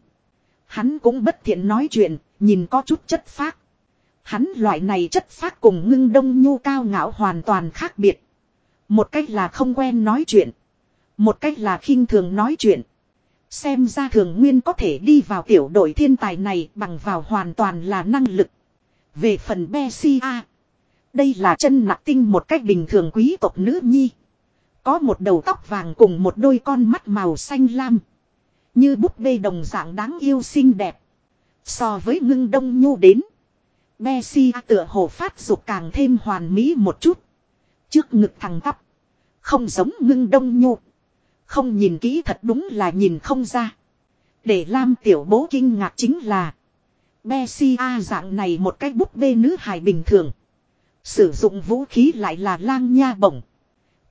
Hắn cũng bất thiện nói chuyện, nhìn có chút chất phác. Hắn loại này chất phát cùng ngưng đông nhu cao ngạo hoàn toàn khác biệt. Một cách là không quen nói chuyện. Một cách là khinh thường nói chuyện. Xem ra thường nguyên có thể đi vào tiểu đội thiên tài này bằng vào hoàn toàn là năng lực. Về phần Bessia. Đây là chân nặng tinh một cách bình thường quý tộc nữ nhi. Có một đầu tóc vàng cùng một đôi con mắt màu xanh lam. Như búp bê đồng dạng đáng yêu xinh đẹp. So với ngưng đông nhu đến. Messi tựa hồ phát dục càng thêm hoàn mỹ một chút. Trước ngực thẳng tắp. Không giống ngưng đông nhu. Không nhìn kỹ thật đúng là nhìn không ra. Để Lam tiểu bố kinh ngạc chính là. Bessia dạng này một cái búp bê nữ hài bình thường. Sử dụng vũ khí lại là lang nha bổng.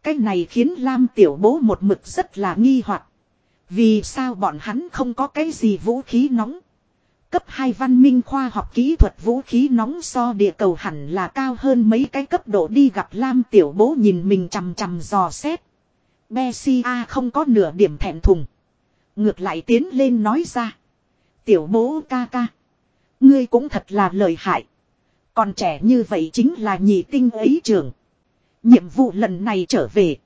Cái này khiến Lam tiểu bố một mực rất là nghi hoặc Vì sao bọn hắn không có cái gì vũ khí nóng. Cấp 2 văn minh khoa học kỹ thuật vũ khí nóng so địa cầu hẳn là cao hơn mấy cái cấp độ đi gặp Lam tiểu bố nhìn mình chằm chằm dò xét. Bessia không có nửa điểm thẹn thùng. Ngược lại tiến lên nói ra. Tiểu bố ca ca. Ngươi cũng thật là lợi hại. Còn trẻ như vậy chính là nhị tinh ấy trưởng. Nhiệm vụ lần này trở về.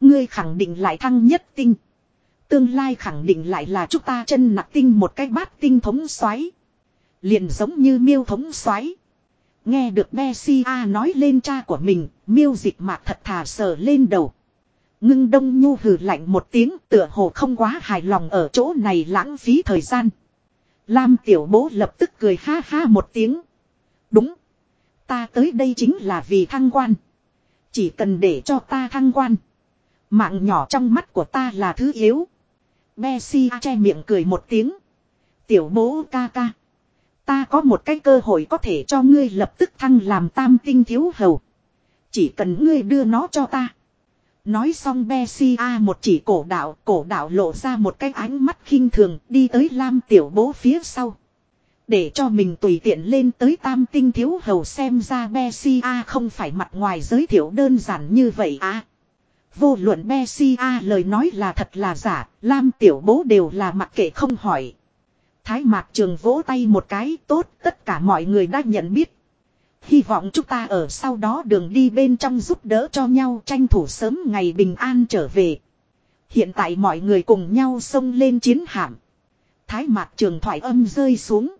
Ngươi khẳng định lại thăng nhất tinh. Tương lai khẳng định lại là chúng ta chân nặc tinh một cái bát tinh thống xoáy. Liền giống như miêu thống xoáy. Nghe được Bessia nói lên cha của mình, miêu dịch mạc thật thà sờ lên đầu. Ngưng đông nhu hừ lạnh một tiếng tựa hồ không quá hài lòng ở chỗ này lãng phí thời gian. Lam tiểu bố lập tức cười ha ha một tiếng. Đúng. Ta tới đây chính là vì thăng quan. Chỉ cần để cho ta thăng quan. Mạng nhỏ trong mắt của ta là thứ yếu. Messi che miệng cười một tiếng. Tiểu bố ca ca. Ta có một cái cơ hội có thể cho ngươi lập tức thăng làm tam tinh thiếu hầu. Chỉ cần ngươi đưa nó cho ta. Nói xong Messi A một chỉ cổ đạo, cổ đạo lộ ra một cái ánh mắt khinh thường đi tới Lam tiểu bố phía sau. Để cho mình tùy tiện lên tới tam tinh thiếu hầu xem ra Messi A không phải mặt ngoài giới thiệu đơn giản như vậy à. Vô luận Messi a lời nói là thật là giả, Lam tiểu bố đều là mặc kệ không hỏi. Thái mạc trường vỗ tay một cái tốt, tất cả mọi người đã nhận biết. Hy vọng chúng ta ở sau đó đường đi bên trong giúp đỡ cho nhau tranh thủ sớm ngày bình an trở về. Hiện tại mọi người cùng nhau xông lên chiến hạm. Thái mạc trường thoại âm rơi xuống.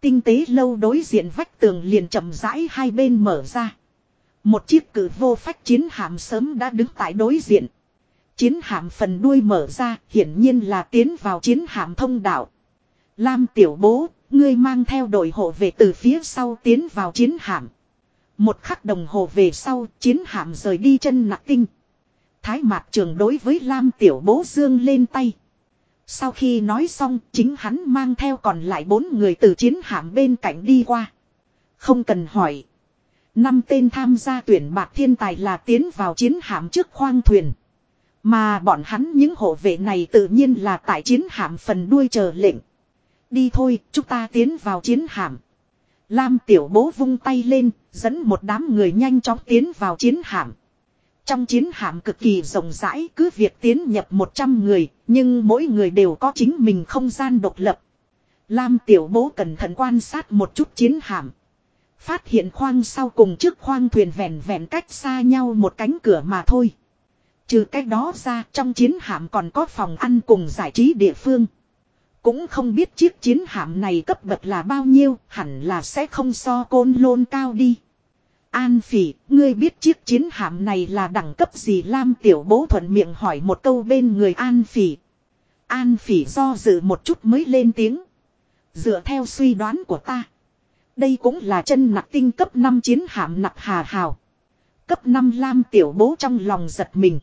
Tinh tế lâu đối diện vách tường liền chậm rãi hai bên mở ra. Một chiếc cử vô phách chiến hạm sớm đã đứng tại đối diện. Chiến hạm phần đuôi mở ra hiển nhiên là tiến vào chiến hạm thông đạo. Lam tiểu bố, ngươi mang theo đội hộ về từ phía sau tiến vào chiến hạm. Một khắc đồng hồ về sau, chiến hạm rời đi chân nặng tinh. Thái mạc trường đối với Lam tiểu bố dương lên tay. Sau khi nói xong, chính hắn mang theo còn lại bốn người từ chiến hạm bên cạnh đi qua. Không cần hỏi. Năm tên tham gia tuyển bạc thiên tài là tiến vào chiến hạm trước khoang thuyền. Mà bọn hắn những hộ vệ này tự nhiên là tại chiến hạm phần đuôi chờ lệnh. Đi thôi, chúng ta tiến vào chiến hạm. Lam tiểu bố vung tay lên, dẫn một đám người nhanh chóng tiến vào chiến hạm. Trong chiến hạm cực kỳ rộng rãi cứ việc tiến nhập 100 người, nhưng mỗi người đều có chính mình không gian độc lập. Lam tiểu bố cẩn thận quan sát một chút chiến hạm. Phát hiện khoang sau cùng trước khoang thuyền vẹn vẹn cách xa nhau một cánh cửa mà thôi. Trừ cách đó ra trong chiến hạm còn có phòng ăn cùng giải trí địa phương. Cũng không biết chiếc chiến hạm này cấp bậc là bao nhiêu, hẳn là sẽ không so côn lôn cao đi. An phỉ, ngươi biết chiếc chiến hạm này là đẳng cấp gì Lam tiểu bố thuận miệng hỏi một câu bên người An phỉ. An phỉ do dự một chút mới lên tiếng. Dựa theo suy đoán của ta. Đây cũng là chân nặc tinh cấp 5 chiến hạm nặc hà hào. Cấp 5 Lam tiểu bố trong lòng giật mình.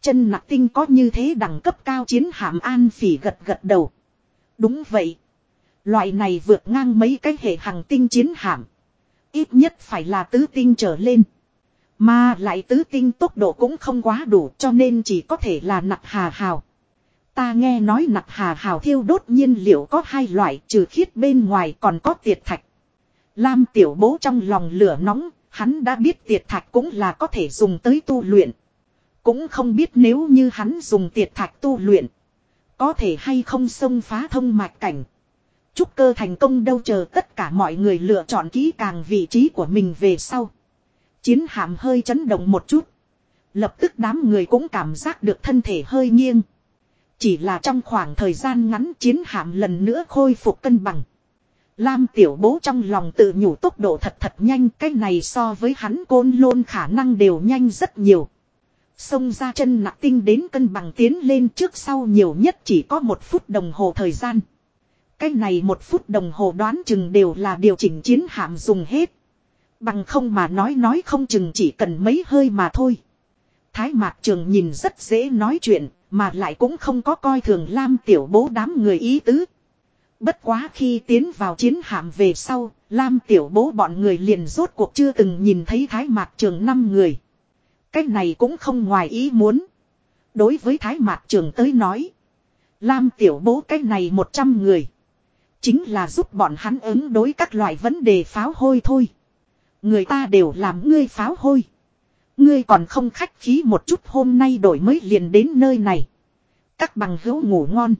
Chân nặc tinh có như thế đẳng cấp cao chiến hạm an phỉ gật gật đầu. Đúng vậy. Loại này vượt ngang mấy cái hệ hàng tinh chiến hạm. Ít nhất phải là tứ tinh trở lên. Mà lại tứ tinh tốc độ cũng không quá đủ cho nên chỉ có thể là nặc hà hào. Ta nghe nói nặc hà hào thiêu đốt nhiên liệu có hai loại trừ khiết bên ngoài còn có tiệt thạch. Lam tiểu bố trong lòng lửa nóng, hắn đã biết tiệt thạch cũng là có thể dùng tới tu luyện. Cũng không biết nếu như hắn dùng tiệt thạch tu luyện. Có thể hay không xông phá thông mạch cảnh. Chúc cơ thành công đâu chờ tất cả mọi người lựa chọn kỹ càng vị trí của mình về sau. Chiến hạm hơi chấn động một chút. Lập tức đám người cũng cảm giác được thân thể hơi nghiêng. Chỉ là trong khoảng thời gian ngắn chiến hạm lần nữa khôi phục cân bằng. Lam tiểu bố trong lòng tự nhủ tốc độ thật thật nhanh cái này so với hắn côn lôn khả năng đều nhanh rất nhiều. Xông ra chân nặng tinh đến cân bằng tiến lên trước sau nhiều nhất chỉ có một phút đồng hồ thời gian. Cái này một phút đồng hồ đoán chừng đều là điều chỉnh chiến hạm dùng hết. Bằng không mà nói nói không chừng chỉ cần mấy hơi mà thôi. Thái mạc trường nhìn rất dễ nói chuyện, mà lại cũng không có coi thường Lam tiểu bố đám người ý tứ. Bất quá khi tiến vào chiến hạm về sau, Lam tiểu bố bọn người liền rốt cuộc chưa từng nhìn thấy thái mạc trường năm người. Cái này cũng không ngoài ý muốn. Đối với Thái Mạc Trường tới nói. Lam tiểu bố cái này 100 người. Chính là giúp bọn hắn ứng đối các loại vấn đề pháo hôi thôi. Người ta đều làm ngươi pháo hôi. Ngươi còn không khách khí một chút hôm nay đổi mới liền đến nơi này. Các bằng hữu ngủ ngon.